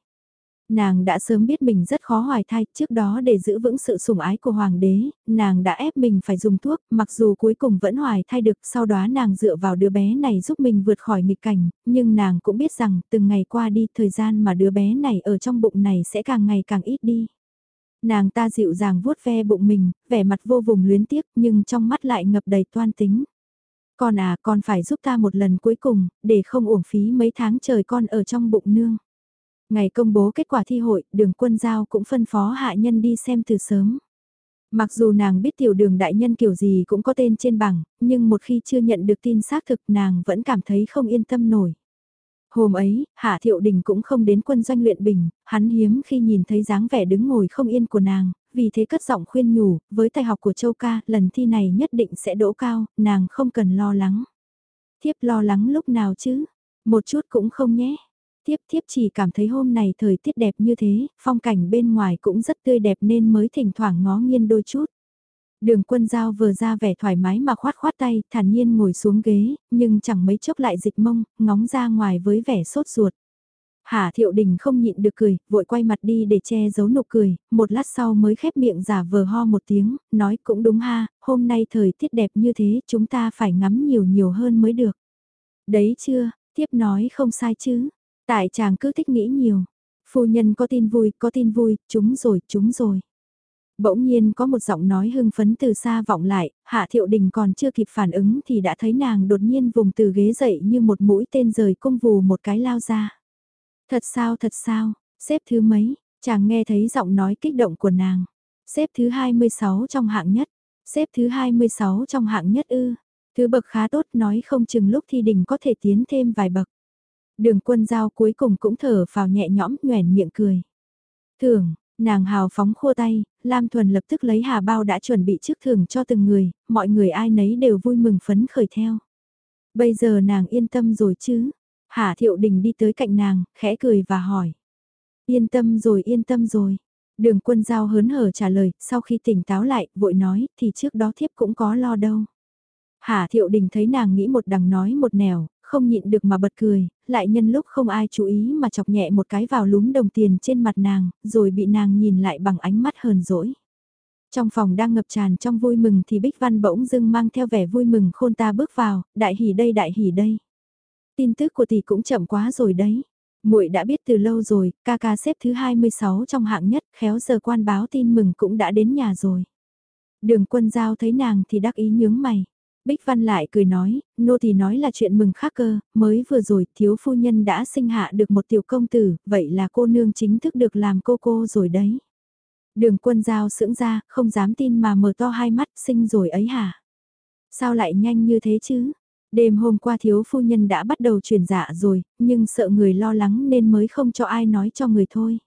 S1: Nàng đã sớm biết mình rất khó hoài thai, trước đó để giữ vững sự sủng ái của hoàng đế, nàng đã ép mình phải dùng thuốc, mặc dù cuối cùng vẫn hoài thai được, sau đó nàng dựa vào đứa bé này giúp mình vượt khỏi nghịch cảnh, nhưng nàng cũng biết rằng từng ngày qua đi, thời gian mà đứa bé này ở trong bụng này sẽ càng ngày càng ít đi. Nàng ta dịu dàng vuốt ve bụng mình, vẻ mặt vô vùng luyến tiếc nhưng trong mắt lại ngập đầy toan tính. Con à, con phải giúp ta một lần cuối cùng, để không uổng phí mấy tháng trời con ở trong bụng nương. Ngày công bố kết quả thi hội, đường quân giao cũng phân phó hạ nhân đi xem từ sớm. Mặc dù nàng biết tiểu đường đại nhân kiểu gì cũng có tên trên bảng, nhưng một khi chưa nhận được tin xác thực nàng vẫn cảm thấy không yên tâm nổi. Hôm ấy, Hạ Thiệu Đình cũng không đến quân doanh luyện bình, hắn hiếm khi nhìn thấy dáng vẻ đứng ngồi không yên của nàng, vì thế cất giọng khuyên nhủ, với tài học của Châu Ca, lần thi này nhất định sẽ đỗ cao, nàng không cần lo lắng. Thiếp lo lắng lúc nào chứ? Một chút cũng không nhé. Tiếp thiếp chỉ cảm thấy hôm này thời tiết đẹp như thế, phong cảnh bên ngoài cũng rất tươi đẹp nên mới thỉnh thoảng ngó nghiêng đôi chút. Đường quân giao vừa ra vẻ thoải mái mà khoát khoát tay, thản nhiên ngồi xuống ghế, nhưng chẳng mấy chốc lại dịch mông, ngóng ra ngoài với vẻ sốt ruột. Hà thiệu đình không nhịn được cười, vội quay mặt đi để che giấu nụ cười, một lát sau mới khép miệng giả vờ ho một tiếng, nói cũng đúng ha, hôm nay thời tiết đẹp như thế chúng ta phải ngắm nhiều nhiều hơn mới được. Đấy chưa, tiếp nói không sai chứ, Tại chàng cứ thích nghĩ nhiều. Phu nhân có tin vui, có tin vui, chúng rồi, chúng rồi. Bỗng nhiên có một giọng nói hưng phấn từ xa vọng lại, Hạ Thiệu Đình còn chưa kịp phản ứng thì đã thấy nàng đột nhiên vùng từ ghế dậy như một mũi tên rời cung vù một cái lao ra. Thật sao thật sao, xếp thứ mấy, chàng nghe thấy giọng nói kích động của nàng. Xếp thứ 26 trong hạng nhất, xếp thứ 26 trong hạng nhất ư. Thứ bậc khá tốt nói không chừng lúc thi đình có thể tiến thêm vài bậc. Đường quân giao cuối cùng cũng thở vào nhẹ nhõm nhoẻn miệng cười. Thường, nàng hào phóng khua tay, Lam Thuần lập tức lấy hà bao đã chuẩn bị trước thưởng cho từng người, mọi người ai nấy đều vui mừng phấn khởi theo. Bây giờ nàng yên tâm rồi chứ? Hà Thiệu Đình đi tới cạnh nàng, khẽ cười và hỏi. Yên tâm rồi yên tâm rồi. Đường quân giao hớn hở trả lời, sau khi tỉnh táo lại, vội nói, thì trước đó thiếp cũng có lo đâu. Hà Thiệu Đình thấy nàng nghĩ một đằng nói một nẻo, không nhịn được mà bật cười, lại nhân lúc không ai chú ý mà chọc nhẹ một cái vào lúm đồng tiền trên mặt nàng, rồi bị nàng nhìn lại bằng ánh mắt hờn dỗi. Trong phòng đang ngập tràn trong vui mừng thì Bích Văn bỗng dưng mang theo vẻ vui mừng khôn ta bước vào, đại hỉ đây đại hỉ đây. Tin tức của tỷ cũng chậm quá rồi đấy. Muội đã biết từ lâu rồi, ca ca xếp thứ 26 trong hạng nhất, khéo giờ quan báo tin mừng cũng đã đến nhà rồi. Đường quân giao thấy nàng thì đắc ý nhướng mày. Bích Văn lại cười nói, nô thì nói là chuyện mừng khác cơ, mới vừa rồi thiếu phu nhân đã sinh hạ được một tiểu công tử, vậy là cô nương chính thức được làm cô cô rồi đấy. Đường quân giao sững ra, không dám tin mà mở to hai mắt sinh rồi ấy hả? Sao lại nhanh như thế chứ? Đêm hôm qua thiếu phu nhân đã bắt đầu truyền dạ rồi, nhưng sợ người lo lắng nên mới không cho ai nói cho người thôi.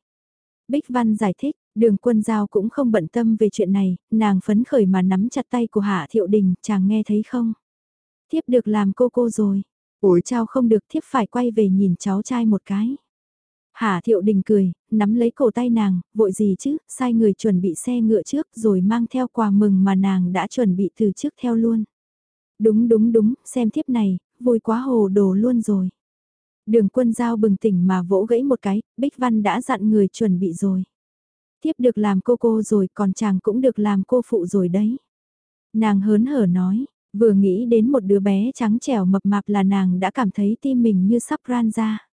S1: Bích Văn giải thích, đường quân giao cũng không bận tâm về chuyện này, nàng phấn khởi mà nắm chặt tay của Hạ Thiệu Đình, chàng nghe thấy không? Thiếp được làm cô cô rồi. Ủi trao không được thiếp phải quay về nhìn cháu trai một cái. Hạ Thiệu Đình cười, nắm lấy cổ tay nàng, vội gì chứ, sai người chuẩn bị xe ngựa trước rồi mang theo quà mừng mà nàng đã chuẩn bị từ trước theo luôn. Đúng đúng đúng, xem thiếp này, vui quá hồ đồ luôn rồi. Đường quân giao bừng tỉnh mà vỗ gãy một cái, Bích Văn đã dặn người chuẩn bị rồi. Thiếp được làm cô cô rồi, còn chàng cũng được làm cô phụ rồi đấy. Nàng hớn hở nói, vừa nghĩ đến một đứa bé trắng trẻo mập mạp là nàng đã cảm thấy tim mình như sắp ran ra.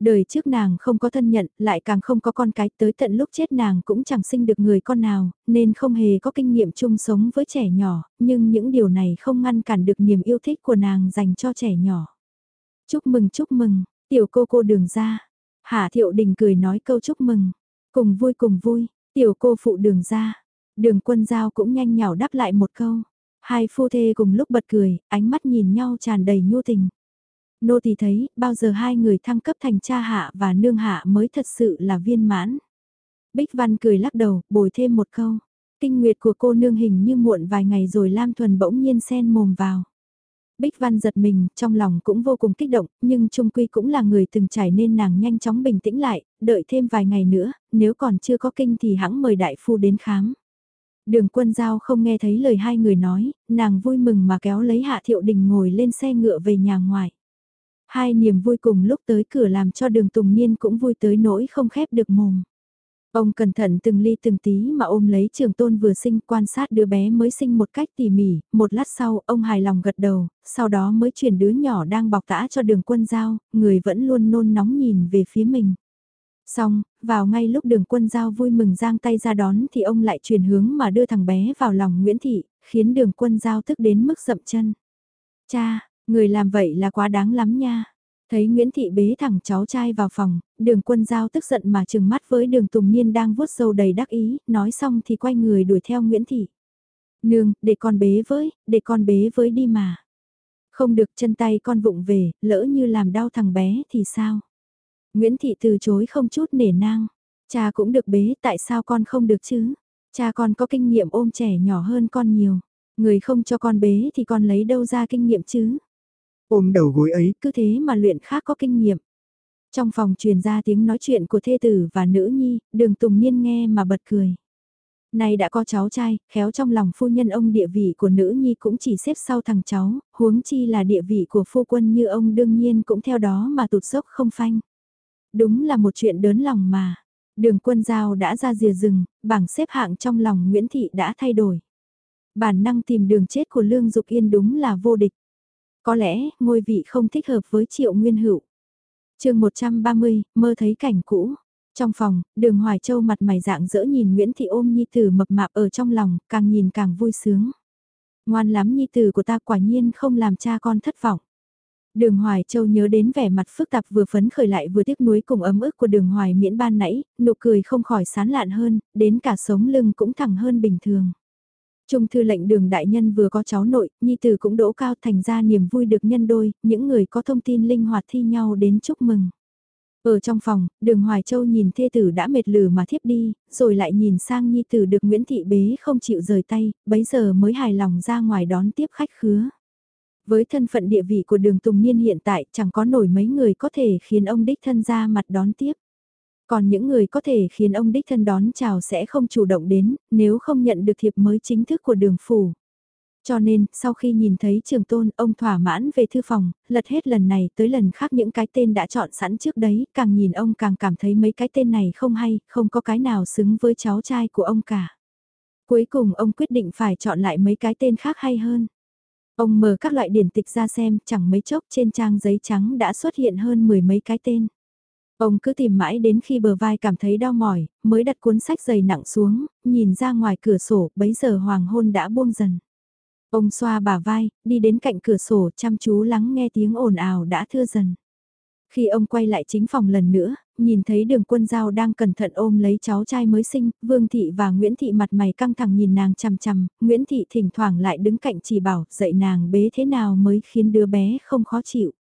S1: Đời trước nàng không có thân nhận, lại càng không có con cái, tới tận lúc chết nàng cũng chẳng sinh được người con nào, nên không hề có kinh nghiệm chung sống với trẻ nhỏ, nhưng những điều này không ngăn cản được niềm yêu thích của nàng dành cho trẻ nhỏ. Chúc mừng chúc mừng, tiểu cô cô đường ra. Hạ thiệu đình cười nói câu chúc mừng. Cùng vui cùng vui, tiểu cô phụ đường ra. Đường quân giao cũng nhanh nhảu đáp lại một câu. Hai phu thê cùng lúc bật cười, ánh mắt nhìn nhau tràn đầy nhu tình. Nô tỳ thấy, bao giờ hai người thăng cấp thành cha hạ và nương hạ mới thật sự là viên mãn. Bích Văn cười lắc đầu, bồi thêm một câu. Kinh nguyệt của cô nương hình như muộn vài ngày rồi Lam Thuần bỗng nhiên sen mồm vào. Bích Văn giật mình, trong lòng cũng vô cùng kích động, nhưng Trung Quy cũng là người từng trải nên nàng nhanh chóng bình tĩnh lại, đợi thêm vài ngày nữa, nếu còn chưa có kinh thì hãng mời đại phu đến khám. Đường quân giao không nghe thấy lời hai người nói, nàng vui mừng mà kéo lấy Hạ Thiệu Đình ngồi lên xe ngựa về nhà ngoài. Hai niềm vui cùng lúc tới cửa làm cho đường Tùng Niên cũng vui tới nỗi không khép được mồm. Ông cẩn thận từng ly từng tí mà ôm lấy trường tôn vừa sinh quan sát đứa bé mới sinh một cách tỉ mỉ, một lát sau ông hài lòng gật đầu, sau đó mới chuyển đứa nhỏ đang bọc tã cho đường quân giao, người vẫn luôn nôn nóng nhìn về phía mình. Xong, vào ngay lúc đường quân giao vui mừng giang tay ra đón thì ông lại chuyển hướng mà đưa thằng bé vào lòng Nguyễn Thị, khiến đường quân giao tức đến mức dậm chân. Cha, người làm vậy là quá đáng lắm nha. Thấy Nguyễn Thị bế thẳng cháu trai vào phòng, đường quân giao tức giận mà trừng mắt với đường Tùng Niên đang vuốt sâu đầy đắc ý, nói xong thì quay người đuổi theo Nguyễn Thị. Nương, để con bế với, để con bế với đi mà. Không được chân tay con vụng về, lỡ như làm đau thằng bé thì sao? Nguyễn Thị từ chối không chút nể nang. Cha cũng được bế, tại sao con không được chứ? Cha con có kinh nghiệm ôm trẻ nhỏ hơn con nhiều. Người không cho con bế thì con lấy đâu ra kinh nghiệm chứ?
S2: Ôm đầu gối ấy,
S1: cứ thế mà luyện khác có kinh nghiệm. Trong phòng truyền ra tiếng nói chuyện của thê tử và nữ nhi, đường Tùng Niên nghe mà bật cười. Này đã có cháu trai, khéo trong lòng phu nhân ông địa vị của nữ nhi cũng chỉ xếp sau thằng cháu, huống chi là địa vị của phu quân như ông đương nhiên cũng theo đó mà tụt dốc không phanh. Đúng là một chuyện đớn lòng mà. Đường quân giao đã ra rìa rừng, bảng xếp hạng trong lòng Nguyễn Thị đã thay đổi. Bản năng tìm đường chết của Lương Dục Yên đúng là vô địch. Có lẽ, ngôi vị không thích hợp với Triệu Nguyên Hữu. chương 130, mơ thấy cảnh cũ. Trong phòng, đường Hoài Châu mặt mày dạng dỡ nhìn Nguyễn Thị ôm Nhi Tử mập mạp ở trong lòng, càng nhìn càng vui sướng. Ngoan lắm Nhi Tử của ta quả nhiên không làm cha con thất vọng. Đường Hoài Châu nhớ đến vẻ mặt phức tạp vừa phấn khởi lại vừa tiếc nuối cùng ấm ức của đường Hoài miễn ban nãy, nụ cười không khỏi sán lạn hơn, đến cả sống lưng cũng thẳng hơn bình thường. Trung thư lệnh đường đại nhân vừa có cháu nội, nhi tử cũng đỗ cao thành ra niềm vui được nhân đôi, những người có thông tin linh hoạt thi nhau đến chúc mừng. Ở trong phòng, đường Hoài Châu nhìn thê tử đã mệt lử mà thiếp đi, rồi lại nhìn sang nhi tử được Nguyễn Thị Bế không chịu rời tay, bấy giờ mới hài lòng ra ngoài đón tiếp khách khứa. Với thân phận địa vị của đường Tùng Niên hiện tại chẳng có nổi mấy người có thể khiến ông đích thân ra mặt đón tiếp. Còn những người có thể khiến ông đích thân đón chào sẽ không chủ động đến, nếu không nhận được thiệp mới chính thức của đường phủ. Cho nên, sau khi nhìn thấy trường tôn, ông thỏa mãn về thư phòng, lật hết lần này tới lần khác những cái tên đã chọn sẵn trước đấy, càng nhìn ông càng cảm thấy mấy cái tên này không hay, không có cái nào xứng với cháu trai của ông cả. Cuối cùng ông quyết định phải chọn lại mấy cái tên khác hay hơn. Ông mở các loại điển tịch ra xem, chẳng mấy chốc trên trang giấy trắng đã xuất hiện hơn mười mấy cái tên. Ông cứ tìm mãi đến khi bờ vai cảm thấy đau mỏi, mới đặt cuốn sách dày nặng xuống, nhìn ra ngoài cửa sổ, bấy giờ hoàng hôn đã buông dần. Ông xoa bả vai, đi đến cạnh cửa sổ chăm chú lắng nghe tiếng ồn ào đã thưa dần. Khi ông quay lại chính phòng lần nữa, nhìn thấy đường quân giao đang cẩn thận ôm lấy cháu trai mới sinh, Vương Thị và Nguyễn Thị mặt mày căng thẳng nhìn nàng chằm chằm, Nguyễn Thị thỉnh thoảng lại đứng cạnh chỉ bảo dạy nàng bế thế nào mới khiến đứa bé không khó chịu.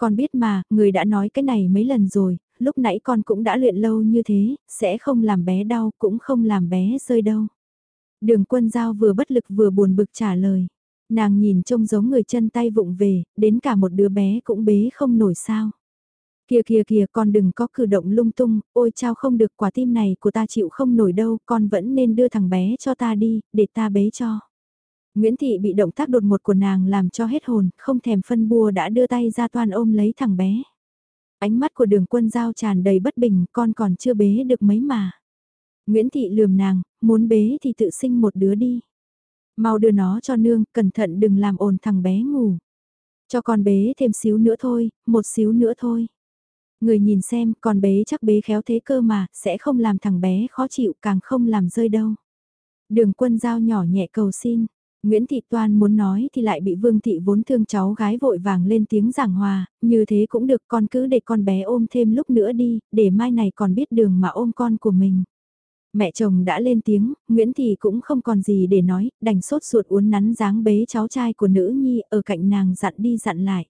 S1: Con biết mà, người đã nói cái này mấy lần rồi, lúc nãy con cũng đã luyện lâu như thế, sẽ không làm bé đau cũng không làm bé rơi đâu. Đường quân giao vừa bất lực vừa buồn bực trả lời. Nàng nhìn trông giống người chân tay vụng về, đến cả một đứa bé cũng bế không nổi sao. Kìa kìa kìa con đừng có cử động lung tung, ôi chao không được quả tim này của ta chịu không nổi đâu, con vẫn nên đưa thằng bé cho ta đi, để ta bế cho. Nguyễn Thị bị động tác đột ngột của nàng làm cho hết hồn, không thèm phân bua đã đưa tay ra toan ôm lấy thằng bé. Ánh mắt của đường quân giao tràn đầy bất bình, con còn chưa bế được mấy mà. Nguyễn Thị lườm nàng, muốn bế thì tự sinh một đứa đi. Mau đưa nó cho nương, cẩn thận đừng làm ồn thằng bé ngủ. Cho con bế thêm xíu nữa thôi, một xíu nữa thôi. Người nhìn xem, con bế chắc bế khéo thế cơ mà, sẽ không làm thằng bé khó chịu càng không làm rơi đâu. Đường quân giao nhỏ nhẹ cầu xin, Nguyễn Thị Toan muốn nói thì lại bị Vương Thị vốn thương cháu gái vội vàng lên tiếng giảng hòa, như thế cũng được con cứ để con bé ôm thêm lúc nữa đi, để mai này còn biết đường mà ôm con của mình. Mẹ chồng đã lên tiếng, Nguyễn Thị cũng không còn gì để nói, đành sốt ruột uốn nắn dáng bế cháu trai của nữ nhi ở cạnh nàng dặn đi dặn lại.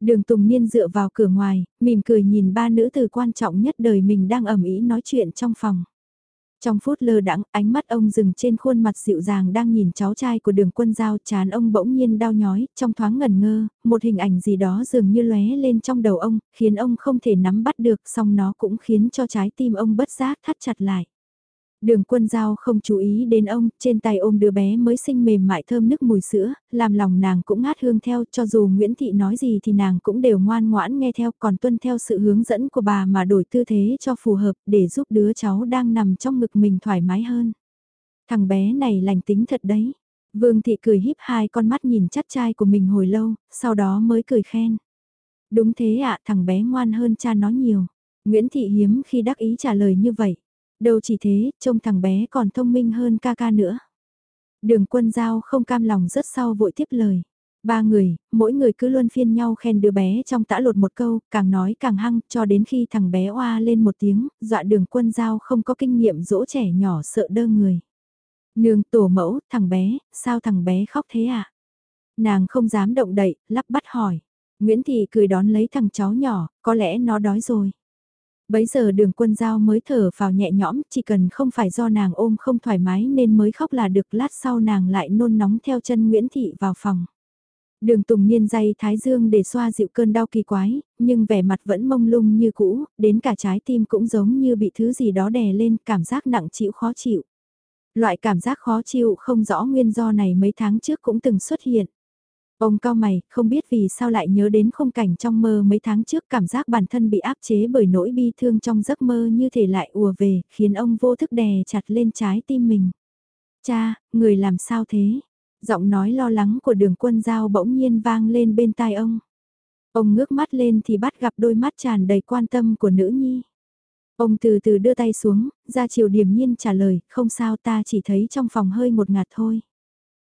S1: Đường Tùng Niên dựa vào cửa ngoài, mỉm cười nhìn ba nữ từ quan trọng nhất đời mình đang ẩm ý nói chuyện trong phòng. Trong phút lơ đãng, ánh mắt ông dừng trên khuôn mặt dịu dàng đang nhìn cháu trai của đường quân giao chán ông bỗng nhiên đau nhói, trong thoáng ngần ngơ, một hình ảnh gì đó dường như lóe lên trong đầu ông, khiến ông không thể nắm bắt được, song nó cũng khiến cho trái tim ông bất giác thắt chặt lại. Đường quân giao không chú ý đến ông, trên tay ôm đứa bé mới sinh mềm mại thơm nức mùi sữa, làm lòng nàng cũng ngát hương theo, cho dù Nguyễn Thị nói gì thì nàng cũng đều ngoan ngoãn nghe theo, còn tuân theo sự hướng dẫn của bà mà đổi tư thế cho phù hợp để giúp đứa cháu đang nằm trong ngực mình thoải mái hơn. Thằng bé này lành tính thật đấy. Vương Thị cười híp hai con mắt nhìn chắt trai của mình hồi lâu, sau đó mới cười khen. Đúng thế ạ, thằng bé ngoan hơn cha nó nhiều. Nguyễn Thị hiếm khi đắc ý trả lời như vậy. Đâu chỉ thế, trông thằng bé còn thông minh hơn ca ca nữa. Đường quân giao không cam lòng rất sau vội tiếp lời. Ba người, mỗi người cứ luân phiên nhau khen đứa bé trong tã lột một câu, càng nói càng hăng, cho đến khi thằng bé oa lên một tiếng, dọa đường quân giao không có kinh nghiệm dỗ trẻ nhỏ sợ đơ người. Nương tổ mẫu, thằng bé, sao thằng bé khóc thế à? Nàng không dám động đậy, lắp bắt hỏi. Nguyễn Thị cười đón lấy thằng cháu nhỏ, có lẽ nó đói rồi. Bấy giờ đường quân giao mới thở vào nhẹ nhõm, chỉ cần không phải do nàng ôm không thoải mái nên mới khóc là được lát sau nàng lại nôn nóng theo chân Nguyễn Thị vào phòng. Đường Tùng Niên dây Thái Dương để xoa dịu cơn đau kỳ quái, nhưng vẻ mặt vẫn mông lung như cũ, đến cả trái tim cũng giống như bị thứ gì đó đè lên, cảm giác nặng chịu khó chịu. Loại cảm giác khó chịu không rõ nguyên do này mấy tháng trước cũng từng xuất hiện. Ông cao mày, không biết vì sao lại nhớ đến khung cảnh trong mơ mấy tháng trước cảm giác bản thân bị áp chế bởi nỗi bi thương trong giấc mơ như thể lại ùa về, khiến ông vô thức đè chặt lên trái tim mình. Cha, người làm sao thế? Giọng nói lo lắng của đường quân giao bỗng nhiên vang lên bên tai ông. Ông ngước mắt lên thì bắt gặp đôi mắt tràn đầy quan tâm của nữ nhi. Ông từ từ đưa tay xuống, ra chiều điềm nhiên trả lời, không sao ta chỉ thấy trong phòng hơi một ngạt thôi.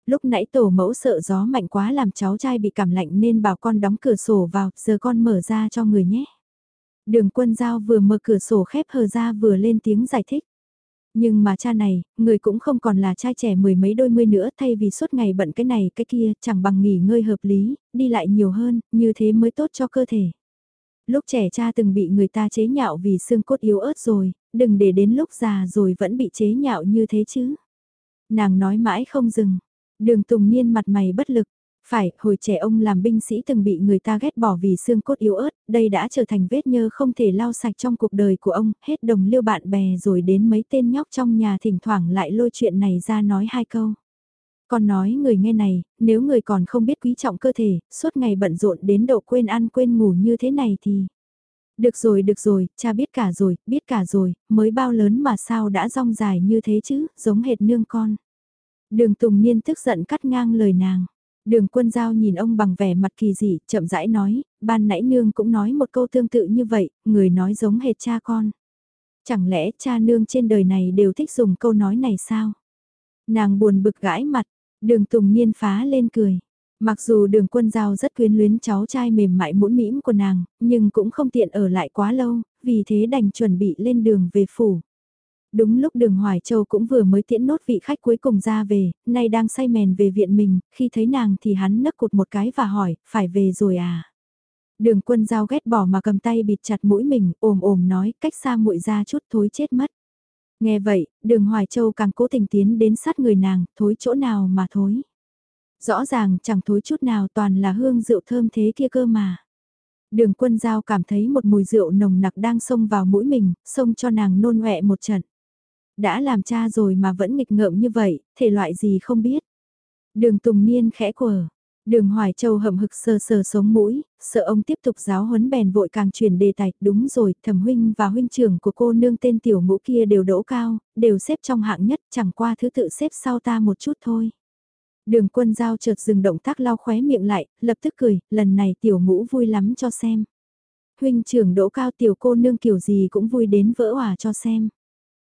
S1: Lúc nãy tổ mẫu sợ gió mạnh quá làm cháu trai bị cảm lạnh nên bảo con đóng cửa sổ vào, giờ con mở ra cho người nhé. Đường quân giao vừa mở cửa sổ khép hờ ra vừa lên tiếng giải thích. Nhưng mà cha này, người cũng không còn là trai trẻ mười mấy đôi mươi nữa thay vì suốt ngày bận cái này cái kia chẳng bằng nghỉ ngơi hợp lý, đi lại nhiều hơn, như thế mới tốt cho cơ thể. Lúc trẻ cha từng bị người ta chế nhạo vì xương cốt yếu ớt rồi, đừng để đến lúc già rồi vẫn bị chế nhạo như thế chứ. Nàng nói mãi không dừng, Đường Tùng Niên mặt mày bất lực. Phải, hồi trẻ ông làm binh sĩ từng bị người ta ghét bỏ vì xương cốt yếu ớt, đây đã trở thành vết nhơ không thể lau sạch trong cuộc đời của ông, hết đồng liêu bạn bè rồi đến mấy tên nhóc trong nhà thỉnh thoảng lại lôi chuyện này ra nói hai câu. Còn nói người nghe này, nếu người còn không biết quý trọng cơ thể, suốt ngày bận rộn đến độ quên ăn quên ngủ như thế này thì... Được rồi, được rồi, cha biết cả rồi, biết cả rồi, mới bao lớn mà sao đã rong dài như thế chứ, giống hệt nương con. Đường Tùng Niên tức giận cắt ngang lời nàng. Đường quân giao nhìn ông bằng vẻ mặt kỳ dị, chậm rãi nói, ban nãy nương cũng nói một câu tương tự như vậy, người nói giống hệt cha con. Chẳng lẽ cha nương trên đời này đều thích dùng câu nói này sao? Nàng buồn bực gãi mặt, Đường Tùng Niên phá lên cười. Mặc dù đường quân giao rất quyến luyến cháu trai mềm mại mũn mĩm của nàng, nhưng cũng không tiện ở lại quá lâu, vì thế đành chuẩn bị lên đường về phủ. Đúng lúc đường Hoài Châu cũng vừa mới tiễn nốt vị khách cuối cùng ra về, nay đang say mèn về viện mình, khi thấy nàng thì hắn nấc cụt một cái và hỏi, phải về rồi à? Đường quân giao ghét bỏ mà cầm tay bịt chặt mũi mình, ồm ồm nói, cách xa muội ra chút thối chết mất. Nghe vậy, đường Hoài Châu càng cố tình tiến đến sát người nàng, thối chỗ nào mà thối. Rõ ràng chẳng thối chút nào toàn là hương rượu thơm thế kia cơ mà. Đường quân giao cảm thấy một mùi rượu nồng nặc đang xông vào mũi mình, xông cho nàng nôn ọe một trận. Đã làm cha rồi mà vẫn nghịch ngợm như vậy, thể loại gì không biết. Đường Tùng Niên khẽ quở, Đường Hoài Châu hậm hực sờ sờ sống mũi, sợ ông tiếp tục giáo huấn bèn vội càng chuyển đề tài, đúng rồi, thẩm huynh và huynh trưởng của cô nương tên tiểu ngũ kia đều đỗ cao, đều xếp trong hạng nhất, chẳng qua thứ tự xếp sau ta một chút thôi. Đường quân giao chợt dừng động tác lau khóe miệng lại, lập tức cười, lần này tiểu ngũ vui lắm cho xem. Huynh trưởng đỗ cao tiểu cô nương kiểu gì cũng vui đến vỡ hòa cho xem.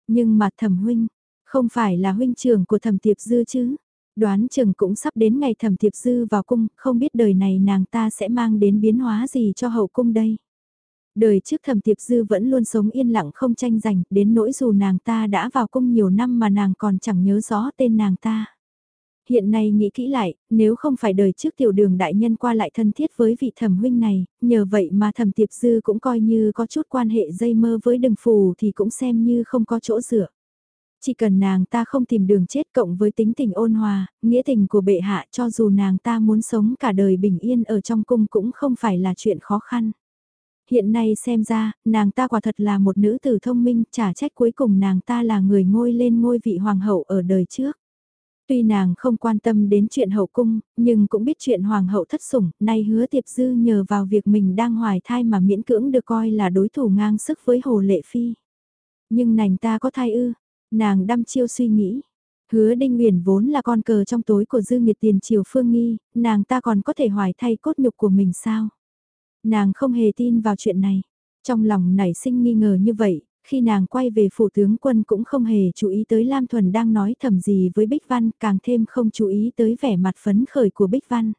S1: Nhưng mà thẩm huynh, không phải là huynh trưởng của thẩm tiệp dư chứ? Đoán chừng cũng sắp đến ngày thẩm tiệp dư vào cung, không biết đời này nàng ta sẽ mang đến biến hóa gì cho hậu cung đây. Đời trước thẩm tiệp dư vẫn luôn sống yên lặng không tranh giành, đến nỗi dù nàng ta đã vào cung nhiều năm mà nàng còn chẳng nhớ rõ tên nàng ta. Hiện nay nghĩ kỹ lại, nếu không phải đời trước tiểu đường đại nhân qua lại thân thiết với vị thẩm huynh này, nhờ vậy mà thẩm tiệp dư cũng coi như có chút quan hệ dây mơ với đừng phù thì cũng xem như không có chỗ dựa. Chỉ cần nàng ta không tìm đường chết cộng với tính tình ôn hòa, nghĩa tình của bệ hạ cho dù nàng ta muốn sống cả đời bình yên ở trong cung cũng không phải là chuyện khó khăn. Hiện nay xem ra, nàng ta quả thật là một nữ tử thông minh, trả trách cuối cùng nàng ta là người ngôi lên ngôi vị hoàng hậu ở đời trước. Tuy nàng không quan tâm đến chuyện hậu cung, nhưng cũng biết chuyện hoàng hậu thất sủng, nay hứa tiệp dư nhờ vào việc mình đang hoài thai mà miễn cưỡng được coi là đối thủ ngang sức với hồ lệ phi. Nhưng nàng ta có thai ư, Nàng đăm chiêu suy nghĩ. Hứa Đinh Nguyền vốn là con cờ trong tối của Dư Nghiệt Tiền Triều Phương Nghi, nàng ta còn có thể hoài thay cốt nhục của mình sao? Nàng không hề tin vào chuyện này. Trong lòng nảy sinh nghi ngờ như vậy, khi nàng quay về phủ tướng quân cũng không hề chú ý tới Lam Thuần đang nói thầm gì với Bích Văn, càng thêm không chú ý tới vẻ mặt phấn khởi của Bích Văn.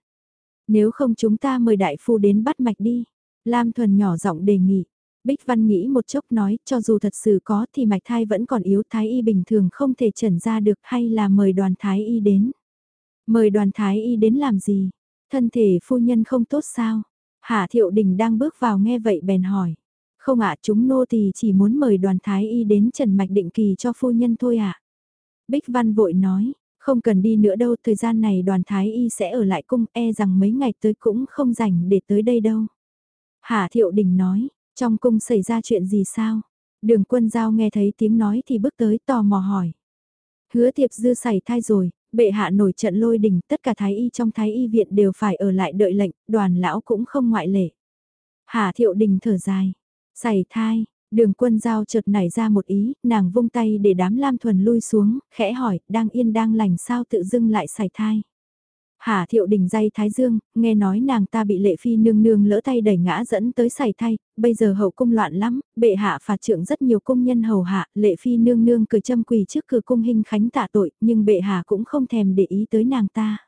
S1: Nếu không chúng ta mời đại phu đến bắt mạch đi. Lam Thuần nhỏ giọng đề nghị. Bích Văn nghĩ một chốc nói, cho dù thật sự có thì mạch thai vẫn còn yếu thái y bình thường không thể trần ra được hay là mời đoàn thái y đến. Mời đoàn thái y đến làm gì? Thân thể phu nhân không tốt sao? Hạ thiệu đình đang bước vào nghe vậy bèn hỏi. Không ạ chúng nô thì chỉ muốn mời đoàn thái y đến trần mạch định kỳ cho phu nhân thôi ạ. Bích Văn vội nói, không cần đi nữa đâu thời gian này đoàn thái y sẽ ở lại cung e rằng mấy ngày tới cũng không rảnh để tới đây đâu. hà thiệu đình nói, trong cung xảy ra chuyện gì sao? Đường quân giao nghe thấy tiếng nói thì bước tới tò mò hỏi. Hứa tiệp dư xảy thai rồi, bệ hạ nổi trận lôi đình, tất cả thái y trong thái y viện đều phải ở lại đợi lệnh, đoàn lão cũng không ngoại lệ. Hà thiệu đình thở dài, xảy thai, đường quân giao chợt nảy ra một ý, nàng vung tay để đám lam thuần lui xuống, khẽ hỏi, đang yên đang lành sao tự dưng lại xảy thai. Hà thiệu đình dây thái dương, nghe nói nàng ta bị lệ phi nương nương lỡ tay đẩy ngã dẫn tới sảy thai bây giờ hậu cung loạn lắm, bệ hạ phạt trưởng rất nhiều công nhân hầu hạ, lệ phi nương nương cười châm quỳ trước cửa cung hình khánh tạ tội, nhưng bệ hạ cũng không thèm để ý tới nàng ta.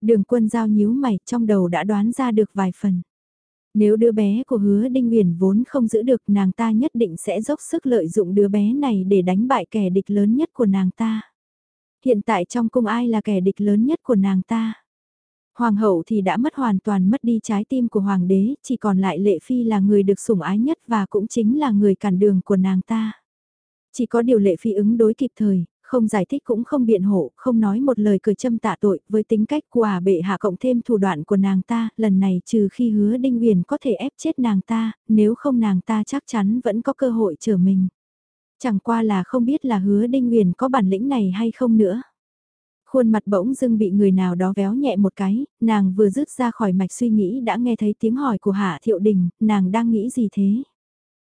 S1: Đường quân giao nhíu mày, trong đầu đã đoán ra được vài phần. Nếu đứa bé của hứa đinh huyền vốn không giữ được nàng ta nhất định sẽ dốc sức lợi dụng đứa bé này để đánh bại kẻ địch lớn nhất của nàng ta hiện tại trong cung ai là kẻ địch lớn nhất của nàng ta. Hoàng hậu thì đã mất hoàn toàn mất đi trái tim của hoàng đế, chỉ còn lại lệ phi là người được sủng ái nhất và cũng chính là người cản đường của nàng ta. Chỉ có điều lệ phi ứng đối kịp thời, không giải thích cũng không biện hộ, không nói một lời cười châm tạ tội, với tính cách của à bệ hạ cộng thêm thủ đoạn của nàng ta, lần này trừ khi hứa đinh huyền có thể ép chết nàng ta, nếu không nàng ta chắc chắn vẫn có cơ hội trở mình. Chẳng qua là không biết là hứa đinh huyền có bản lĩnh này hay không nữa. Khuôn mặt bỗng dưng bị người nào đó véo nhẹ một cái, nàng vừa dứt ra khỏi mạch suy nghĩ đã nghe thấy tiếng hỏi của Hạ Thiệu Đình, nàng đang nghĩ gì thế?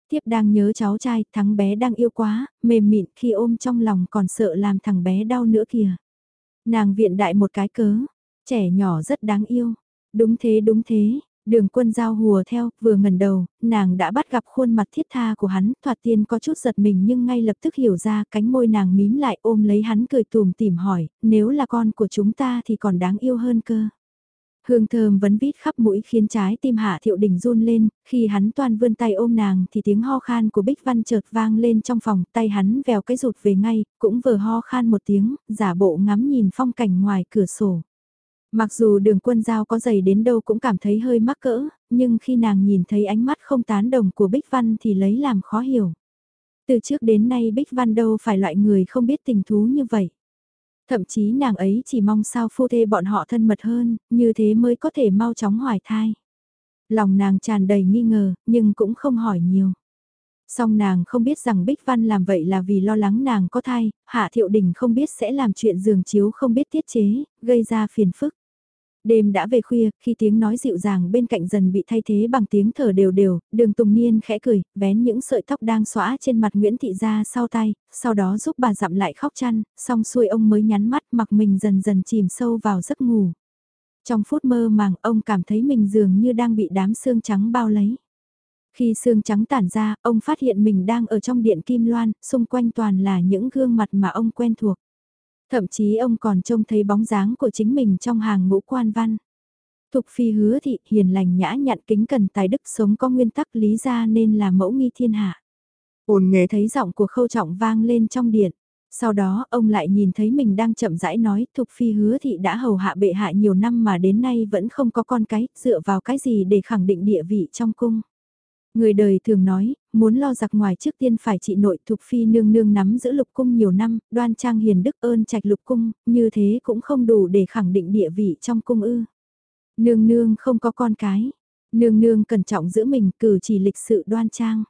S1: Tiếp đang nhớ cháu trai, thằng bé đang yêu quá, mềm mịn khi ôm trong lòng còn sợ làm thằng bé đau nữa kìa. Nàng viện đại một cái cớ, trẻ nhỏ rất đáng yêu. Đúng thế đúng thế, Đường quân giao hùa theo, vừa ngần đầu, nàng đã bắt gặp khuôn mặt thiết tha của hắn, thoạt tiên có chút giật mình nhưng ngay lập tức hiểu ra cánh môi nàng mím lại ôm lấy hắn cười tùm tìm hỏi, nếu là con của chúng ta thì còn đáng yêu hơn cơ. Hương thơm vấn vít khắp mũi khiến trái tim hạ thiệu đình run lên, khi hắn toàn vươn tay ôm nàng thì tiếng ho khan của Bích Văn chợt vang lên trong phòng, tay hắn vèo cái rụt về ngay, cũng vừa ho khan một tiếng, giả bộ ngắm nhìn phong cảnh ngoài cửa sổ. Mặc dù đường quân giao có dày đến đâu cũng cảm thấy hơi mắc cỡ, nhưng khi nàng nhìn thấy ánh mắt không tán đồng của Bích Văn thì lấy làm khó hiểu. Từ trước đến nay Bích Văn đâu phải loại người không biết tình thú như vậy. Thậm chí nàng ấy chỉ mong sao phu thê bọn họ thân mật hơn, như thế mới có thể mau chóng hoài thai. Lòng nàng tràn đầy nghi ngờ, nhưng cũng không hỏi nhiều. Song nàng không biết rằng Bích Văn làm vậy là vì lo lắng nàng có thai, Hạ Thiệu Đình không biết sẽ làm chuyện giường chiếu không biết tiết chế, gây ra phiền phức. Đêm đã về khuya, khi tiếng nói dịu dàng bên cạnh dần bị thay thế bằng tiếng thở đều đều, đường Tùng Niên khẽ cười, vén những sợi tóc đang xóa trên mặt Nguyễn Thị ra sau tay, sau đó giúp bà dặm lại khóc chăn, xong xuôi ông mới nhắn mắt mặc mình dần dần chìm sâu vào giấc ngủ. Trong phút mơ màng ông cảm thấy mình dường như đang bị đám xương trắng bao lấy. Khi xương trắng tản ra, ông phát hiện mình đang ở trong điện kim loan, xung quanh toàn là những gương mặt mà ông quen thuộc. Thậm chí ông còn trông thấy bóng dáng của chính mình trong hàng ngũ quan văn. Thục phi hứa thị hiền lành nhã nhặn kính cần tài đức sống có nguyên tắc lý ra nên là mẫu nghi thiên hạ. Ôn nghe thấy giọng của khâu trọng vang lên trong điện. Sau đó ông lại nhìn thấy mình đang chậm rãi nói Thục Phi hứa thị đã hầu hạ bệ hạ nhiều năm mà đến nay vẫn không có con cái, dựa vào cái gì để khẳng định địa vị trong cung. Người đời thường nói, muốn lo giặc ngoài trước tiên phải trị nội thục phi nương nương nắm giữ lục cung nhiều năm, đoan trang hiền đức ơn trạch lục cung, như thế cũng không đủ để khẳng định địa vị trong cung ư. Nương nương không có con cái, nương nương cẩn trọng giữ mình cử chỉ lịch sự đoan trang.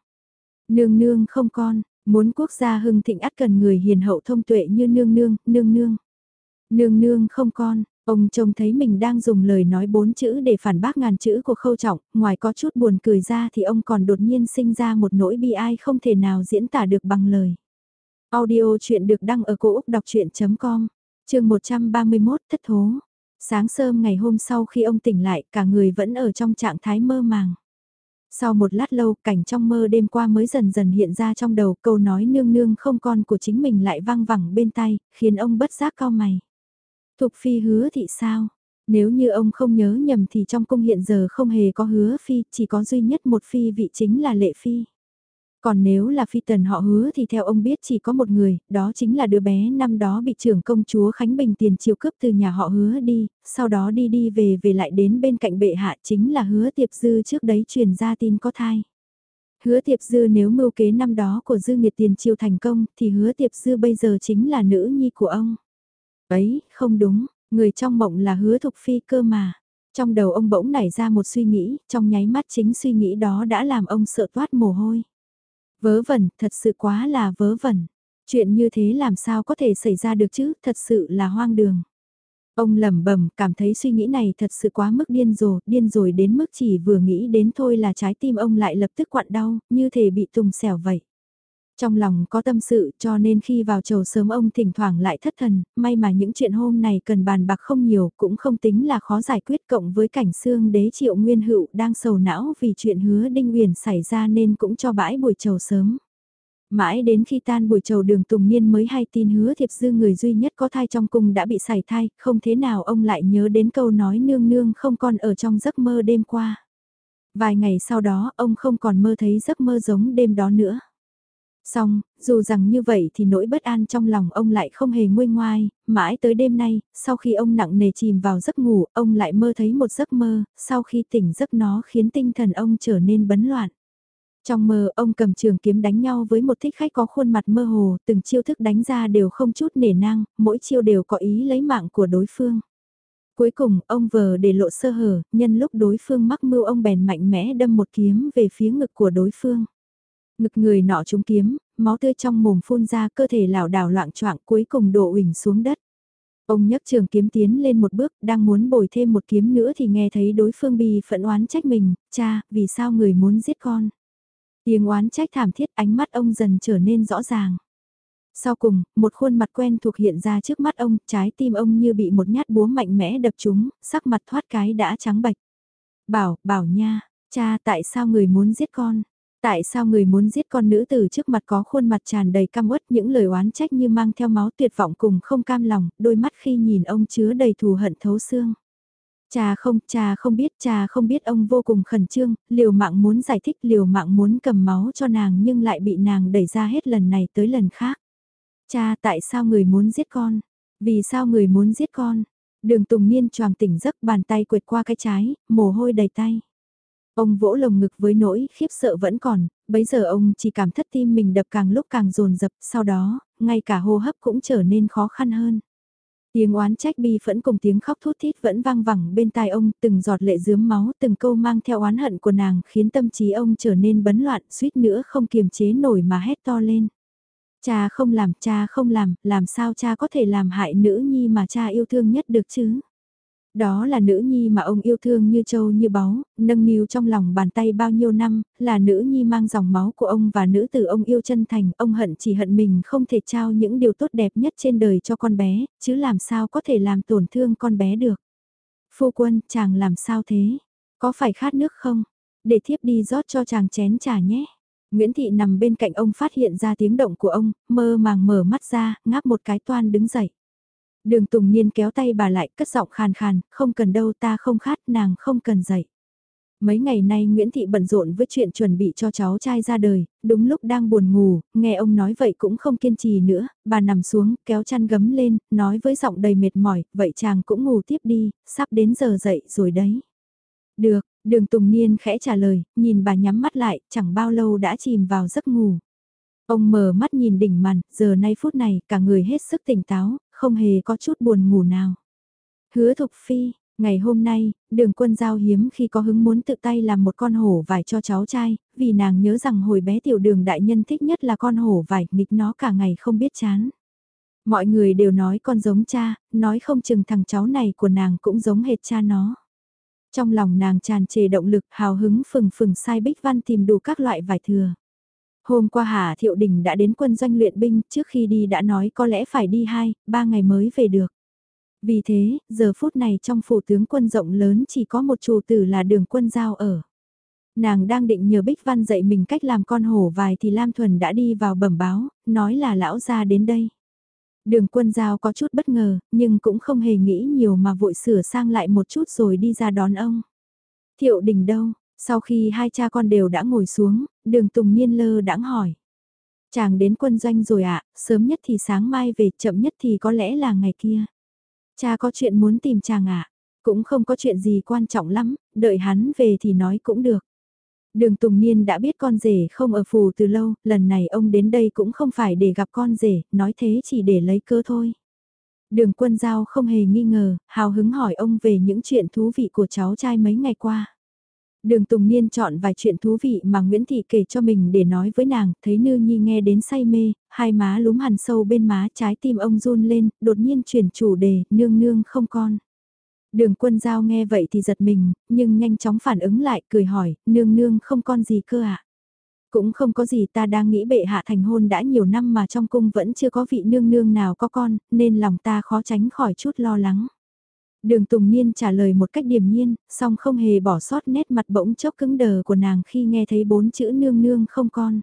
S1: Nương nương không con, muốn quốc gia hưng thịnh ắt cần người hiền hậu thông tuệ như nương nương, nương nương. Nương nương không con, Ông trông thấy mình đang dùng lời nói bốn chữ để phản bác ngàn chữ của khâu trọng, ngoài có chút buồn cười ra thì ông còn đột nhiên sinh ra một nỗi bi ai không thể nào diễn tả được bằng lời. Audio chuyện được đăng ở cổ Úc đọc chuyện.com, trường 131 thất thố. Sáng sớm ngày hôm sau khi ông tỉnh lại cả người vẫn ở trong trạng thái mơ màng. Sau một lát lâu cảnh trong mơ đêm qua mới dần dần hiện ra trong đầu câu nói nương nương không con của chính mình lại vang vẳng bên tay, khiến ông bất giác cao mày. Thục phi hứa thị sao? Nếu như ông không nhớ nhầm thì trong cung hiện giờ không hề có hứa phi, chỉ có duy nhất một phi vị chính là lệ phi. Còn nếu là phi tần họ hứa thì theo ông biết chỉ có một người, đó chính là đứa bé năm đó bị trưởng công chúa Khánh Bình tiền chiều cướp từ nhà họ hứa đi, sau đó đi đi về về lại đến bên cạnh bệ hạ chính là hứa tiệp dư trước đấy truyền ra tin có thai. Hứa tiệp dư nếu mưu kế năm đó của dư nghiệt tiền triều thành công thì hứa tiệp dư bây giờ chính là nữ nhi của ông. Ấy, không đúng, người trong mộng là hứa thục phi cơ mà. Trong đầu ông bỗng nảy ra một suy nghĩ, trong nháy mắt chính suy nghĩ đó đã làm ông sợ toát mồ hôi. Vớ vẩn, thật sự quá là vớ vẩn. Chuyện như thế làm sao có thể xảy ra được chứ, thật sự là hoang đường. Ông lẩm bẩm cảm thấy suy nghĩ này thật sự quá mức điên rồ, điên rồi đến mức chỉ vừa nghĩ đến thôi là trái tim ông lại lập tức quặn đau, như thể bị tùng xẻo vậy. Trong lòng có tâm sự cho nên khi vào chầu sớm ông thỉnh thoảng lại thất thần, may mà những chuyện hôm này cần bàn bạc không nhiều cũng không tính là khó giải quyết cộng với cảnh xương đế triệu nguyên hữu đang sầu não vì chuyện hứa đinh huyền xảy ra nên cũng cho bãi buổi chầu sớm. Mãi đến khi tan buổi chầu đường Tùng Niên mới hay tin hứa thiệp dư người duy nhất có thai trong cung đã bị sảy thai, không thế nào ông lại nhớ đến câu nói nương nương không còn ở trong giấc mơ đêm qua. Vài ngày sau đó ông không còn mơ thấy giấc mơ giống đêm đó nữa. Xong, dù rằng như vậy thì nỗi bất an trong lòng ông lại không hề nguôi ngoai, mãi tới đêm nay, sau khi ông nặng nề chìm vào giấc ngủ, ông lại mơ thấy một giấc mơ, sau khi tỉnh giấc nó khiến tinh thần ông trở nên bấn loạn. Trong mơ, ông cầm trường kiếm đánh nhau với một thích khách có khuôn mặt mơ hồ, từng chiêu thức đánh ra đều không chút nể nang, mỗi chiêu đều có ý lấy mạng của đối phương. Cuối cùng, ông vờ để lộ sơ hở, nhân lúc đối phương mắc mưu ông bèn mạnh mẽ đâm một kiếm về phía ngực của đối phương. Ngực người nọ trúng kiếm, máu tươi trong mồm phun ra cơ thể lảo đảo loạn choạng cuối cùng đổ uỳnh xuống đất. Ông nhấc trường kiếm tiến lên một bước, đang muốn bồi thêm một kiếm nữa thì nghe thấy đối phương bì phẫn oán trách mình, cha, vì sao người muốn giết con. Tiếng oán trách thảm thiết ánh mắt ông dần trở nên rõ ràng. Sau cùng, một khuôn mặt quen thuộc hiện ra trước mắt ông, trái tim ông như bị một nhát búa mạnh mẽ đập trúng, sắc mặt thoát cái đã trắng bạch. Bảo, bảo nha, cha tại sao người muốn giết con? Tại sao người muốn giết con nữ tử trước mặt có khuôn mặt tràn đầy căm uất những lời oán trách như mang theo máu tuyệt vọng cùng không cam lòng, đôi mắt khi nhìn ông chứa đầy thù hận thấu xương. Cha không, cha không biết, cha không biết ông vô cùng khẩn trương, liều mạng muốn giải thích, liều mạng muốn cầm máu cho nàng nhưng lại bị nàng đẩy ra hết lần này tới lần khác. Cha tại sao người muốn giết con? Vì sao người muốn giết con? Đường Tùng Niên choàng tỉnh giấc bàn tay quệt qua cái trái, mồ hôi đầy tay. Ông vỗ lồng ngực với nỗi khiếp sợ vẫn còn, bấy giờ ông chỉ cảm thất tim mình đập càng lúc càng dồn dập, sau đó, ngay cả hô hấp cũng trở nên khó khăn hơn. Tiếng oán trách bi phẫn cùng tiếng khóc thút thít vẫn vang vẳng bên tai ông, từng giọt lệ dướm máu, từng câu mang theo oán hận của nàng khiến tâm trí ông trở nên bấn loạn, suýt nữa không kiềm chế nổi mà hét to lên. Cha không làm, cha không làm, làm sao cha có thể làm hại nữ nhi mà cha yêu thương nhất được chứ? Đó là nữ nhi mà ông yêu thương như châu như báu, nâng niu trong lòng bàn tay bao nhiêu năm, là nữ nhi mang dòng máu của ông và nữ tử ông yêu chân thành, ông hận chỉ hận mình không thể trao những điều tốt đẹp nhất trên đời cho con bé, chứ làm sao có thể làm tổn thương con bé được. Phu quân, chàng làm sao thế? Có phải khát nước không? Để thiếp đi rót cho chàng chén trà nhé. Nguyễn Thị nằm bên cạnh ông phát hiện ra tiếng động của ông, mơ màng mở mắt ra, ngáp một cái toan đứng dậy. Đường Tùng Niên kéo tay bà lại, cất giọng khàn khàn, không cần đâu ta không khát, nàng không cần dậy. Mấy ngày nay Nguyễn Thị bận rộn với chuyện chuẩn bị cho cháu trai ra đời, đúng lúc đang buồn ngủ, nghe ông nói vậy cũng không kiên trì nữa, bà nằm xuống, kéo chăn gấm lên, nói với giọng đầy mệt mỏi, vậy chàng cũng ngủ tiếp đi, sắp đến giờ dậy rồi đấy. Được, đường Tùng Niên khẽ trả lời, nhìn bà nhắm mắt lại, chẳng bao lâu đã chìm vào giấc ngủ. Ông mở mắt nhìn đỉnh màn, giờ nay phút này, cả người hết sức tỉnh táo, không hề có chút buồn ngủ nào. Hứa Thục Phi, ngày hôm nay, đường quân giao hiếm khi có hứng muốn tự tay làm một con hổ vải cho cháu trai, vì nàng nhớ rằng hồi bé tiểu đường đại nhân thích nhất là con hổ vải, nghịch nó cả ngày không biết chán. Mọi người đều nói con giống cha, nói không chừng thằng cháu này của nàng cũng giống hệt cha nó. Trong lòng nàng tràn trề động lực hào hứng phừng phừng sai bích văn tìm đủ các loại vải thừa. Hôm qua Hà Thiệu Đình đã đến quân doanh luyện binh, trước khi đi đã nói có lẽ phải đi hai, ba ngày mới về được. Vì thế, giờ phút này trong phủ tướng quân rộng lớn chỉ có một chủ tử là đường quân giao ở. Nàng đang định nhờ Bích Văn dạy mình cách làm con hổ vài thì Lam Thuần đã đi vào bẩm báo, nói là lão ra đến đây. Đường quân giao có chút bất ngờ, nhưng cũng không hề nghĩ nhiều mà vội sửa sang lại một chút rồi đi ra đón ông. Thiệu đình đâu, sau khi hai cha con đều đã ngồi xuống, đường Tùng Niên lơ đãng hỏi. Chàng đến quân doanh rồi ạ, sớm nhất thì sáng mai về, chậm nhất thì có lẽ là ngày kia. Cha có chuyện muốn tìm chàng ạ, cũng không có chuyện gì quan trọng lắm, đợi hắn về thì nói cũng được. Đường Tùng Niên đã biết con rể không ở phù từ lâu, lần này ông đến đây cũng không phải để gặp con rể, nói thế chỉ để lấy cơ thôi. Đường quân giao không hề nghi ngờ, hào hứng hỏi ông về những chuyện thú vị của cháu trai mấy ngày qua. Đường Tùng Niên chọn vài chuyện thú vị mà Nguyễn Thị kể cho mình để nói với nàng, thấy Nư Nhi nghe đến say mê, hai má lúm hằn sâu bên má trái tim ông run lên, đột nhiên chuyển chủ đề, nương nương không con. Đường quân giao nghe vậy thì giật mình, nhưng nhanh chóng phản ứng lại, cười hỏi, nương nương không con gì cơ ạ? À? Cũng không có gì ta đang nghĩ bệ hạ thành hôn đã nhiều năm mà trong cung vẫn chưa có vị nương nương nào có con, nên lòng ta khó tránh khỏi chút lo lắng. Đường Tùng Niên trả lời một cách điềm nhiên, song không hề bỏ sót nét mặt bỗng chốc cứng đờ của nàng khi nghe thấy bốn chữ nương nương không con.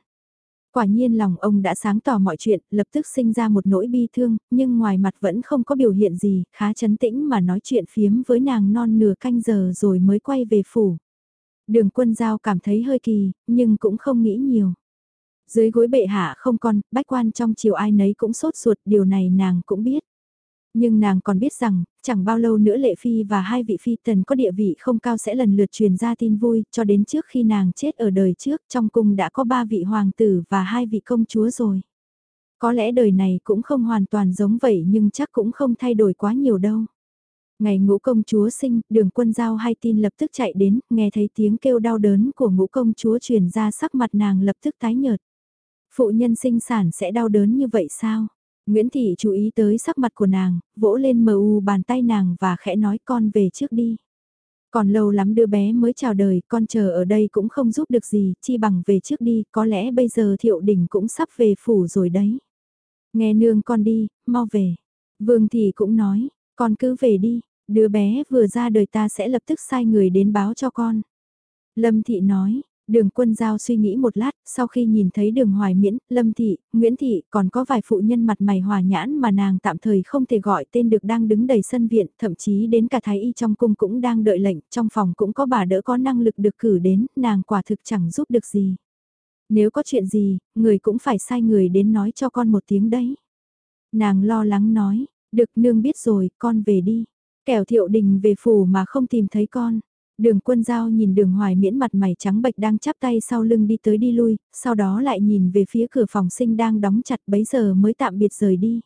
S1: Quả nhiên lòng ông đã sáng tỏ mọi chuyện, lập tức sinh ra một nỗi bi thương, nhưng ngoài mặt vẫn không có biểu hiện gì, khá chấn tĩnh mà nói chuyện phiếm với nàng non nửa canh giờ rồi mới quay về phủ. Đường quân giao cảm thấy hơi kỳ, nhưng cũng không nghĩ nhiều. Dưới gối bệ hạ không con, bách quan trong chiều ai nấy cũng sốt ruột, điều này nàng cũng biết. Nhưng nàng còn biết rằng, chẳng bao lâu nữa Lệ Phi và hai vị phi tần có địa vị không cao sẽ lần lượt truyền ra tin vui, cho đến trước khi nàng chết ở đời trước, trong cung đã có ba vị hoàng tử và hai vị công chúa rồi. Có lẽ đời này cũng không hoàn toàn giống vậy nhưng chắc cũng không thay đổi quá nhiều đâu. Ngày ngũ công chúa sinh, đường quân giao hai tin lập tức chạy đến, nghe thấy tiếng kêu đau đớn của ngũ công chúa truyền ra sắc mặt nàng lập tức tái nhợt. Phụ nhân sinh sản sẽ đau đớn như vậy sao? Nguyễn Thị chú ý tới sắc mặt của nàng, vỗ lên mờ u bàn tay nàng và khẽ nói con về trước đi. Còn lâu lắm đứa bé mới chào đời, con chờ ở đây cũng không giúp được gì, chi bằng về trước đi, có lẽ bây giờ thiệu đình cũng sắp về phủ rồi đấy. Nghe nương con đi, mau về. Vương Thị cũng nói, con cứ về đi, Đứa bé vừa ra đời ta sẽ lập tức sai người đến báo cho con. Lâm Thị nói, Đường quân giao suy nghĩ một lát, sau khi nhìn thấy đường hoài miễn, lâm thị, nguyễn thị, còn có vài phụ nhân mặt mày hòa nhãn mà nàng tạm thời không thể gọi tên được đang đứng đầy sân viện, thậm chí đến cả thái y trong cung cũng đang đợi lệnh, trong phòng cũng có bà đỡ có năng lực được cử đến, nàng quả thực chẳng giúp được gì. Nếu có chuyện gì, người cũng phải sai người đến nói cho con một tiếng đấy. Nàng lo lắng nói, được nương biết rồi, con về đi. Kẻo thiệu đình về phủ mà không tìm thấy con. Đường quân giao nhìn đường hoài miễn mặt mày trắng bệch đang chắp tay sau lưng đi tới đi lui, sau đó lại nhìn về phía cửa phòng sinh đang đóng chặt bấy giờ mới tạm biệt rời đi.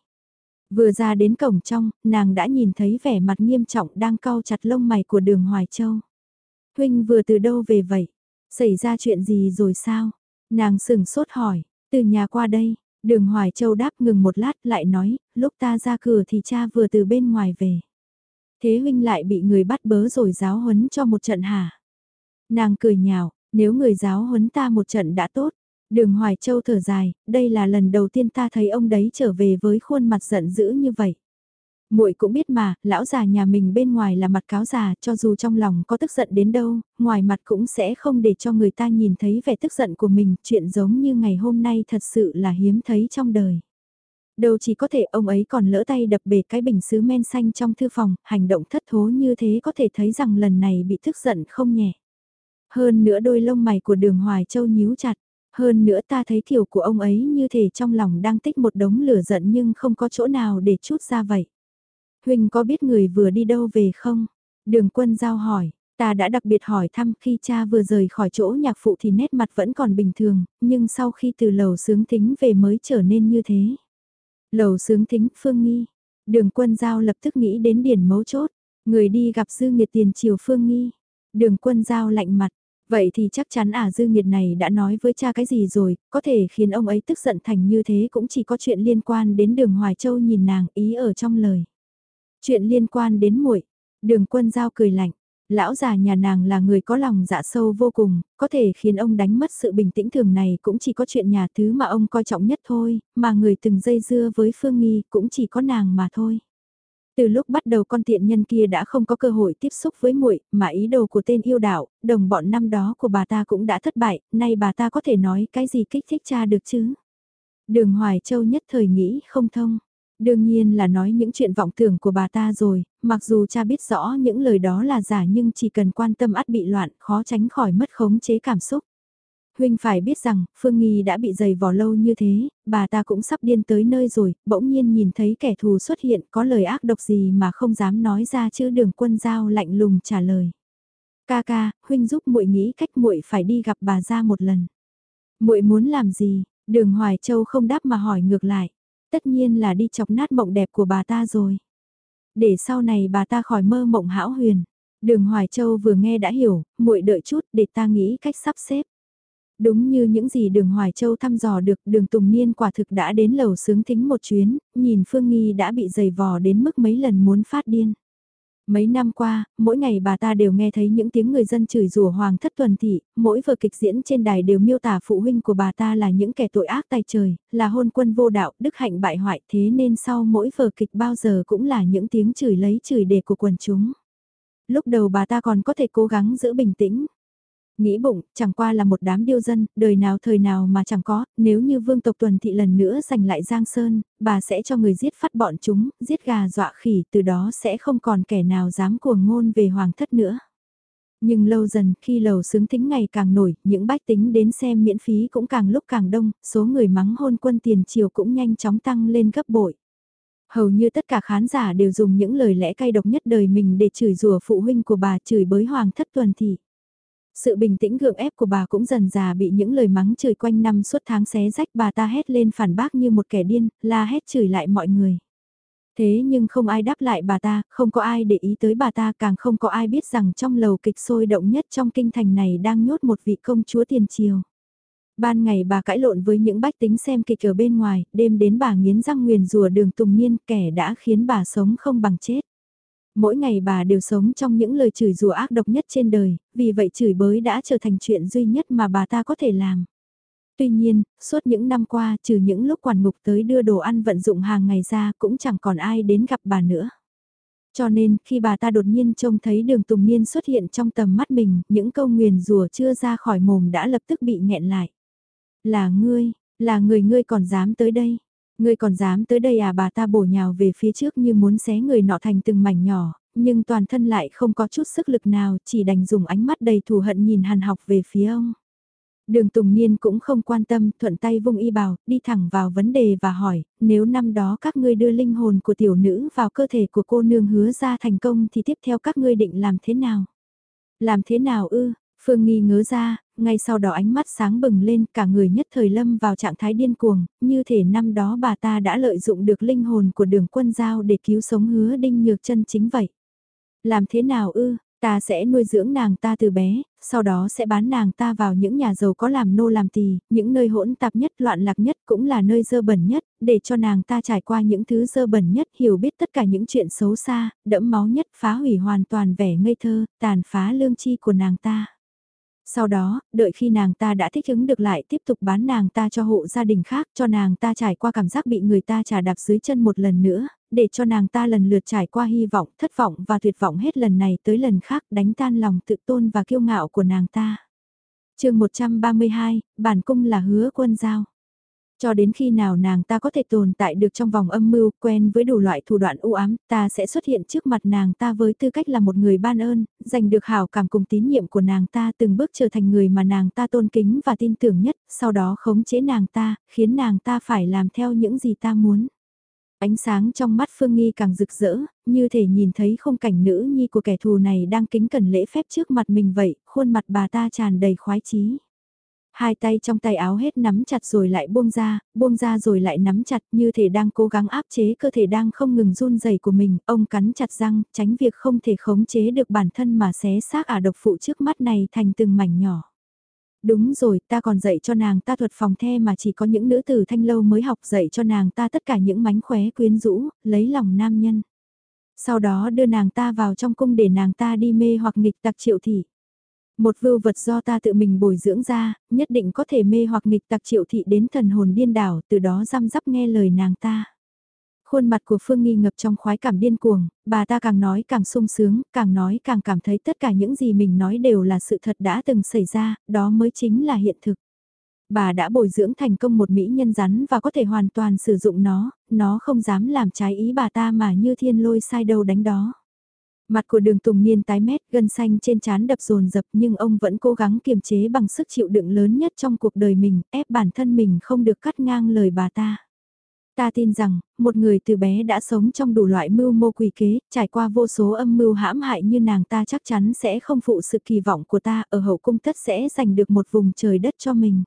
S1: Vừa ra đến cổng trong, nàng đã nhìn thấy vẻ mặt nghiêm trọng đang cau chặt lông mày của đường Hoài Châu. Huynh vừa từ đâu về vậy? Xảy ra chuyện gì rồi sao? Nàng sừng sốt hỏi, từ nhà qua đây, đường Hoài Châu đáp ngừng một lát lại nói, lúc ta ra cửa thì cha vừa từ bên ngoài về. Thế huynh lại bị người bắt bớ rồi giáo huấn cho một trận hả? Nàng cười nhạo, nếu người giáo huấn ta một trận đã tốt. Đường Hoài Châu thở dài, đây là lần đầu tiên ta thấy ông đấy trở về với khuôn mặt giận dữ như vậy. Muội cũng biết mà, lão già nhà mình bên ngoài là mặt cáo già, cho dù trong lòng có tức giận đến đâu, ngoài mặt cũng sẽ không để cho người ta nhìn thấy vẻ tức giận của mình, chuyện giống như ngày hôm nay thật sự là hiếm thấy trong đời. Đâu chỉ có thể ông ấy còn lỡ tay đập bể cái bình sứ men xanh trong thư phòng, hành động thất thố như thế có thể thấy rằng lần này bị tức giận không nhẹ. Hơn nữa đôi lông mày của đường Hoài Châu nhíu chặt, hơn nữa ta thấy kiểu của ông ấy như thể trong lòng đang tích một đống lửa giận nhưng không có chỗ nào để chút ra vậy. Huỳnh có biết người vừa đi đâu về không? Đường quân giao hỏi, ta đã đặc biệt hỏi thăm khi cha vừa rời khỏi chỗ nhạc phụ thì nét mặt vẫn còn bình thường, nhưng sau khi từ lầu sướng thính về mới trở nên như thế. Lầu sướng thính, Phương Nghi. Đường quân giao lập tức nghĩ đến điển mấu chốt. Người đi gặp Dư Nghiệt tiền triều Phương Nghi. Đường quân giao lạnh mặt. Vậy thì chắc chắn à Dư Nghiệt này đã nói với cha cái gì rồi, có thể khiến ông ấy tức giận thành như thế cũng chỉ có chuyện liên quan đến đường Hoài Châu nhìn nàng ý ở trong lời. Chuyện liên quan đến muội Đường quân giao cười lạnh lão già nhà nàng là người có lòng dạ sâu vô cùng, có thể khiến ông đánh mất sự bình tĩnh thường này cũng chỉ có chuyện nhà thứ mà ông coi trọng nhất thôi, mà người từng dây dưa với Phương Nghi cũng chỉ có nàng mà thôi. Từ lúc bắt đầu con tiện nhân kia đã không có cơ hội tiếp xúc với muội, mà ý đồ của tên yêu đạo, đồng bọn năm đó của bà ta cũng đã thất bại, nay bà ta có thể nói cái gì kích thích cha được chứ? Đường Hoài Châu nhất thời nghĩ không thông. Đương nhiên là nói những chuyện vọng tưởng của bà ta rồi, mặc dù cha biết rõ những lời đó là giả nhưng chỉ cần quan tâm ắt bị loạn, khó tránh khỏi mất khống chế cảm xúc. Huynh phải biết rằng, Phương Nghi đã bị dày vò lâu như thế, bà ta cũng sắp điên tới nơi rồi, bỗng nhiên nhìn thấy kẻ thù xuất hiện có lời ác độc gì mà không dám nói ra chứ đường quân giao lạnh lùng trả lời. Ca ca, Huynh giúp muội nghĩ cách muội phải đi gặp bà ra một lần. muội muốn làm gì? Đường Hoài Châu không đáp mà hỏi ngược lại. Tất nhiên là đi chọc nát mộng đẹp của bà ta rồi. Để sau này bà ta khỏi mơ mộng hão huyền. Đường Hoài Châu vừa nghe đã hiểu, muội đợi chút để ta nghĩ cách sắp xếp. Đúng như những gì đường Hoài Châu thăm dò được đường Tùng Niên quả thực đã đến lầu sướng thính một chuyến, nhìn Phương Nghi đã bị dày vò đến mức mấy lần muốn phát điên. Mấy năm qua, mỗi ngày bà ta đều nghe thấy những tiếng người dân chửi rủa hoàng thất tuần thị, mỗi vở kịch diễn trên đài đều miêu tả phụ huynh của bà ta là những kẻ tội ác tay trời, là hôn quân vô đạo, đức hạnh bại hoại thế nên sau mỗi vở kịch bao giờ cũng là những tiếng chửi lấy chửi đề của quần chúng. Lúc đầu bà ta còn có thể cố gắng giữ bình tĩnh, Nghĩ bụng, chẳng qua là một đám điêu dân, đời nào thời nào mà chẳng có, nếu như vương tộc tuần thị lần nữa giành lại Giang Sơn, bà sẽ cho người giết phát bọn chúng, giết gà dọa khỉ, từ đó sẽ không còn kẻ nào dám cuồng ngôn về hoàng thất nữa. Nhưng lâu dần, khi lầu sướng thính ngày càng nổi, những bách tính đến xem miễn phí cũng càng lúc càng đông, số người mắng hôn quân tiền triều cũng nhanh chóng tăng lên gấp bội. Hầu như tất cả khán giả đều dùng những lời lẽ cay độc nhất đời mình để chửi rủa phụ huynh của bà chửi bới hoàng thất tuần thị. Sự bình tĩnh gượng ép của bà cũng dần già bị những lời mắng chửi quanh năm suốt tháng xé rách bà ta hét lên phản bác như một kẻ điên, la hét chửi lại mọi người. Thế nhưng không ai đáp lại bà ta, không có ai để ý tới bà ta càng không có ai biết rằng trong lầu kịch sôi động nhất trong kinh thành này đang nhốt một vị công chúa tiền triều. Ban ngày bà cãi lộn với những bách tính xem kịch ở bên ngoài, đêm đến bà nghiến răng nguyền rùa đường tùng niên kẻ đã khiến bà sống không bằng chết. Mỗi ngày bà đều sống trong những lời chửi rủa ác độc nhất trên đời, vì vậy chửi bới đã trở thành chuyện duy nhất mà bà ta có thể làm. Tuy nhiên, suốt những năm qua trừ những lúc quản ngục tới đưa đồ ăn vận dụng hàng ngày ra cũng chẳng còn ai đến gặp bà nữa. Cho nên, khi bà ta đột nhiên trông thấy đường Tùng Niên xuất hiện trong tầm mắt mình, những câu nguyền rùa chưa ra khỏi mồm đã lập tức bị nghẹn lại. Là ngươi, là người ngươi còn dám tới đây. Ngươi còn dám tới đây à bà ta bổ nhào về phía trước như muốn xé người nọ thành từng mảnh nhỏ, nhưng toàn thân lại không có chút sức lực nào, chỉ đành dùng ánh mắt đầy thù hận nhìn hàn học về phía ông. Đường Tùng Niên cũng không quan tâm, thuận tay vung y bào, đi thẳng vào vấn đề và hỏi, nếu năm đó các ngươi đưa linh hồn của tiểu nữ vào cơ thể của cô nương hứa ra thành công thì tiếp theo các ngươi định làm thế nào? Làm thế nào ư? Phương nghi ngớ ra, ngay sau đó ánh mắt sáng bừng lên cả người nhất thời lâm vào trạng thái điên cuồng, như thể năm đó bà ta đã lợi dụng được linh hồn của đường quân giao để cứu sống hứa đinh nhược chân chính vậy. Làm thế nào ư, ta sẽ nuôi dưỡng nàng ta từ bé, sau đó sẽ bán nàng ta vào những nhà giàu có làm nô làm tỳ, những nơi hỗn tạp nhất loạn lạc nhất cũng là nơi dơ bẩn nhất, để cho nàng ta trải qua những thứ dơ bẩn nhất, hiểu biết tất cả những chuyện xấu xa, đẫm máu nhất, phá hủy hoàn toàn vẻ ngây thơ, tàn phá lương chi của nàng ta. Sau đó, đợi khi nàng ta đã thích ứng được lại tiếp tục bán nàng ta cho hộ gia đình khác, cho nàng ta trải qua cảm giác bị người ta trả đạp dưới chân một lần nữa, để cho nàng ta lần lượt trải qua hy vọng, thất vọng và tuyệt vọng hết lần này tới lần khác đánh tan lòng tự tôn và kiêu ngạo của nàng ta. chương 132, bản cung là hứa quân giao. Cho đến khi nào nàng ta có thể tồn tại được trong vòng âm mưu, quen với đủ loại thủ đoạn u ám, ta sẽ xuất hiện trước mặt nàng ta với tư cách là một người ban ơn, giành được hảo cảm cùng tín nhiệm của nàng ta từng bước trở thành người mà nàng ta tôn kính và tin tưởng nhất, sau đó khống chế nàng ta, khiến nàng ta phải làm theo những gì ta muốn. Ánh sáng trong mắt Phương Nghi càng rực rỡ, như thể nhìn thấy khung cảnh nữ nhi của kẻ thù này đang kính cẩn lễ phép trước mặt mình vậy, khuôn mặt bà ta tràn đầy khoái chí. Hai tay trong tay áo hết nắm chặt rồi lại buông ra, buông ra rồi lại nắm chặt như thể đang cố gắng áp chế cơ thể đang không ngừng run rẩy của mình, ông cắn chặt răng, tránh việc không thể khống chế được bản thân mà xé xác ả độc phụ trước mắt này thành từng mảnh nhỏ. Đúng rồi, ta còn dạy cho nàng ta thuật phòng the mà chỉ có những nữ tử thanh lâu mới học dạy cho nàng ta tất cả những mánh khóe quyến rũ, lấy lòng nam nhân. Sau đó đưa nàng ta vào trong cung để nàng ta đi mê hoặc nghịch tặc triệu thị. Một vưu vật do ta tự mình bồi dưỡng ra, nhất định có thể mê hoặc nghịch tặc triệu thị đến thần hồn điên đảo, từ đó răm rắp nghe lời nàng ta. Khuôn mặt của Phương Nghi ngập trong khoái cảm điên cuồng, bà ta càng nói càng sung sướng, càng nói càng cảm thấy tất cả những gì mình nói đều là sự thật đã từng xảy ra, đó mới chính là hiện thực. Bà đã bồi dưỡng thành công một mỹ nhân rắn và có thể hoàn toàn sử dụng nó, nó không dám làm trái ý bà ta mà như thiên lôi sai đâu đánh đó. Mặt của đường Tùng Niên tái mét, gân xanh trên trán đập dồn dập nhưng ông vẫn cố gắng kiềm chế bằng sức chịu đựng lớn nhất trong cuộc đời mình, ép bản thân mình không được cắt ngang lời bà ta. Ta tin rằng, một người từ bé đã sống trong đủ loại mưu mô quỷ kế, trải qua vô số âm mưu hãm hại như nàng ta chắc chắn sẽ không phụ sự kỳ vọng của ta ở hậu cung tất sẽ giành được một vùng trời đất cho mình.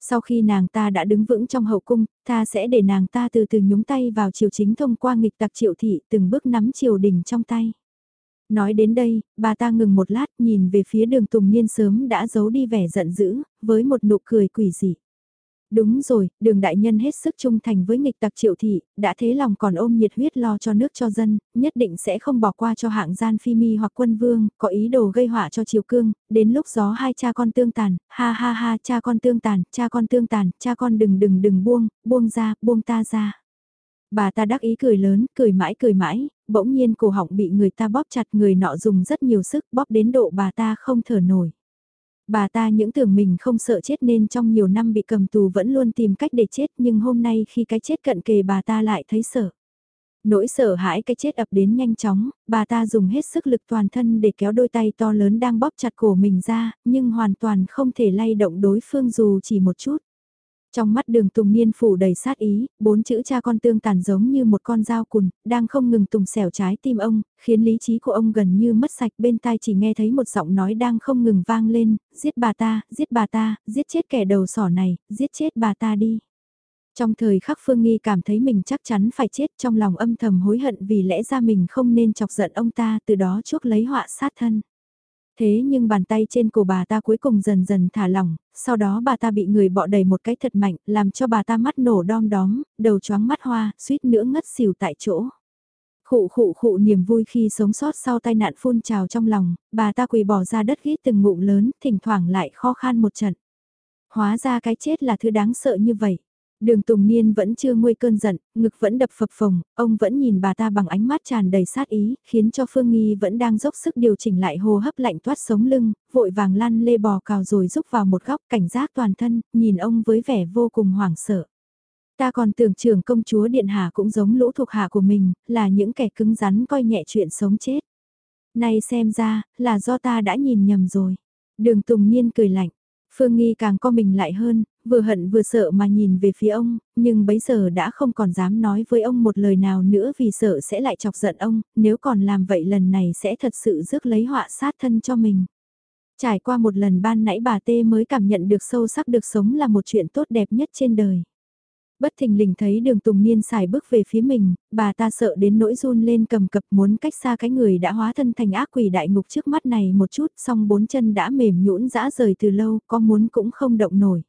S1: Sau khi nàng ta đã đứng vững trong hậu cung, ta sẽ để nàng ta từ từ nhúng tay vào triều chính thông qua nghịch tặc triệu thị từng bước nắm triều đình trong tay. Nói đến đây, bà ta ngừng một lát nhìn về phía đường Tùng Niên sớm đã giấu đi vẻ giận dữ, với một nụ cười quỷ dị. Đúng rồi, đường đại nhân hết sức trung thành với nghịch tặc triệu thị, đã thế lòng còn ôm nhiệt huyết lo cho nước cho dân, nhất định sẽ không bỏ qua cho hạng gian phi mi hoặc quân vương, có ý đồ gây họa cho triều cương, đến lúc gió hai cha con tương tàn, ha ha ha cha con tương tàn, cha con tương tàn, cha con đừng đừng đừng buông, buông ra, buông ta ra. Bà ta đắc ý cười lớn, cười mãi cười mãi, bỗng nhiên cổ họng bị người ta bóp chặt người nọ dùng rất nhiều sức bóp đến độ bà ta không thở nổi. Bà ta những tưởng mình không sợ chết nên trong nhiều năm bị cầm tù vẫn luôn tìm cách để chết nhưng hôm nay khi cái chết cận kề bà ta lại thấy sợ. Nỗi sợ hãi cái chết ập đến nhanh chóng, bà ta dùng hết sức lực toàn thân để kéo đôi tay to lớn đang bóp chặt cổ mình ra, nhưng hoàn toàn không thể lay động đối phương dù chỉ một chút. Trong mắt đường Tùng Niên phủ đầy sát ý, bốn chữ cha con tương tàn giống như một con dao cùn, đang không ngừng tùng xẻo trái tim ông, khiến lý trí của ông gần như mất sạch bên tai chỉ nghe thấy một giọng nói đang không ngừng vang lên, giết bà ta, giết bà ta, giết chết kẻ đầu sỏ này, giết chết bà ta đi. Trong thời khắc Phương Nghi cảm thấy mình chắc chắn phải chết trong lòng âm thầm hối hận vì lẽ ra mình không nên chọc giận ông ta từ đó chuốc lấy họa sát thân. Thế nhưng bàn tay trên cổ bà ta cuối cùng dần dần thả lỏng, sau đó bà ta bị người bọ đầy một cái thật mạnh, làm cho bà ta mắt nổ đom đóm, đầu chóng mắt hoa, suýt nữa ngất xỉu tại chỗ. Khụ khụ khụ niềm vui khi sống sót sau tai nạn phun trào trong lòng, bà ta quỳ bỏ ra đất ghít từng ngụm lớn, thỉnh thoảng lại khó khăn một trận. Hóa ra cái chết là thứ đáng sợ như vậy. Đường Tùng Niên vẫn chưa nguôi cơn giận, ngực vẫn đập phập phồng, ông vẫn nhìn bà ta bằng ánh mắt tràn đầy sát ý, khiến cho Phương Nghi vẫn đang dốc sức điều chỉnh lại hô hấp lạnh toát sống lưng, vội vàng lăn lê bò cào rồi rúc vào một góc cảnh giác toàn thân, nhìn ông với vẻ vô cùng hoảng sợ. Ta còn tưởng trưởng công chúa Điện Hạ cũng giống lũ thuộc hạ của mình, là những kẻ cứng rắn coi nhẹ chuyện sống chết. Nay xem ra, là do ta đã nhìn nhầm rồi. Đường Tùng Niên cười lạnh. Phương Nghi càng co mình lại hơn, vừa hận vừa sợ mà nhìn về phía ông, nhưng bấy giờ đã không còn dám nói với ông một lời nào nữa vì sợ sẽ lại chọc giận ông, nếu còn làm vậy lần này sẽ thật sự rước lấy họa sát thân cho mình. Trải qua một lần ban nãy bà Tê mới cảm nhận được sâu sắc được sống là một chuyện tốt đẹp nhất trên đời. Bất thình lình thấy đường Tùng Niên xài bước về phía mình, bà ta sợ đến nỗi run lên cầm cập muốn cách xa cái người đã hóa thân thành ác quỷ đại ngục trước mắt này một chút, song bốn chân đã mềm nhũn dã rời từ lâu, có muốn cũng không động nổi.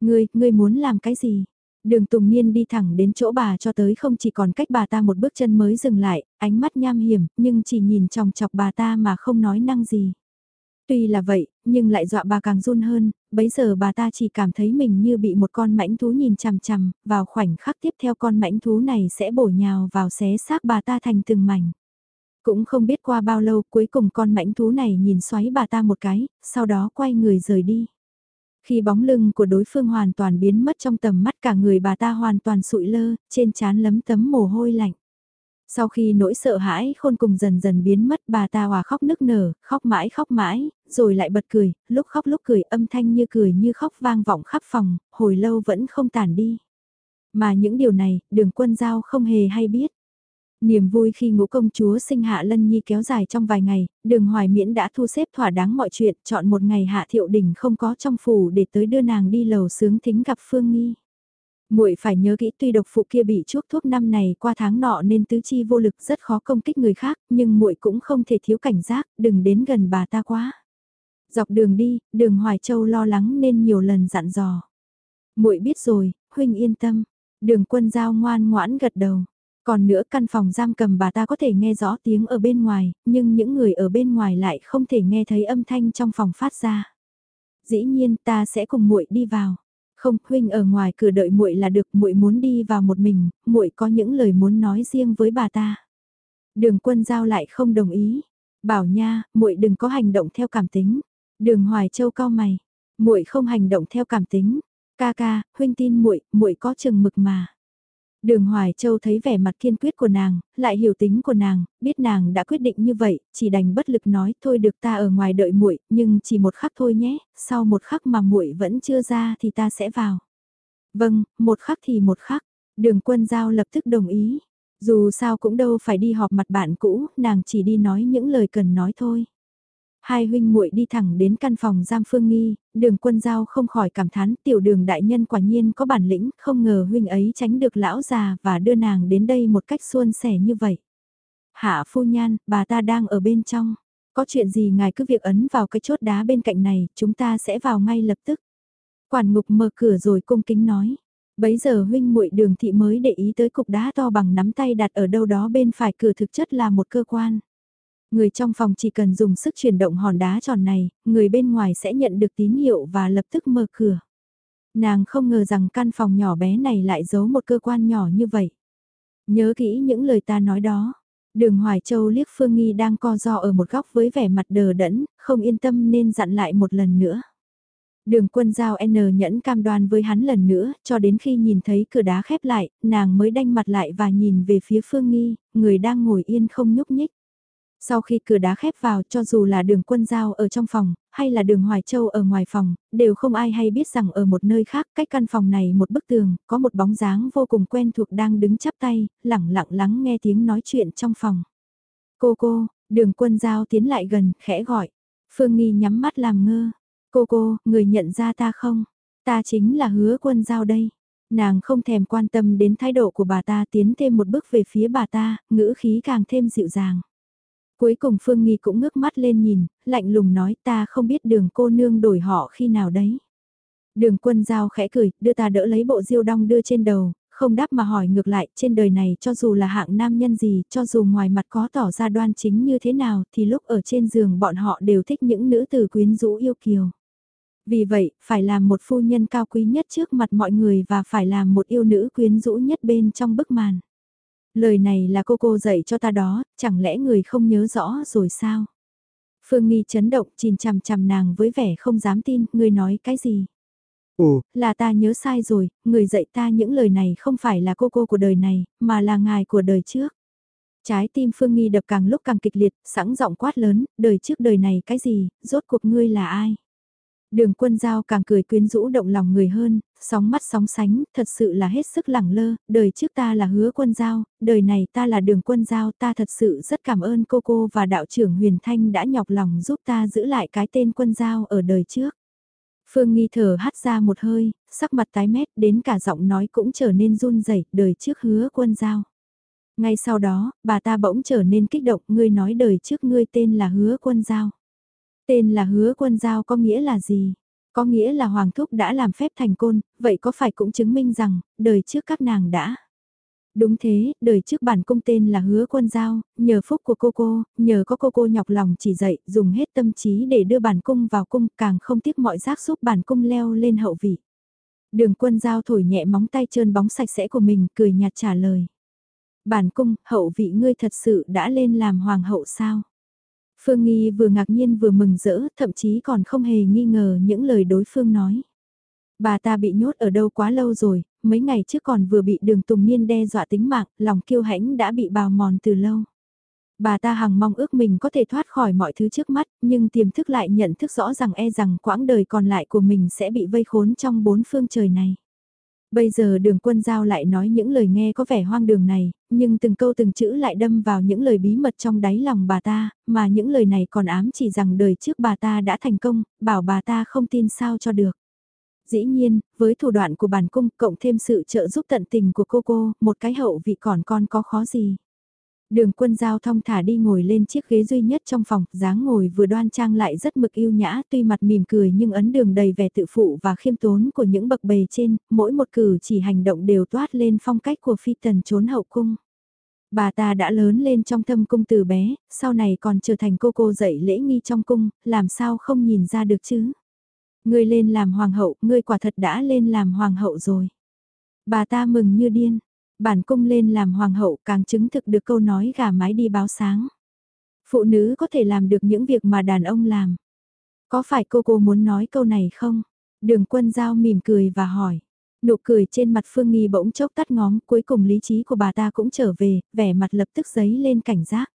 S1: Ngươi, ngươi muốn làm cái gì? Đường Tùng Niên đi thẳng đến chỗ bà cho tới không chỉ còn cách bà ta một bước chân mới dừng lại, ánh mắt nham hiểm, nhưng chỉ nhìn chòng chọc bà ta mà không nói năng gì. Tuy là vậy, nhưng lại dọa bà càng run hơn, bấy giờ bà ta chỉ cảm thấy mình như bị một con mãnh thú nhìn chằm chằm, vào khoảnh khắc tiếp theo con mãnh thú này sẽ bổ nhào vào xé xác bà ta thành từng mảnh. Cũng không biết qua bao lâu cuối cùng con mãnh thú này nhìn xoáy bà ta một cái, sau đó quay người rời đi. Khi bóng lưng của đối phương hoàn toàn biến mất trong tầm mắt cả người bà ta hoàn toàn sụi lơ, trên trán lấm tấm mồ hôi lạnh. Sau khi nỗi sợ hãi khôn cùng dần dần biến mất bà ta hòa khóc nức nở, khóc mãi khóc mãi, rồi lại bật cười, lúc khóc lúc cười âm thanh như cười như khóc vang vọng khắp phòng, hồi lâu vẫn không tản đi. Mà những điều này, đường quân giao không hề hay biết. Niềm vui khi ngũ công chúa sinh hạ lân nhi kéo dài trong vài ngày, đường hoài miễn đã thu xếp thỏa đáng mọi chuyện, chọn một ngày hạ thiệu đình không có trong phủ để tới đưa nàng đi lầu sướng thính gặp Phương Nghi muội phải nhớ kỹ tuy độc phụ kia bị chuốc thuốc năm này qua tháng nọ nên tứ chi vô lực rất khó công kích người khác, nhưng muội cũng không thể thiếu cảnh giác, đừng đến gần bà ta quá. Dọc đường đi, đường Hoài Châu lo lắng nên nhiều lần dặn dò. muội biết rồi, huynh yên tâm. Đường quân giao ngoan ngoãn gật đầu. Còn nữa căn phòng giam cầm bà ta có thể nghe rõ tiếng ở bên ngoài, nhưng những người ở bên ngoài lại không thể nghe thấy âm thanh trong phòng phát ra. Dĩ nhiên ta sẽ cùng muội đi vào. Không, huynh ở ngoài cửa đợi muội là được, muội muốn đi vào một mình, muội có những lời muốn nói riêng với bà ta. Đường Quân Giao lại không đồng ý. Bảo nha, muội đừng có hành động theo cảm tính. Đường Hoài Châu cao mày, muội không hành động theo cảm tính. Ca ca, huynh tin muội, muội có chừng mực mà. Đường Hoài Châu thấy vẻ mặt kiên quyết của nàng, lại hiểu tính của nàng, biết nàng đã quyết định như vậy, chỉ đành bất lực nói thôi được ta ở ngoài đợi muội, nhưng chỉ một khắc thôi nhé, sau một khắc mà muội vẫn chưa ra thì ta sẽ vào. Vâng, một khắc thì một khắc, đường quân giao lập tức đồng ý. Dù sao cũng đâu phải đi họp mặt bạn cũ, nàng chỉ đi nói những lời cần nói thôi. Hai huynh muội đi thẳng đến căn phòng giam phương nghi, đường quân giao không khỏi cảm thán tiểu đường đại nhân quả nhiên có bản lĩnh, không ngờ huynh ấy tránh được lão già và đưa nàng đến đây một cách suôn sẻ như vậy. Hạ phu nhan, bà ta đang ở bên trong. Có chuyện gì ngài cứ việc ấn vào cái chốt đá bên cạnh này, chúng ta sẽ vào ngay lập tức. Quản ngục mở cửa rồi cung kính nói. Bấy giờ huynh muội đường thị mới để ý tới cục đá to bằng nắm tay đặt ở đâu đó bên phải cửa thực chất là một cơ quan. Người trong phòng chỉ cần dùng sức chuyển động hòn đá tròn này, người bên ngoài sẽ nhận được tín hiệu và lập tức mở cửa. Nàng không ngờ rằng căn phòng nhỏ bé này lại giấu một cơ quan nhỏ như vậy. Nhớ kỹ những lời ta nói đó. Đường Hoài Châu liếc Phương Nghi đang co do ở một góc với vẻ mặt đờ đẫn, không yên tâm nên dặn lại một lần nữa. Đường quân giao N nhẫn cam đoan với hắn lần nữa, cho đến khi nhìn thấy cửa đá khép lại, nàng mới đanh mặt lại và nhìn về phía Phương Nghi, người đang ngồi yên không nhúc nhích. Sau khi cửa đá khép vào cho dù là đường quân giao ở trong phòng, hay là đường Hoài Châu ở ngoài phòng, đều không ai hay biết rằng ở một nơi khác cách căn phòng này một bức tường, có một bóng dáng vô cùng quen thuộc đang đứng chắp tay, lẳng lặng lắng nghe tiếng nói chuyện trong phòng. Cô cô, đường quân giao tiến lại gần, khẽ gọi. Phương Nghi nhắm mắt làm ngơ. Cô cô, người nhận ra ta không? Ta chính là hứa quân giao đây. Nàng không thèm quan tâm đến thái độ của bà ta tiến thêm một bước về phía bà ta, ngữ khí càng thêm dịu dàng. Cuối cùng Phương Nghi cũng ngước mắt lên nhìn, lạnh lùng nói ta không biết đường cô nương đổi họ khi nào đấy. Đường quân giao khẽ cười, đưa ta đỡ lấy bộ diêu đong đưa trên đầu, không đáp mà hỏi ngược lại, trên đời này cho dù là hạng nam nhân gì, cho dù ngoài mặt có tỏ ra đoan chính như thế nào, thì lúc ở trên giường bọn họ đều thích những nữ tử quyến rũ yêu kiều. Vì vậy, phải làm một phu nhân cao quý nhất trước mặt mọi người và phải làm một yêu nữ quyến rũ nhất bên trong bức màn. Lời này là cô cô dạy cho ta đó, chẳng lẽ người không nhớ rõ rồi sao? Phương Nghi chấn động nhìn chằm chằm nàng với vẻ không dám tin, người nói cái gì?
S2: Ồ,
S1: là ta nhớ sai rồi, người dạy ta những lời này không phải là cô cô của đời này, mà là ngài của đời trước. Trái tim Phương Nghi đập càng lúc càng kịch liệt, sẵn giọng quát lớn, đời trước đời này cái gì, rốt cuộc ngươi là ai? Đường quân giao càng cười quyến rũ động lòng người hơn, sóng mắt sóng sánh, thật sự là hết sức lẳng lơ, đời trước ta là hứa quân giao, đời này ta là đường quân giao, ta thật sự rất cảm ơn cô cô và đạo trưởng Huyền Thanh đã nhọc lòng giúp ta giữ lại cái tên quân giao ở đời trước. Phương Nghi thở hắt ra một hơi, sắc mặt tái mét đến cả giọng nói cũng trở nên run rẩy đời trước hứa quân giao. Ngay sau đó, bà ta bỗng trở nên kích động, ngươi nói đời trước ngươi tên là hứa quân giao. Tên là hứa quân giao có nghĩa là gì? Có nghĩa là Hoàng Thúc đã làm phép thành côn, vậy có phải cũng chứng minh rằng, đời trước các nàng đã. Đúng thế, đời trước bản cung tên là hứa quân giao, nhờ phúc của cô cô, nhờ có cô cô nhọc lòng chỉ dạy, dùng hết tâm trí để đưa bản cung vào cung, càng không tiếc mọi giác giúp bản cung leo lên hậu vị. Đường quân giao thổi nhẹ móng tay trơn bóng sạch sẽ của mình, cười nhạt trả lời. Bản cung, hậu vị ngươi thật sự đã lên làm hoàng hậu sao? Phương Nghi vừa ngạc nhiên vừa mừng rỡ, thậm chí còn không hề nghi ngờ những lời đối phương nói. Bà ta bị nhốt ở đâu quá lâu rồi, mấy ngày trước còn vừa bị đường Tùng Niên đe dọa tính mạng, lòng kiêu hãnh đã bị bào mòn từ lâu. Bà ta hằng mong ước mình có thể thoát khỏi mọi thứ trước mắt, nhưng tiềm thức lại nhận thức rõ rằng e rằng quãng đời còn lại của mình sẽ bị vây khốn trong bốn phương trời này. Bây giờ đường quân giao lại nói những lời nghe có vẻ hoang đường này, nhưng từng câu từng chữ lại đâm vào những lời bí mật trong đáy lòng bà ta, mà những lời này còn ám chỉ rằng đời trước bà ta đã thành công, bảo bà ta không tin sao cho được. Dĩ nhiên, với thủ đoạn của bản cung cộng thêm sự trợ giúp tận tình của cô cô, một cái hậu vị còn con có khó gì. Đường quân giao thong thả đi ngồi lên chiếc ghế duy nhất trong phòng, dáng ngồi vừa đoan trang lại rất mực yêu nhã, tuy mặt mỉm cười nhưng ấn đường đầy vẻ tự phụ và khiêm tốn của những bậc bề trên, mỗi một cử chỉ hành động đều toát lên phong cách của phi tần trốn hậu cung. Bà ta đã lớn lên trong thâm cung từ bé, sau này còn trở thành cô cô dạy lễ nghi trong cung, làm sao không nhìn ra được chứ? Ngươi lên làm hoàng hậu, ngươi quả thật đã lên làm hoàng hậu rồi. Bà ta mừng như điên, bản cung lên làm hoàng hậu càng chứng thực được câu nói gà mái đi báo sáng. Phụ nữ có thể làm được những việc mà đàn ông làm. Có phải cô cô muốn nói câu này không? Đường quân giao mỉm cười và hỏi. Nụ cười trên mặt Phương Nghi bỗng chốc tắt ngóm, cuối cùng lý trí của bà ta cũng trở về, vẻ mặt lập tức giấy lên cảnh giác.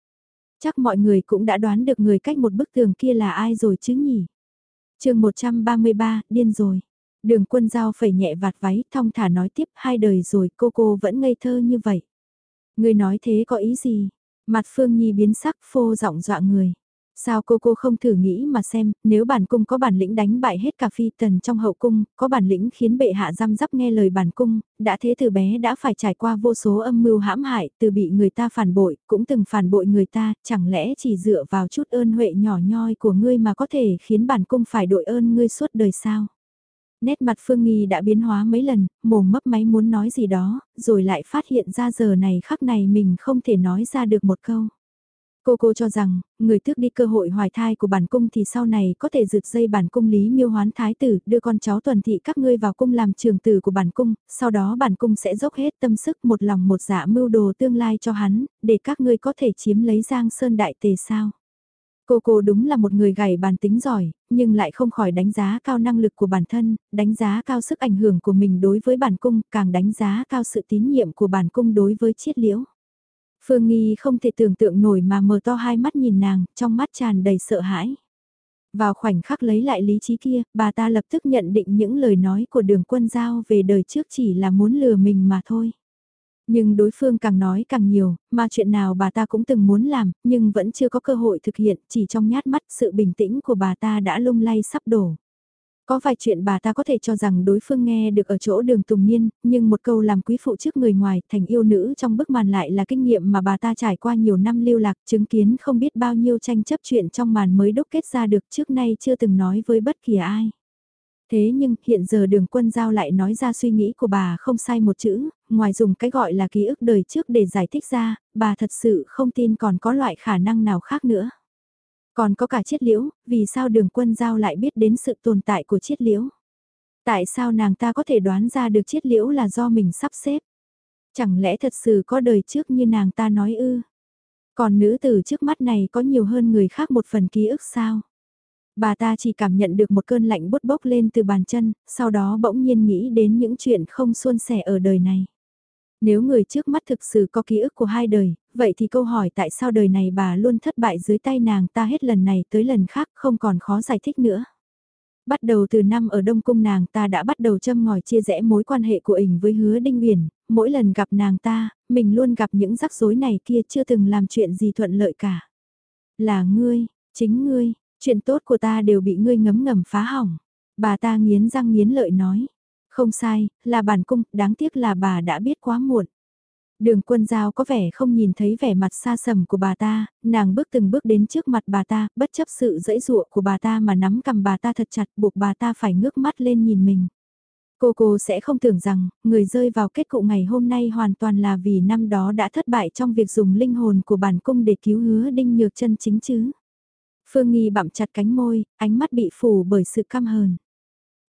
S1: Chắc mọi người cũng đã đoán được người cách một bức tường kia là ai rồi chứ nhỉ? chương 133, điên rồi. Đường quân giao phẩy nhẹ vạt váy, thong thả nói tiếp hai đời rồi cô cô vẫn ngây thơ như vậy. Người nói thế có ý gì? Mặt Phương Nhi biến sắc phô giọng dọa người. Sao cô cô không thử nghĩ mà xem, nếu bản cung có bản lĩnh đánh bại hết cả phi tần trong hậu cung, có bản lĩnh khiến bệ hạ giam giáp nghe lời bản cung, đã thế từ bé đã phải trải qua vô số âm mưu hãm hại, từ bị người ta phản bội, cũng từng phản bội người ta, chẳng lẽ chỉ dựa vào chút ơn huệ nhỏ nhoi của ngươi mà có thể khiến bản cung phải đội ơn ngươi suốt đời sao? Nét mặt Phương Nghi đã biến hóa mấy lần, mồm mấp máy muốn nói gì đó, rồi lại phát hiện ra giờ này khắc này mình không thể nói ra được một câu. Cô cô cho rằng, người tước đi cơ hội hoài thai của bản cung thì sau này có thể rượt dây bản cung lý miêu hoán thái tử, đưa con cháu tuần thị các ngươi vào cung làm trường tử của bản cung, sau đó bản cung sẽ dốc hết tâm sức một lòng một dạ mưu đồ tương lai cho hắn, để các ngươi có thể chiếm lấy giang sơn đại tề sao. Cô cô đúng là một người gầy, bàn tính giỏi, nhưng lại không khỏi đánh giá cao năng lực của bản thân, đánh giá cao sức ảnh hưởng của mình đối với bản cung, càng đánh giá cao sự tín nhiệm của bản cung đối với chiết liễu. Phương Nghi không thể tưởng tượng nổi mà mở to hai mắt nhìn nàng, trong mắt tràn đầy sợ hãi. Vào khoảnh khắc lấy lại lý trí kia, bà ta lập tức nhận định những lời nói của đường quân giao về đời trước chỉ là muốn lừa mình mà thôi. Nhưng đối phương càng nói càng nhiều, mà chuyện nào bà ta cũng từng muốn làm, nhưng vẫn chưa có cơ hội thực hiện, chỉ trong nhát mắt sự bình tĩnh của bà ta đã lung lay sắp đổ. Có vài chuyện bà ta có thể cho rằng đối phương nghe được ở chỗ đường Tùng Niên, nhưng một câu làm quý phụ trước người ngoài thành yêu nữ trong bức màn lại là kinh nghiệm mà bà ta trải qua nhiều năm lưu lạc chứng kiến không biết bao nhiêu tranh chấp chuyện trong màn mới đúc kết ra được trước nay chưa từng nói với bất kỳ ai. Thế nhưng hiện giờ đường quân giao lại nói ra suy nghĩ của bà không sai một chữ, ngoài dùng cái gọi là ký ức đời trước để giải thích ra, bà thật sự không tin còn có loại khả năng nào khác nữa. Còn có cả chiết liễu, vì sao đường quân giao lại biết đến sự tồn tại của chiết liễu? Tại sao nàng ta có thể đoán ra được chiết liễu là do mình sắp xếp? Chẳng lẽ thật sự có đời trước như nàng ta nói ư? Còn nữ tử trước mắt này có nhiều hơn người khác một phần ký ức sao? Bà ta chỉ cảm nhận được một cơn lạnh bút bốc lên từ bàn chân, sau đó bỗng nhiên nghĩ đến những chuyện không suôn sẻ ở đời này. Nếu người trước mắt thực sự có ký ức của hai đời, vậy thì câu hỏi tại sao đời này bà luôn thất bại dưới tay nàng ta hết lần này tới lần khác không còn khó giải thích nữa. Bắt đầu từ năm ở Đông Cung nàng ta đã bắt đầu châm ngòi chia rẽ mối quan hệ của ỉnh với hứa Đinh Huyền, mỗi lần gặp nàng ta, mình luôn gặp những rắc rối này kia chưa từng làm chuyện gì thuận lợi cả. Là ngươi, chính ngươi, chuyện tốt của ta đều bị ngươi ngấm ngầm phá hỏng. Bà ta nghiến răng nghiến lợi nói. Không sai, là bản cung, đáng tiếc là bà đã biết quá muộn. Đường quân giao có vẻ không nhìn thấy vẻ mặt xa sầm của bà ta, nàng bước từng bước đến trước mặt bà ta, bất chấp sự dẫy dụa của bà ta mà nắm cầm bà ta thật chặt buộc bà ta phải ngước mắt lên nhìn mình. Cô cô sẽ không tưởng rằng, người rơi vào kết cục ngày hôm nay hoàn toàn là vì năm đó đã thất bại trong việc dùng linh hồn của bản cung để cứu hứa đinh nhược chân chính chứ. Phương Nghi bặm chặt cánh môi, ánh mắt bị phủ bởi sự căm hờn.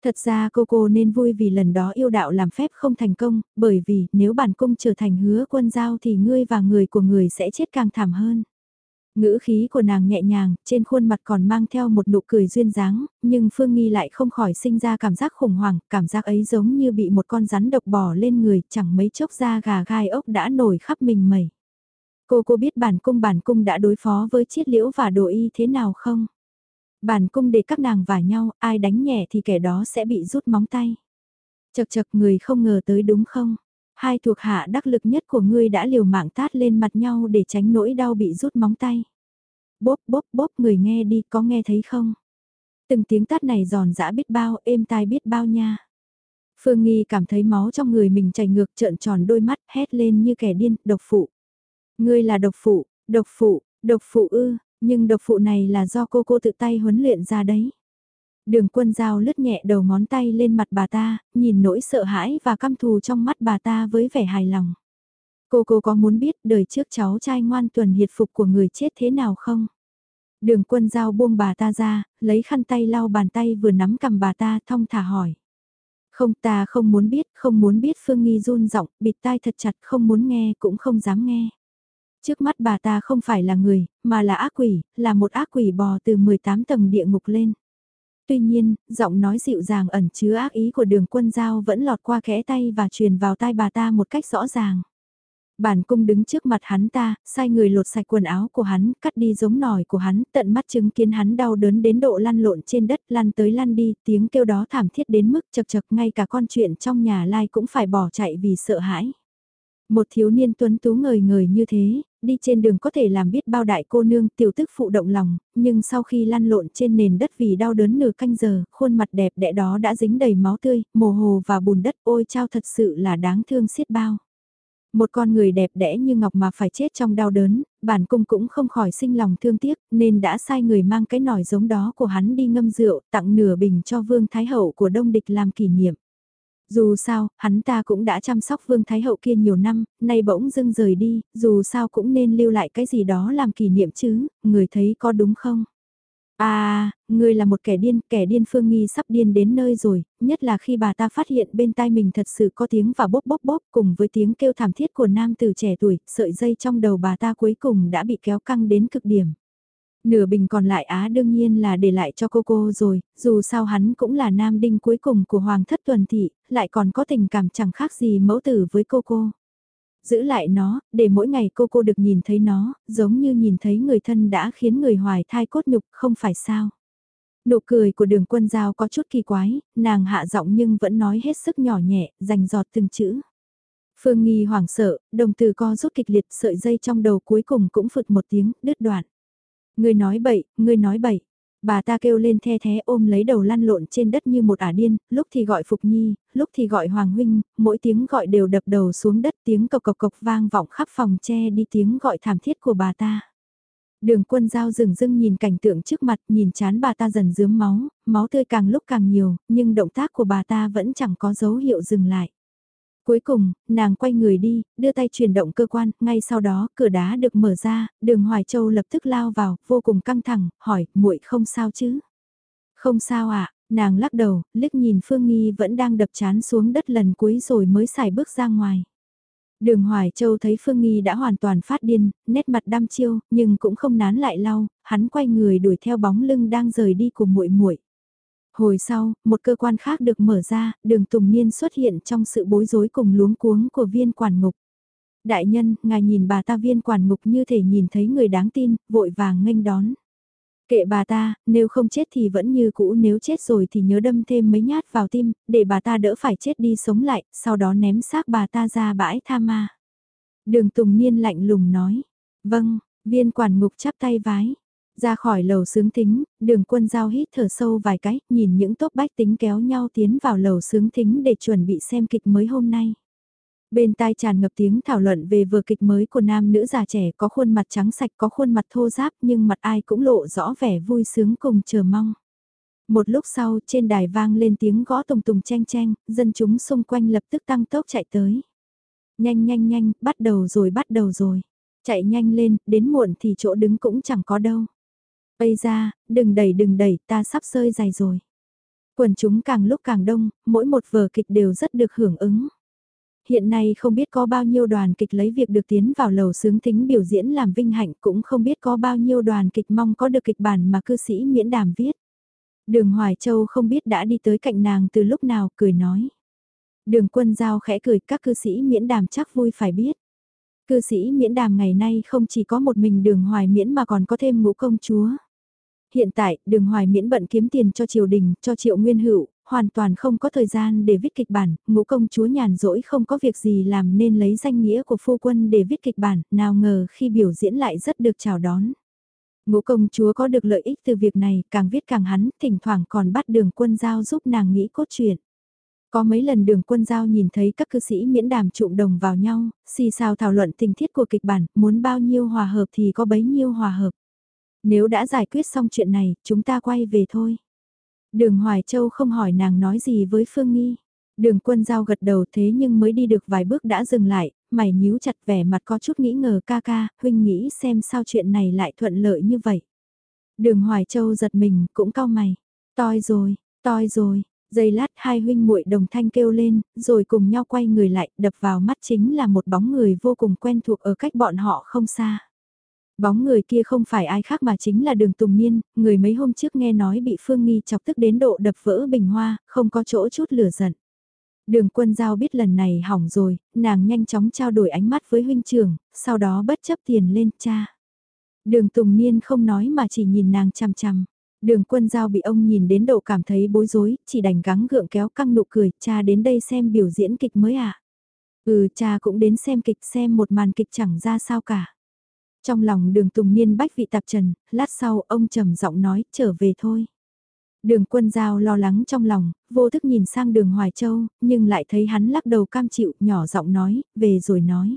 S1: Thật ra cô cô nên vui vì lần đó yêu đạo làm phép không thành công, bởi vì nếu bản cung trở thành hứa quân giao thì ngươi và người của người sẽ chết càng thảm hơn. Ngữ khí của nàng nhẹ nhàng, trên khuôn mặt còn mang theo một nụ cười duyên dáng, nhưng Phương Nghi lại không khỏi sinh ra cảm giác khủng hoảng, cảm giác ấy giống như bị một con rắn độc bò lên người, chẳng mấy chốc da gà gai ốc đã nổi khắp mình mẩy. Cô cô biết bản cung bản cung đã đối phó với chiết liễu và đồ y thế nào không? Bản cung để các nàng vả nhau, ai đánh nhẹ thì kẻ đó sẽ bị rút móng tay. Chật chật người không ngờ tới đúng không? Hai thuộc hạ đắc lực nhất của ngươi đã liều mạng tát lên mặt nhau để tránh nỗi đau bị rút móng tay. Bốp bốp bốp người nghe đi có nghe thấy không? Từng tiếng tát này giòn giã biết bao, êm tai biết bao nha. Phương Nghi cảm thấy máu trong người mình chảy ngược trợn tròn đôi mắt hét lên như kẻ điên, độc phụ. Ngươi là độc phụ, độc phụ, độc phụ ư, nhưng độc phụ này là do cô cô tự tay huấn luyện ra đấy. Đường quân dao lướt nhẹ đầu ngón tay lên mặt bà ta, nhìn nỗi sợ hãi và căm thù trong mắt bà ta với vẻ hài lòng. Cô cô có muốn biết đời trước cháu trai ngoan tuần hiệt phục của người chết thế nào không? Đường quân dao buông bà ta ra, lấy khăn tay lau bàn tay vừa nắm cầm bà ta thong thả hỏi. Không ta không muốn biết, không muốn biết Phương Nghi run giọng bịt tai thật chặt không muốn nghe cũng không dám nghe. Trước mắt bà ta không phải là người, mà là ác quỷ, là một ác quỷ bò từ 18 tầng địa ngục lên. Tuy nhiên, giọng nói dịu dàng ẩn chứa ác ý của đường quân giao vẫn lọt qua khẽ tay và truyền vào tai bà ta một cách rõ ràng. Bản cung đứng trước mặt hắn ta, sai người lột sạch quần áo của hắn, cắt đi giống nòi của hắn, tận mắt chứng kiến hắn đau đớn đến độ lăn lộn trên đất, lăn tới lăn đi, tiếng kêu đó thảm thiết đến mức chật chật ngay cả con chuyện trong nhà lai cũng phải bỏ chạy vì sợ hãi. Một thiếu niên tuấn tú ngời ngời như thế, đi trên đường có thể làm biết bao đại cô nương tiểu tức phụ động lòng, nhưng sau khi lăn lộn trên nền đất vì đau đớn nửa canh giờ, khuôn mặt đẹp đẽ đó đã dính đầy máu tươi, mồ hồ và bùn đất ôi trao thật sự là đáng thương xiết bao. Một con người đẹp đẽ như ngọc mà phải chết trong đau đớn, bản cung cũng không khỏi sinh lòng thương tiếc, nên đã sai người mang cái nồi giống đó của hắn đi ngâm rượu, tặng nửa bình cho vương thái hậu của đông địch làm kỷ niệm. Dù sao, hắn ta cũng đã chăm sóc Vương Thái Hậu kia nhiều năm, nay bỗng dưng rời đi, dù sao cũng nên lưu lại cái gì đó làm kỷ niệm chứ, người thấy có đúng không? À, người là một kẻ điên, kẻ điên Phương Nghi sắp điên đến nơi rồi, nhất là khi bà ta phát hiện bên tai mình thật sự có tiếng và bốp bốp bốp cùng với tiếng kêu thảm thiết của nam từ trẻ tuổi, sợi dây trong đầu bà ta cuối cùng đã bị kéo căng đến cực điểm. Nửa bình còn lại á đương nhiên là để lại cho cô cô rồi, dù sao hắn cũng là nam đinh cuối cùng của Hoàng thất tuần thị, lại còn có tình cảm chẳng khác gì mẫu tử với cô cô. Giữ lại nó, để mỗi ngày cô cô được nhìn thấy nó, giống như nhìn thấy người thân đã khiến người hoài thai cốt nhục, không phải sao. Nụ cười của đường quân giao có chút kỳ quái, nàng hạ giọng nhưng vẫn nói hết sức nhỏ nhẹ, dành giọt từng chữ. Phương Nghi hoảng sợ, đồng từ co rút kịch liệt sợi dây trong đầu cuối cùng cũng phượt một tiếng, đứt đoạn. Ngươi nói bậy, ngươi nói bậy. Bà ta kêu lên the thế ôm lấy đầu lăn lộn trên đất như một ả điên, lúc thì gọi Phục Nhi, lúc thì gọi Hoàng Huynh, mỗi tiếng gọi đều đập đầu xuống đất tiếng cộc cộc cộc vang vọng khắp phòng che đi tiếng gọi thảm thiết của bà ta. Đường quân giao rừng rưng nhìn cảnh tượng trước mặt, nhìn chán bà ta dần dướm máu, máu tươi càng lúc càng nhiều, nhưng động tác của bà ta vẫn chẳng có dấu hiệu dừng lại. Cuối cùng, nàng quay người đi, đưa tay chuyển động cơ quan, ngay sau đó, cửa đá được mở ra, đường Hoài Châu lập tức lao vào, vô cùng căng thẳng, hỏi, muội không sao chứ? Không sao ạ, à? nàng lắc đầu, liếc nhìn Phương Nghi vẫn đang đập chán xuống đất lần cuối rồi mới xài bước ra ngoài. Đường Hoài Châu thấy Phương Nghi đã hoàn toàn phát điên, nét mặt đăm chiêu, nhưng cũng không nán lại lau, hắn quay người đuổi theo bóng lưng đang rời đi của muội muội. Hồi sau, một cơ quan khác được mở ra, đường Tùng Niên xuất hiện trong sự bối rối cùng luống cuống của viên quản ngục. Đại nhân, ngài nhìn bà ta viên quản ngục như thể nhìn thấy người đáng tin, vội vàng nghênh đón. Kệ bà ta, nếu không chết thì vẫn như cũ nếu chết rồi thì nhớ đâm thêm mấy nhát vào tim, để bà ta đỡ phải chết đi sống lại, sau đó ném xác bà ta ra bãi tha ma. Đường Tùng Niên lạnh lùng nói, vâng, viên quản ngục chắp tay vái. Ra khỏi lầu sướng thính, đường quân giao hít thở sâu vài cái, nhìn những tốp bách tính kéo nhau tiến vào lầu sướng thính để chuẩn bị xem kịch mới hôm nay. Bên tai tràn ngập tiếng thảo luận về vừa kịch mới của nam nữ già trẻ có khuôn mặt trắng sạch có khuôn mặt thô giáp nhưng mặt ai cũng lộ rõ vẻ vui sướng cùng chờ mong. Một lúc sau trên đài vang lên tiếng gõ tùng tùng chen chen, dân chúng xung quanh lập tức tăng tốc chạy tới. Nhanh nhanh nhanh, bắt đầu rồi bắt đầu rồi. Chạy nhanh lên, đến muộn thì chỗ đứng cũng chẳng có đâu. Bây ra, đừng đẩy đừng đẩy, ta sắp rơi dài rồi. Quần chúng càng lúc càng đông, mỗi một vở kịch đều rất được hưởng ứng. Hiện nay không biết có bao nhiêu đoàn kịch lấy việc được tiến vào lầu sướng thính biểu diễn làm vinh hạnh cũng không biết có bao nhiêu đoàn kịch mong có được kịch bản mà cư sĩ miễn đàm viết. Đường Hoài Châu không biết đã đi tới cạnh nàng từ lúc nào cười nói. Đường quân giao khẽ cười các cư sĩ miễn đàm chắc vui phải biết. Cư sĩ miễn đàm ngày nay không chỉ có một mình đường hoài miễn mà còn có thêm ngũ công chúa. Hiện tại, đường hoài miễn bận kiếm tiền cho triều đình, cho triệu nguyên hữu, hoàn toàn không có thời gian để viết kịch bản, ngũ công chúa nhàn rỗi không có việc gì làm nên lấy danh nghĩa của phu quân để viết kịch bản, nào ngờ khi biểu diễn lại rất được chào đón. Ngũ công chúa có được lợi ích từ việc này, càng viết càng hắn, thỉnh thoảng còn bắt đường quân giao giúp nàng nghĩ cốt truyện. Có mấy lần đường quân giao nhìn thấy các cư sĩ miễn đàm trụng đồng vào nhau, xì xào thảo luận tình tiết của kịch bản, muốn bao nhiêu hòa hợp thì có bấy nhiêu hòa hợp. Nếu đã giải quyết xong chuyện này, chúng ta quay về thôi. Đường Hoài Châu không hỏi nàng nói gì với Phương Nghi. Đường quân giao gật đầu thế nhưng mới đi được vài bước đã dừng lại, mày nhíu chặt vẻ mặt có chút nghĩ ngờ ca ca, huynh nghĩ xem sao chuyện này lại thuận lợi như vậy. Đường Hoài Châu giật mình, cũng cau mày. Toi rồi, toi rồi, giây lát hai huynh muội đồng thanh kêu lên, rồi cùng nhau quay người lại, đập vào mắt chính là một bóng người vô cùng quen thuộc ở cách bọn họ không xa. Bóng người kia không phải ai khác mà chính là đường Tùng Niên, người mấy hôm trước nghe nói bị Phương Nghi chọc tức đến độ đập vỡ bình hoa, không có chỗ chút lửa giận. Đường quân giao biết lần này hỏng rồi, nàng nhanh chóng trao đổi ánh mắt với huynh trưởng, sau đó bất chấp tiền lên cha. Đường Tùng Niên không nói mà chỉ nhìn nàng chằm chằm. Đường quân giao bị ông nhìn đến độ cảm thấy bối rối, chỉ đành gắng gượng kéo căng nụ cười, cha đến đây xem biểu diễn kịch mới à. Ừ cha cũng đến xem kịch xem một màn kịch chẳng ra sao cả. Trong lòng đường tùng niên bách vị tạp trần, lát sau ông trầm giọng nói, trở về thôi. Đường quân giao lo lắng trong lòng, vô thức nhìn sang đường Hoài Châu, nhưng lại thấy hắn lắc đầu cam chịu, nhỏ giọng nói, về rồi nói.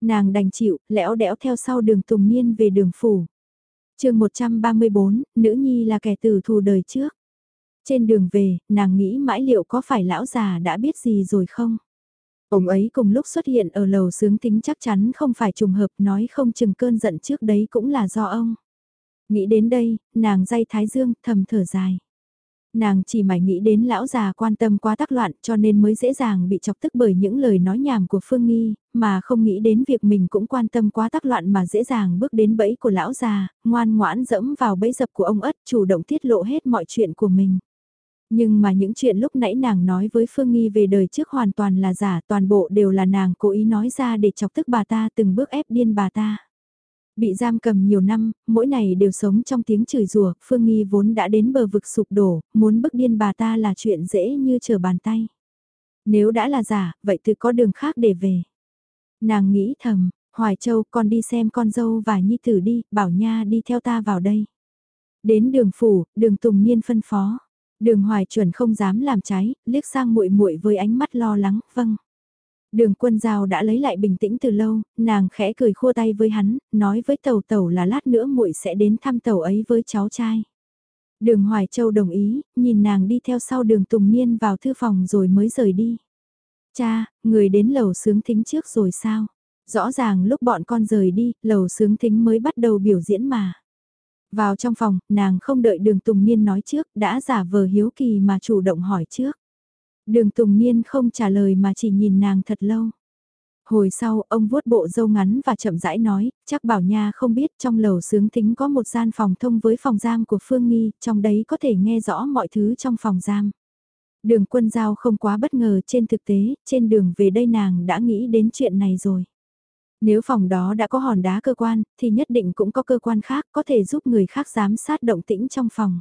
S1: Nàng đành chịu, lẽo đẽo theo sau đường tùng niên về đường phủ. chương 134, nữ nhi là kẻ tử thù đời trước. Trên đường về, nàng nghĩ mãi liệu có phải lão già đã biết gì rồi không? Ông ấy cùng lúc xuất hiện ở lầu sướng tính chắc chắn không phải trùng hợp nói không chừng cơn giận trước đấy cũng là do ông. Nghĩ đến đây, nàng dây thái dương thầm thở dài. Nàng chỉ mải nghĩ đến lão già quan tâm quá tác loạn cho nên mới dễ dàng bị chọc tức bởi những lời nói nhảm của Phương Nghi, mà không nghĩ đến việc mình cũng quan tâm quá tác loạn mà dễ dàng bước đến bẫy của lão già, ngoan ngoãn dẫm vào bẫy dập của ông ất chủ động tiết lộ hết mọi chuyện của mình. Nhưng mà những chuyện lúc nãy nàng nói với Phương Nghi về đời trước hoàn toàn là giả, toàn bộ đều là nàng cố ý nói ra để chọc tức bà ta từng bước ép điên bà ta. Bị giam cầm nhiều năm, mỗi ngày đều sống trong tiếng chửi rủa, Phương Nghi vốn đã đến bờ vực sụp đổ, muốn bức điên bà ta là chuyện dễ như trở bàn tay. Nếu đã là giả, vậy thì có đường khác để về. Nàng nghĩ thầm, Hoài Châu con đi xem con dâu và nhi tử đi, bảo nha đi theo ta vào đây. Đến đường phủ, đường Tùng Niên phân phó. Đường Hoài chuẩn không dám làm trái, liếc sang muội muội với ánh mắt lo lắng, vâng. Đường quân giao đã lấy lại bình tĩnh từ lâu, nàng khẽ cười khua tay với hắn, nói với tàu tàu là lát nữa muội sẽ đến thăm tàu ấy với cháu trai. Đường Hoài Châu đồng ý, nhìn nàng đi theo sau đường Tùng Niên vào thư phòng rồi mới rời đi. Cha, người đến lầu sướng thính trước rồi sao? Rõ ràng lúc bọn con rời đi, lầu sướng thính mới bắt đầu biểu diễn mà. Vào trong phòng, nàng không đợi đường Tùng Niên nói trước, đã giả vờ hiếu kỳ mà chủ động hỏi trước. Đường Tùng Niên không trả lời mà chỉ nhìn nàng thật lâu. Hồi sau, ông vuốt bộ dâu ngắn và chậm rãi nói, chắc bảo nha không biết trong lầu sướng thính có một gian phòng thông với phòng giam của Phương Nghi, trong đấy có thể nghe rõ mọi thứ trong phòng giam. Đường quân giao không quá bất ngờ trên thực tế, trên đường về đây nàng đã nghĩ đến chuyện này rồi. Nếu phòng đó đã có hòn đá cơ quan, thì nhất định cũng có cơ quan khác có thể giúp người khác giám sát động tĩnh trong phòng.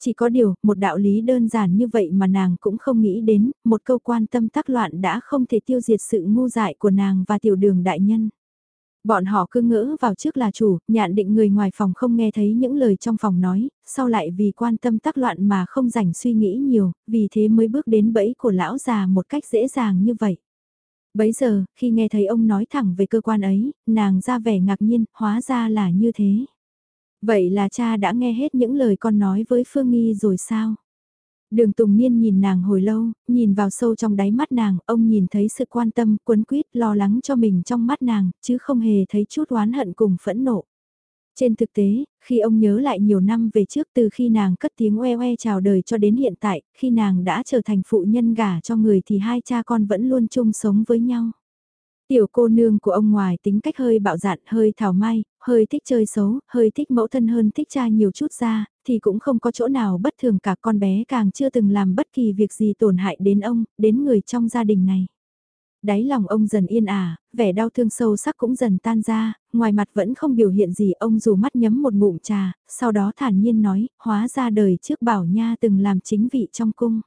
S1: Chỉ có điều, một đạo lý đơn giản như vậy mà nàng cũng không nghĩ đến, một câu quan tâm tác loạn đã không thể tiêu diệt sự ngu dại của nàng và tiểu đường đại nhân. Bọn họ cứ ngỡ vào trước là chủ, nhạn định người ngoài phòng không nghe thấy những lời trong phòng nói, sau lại vì quan tâm tác loạn mà không rảnh suy nghĩ nhiều, vì thế mới bước đến bẫy của lão già một cách dễ dàng như vậy. Bấy giờ, khi nghe thấy ông nói thẳng về cơ quan ấy, nàng ra vẻ ngạc nhiên, hóa ra là như thế. Vậy là cha đã nghe hết những lời con nói với Phương Nghi rồi sao? Đường Tùng Niên nhìn nàng hồi lâu, nhìn vào sâu trong đáy mắt nàng, ông nhìn thấy sự quan tâm, quấn quýt, lo lắng cho mình trong mắt nàng, chứ không hề thấy chút oán hận cùng phẫn nộ. Trên thực tế, khi ông nhớ lại nhiều năm về trước từ khi nàng cất tiếng oe oe chào đời cho đến hiện tại, khi nàng đã trở thành phụ nhân gả cho người thì hai cha con vẫn luôn chung sống với nhau. Tiểu cô nương của ông ngoài tính cách hơi bạo dạn, hơi thảo mai, hơi thích chơi xấu, hơi thích mẫu thân hơn thích cha nhiều chút ra, thì cũng không có chỗ nào bất thường cả con bé càng chưa từng làm bất kỳ việc gì tổn hại đến ông, đến người trong gia đình này. Đáy lòng ông dần yên ả, vẻ đau thương sâu sắc cũng dần tan ra, ngoài mặt vẫn không biểu hiện gì ông dù mắt nhấm một ngụm trà, sau đó thản nhiên nói, hóa ra đời trước bảo nha từng làm chính vị trong cung.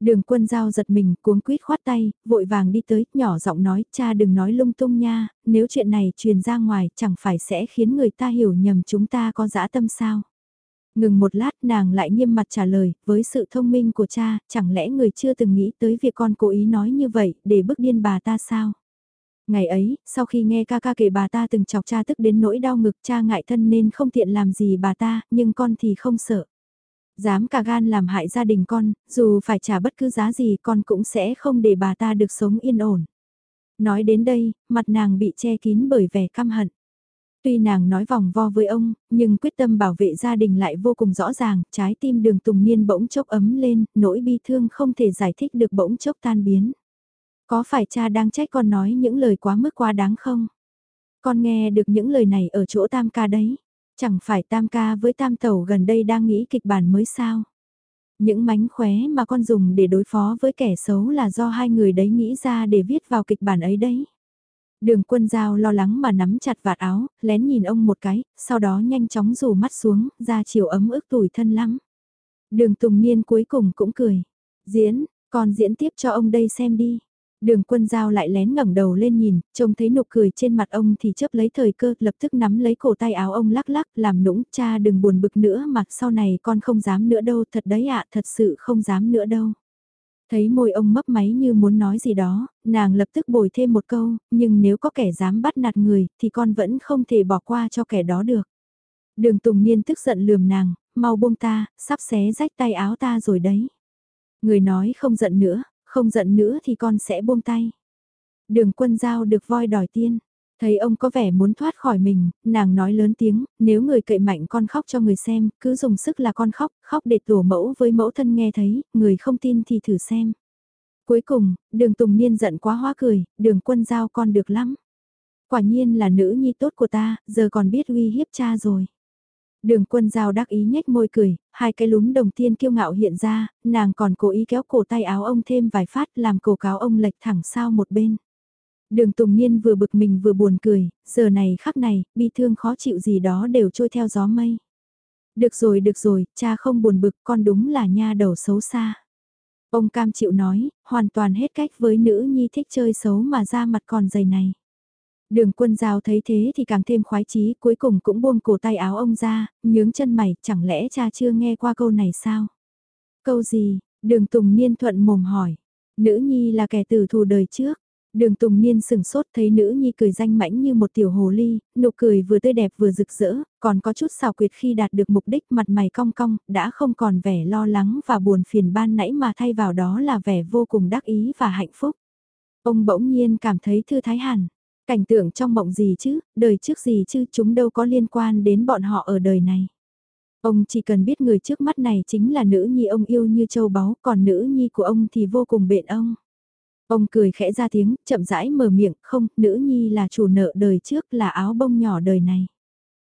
S1: Đường quân giao giật mình, cuống quýt khoát tay, vội vàng đi tới, nhỏ giọng nói, cha đừng nói lung tung nha, nếu chuyện này truyền ra ngoài chẳng phải sẽ khiến người ta hiểu nhầm chúng ta có dã tâm sao. Ngừng một lát nàng lại nghiêm mặt trả lời, với sự thông minh của cha, chẳng lẽ người chưa từng nghĩ tới việc con cố ý nói như vậy, để bức điên bà ta sao? Ngày ấy, sau khi nghe ca ca kể bà ta từng chọc cha tức đến nỗi đau ngực cha ngại thân nên không tiện làm gì bà ta, nhưng con thì không sợ. Dám cả gan làm hại gia đình con, dù phải trả bất cứ giá gì con cũng sẽ không để bà ta được sống yên ổn. Nói đến đây, mặt nàng bị che kín bởi vẻ căm hận. Tuy nàng nói vòng vo với ông, nhưng quyết tâm bảo vệ gia đình lại vô cùng rõ ràng, trái tim đường tùng niên bỗng chốc ấm lên, nỗi bi thương không thể giải thích được bỗng chốc tan biến. Có phải cha đang trách con nói những lời quá mức quá đáng không? Con nghe được những lời này ở chỗ tam ca đấy. Chẳng phải tam ca với tam tẩu gần đây đang nghĩ kịch bản mới sao? Những mánh khóe mà con dùng để đối phó với kẻ xấu là do hai người đấy nghĩ ra để viết vào kịch bản ấy đấy. Đường quân giao lo lắng mà nắm chặt vạt áo, lén nhìn ông một cái, sau đó nhanh chóng rủ mắt xuống, ra chiều ấm ức tủi thân lắm. Đường Tùng Niên cuối cùng cũng cười. Diễn, còn diễn tiếp cho ông đây xem đi. Đường quân giao lại lén ngẩng đầu lên nhìn, trông thấy nụ cười trên mặt ông thì chớp lấy thời cơ, lập tức nắm lấy cổ tay áo ông lắc lắc, làm nũng, cha đừng buồn bực nữa mà sau này con không dám nữa đâu, thật đấy ạ, thật sự không dám nữa đâu. Thấy môi ông mấp máy như muốn nói gì đó, nàng lập tức bồi thêm một câu, nhưng nếu có kẻ dám bắt nạt người, thì con vẫn không thể bỏ qua cho kẻ đó được. Đường Tùng Niên tức giận lườm nàng, mau buông ta, sắp xé rách tay áo ta rồi đấy. Người nói không giận nữa, không giận nữa thì con sẽ buông tay. Đường quân giao được voi đòi tiên. Thấy ông có vẻ muốn thoát khỏi mình, nàng nói lớn tiếng, nếu người cậy mạnh con khóc cho người xem, cứ dùng sức là con khóc, khóc để tổ mẫu với mẫu thân nghe thấy, người không tin thì thử xem. Cuối cùng, đường Tùng Niên giận quá hóa cười, đường quân giao con được lắm. Quả nhiên là nữ nhi tốt của ta, giờ còn biết uy hiếp cha rồi. Đường quân giao đắc ý nhếch môi cười, hai cái lúm đồng tiên kiêu ngạo hiện ra, nàng còn cố ý kéo cổ tay áo ông thêm vài phát làm cổ cáo ông lệch thẳng sao một bên. Đường Tùng Niên vừa bực mình vừa buồn cười, giờ này khắc này, bi thương khó chịu gì đó đều trôi theo gió mây. Được rồi được rồi, cha không buồn bực con đúng là nha đầu xấu xa. Ông cam chịu nói, hoàn toàn hết cách với nữ nhi thích chơi xấu mà ra mặt còn dày này. Đường quân giao thấy thế thì càng thêm khoái chí cuối cùng cũng buông cổ tay áo ông ra, nhướng chân mày, chẳng lẽ cha chưa nghe qua câu này sao? Câu gì? Đường Tùng Niên thuận mồm hỏi. Nữ nhi là kẻ tử thù đời trước. Đường Tùng Niên sừng sốt thấy nữ nhi cười danh mãnh như một tiểu hồ ly, nụ cười vừa tươi đẹp vừa rực rỡ, còn có chút xào quyệt khi đạt được mục đích mặt mày cong cong, đã không còn vẻ lo lắng và buồn phiền ban nãy mà thay vào đó là vẻ vô cùng đắc ý và hạnh phúc. Ông bỗng nhiên cảm thấy thư thái hẳn. Cảnh tượng trong mộng gì chứ, đời trước gì chứ, chúng đâu có liên quan đến bọn họ ở đời này. Ông chỉ cần biết người trước mắt này chính là nữ nhi ông yêu như châu báu, còn nữ nhi của ông thì vô cùng bện ông. Ông cười khẽ ra tiếng, chậm rãi mở miệng, không, nữ nhi là chủ nợ đời trước là áo bông nhỏ đời này.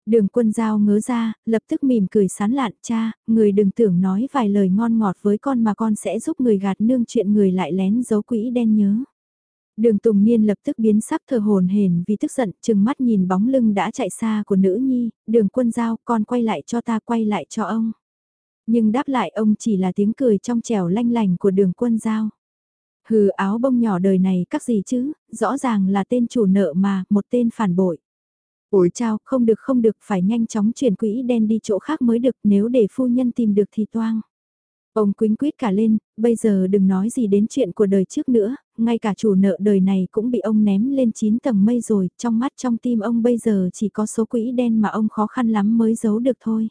S1: Đường quân giao ngớ ra, lập tức mỉm cười sán lạn, cha, người đừng tưởng nói vài lời ngon ngọt với con mà con sẽ giúp người gạt nương chuyện người lại lén giấu quỹ đen nhớ. Đường Tùng Niên lập tức biến sắc thờ hồn hền vì tức giận, chừng mắt nhìn bóng lưng đã chạy xa của nữ nhi, đường quân giao, con quay lại cho ta quay lại cho ông. Nhưng đáp lại ông chỉ là tiếng cười trong trẻo lanh lành của đường quân giao. Hừ áo bông nhỏ đời này các gì chứ, rõ ràng là tên chủ nợ mà, một tên phản bội. Ủi chào, không được không được, phải nhanh chóng chuyển quỹ đen đi chỗ khác mới được, nếu để phu nhân tìm được thì toang. Ông quính quýt cả lên, bây giờ đừng nói gì đến chuyện của đời trước nữa, ngay cả chủ nợ đời này cũng bị ông ném lên 9 tầng mây rồi, trong mắt trong tim ông bây giờ chỉ có số quỹ đen mà ông khó khăn lắm mới giấu được thôi.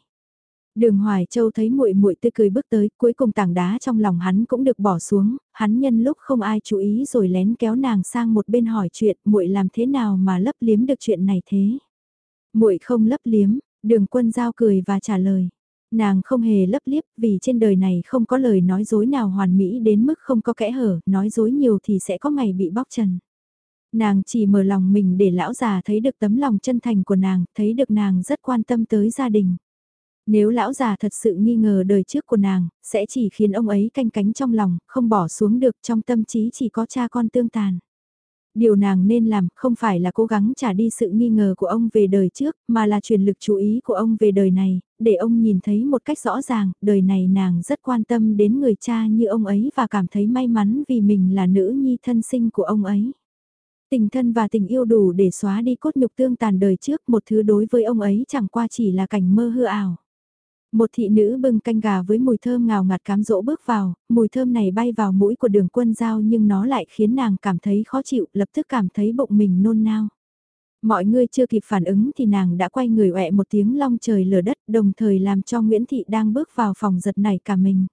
S1: Đường Hoài Châu thấy muội muội tươi cười bước tới, cuối cùng tảng đá trong lòng hắn cũng được bỏ xuống, hắn nhân lúc không ai chú ý rồi lén kéo nàng sang một bên hỏi chuyện, muội làm thế nào mà lấp liếm được chuyện này thế? Muội không lấp liếm, Đường Quân Giao cười và trả lời. Nàng không hề lấp liếp vì trên đời này không có lời nói dối nào hoàn mỹ đến mức không có kẽ hở, nói dối nhiều thì sẽ có ngày bị bóc trần. Nàng chỉ mở lòng mình để lão già thấy được tấm lòng chân thành của nàng, thấy được nàng rất quan tâm tới gia đình. Nếu lão già thật sự nghi ngờ đời trước của nàng, sẽ chỉ khiến ông ấy canh cánh trong lòng, không bỏ xuống được trong tâm trí chỉ có cha con tương tàn. Điều nàng nên làm không phải là cố gắng trả đi sự nghi ngờ của ông về đời trước, mà là truyền lực chú ý của ông về đời này, để ông nhìn thấy một cách rõ ràng, đời này nàng rất quan tâm đến người cha như ông ấy và cảm thấy may mắn vì mình là nữ nhi thân sinh của ông ấy. Tình thân và tình yêu đủ để xóa đi cốt nhục tương tàn đời trước, một thứ đối với ông ấy chẳng qua chỉ là cảnh mơ hư ảo. Một thị nữ bưng canh gà với mùi thơm ngào ngạt cám dỗ bước vào, mùi thơm này bay vào mũi của đường quân giao nhưng nó lại khiến nàng cảm thấy khó chịu, lập tức cảm thấy bụng mình nôn nao. Mọi người chưa kịp phản ứng thì nàng đã quay người ẹ một tiếng long trời lở đất đồng thời làm cho Nguyễn Thị đang bước vào phòng giật nảy cả mình.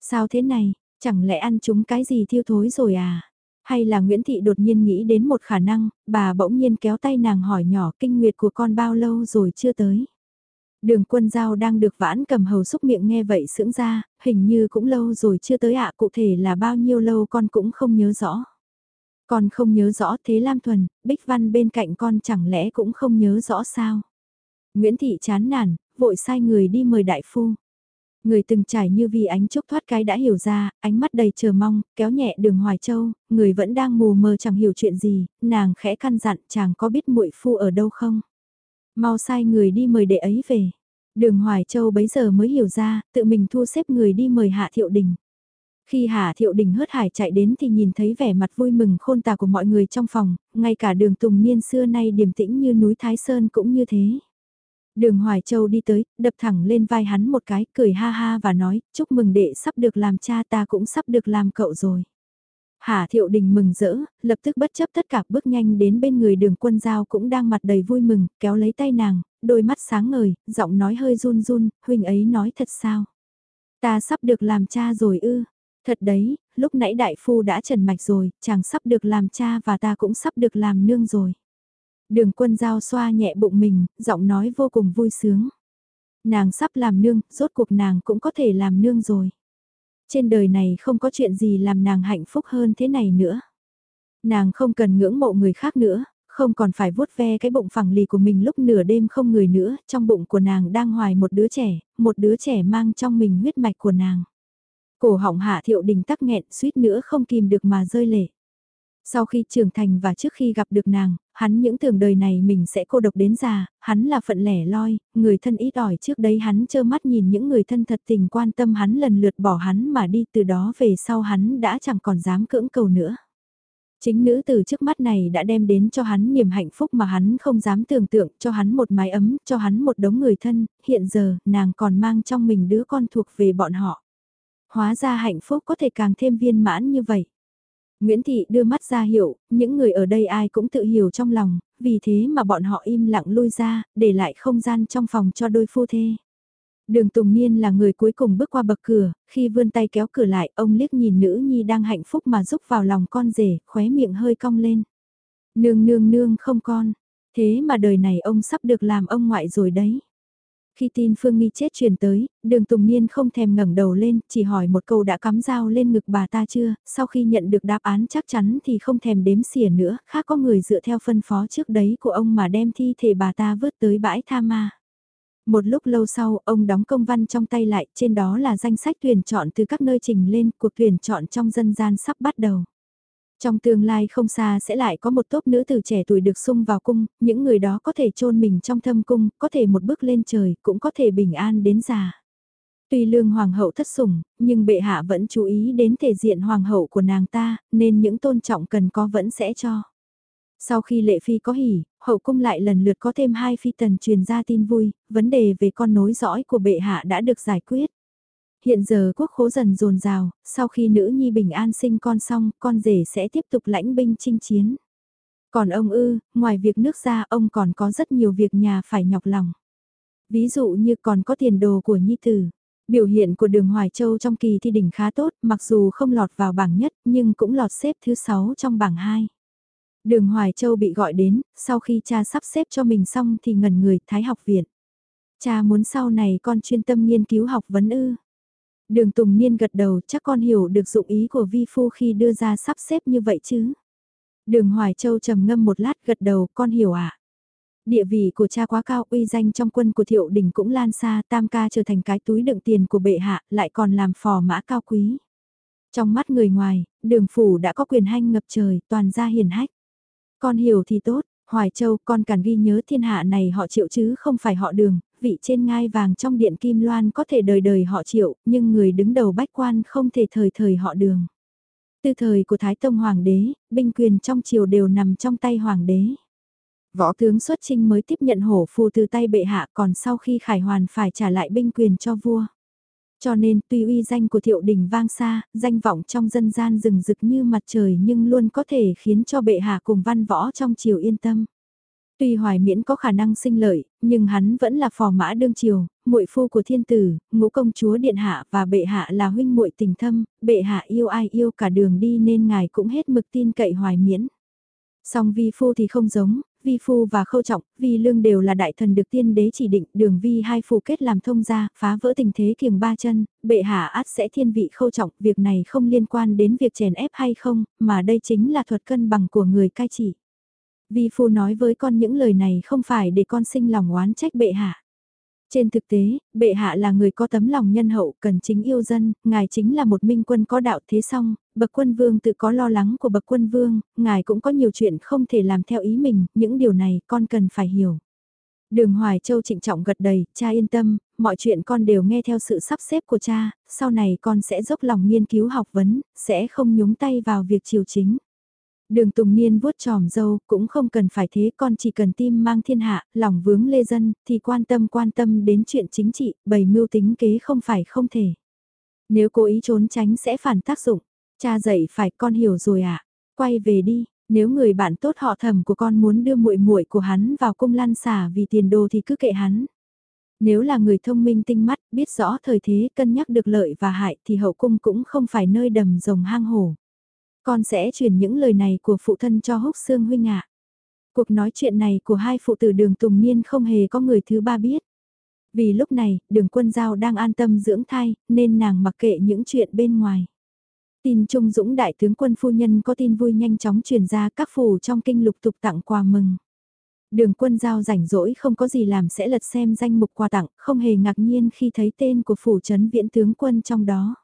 S1: Sao thế này, chẳng lẽ ăn chúng cái gì thiêu thối rồi à? Hay là Nguyễn Thị đột nhiên nghĩ đến một khả năng, bà bỗng nhiên kéo tay nàng hỏi nhỏ kinh nguyệt của con bao lâu rồi chưa tới? Đường quân giao đang được vãn cầm hầu xúc miệng nghe vậy sững ra, hình như cũng lâu rồi chưa tới ạ cụ thể là bao nhiêu lâu con cũng không nhớ rõ. Con không nhớ rõ thế Lam Thuần, Bích Văn bên cạnh con chẳng lẽ cũng không nhớ rõ sao. Nguyễn Thị chán nản, vội sai người đi mời đại phu. Người từng trải như vì ánh chốc thoát cái đã hiểu ra, ánh mắt đầy chờ mong, kéo nhẹ đường Hoài Châu, người vẫn đang mù mờ chẳng hiểu chuyện gì, nàng khẽ căn dặn chàng có biết muội phu ở đâu không. Mau sai người đi mời đệ ấy về. Đường Hoài Châu bấy giờ mới hiểu ra, tự mình thu xếp người đi mời Hạ Thiệu Đình. Khi Hạ Thiệu Đình hớt hải chạy đến thì nhìn thấy vẻ mặt vui mừng khôn tả của mọi người trong phòng, ngay cả đường Tùng Niên xưa nay điềm tĩnh như núi Thái Sơn cũng như thế. Đường Hoài Châu đi tới, đập thẳng lên vai hắn một cái, cười ha ha và nói, chúc mừng đệ sắp được làm cha ta cũng sắp được làm cậu rồi. Hà Thiệu Đình mừng rỡ, lập tức bất chấp tất cả bước nhanh đến bên người đường quân giao cũng đang mặt đầy vui mừng, kéo lấy tay nàng, đôi mắt sáng ngời, giọng nói hơi run run, huynh ấy nói thật sao? Ta sắp được làm cha rồi ư? Thật đấy, lúc nãy đại phu đã trần mạch rồi, chàng sắp được làm cha và ta cũng sắp được làm nương rồi. Đường quân giao xoa nhẹ bụng mình, giọng nói vô cùng vui sướng. Nàng sắp làm nương, rốt cuộc nàng cũng có thể làm nương rồi trên đời này không có chuyện gì làm nàng hạnh phúc hơn thế này nữa. Nàng không cần ngưỡng mộ người khác nữa, không còn phải vuốt ve cái bụng phẳng lì của mình lúc nửa đêm không người nữa, trong bụng của nàng đang hoài một đứa trẻ, một đứa trẻ mang trong mình huyết mạch của nàng. Cổ họng hạ thiệu đình tắc nghẹn suýt nữa không kìm được mà rơi lệ. Sau khi trưởng thành và trước khi gặp được nàng, hắn những tưởng đời này mình sẽ cô độc đến già, hắn là phận lẻ loi, người thân ít ỏi trước đấy hắn trơ mắt nhìn những người thân thật tình quan tâm hắn lần lượt bỏ hắn mà đi từ đó về sau hắn đã chẳng còn dám cưỡng cầu nữa. Chính nữ từ trước mắt này đã đem đến cho hắn niềm hạnh phúc mà hắn không dám tưởng tượng, cho hắn một mái ấm, cho hắn một đống người thân, hiện giờ nàng còn mang trong mình đứa con thuộc về bọn họ. Hóa ra hạnh phúc có thể càng thêm viên mãn như vậy. Nguyễn Thị đưa mắt ra hiệu, những người ở đây ai cũng tự hiểu trong lòng, vì thế mà bọn họ im lặng lui ra, để lại không gian trong phòng cho đôi phu thê. Đường Tùng Niên là người cuối cùng bước qua bậc cửa, khi vươn tay kéo cửa lại, ông liếc nhìn nữ nhi đang hạnh phúc mà rúc vào lòng con rể, khóe miệng hơi cong lên. Nương nương nương không con, thế mà đời này ông sắp được làm ông ngoại rồi đấy. Khi tin Phương Nghi chết truyền tới, đường Tùng Niên không thèm ngẩng đầu lên, chỉ hỏi một câu đã cắm dao lên ngực bà ta chưa, sau khi nhận được đáp án chắc chắn thì không thèm đếm xỉa nữa, khác có người dựa theo phân phó trước đấy của ông mà đem thi thể bà ta vớt tới bãi tha ma. Một lúc lâu sau, ông đóng công văn trong tay lại, trên đó là danh sách tuyển chọn từ các nơi trình lên, cuộc tuyển chọn trong dân gian sắp bắt đầu. Trong tương lai không xa sẽ lại có một tốp nữ từ trẻ tuổi được sung vào cung, những người đó có thể chôn mình trong thâm cung, có thể một bước lên trời, cũng có thể bình an đến già. Tuy lương hoàng hậu thất sủng, nhưng bệ hạ vẫn chú ý đến thể diện hoàng hậu của nàng ta, nên những tôn trọng cần có vẫn sẽ cho. Sau khi lệ phi có hỉ, hậu cung lại lần lượt có thêm hai phi tần truyền ra tin vui, vấn đề về con nối dõi của bệ hạ đã được giải quyết. Hiện giờ quốc khố dần dồn rào, sau khi nữ nhi bình an sinh con xong, con rể sẽ tiếp tục lãnh binh chinh chiến. Còn ông ư, ngoài việc nước ra ông còn có rất nhiều việc nhà phải nhọc lòng. Ví dụ như còn có tiền đồ của nhi tử. Biểu hiện của đường Hoài Châu trong kỳ thi đỉnh khá tốt, mặc dù không lọt vào bảng nhất nhưng cũng lọt xếp thứ 6 trong bảng 2. Đường Hoài Châu bị gọi đến, sau khi cha sắp xếp cho mình xong thì ngẩn người Thái học viện. Cha muốn sau này con chuyên tâm nghiên cứu học vấn ư. Đường Tùng Niên gật đầu chắc con hiểu được dụng ý của vi phu khi đưa ra sắp xếp như vậy chứ. Đường Hoài Châu trầm ngâm một lát gật đầu con hiểu ạ. À? Địa vị của cha quá cao uy danh trong quân của thiệu đình cũng lan xa tam ca trở thành cái túi đựng tiền của bệ hạ lại còn làm phò mã cao quý. Trong mắt người ngoài, đường phủ đã có quyền hanh ngập trời toàn gia hiền hách. Con hiểu thì tốt, Hoài Châu con cần ghi nhớ thiên hạ này họ triệu chứ không phải họ đường, vị trên ngai vàng trong điện Kim Loan có thể đời đời họ triệu, nhưng người đứng đầu bách quan không thể thời thời họ đường. Từ thời của Thái Tông Hoàng đế, binh quyền trong triều đều nằm trong tay Hoàng đế. Võ tướng xuất trinh mới tiếp nhận hổ phù từ tay bệ hạ còn sau khi khải hoàn phải trả lại binh quyền cho vua. Cho nên tuy uy danh của thiệu đình vang xa, danh vọng trong dân gian rừng rực như mặt trời nhưng luôn có thể khiến cho bệ hạ cùng văn võ trong triều yên tâm. Tuy hoài miễn có khả năng sinh lợi, nhưng hắn vẫn là phò mã đương triều, muội phu của thiên tử, ngũ công chúa điện hạ và bệ hạ là huynh muội tình thâm, bệ hạ yêu ai yêu cả đường đi nên ngài cũng hết mực tin cậy hoài miễn. Song vi phu thì không giống, vi phu và khâu trọng, vi lương đều là đại thần được tiên đế chỉ định, đường vi hai phù kết làm thông gia, phá vỡ tình thế kiềng ba chân, bệ hạ át sẽ thiên vị khâu trọng, việc này không liên quan đến việc chèn ép hay không, mà đây chính là thuật cân bằng của người cai trị. Vi phu nói với con những lời này không phải để con sinh lòng oán trách bệ hạ. Trên thực tế, bệ hạ là người có tấm lòng nhân hậu, cần chính yêu dân, ngài chính là một minh quân có đạo thế song, bậc quân vương tự có lo lắng của bậc quân vương, ngài cũng có nhiều chuyện không thể làm theo ý mình, những điều này con cần phải hiểu. Đường Hoài Châu trịnh trọng gật đầy, cha yên tâm, mọi chuyện con đều nghe theo sự sắp xếp của cha, sau này con sẽ dốc lòng nghiên cứu học vấn, sẽ không nhúng tay vào việc triều chính. Đường Tùng Niên vuốt tròm dâu, cũng không cần phải thế, con chỉ cần tim mang thiên hạ, lòng vướng lê dân, thì quan tâm quan tâm đến chuyện chính trị, bày mưu tính kế không phải không thể. Nếu cố ý trốn tránh sẽ phản tác dụng, cha dạy phải con hiểu rồi à, quay về đi, nếu người bạn tốt họ thầm của con muốn đưa muội muội của hắn vào cung lăn xả vì tiền đồ thì cứ kệ hắn. Nếu là người thông minh tinh mắt, biết rõ thời thế, cân nhắc được lợi và hại thì hậu cung cũng không phải nơi đầm rồng hang hổ. Con sẽ truyền những lời này của phụ thân cho húc xương huynh ạ. Cuộc nói chuyện này của hai phụ tử đường Tùng Niên không hề có người thứ ba biết. Vì lúc này, đường quân giao đang an tâm dưỡng thai, nên nàng mặc kệ những chuyện bên ngoài. Tin Trung Dũng đại tướng quân phu nhân có tin vui nhanh chóng truyền ra các phủ trong kinh lục tục tặng quà mừng. Đường quân giao rảnh rỗi không có gì làm sẽ lật xem danh mục quà tặng, không hề ngạc nhiên khi thấy tên của phủ trấn viễn tướng quân trong đó.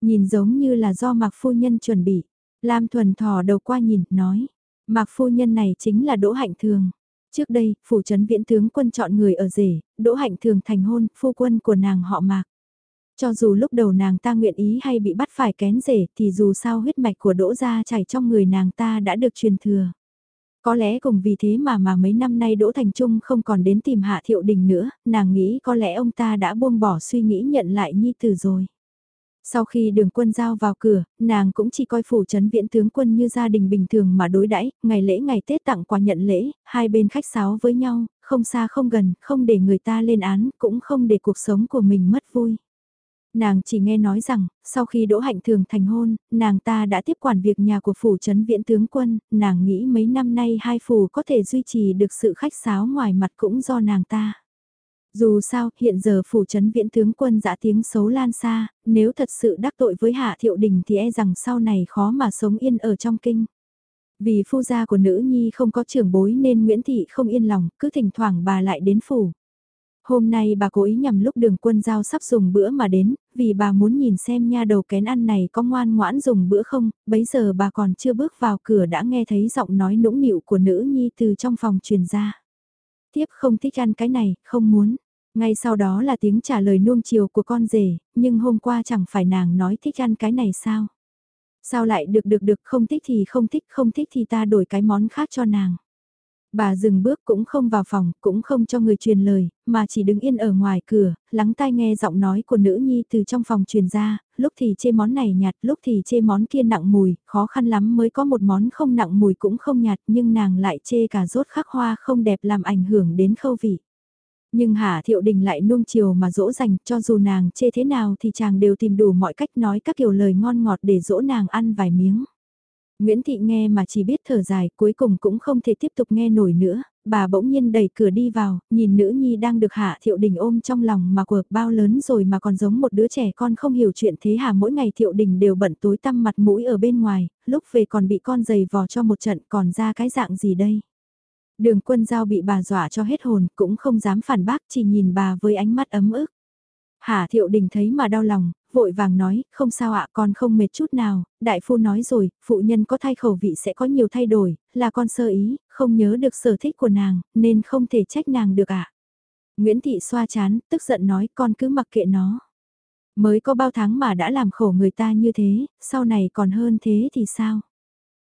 S1: Nhìn giống như là do mạc phu nhân chuẩn bị. Lam Thuần thò đầu qua nhìn, nói, Mạc phu nhân này chính là Đỗ Hạnh Thường. Trước đây, phủ trấn viễn tướng quân chọn người ở rể, Đỗ Hạnh Thường thành hôn, phu quân của nàng họ Mạc. Cho dù lúc đầu nàng ta nguyện ý hay bị bắt phải kén rể thì dù sao huyết mạch của Đỗ gia chảy trong người nàng ta đã được truyền thừa. Có lẽ cùng vì thế mà mà mấy năm nay Đỗ Thành Trung không còn đến tìm Hạ Thiệu Đình nữa, nàng nghĩ có lẽ ông ta đã buông bỏ suy nghĩ nhận lại Nhi Tử rồi. Sau khi đường quân giao vào cửa, nàng cũng chỉ coi phủ trấn viện tướng quân như gia đình bình thường mà đối đãi ngày lễ ngày Tết tặng quà nhận lễ, hai bên khách sáo với nhau, không xa không gần, không để người ta lên án, cũng không để cuộc sống của mình mất vui. Nàng chỉ nghe nói rằng, sau khi Đỗ Hạnh Thường thành hôn, nàng ta đã tiếp quản việc nhà của phủ trấn viện tướng quân, nàng nghĩ mấy năm nay hai phủ có thể duy trì được sự khách sáo ngoài mặt cũng do nàng ta. Dù sao, hiện giờ phủ trấn viễn tướng quân dã tiếng xấu lan xa, nếu thật sự đắc tội với Hạ Thiệu Đình thì e rằng sau này khó mà sống yên ở trong kinh. Vì phu gia của nữ nhi không có trưởng bối nên Nguyễn Thị không yên lòng, cứ thỉnh thoảng bà lại đến phủ. Hôm nay bà cố ý nhằm lúc đường quân giao sắp dùng bữa mà đến, vì bà muốn nhìn xem nha đầu kén ăn này có ngoan ngoãn dùng bữa không, bấy giờ bà còn chưa bước vào cửa đã nghe thấy giọng nói nũng nịu của nữ nhi từ trong phòng truyền ra. Tiếp không thích ăn cái này, không muốn. Ngay sau đó là tiếng trả lời nuông chiều của con rể, nhưng hôm qua chẳng phải nàng nói thích ăn cái này sao? Sao lại được được được không thích thì không thích không thích thì ta đổi cái món khác cho nàng. Bà dừng bước cũng không vào phòng, cũng không cho người truyền lời, mà chỉ đứng yên ở ngoài cửa, lắng tai nghe giọng nói của nữ nhi từ trong phòng truyền ra, lúc thì chê món này nhạt, lúc thì chê món kia nặng mùi, khó khăn lắm mới có một món không nặng mùi cũng không nhạt, nhưng nàng lại chê cả rốt khắc hoa không đẹp làm ảnh hưởng đến khâu vị. Nhưng Hà Thiệu Đình lại nuông chiều mà dỗ dành, cho dù nàng chê thế nào thì chàng đều tìm đủ mọi cách nói các kiểu lời ngon ngọt để dỗ nàng ăn vài miếng. Nguyễn Thị nghe mà chỉ biết thở dài, cuối cùng cũng không thể tiếp tục nghe nổi nữa, bà bỗng nhiên đẩy cửa đi vào, nhìn nữ nhi đang được Hạ Thiệu Đình ôm trong lòng mà quợp bao lớn rồi mà còn giống một đứa trẻ con không hiểu chuyện thế hà mỗi ngày Thiệu Đình đều bận tối tăm mặt mũi ở bên ngoài, lúc về còn bị con giày vò cho một trận còn ra cái dạng gì đây. Đường quân giao bị bà dọa cho hết hồn, cũng không dám phản bác, chỉ nhìn bà với ánh mắt ấm ức. Hà thiệu đình thấy mà đau lòng, vội vàng nói, không sao ạ con không mệt chút nào, đại phu nói rồi, phụ nhân có thay khẩu vị sẽ có nhiều thay đổi, là con sơ ý, không nhớ được sở thích của nàng, nên không thể trách nàng được ạ. Nguyễn Thị xoa chán, tức giận nói con cứ mặc kệ nó. Mới có bao tháng mà đã làm khổ người ta như thế, sau này còn hơn thế thì sao?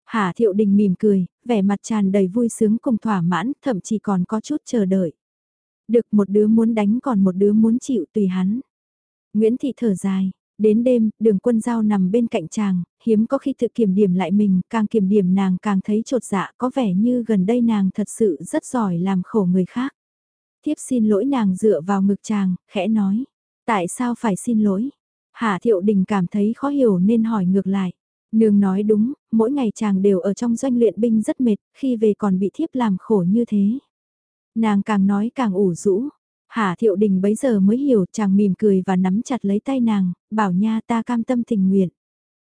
S1: Hà Thiệu Đình mỉm cười, vẻ mặt tràn đầy vui sướng cùng thỏa mãn, thậm chí còn có chút chờ đợi. Được một đứa muốn đánh còn một đứa muốn chịu tùy hắn. Nguyễn Thị thở dài, đến đêm, đường quân giao nằm bên cạnh chàng, hiếm có khi tự kiểm điểm lại mình, càng kiểm điểm nàng càng thấy trột dạ có vẻ như gần đây nàng thật sự rất giỏi làm khổ người khác. Thiếp xin lỗi nàng dựa vào ngực chàng, khẽ nói, tại sao phải xin lỗi? Hà Thiệu Đình cảm thấy khó hiểu nên hỏi ngược lại. Nương nói đúng, mỗi ngày chàng đều ở trong doanh luyện binh rất mệt, khi về còn bị thiếp làm khổ như thế. Nàng càng nói càng ủ rũ. Hà Thiệu Đình bấy giờ mới hiểu chàng mỉm cười và nắm chặt lấy tay nàng, bảo nha ta cam tâm tình nguyện.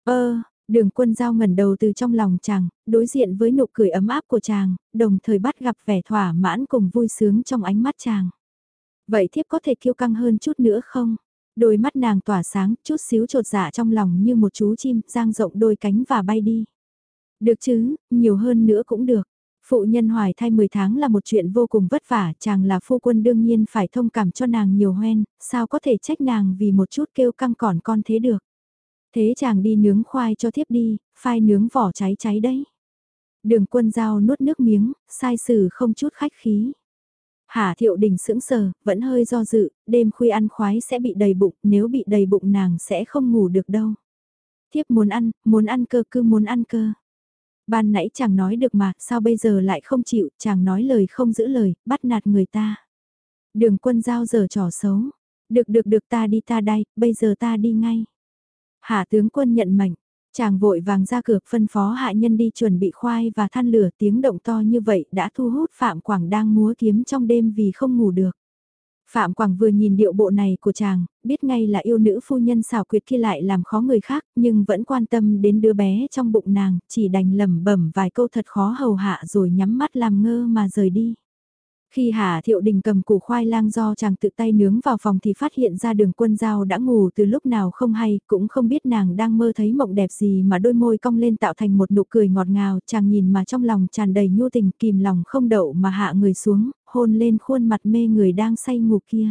S1: Ơ, đường quân giao ngẩn đầu từ trong lòng chàng, đối diện với nụ cười ấm áp của chàng, đồng thời bắt gặp vẻ thỏa mãn cùng vui sướng trong ánh mắt chàng. Vậy thiếp có thể kiêu căng hơn chút nữa không? Đôi mắt nàng tỏa sáng, chút xíu trột dạ trong lòng như một chú chim, giang rộng đôi cánh và bay đi. Được chứ, nhiều hơn nữa cũng được. Phụ nhân hoài thai 10 tháng là một chuyện vô cùng vất vả, chàng là phu quân đương nhiên phải thông cảm cho nàng nhiều hoen, sao có thể trách nàng vì một chút kêu căng còn con thế được. Thế chàng đi nướng khoai cho thiếp đi, phai nướng vỏ cháy cháy đấy. Đường quân giao nuốt nước miếng, sai sử không chút khách khí. Hà thiệu đình sững sờ, vẫn hơi do dự, đêm khuya ăn khoái sẽ bị đầy bụng, nếu bị đầy bụng nàng sẽ không ngủ được đâu. Thiếp muốn ăn, muốn ăn cơ cứ muốn ăn cơ. Ban nãy chàng nói được mà, sao bây giờ lại không chịu, chàng nói lời không giữ lời, bắt nạt người ta. Đường quân giao giờ trò xấu. Được được được ta đi ta đây, bây giờ ta đi ngay. Hạ tướng quân nhận mệnh, chàng vội vàng ra cửa phân phó hạ nhân đi chuẩn bị khoai và than lửa tiếng động to như vậy đã thu hút Phạm Quảng đang múa kiếm trong đêm vì không ngủ được. Phạm Quảng vừa nhìn điệu bộ này của chàng, biết ngay là yêu nữ phu nhân xảo quyệt kia lại làm khó người khác, nhưng vẫn quan tâm đến đứa bé trong bụng nàng, chỉ đành lẩm bẩm vài câu thật khó hầu hạ rồi nhắm mắt làm ngơ mà rời đi. Khi Hà Thiệu Đình cầm củ khoai lang do chàng tự tay nướng vào phòng thì phát hiện ra đường quân giao đã ngủ từ lúc nào không hay, cũng không biết nàng đang mơ thấy mộng đẹp gì mà đôi môi cong lên tạo thành một nụ cười ngọt ngào, chàng nhìn mà trong lòng tràn đầy nhu tình kìm lòng không đậu mà hạ người xuống, hôn lên khuôn mặt mê người đang say ngủ kia.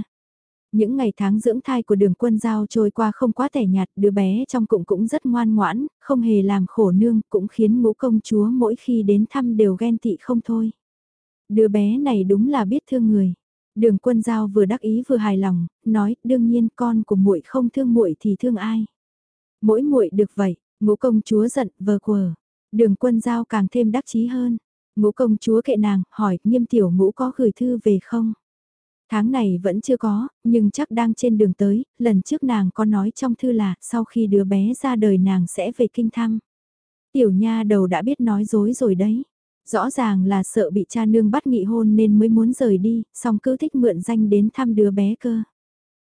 S1: Những ngày tháng dưỡng thai của đường quân giao trôi qua không quá tẻ nhạt, đứa bé trong cụng cũng rất ngoan ngoãn, không hề làm khổ nương, cũng khiến ngũ công chúa mỗi khi đến thăm đều ghen tị không thôi. Đứa bé này đúng là biết thương người. Đường quân giao vừa đắc ý vừa hài lòng, nói, đương nhiên con của muội không thương muội thì thương ai. Mỗi muội được vậy, ngũ công chúa giận, vờ quờ. Đường quân giao càng thêm đắc chí hơn. Ngũ công chúa kệ nàng, hỏi, nghiêm tiểu ngũ có gửi thư về không? Tháng này vẫn chưa có, nhưng chắc đang trên đường tới, lần trước nàng có nói trong thư là sau khi đứa bé ra đời nàng sẽ về kinh thăm. Tiểu nha đầu đã biết nói dối rồi đấy. Rõ ràng là sợ bị cha nương bắt nghị hôn nên mới muốn rời đi, song cứ thích mượn danh đến thăm đứa bé cơ.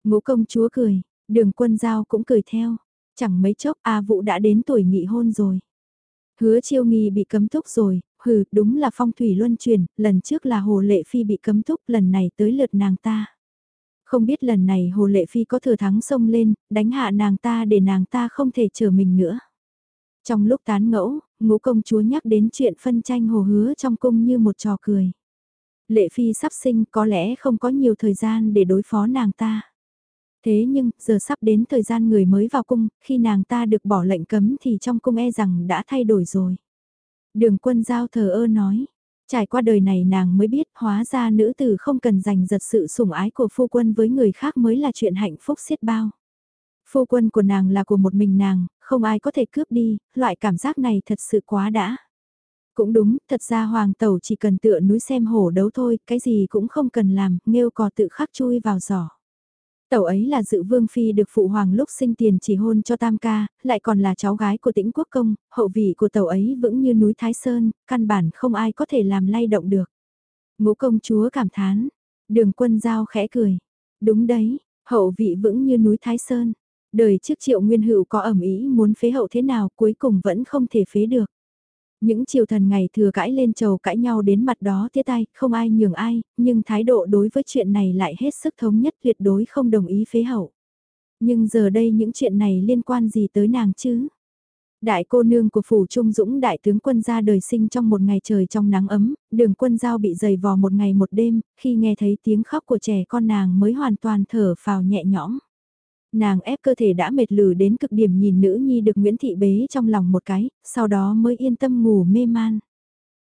S1: Ngũ công chúa cười, đường quân giao cũng cười theo. Chẳng mấy chốc A Vũ đã đến tuổi nghị hôn rồi. Hứa chiêu nghi bị cấm túc rồi, hừ, đúng là phong thủy luân chuyển, lần trước là Hồ Lệ Phi bị cấm túc, lần này tới lượt nàng ta. Không biết lần này Hồ Lệ Phi có thừa thắng sông lên, đánh hạ nàng ta để nàng ta không thể chờ mình nữa. Trong lúc tán ngẫu, ngũ công chúa nhắc đến chuyện phân tranh hồ hứa trong cung như một trò cười. Lệ Phi sắp sinh có lẽ không có nhiều thời gian để đối phó nàng ta. Thế nhưng, giờ sắp đến thời gian người mới vào cung, khi nàng ta được bỏ lệnh cấm thì trong cung e rằng đã thay đổi rồi. Đường quân giao thờ ơ nói, trải qua đời này nàng mới biết hóa ra nữ tử không cần giành giật sự sủng ái của phu quân với người khác mới là chuyện hạnh phúc xiết bao. Phu quân của nàng là của một mình nàng, không ai có thể cướp đi, loại cảm giác này thật sự quá đã. Cũng đúng, thật ra hoàng tẩu chỉ cần tựa núi xem hổ đấu thôi, cái gì cũng không cần làm, nghêu cò tự khắc chui vào giỏ. Tẩu ấy là dự vương phi được phụ hoàng lúc sinh tiền chỉ hôn cho tam ca, lại còn là cháu gái của tĩnh quốc công, hậu vị của tẩu ấy vững như núi Thái Sơn, căn bản không ai có thể làm lay động được. Ngũ công chúa cảm thán, đường quân giao khẽ cười. Đúng đấy, hậu vị vững như núi Thái Sơn. Đời trước triệu nguyên hữu có ẩm ý muốn phế hậu thế nào cuối cùng vẫn không thể phế được. Những triều thần ngày thừa cãi lên trầu cãi nhau đến mặt đó tiết tay, không ai nhường ai, nhưng thái độ đối với chuyện này lại hết sức thống nhất tuyệt đối không đồng ý phế hậu. Nhưng giờ đây những chuyện này liên quan gì tới nàng chứ? Đại cô nương của phủ Trung Dũng đại tướng quân ra đời sinh trong một ngày trời trong nắng ấm, đường quân giao bị dày vò một ngày một đêm, khi nghe thấy tiếng khóc của trẻ con nàng mới hoàn toàn thở phào nhẹ nhõm. Nàng ép cơ thể đã mệt lử đến cực điểm nhìn nữ nhi được Nguyễn Thị bế trong lòng một cái, sau đó mới yên tâm ngủ mê man.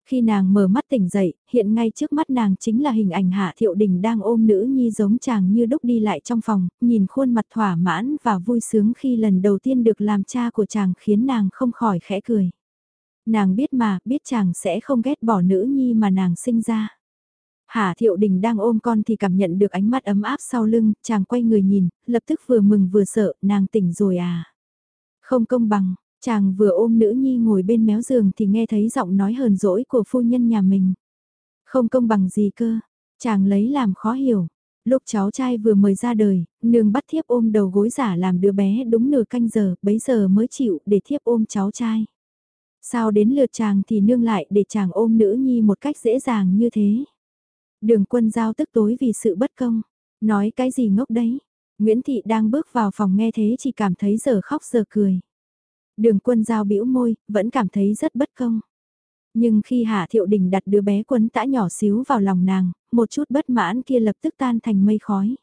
S1: Khi nàng mở mắt tỉnh dậy, hiện ngay trước mắt nàng chính là hình ảnh Hạ Thiệu Đình đang ôm nữ nhi giống chàng như đúc đi lại trong phòng, nhìn khuôn mặt thỏa mãn và vui sướng khi lần đầu tiên được làm cha của chàng khiến nàng không khỏi khẽ cười. Nàng biết mà, biết chàng sẽ không ghét bỏ nữ nhi mà nàng sinh ra. Hà Thiệu Đình đang ôm con thì cảm nhận được ánh mắt ấm áp sau lưng, chàng quay người nhìn, lập tức vừa mừng vừa sợ, nàng tỉnh rồi à. Không công bằng, chàng vừa ôm nữ nhi ngồi bên méo giường thì nghe thấy giọng nói hờn dỗi của phu nhân nhà mình. Không công bằng gì cơ, chàng lấy làm khó hiểu. Lúc cháu trai vừa mời ra đời, nương bắt thiếp ôm đầu gối giả làm đứa bé đúng nửa canh giờ, bấy giờ mới chịu để thiếp ôm cháu trai. Sao đến lượt chàng thì nương lại để chàng ôm nữ nhi một cách dễ dàng như thế. Đường quân giao tức tối vì sự bất công. Nói cái gì ngốc đấy. Nguyễn Thị đang bước vào phòng nghe thế chỉ cảm thấy giờ khóc giờ cười. Đường quân giao bĩu môi, vẫn cảm thấy rất bất công. Nhưng khi Hạ Thiệu Đình đặt đứa bé quấn tã nhỏ xíu vào lòng nàng, một chút bất mãn kia lập tức tan thành mây khói.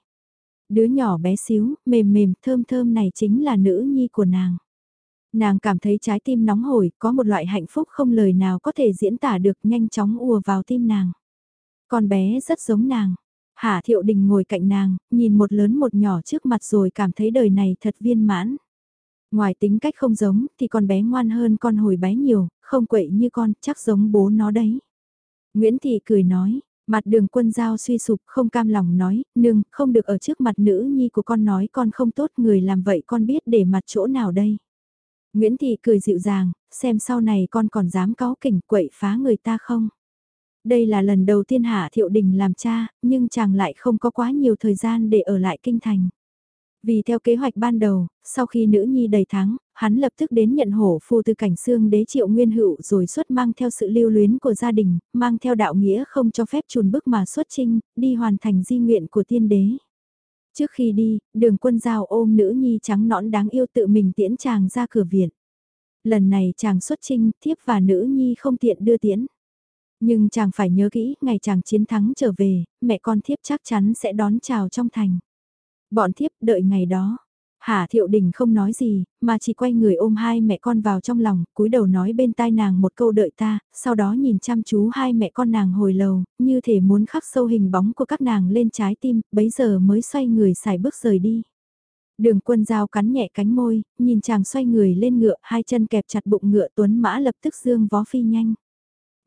S1: Đứa nhỏ bé xíu, mềm mềm, thơm thơm này chính là nữ nhi của nàng. Nàng cảm thấy trái tim nóng hổi, có một loại hạnh phúc không lời nào có thể diễn tả được nhanh chóng ùa vào tim nàng. Con bé rất giống nàng. Hạ Thiệu Đình ngồi cạnh nàng, nhìn một lớn một nhỏ trước mặt rồi cảm thấy đời này thật viên mãn. Ngoài tính cách không giống thì con bé ngoan hơn con hồi bé nhiều, không quậy như con, chắc giống bố nó đấy. Nguyễn Thị cười nói, mặt đường quân giao suy sụp không cam lòng nói, nương, không được ở trước mặt nữ nhi của con nói con không tốt người làm vậy con biết để mặt chỗ nào đây. Nguyễn Thị cười dịu dàng, xem sau này con còn dám cáo kỉnh quậy phá người ta không. Đây là lần đầu tiên Hạ Thiệu Đình làm cha, nhưng chàng lại không có quá nhiều thời gian để ở lại kinh thành. Vì theo kế hoạch ban đầu, sau khi nữ nhi đầy tháng, hắn lập tức đến nhận hổ phu từ cảnh xương đế triệu nguyên hữu rồi xuất mang theo sự lưu luyến của gia đình, mang theo đạo nghĩa không cho phép chùn bước mà xuất trinh, đi hoàn thành di nguyện của tiên đế. Trước khi đi, đường quân giao ôm nữ nhi trắng nõn đáng yêu tự mình tiễn chàng ra cửa viện. Lần này chàng xuất trinh, thiếp và nữ nhi không tiện đưa tiễn. Nhưng chàng phải nhớ kỹ, ngày chàng chiến thắng trở về, mẹ con thiếp chắc chắn sẽ đón chào trong thành. Bọn thiếp đợi ngày đó. Hà Thiệu Đình không nói gì, mà chỉ quay người ôm hai mẹ con vào trong lòng, cúi đầu nói bên tai nàng một câu đợi ta, sau đó nhìn chăm chú hai mẹ con nàng hồi lầu, như thể muốn khắc sâu hình bóng của các nàng lên trái tim, bấy giờ mới xoay người xài bước rời đi. Đường quân dao cắn nhẹ cánh môi, nhìn chàng xoay người lên ngựa, hai chân kẹp chặt bụng ngựa tuấn mã lập tức dương vó phi nhanh.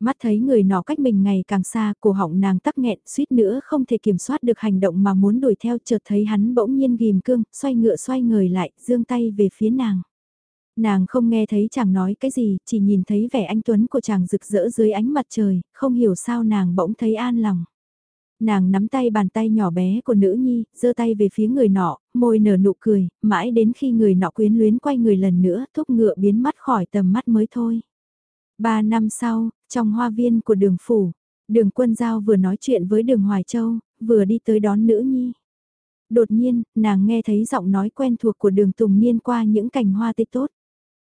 S1: Mắt thấy người nọ cách mình ngày càng xa, cổ họng nàng tắc nghẹn, suýt nữa không thể kiểm soát được hành động mà muốn đuổi theo, chợt thấy hắn bỗng nhiên ghim cương, xoay ngựa xoay người lại, dương tay về phía nàng. Nàng không nghe thấy chàng nói cái gì, chỉ nhìn thấy vẻ anh Tuấn của chàng rực rỡ dưới ánh mặt trời, không hiểu sao nàng bỗng thấy an lòng. Nàng nắm tay bàn tay nhỏ bé của nữ nhi, giơ tay về phía người nọ, môi nở nụ cười, mãi đến khi người nọ quyến luyến quay người lần nữa, thúc ngựa biến mất khỏi tầm mắt mới thôi. Ba năm sau, trong hoa viên của đường phủ, đường quân giao vừa nói chuyện với đường Hoài Châu, vừa đi tới đón nữ nhi. Đột nhiên, nàng nghe thấy giọng nói quen thuộc của đường Tùng Niên qua những cành hoa tươi tốt.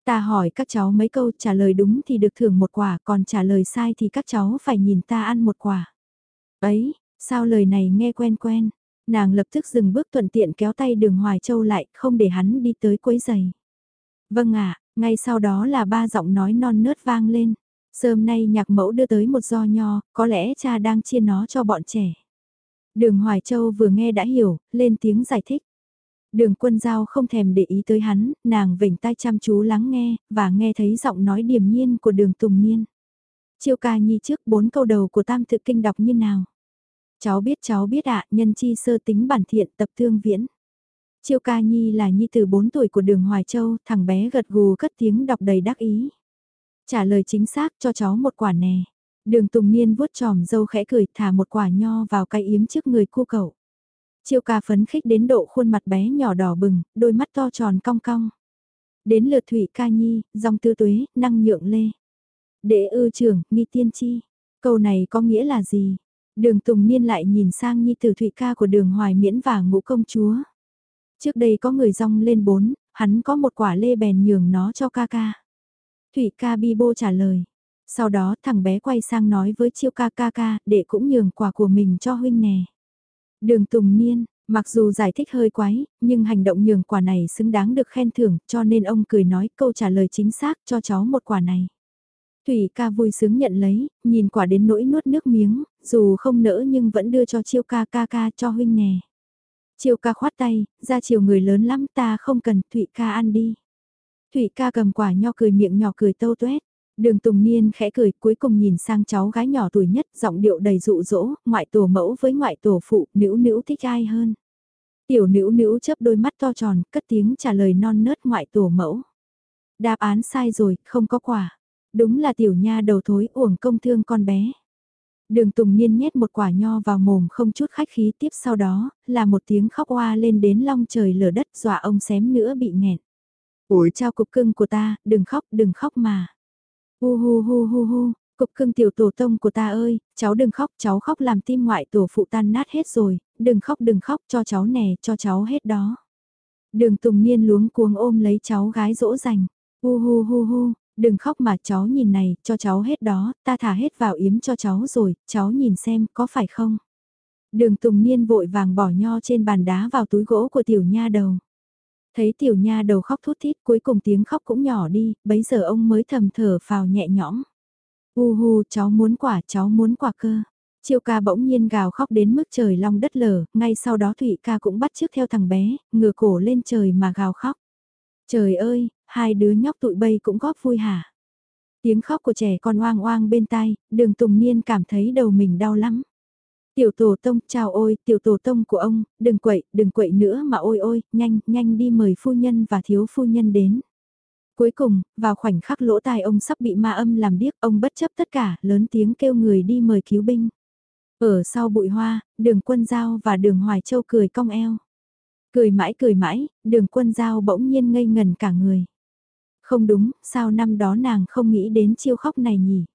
S1: Ta hỏi các cháu mấy câu trả lời đúng thì được thưởng một quả, còn trả lời sai thì các cháu phải nhìn ta ăn một quả. Ấy, sao lời này nghe quen quen, nàng lập tức dừng bước thuận tiện kéo tay đường Hoài Châu lại, không để hắn đi tới quấy giày. Vâng ạ, ngay sau đó là ba giọng nói non nớt vang lên. Sớm nay nhạc mẫu đưa tới một do nho, có lẽ cha đang chia nó cho bọn trẻ. Đường Hoài Châu vừa nghe đã hiểu, lên tiếng giải thích. Đường quân giao không thèm để ý tới hắn, nàng vểnh tai chăm chú lắng nghe, và nghe thấy giọng nói điềm nhiên của đường Tùng Niên. Chiêu ca nhi trước bốn câu đầu của tam tự kinh đọc như nào? Cháu biết cháu biết ạ, nhân chi sơ tính bản thiện tập thương viễn. Chiêu ca nhi là nhi từ 4 tuổi của đường Hoài Châu, thằng bé gật gù cất tiếng đọc đầy đắc ý. Trả lời chính xác cho cháu một quả nè. Đường Tùng Niên vuốt tròm dâu khẽ cười thả một quả nho vào cái yếm trước người cu cậu. Chiêu ca phấn khích đến độ khuôn mặt bé nhỏ đỏ bừng, đôi mắt to tròn cong cong. Đến lượt Thủy ca nhi, dòng tư tuế, năng nhượng lê. Đệ ư trưởng, nghi tiên chi. Câu này có nghĩa là gì? Đường Tùng Niên lại nhìn sang nhi tử Thụy ca của đường Hoài Miễn và ngũ công chúa. Trước đây có người rong lên bốn, hắn có một quả lê bèn nhường nó cho ca ca. Thủy ca bi bô trả lời. Sau đó thằng bé quay sang nói với chiêu ca ca ca, để cũng nhường quả của mình cho huynh nè. Đường Tùng Niên, mặc dù giải thích hơi quái, nhưng hành động nhường quả này xứng đáng được khen thưởng, cho nên ông cười nói câu trả lời chính xác cho cháu một quả này. Thủy ca vui sướng nhận lấy, nhìn quả đến nỗi nuốt nước miếng, dù không nỡ nhưng vẫn đưa cho chiêu ca ca ca cho huynh nè. Chiều ca khoát tay, ra chiều người lớn lắm ta không cần, Thụy ca ăn đi. Thụy ca cầm quả nho cười miệng nhỏ cười tâu tuét. Đường Tùng Niên khẽ cười cuối cùng nhìn sang cháu gái nhỏ tuổi nhất giọng điệu đầy dụ dỗ, ngoại tổ mẫu với ngoại tổ phụ, nữ nữ thích ai hơn. Tiểu nữ nữ chớp đôi mắt to tròn, cất tiếng trả lời non nớt ngoại tổ mẫu. Đáp án sai rồi, không có quả. Đúng là tiểu nha đầu thối uổng công thương con bé. Đường Tùng Niên nhét một quả nho vào mồm không chút khách khí tiếp sau đó, là một tiếng khóc oa lên đến long trời lở đất dọa ông xém nữa bị nghẹn. Ủi trao cục cưng của ta, đừng khóc, đừng khóc mà. Hu hu hu hu hu, cục cưng tiểu tổ tông của ta ơi, cháu đừng khóc, cháu khóc làm tim ngoại tổ phụ tan nát hết rồi, đừng khóc đừng khóc cho cháu nè, cho cháu hết đó. Đường Tùng Niên luống cuống ôm lấy cháu gái dỗ dành. Hu hu hu hu, Đừng khóc mà cháu nhìn này, cho cháu hết đó, ta thả hết vào yếm cho cháu rồi, cháu nhìn xem, có phải không? Đường Tùng Niên vội vàng bỏ nho trên bàn đá vào túi gỗ của tiểu nha đầu. Thấy tiểu nha đầu khóc thút thít cuối cùng tiếng khóc cũng nhỏ đi, bấy giờ ông mới thầm thở phào nhẹ nhõm. U hu, cháu muốn quả, cháu muốn quả cơ. Chiêu ca bỗng nhiên gào khóc đến mức trời long đất lở, ngay sau đó Thụy ca cũng bắt trước theo thằng bé, ngửa cổ lên trời mà gào khóc. Trời ơi, hai đứa nhóc tụi bay cũng góp vui hả? Tiếng khóc của trẻ con oang oang bên tai, đường Tùng Niên cảm thấy đầu mình đau lắm. Tiểu tổ tông, chào ôi, tiểu tổ tông của ông, đừng quậy, đừng quậy nữa mà ôi ôi, nhanh, nhanh đi mời phu nhân và thiếu phu nhân đến. Cuối cùng, vào khoảnh khắc lỗ tai ông sắp bị ma âm làm điếc, ông bất chấp tất cả, lớn tiếng kêu người đi mời cứu binh. Ở sau bụi hoa, đường quân giao và đường hoài châu cười cong eo. Cười mãi cười mãi, đường quân giao bỗng nhiên ngây ngần cả người. Không đúng, sao năm đó nàng không nghĩ đến chiêu khóc này nhỉ?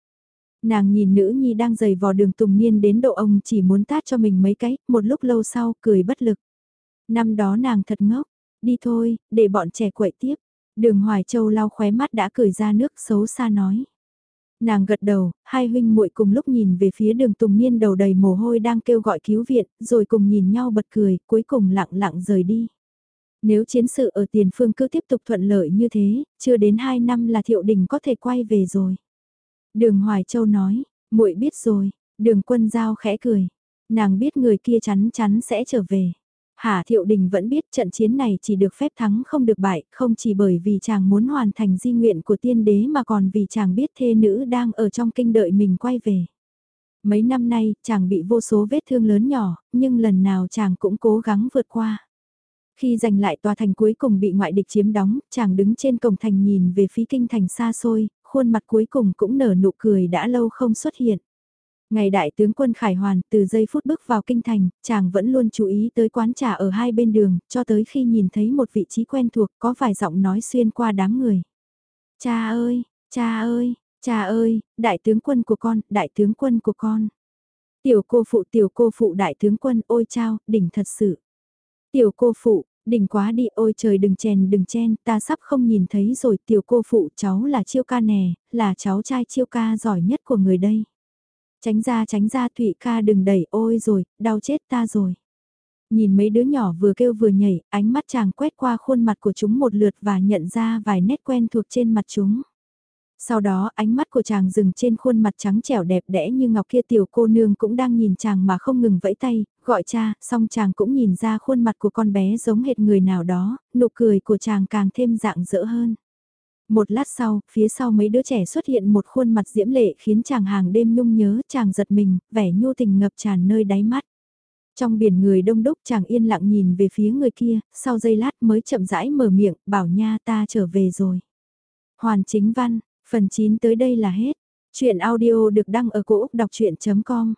S1: Nàng nhìn nữ nhi đang giày vò đường tùng niên đến độ ông chỉ muốn tát cho mình mấy cái, một lúc lâu sau cười bất lực. Năm đó nàng thật ngốc, đi thôi, để bọn trẻ quậy tiếp. Đường Hoài Châu lau khóe mắt đã cười ra nước xấu xa nói. Nàng gật đầu, hai huynh muội cùng lúc nhìn về phía đường Tùng Niên đầu đầy mồ hôi đang kêu gọi cứu viện, rồi cùng nhìn nhau bật cười, cuối cùng lặng lặng rời đi. Nếu chiến sự ở tiền phương cứ tiếp tục thuận lợi như thế, chưa đến 2 năm là thiệu đình có thể quay về rồi. Đường Hoài Châu nói, muội biết rồi, đường quân giao khẽ cười. Nàng biết người kia chắn chắn sẽ trở về. Hà Thiệu Đình vẫn biết trận chiến này chỉ được phép thắng không được bại, không chỉ bởi vì chàng muốn hoàn thành di nguyện của tiên đế mà còn vì chàng biết thê nữ đang ở trong kinh đợi mình quay về. Mấy năm nay, chàng bị vô số vết thương lớn nhỏ, nhưng lần nào chàng cũng cố gắng vượt qua. Khi giành lại tòa thành cuối cùng bị ngoại địch chiếm đóng, chàng đứng trên cổng thành nhìn về phía kinh thành xa xôi, khuôn mặt cuối cùng cũng nở nụ cười đã lâu không xuất hiện. Ngày đại tướng quân Khải Hoàn từ giây phút bước vào kinh thành, chàng vẫn luôn chú ý tới quán trà ở hai bên đường, cho tới khi nhìn thấy một vị trí quen thuộc có vài giọng nói xuyên qua đám người. Cha ơi, cha ơi, cha ơi, đại tướng quân của con, đại tướng quân của con. Tiểu cô phụ tiểu cô phụ đại tướng quân ôi chao, đỉnh thật sự. Tiểu cô phụ, đỉnh quá đi ôi trời đừng chèn đừng chen, ta sắp không nhìn thấy rồi tiểu cô phụ cháu là chiêu ca nè, là cháu trai chiêu ca giỏi nhất của người đây. Tránh ra tránh ra Thụy ca đừng đẩy ôi rồi, đau chết ta rồi. Nhìn mấy đứa nhỏ vừa kêu vừa nhảy, ánh mắt chàng quét qua khuôn mặt của chúng một lượt và nhận ra vài nét quen thuộc trên mặt chúng. Sau đó ánh mắt của chàng dừng trên khuôn mặt trắng trẻo đẹp đẽ như ngọc kia tiểu cô nương cũng đang nhìn chàng mà không ngừng vẫy tay, gọi cha, xong chàng cũng nhìn ra khuôn mặt của con bé giống hệt người nào đó, nụ cười của chàng càng thêm dạng dỡ hơn. Một lát sau, phía sau mấy đứa trẻ xuất hiện một khuôn mặt diễm lệ khiến chàng hàng đêm nhung nhớ, chàng giật mình, vẻ nhu tình ngập tràn nơi đáy mắt. Trong biển người đông đúc chàng yên lặng nhìn về phía người kia, sau giây lát mới chậm rãi mở miệng, bảo nha ta trở về rồi. Hoàn chính văn, phần 9 tới đây là hết. Chuyện audio được đăng ở cổ Úc đọc chuyện.com